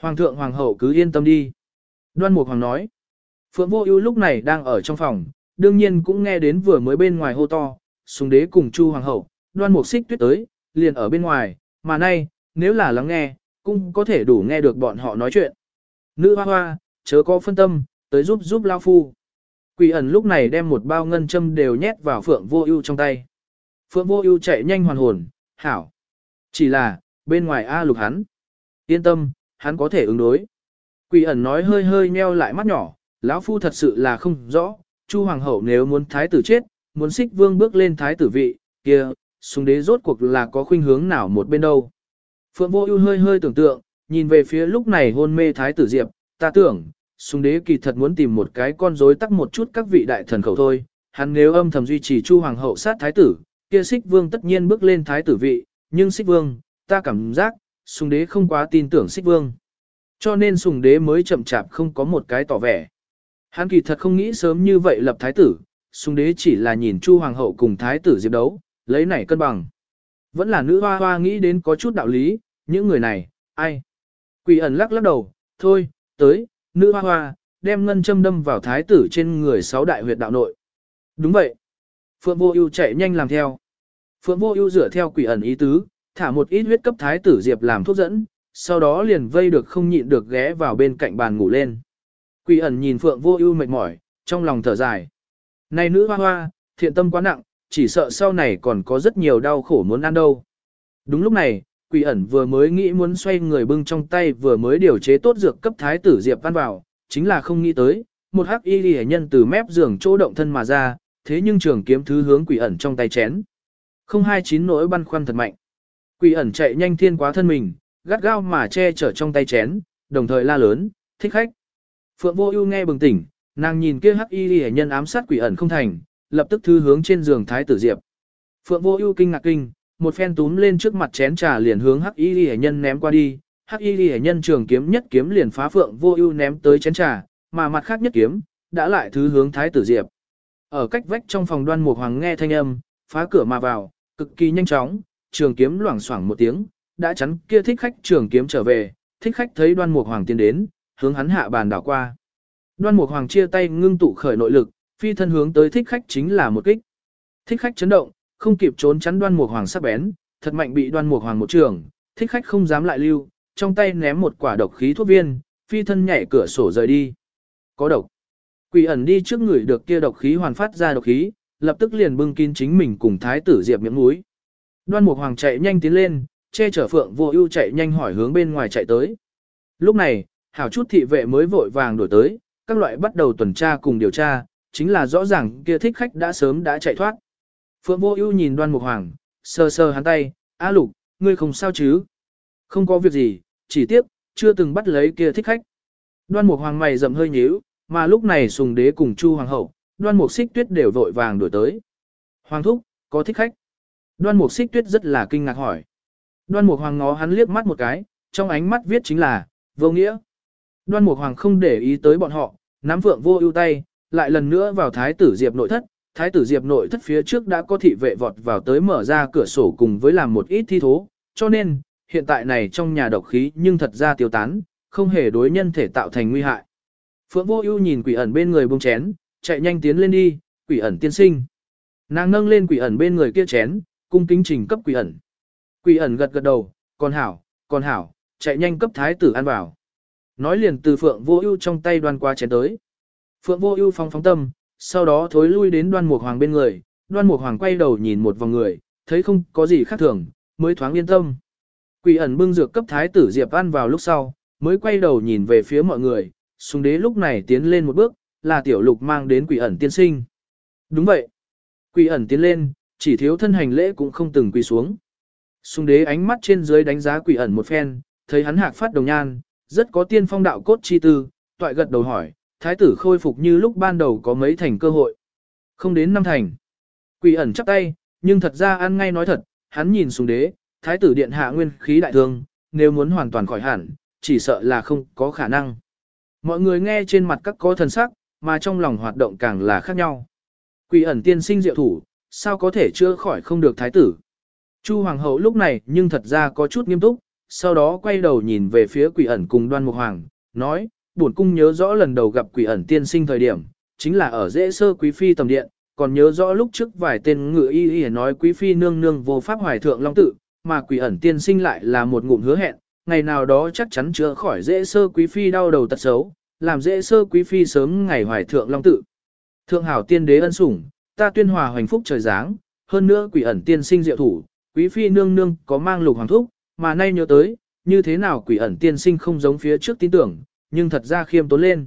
Speaker 1: Hoàng thượng hoàng hậu cứ yên tâm đi. Đoan Mục Hoàng nói. Phượng Vô Ưu lúc này đang ở trong phòng, đương nhiên cũng nghe đến vừa mới bên ngoài hô to, Sùng đế cùng Chu hoàng hậu, Đoan Mục Xích Tuyết tới, liền ở bên ngoài, mà nay, nếu là lắng nghe, cũng có thể đủ nghe được bọn họ nói chuyện. Nữ hoa hoa, chớ có phân tâm, tới giúp giúp lão phu. Quỷ ẩn lúc này đem một bao ngân châm đều nhét vào Phượng Vô Ưu trong tay. Phượng Vô Ưu chạy nhanh hoàn hồn, "Hảo." Chỉ là, bên ngoài A lục hắn. Yên tâm, hắn có thể ứng đối. Quỷ ẩn nói hơi hơi meo lại mắt nhỏ, lão phu thật sự là không rõ, Chu hoàng hậu nếu muốn thái tử chết, muốn xích vương bước lên thái tử vị, kia, xuống đế rốt cuộc là có khuynh hướng nào một bên đâu. Phượng vô ưu hơi hơi tưởng tượng, nhìn về phía lúc này hôn mê thái tử diệp, ta tưởng, Sùng đế kỳ thật muốn tìm một cái con rối tắc một chút các vị đại thần khẩu thôi, hắn nếu âm thầm duy trì Chu hoàng hậu sát thái tử, kia xích vương tất nhiên bước lên thái tử vị, nhưng xích vương, ta cảm giác, sùng đế không quá tin tưởng xích vương. Cho nên sùng đế mới chậm chạp không có một cái tỏ vẻ. Hắn kỳ thật không nghĩ sớm như vậy lập thái tử, sùng đế chỉ là nhìn chu hoàng hậu cùng thái tử diệp đấu, lấy này cân bằng. Vẫn là nữ hoa hoa nghĩ đến có chút đạo lý, những người này, ai? Quỷ ẩn lắc lắc đầu, thôi, tới, nữ hoa hoa, đem ngân châm đâm vào thái tử trên người sáu đại huyệt đạo nội. Đúng vậy. Phượng vô ưu chạy nhanh làm theo. Phượng Vô Ưu dựa theo quỷ ẩn ý tứ, thả một ít huyết cấp thái tử diệp làm thuốc dẫn, sau đó liền vây được không nhịn được ghé vào bên cạnh bàn ngủ lên. Quỷ ẩn nhìn Phượng Vô Ưu mệt mỏi, trong lòng thở dài. Này nữ hoa hoa, thiện tâm quá nặng, chỉ sợ sau này còn có rất nhiều đau khổ muốn ăn đâu. Đúng lúc này, quỷ ẩn vừa mới nghĩ muốn xoay người bưng trong tay vừa mới điều chế tốt dược cấp thái tử diệp văn vào, chính là không nghĩ tới, một hắc y liễu nhân từ mép giường chỗ động thân mà ra, thế nhưng trường kiếm thứ hướng quỷ ẩn trong tay chén. Không hai chín nỗi băn khoăn thật mạnh. Quỷ ẩn chạy nhanh thiên quá thân mình, gắt gao mà che chở trong tay chén, đồng thời la lớn, thích khách. Phượng vô ưu nghe bừng tỉnh, nàng nhìn kia hắc y hệ nhân ám sát quỷ ẩn không thành, lập tức thư hướng trên giường thái tử diệp. Phượng vô ưu kinh ngạc kinh, một phen túm lên trước mặt chén trà liền hướng hắc y ghi nhân ném qua đi, hắc y ghi nhân trường kiếm nhất kiếm liền phá phượng vô ưu ném tới chén trà, mà mặt khác nhất kiếm, đã lại thứ hướng thái tử diệp. Ở cách vách trong phòng đoan mục hoàng nghe thanh âm, phá cửa mà vào, cực kỳ nhanh chóng, trường kiếm loảng xoảng một tiếng, đã chắn kia thích khách trường kiếm trở về, thích khách thấy đoan mục hoàng tiến đến, hướng hắn hạ bàn đảo qua. Đoan mục hoàng chia tay ngưng tụ khởi nội lực, phi thân hướng tới thích khách chính là một kích. Thích khách chấn động, không kịp trốn chắn đoan mục hoàng sắc bén, thật mạnh bị đoan mục hoàng một trường, thích khách không dám lại lưu, trong tay ném một quả độc khí thuốc viên, phi thân nhảy cửa sổ rời đi. Có độc. Quỷ ẩn đi trước người được kia độc khí hoàn phát ra độc khí, lập tức liền bưng kín chính mình cùng thái tử diệp miệng mũi. Đoan Mục Hoàng chạy nhanh tiến lên, che chở Phượng Vô Ưu chạy nhanh hỏi hướng bên ngoài chạy tới. Lúc này, hảo chút thị vệ mới vội vàng đuổi tới, các loại bắt đầu tuần tra cùng điều tra, chính là rõ ràng kia thích khách đã sớm đã chạy thoát. Phượng Vô Ưu nhìn Đoan Mục Hoàng, sờ sờ hắn tay, "A Lục, ngươi không sao chứ?" "Không có việc gì, chỉ tiếc chưa từng bắt lấy kia thích khách." Đoan Mục Hoàng mày rậm hơi nhíu, mà lúc này Sùng Đế cùng Chu Hoàng hậu, Đoan Mục Xích Tuyết đều vội vàng đuổi tới. "Hoàng thúc, có thích khách?" Đoan Mục Xích Tuyết rất là kinh ngạc hỏi. Đoan Mục Hoàng ngó hắn liếc mắt một cái, trong ánh mắt viết chính là vô nghĩa. Đoan Mục Hoàng không để ý tới bọn họ, nắm Phượng Vô Ưu tay, lại lần nữa vào Thái tử Diệp nội thất, Thái tử Diệp nội thất phía trước đã có thị vệ vọt vào tới mở ra cửa sổ cùng với làm một ít thi thố, cho nên, hiện tại này trong nhà độc khí nhưng thật ra tiêu tán, không hề đối nhân thể tạo thành nguy hại. Phượng Vô Ưu nhìn quỷ ẩn bên người buông chén, chạy nhanh tiến lên đi, quỷ ẩn tiên sinh. Nàng nâng lên quỷ ẩn bên người kia chén, cung kính trình cấp quỷ ẩn. Quỷ ẩn gật gật đầu, còn hảo, còn hảo, chạy nhanh cấp thái tử ăn vào. Nói liền từ Phượng Vô Ưu trong tay đoan qua chén tới. Phượng Vô Ưu phong phóng tâm, sau đó thối lui đến Đoan Mục Hoàng bên người, Đoan Mục Hoàng quay đầu nhìn một vòng người, thấy không có gì khác thường, mới thoáng yên tâm. Quỷ ẩn bưng dược cấp thái tử Diệp ăn vào lúc sau, mới quay đầu nhìn về phía mọi người, xuống Đế lúc này tiến lên một bước, là tiểu lục mang đến Quỷ ẩn tiên sinh. Đúng vậy. Quỷ ẩn tiến lên, chỉ thiếu thân hành lễ cũng không từng quỳ xuống. sung Đế ánh mắt trên dưới đánh giá Quỷ ẩn một phen, thấy hắn hạc phát đồng nhan, rất có tiên phong đạo cốt chi tư, toại gật đầu hỏi, thái tử khôi phục như lúc ban đầu có mấy thành cơ hội. Không đến năm thành. Quỷ ẩn chắp tay, nhưng thật ra ăn ngay nói thật, hắn nhìn xuống đế, thái tử điện hạ nguyên khí đại thương, nếu muốn hoàn toàn khỏi hẳn, chỉ sợ là không có khả năng. Mọi người nghe trên mặt các có thần sắc, mà trong lòng hoạt động càng là khác nhau. Quỷ ẩn tiên sinh diệu thủ, sao có thể chữa khỏi không được thái tử. Chu hoàng hậu lúc này nhưng thật ra có chút nghiêm túc, sau đó quay đầu nhìn về phía quỷ ẩn cùng đoan mục hoàng, nói, bổn cung nhớ rõ lần đầu gặp quỷ ẩn tiên sinh thời điểm, chính là ở dễ sơ quý phi tầm điện, còn nhớ rõ lúc trước vài tên ngự y y nói quý phi nương nương vô pháp hoài thượng long tự, mà quỷ ẩn tiên sinh lại là một ngụm hứa hẹn, ngày nào đó chắc chắn chữa khỏi dễ sơ quý phi đau đầu tật xấu, làm dễ sơ quý phi sớm ngày hoài thượng long tự. Thượng hảo tiên đế ân sủng, ta tuyên hòa hoành phúc trời giáng, hơn nữa quỷ ẩn tiên sinh diệu thủ, quý phi nương nương có mang lục hoàng thúc, mà nay nhớ tới, như thế nào quỷ ẩn tiên sinh không giống phía trước tin tưởng, nhưng thật ra khiêm tốn lên.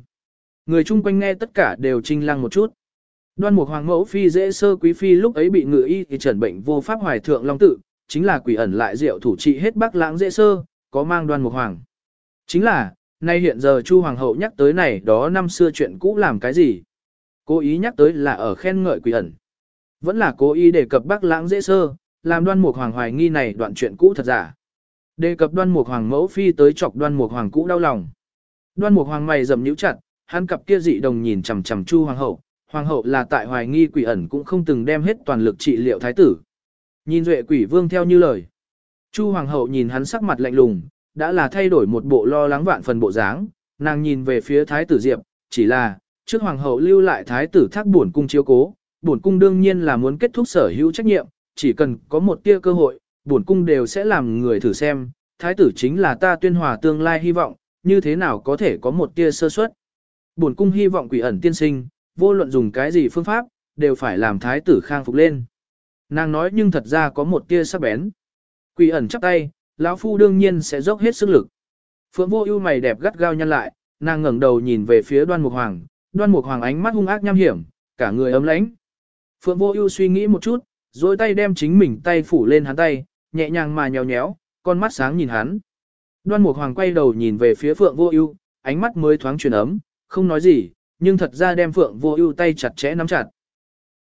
Speaker 1: Người chung quanh nghe tất cả đều trinh lăng một chút. Đoan Mục Hoàng mẫu phi dễ sơ quý phi lúc ấy bị ngự y thì trần bệnh vô pháp hoài thượng long tự, chính là quỷ ẩn lại diệu thủ trị hết bác Lãng dễ sơ, có mang Đoan Mục Hoàng. Chính là, nay hiện giờ Chu hoàng hậu nhắc tới này đó năm xưa chuyện cũ làm cái gì? Cố ý nhắc tới là ở khen ngợi quỷ ẩn. Vẫn là cố ý đề cập bác Lãng dễ sơ, làm Đoan Mục Hoàng hoài nghi này đoạn chuyện cũ thật giả. Đề cập Đoan Mục Hoàng mẫu phi tới chọc Đoan Mục Hoàng cũ đau lòng. Đoan Mục Hoàng mày rậm nhíu chặt, hắn cặp kia dị đồng nhìn chằm chằm Chu hoàng hậu, hoàng hậu là tại hoài nghi quỷ ẩn cũng không từng đem hết toàn lực trị liệu thái tử. Nhìn duệ quỷ vương theo như lời. Chu hoàng hậu nhìn hắn sắc mặt lạnh lùng, đã là thay đổi một bộ lo lắng vạn phần bộ dáng, nàng nhìn về phía thái tử Diệp, chỉ là, trước hoàng hậu lưu lại thái tử thác bổn cung chiếu cố, bổn cung đương nhiên là muốn kết thúc sở hữu trách nhiệm, chỉ cần có một tia cơ hội, bổn cung đều sẽ làm người thử xem, thái tử chính là ta tuyên hòa tương lai hy vọng, như thế nào có thể có một tia sơ suất. Bổn cung hy vọng quỷ ẩn tiên sinh, vô luận dùng cái gì phương pháp, đều phải làm thái tử khang phục lên. Nàng nói nhưng thật ra có một tia sắc bén. Quỷ ẩn chắp tay, lão phu đương nhiên sẽ dốc hết sức lực. Phượng vô ưu mày đẹp gắt gao nhăn lại, nàng ngẩng đầu nhìn về phía đoan mục hoàng, đoan mục hoàng ánh mắt hung ác nham hiểm, cả người ấm lãnh. Phượng vô ưu suy nghĩ một chút, rồi tay đem chính mình tay phủ lên hắn tay, nhẹ nhàng mà nhéo nhéo, con mắt sáng nhìn hắn. Đoan Mục Hoàng quay đầu nhìn về phía Phượng Vô Ưu, ánh mắt mới thoáng chuyển ấm, không nói gì, nhưng thật ra đem Phượng Vô Ưu tay chặt chẽ nắm chặt.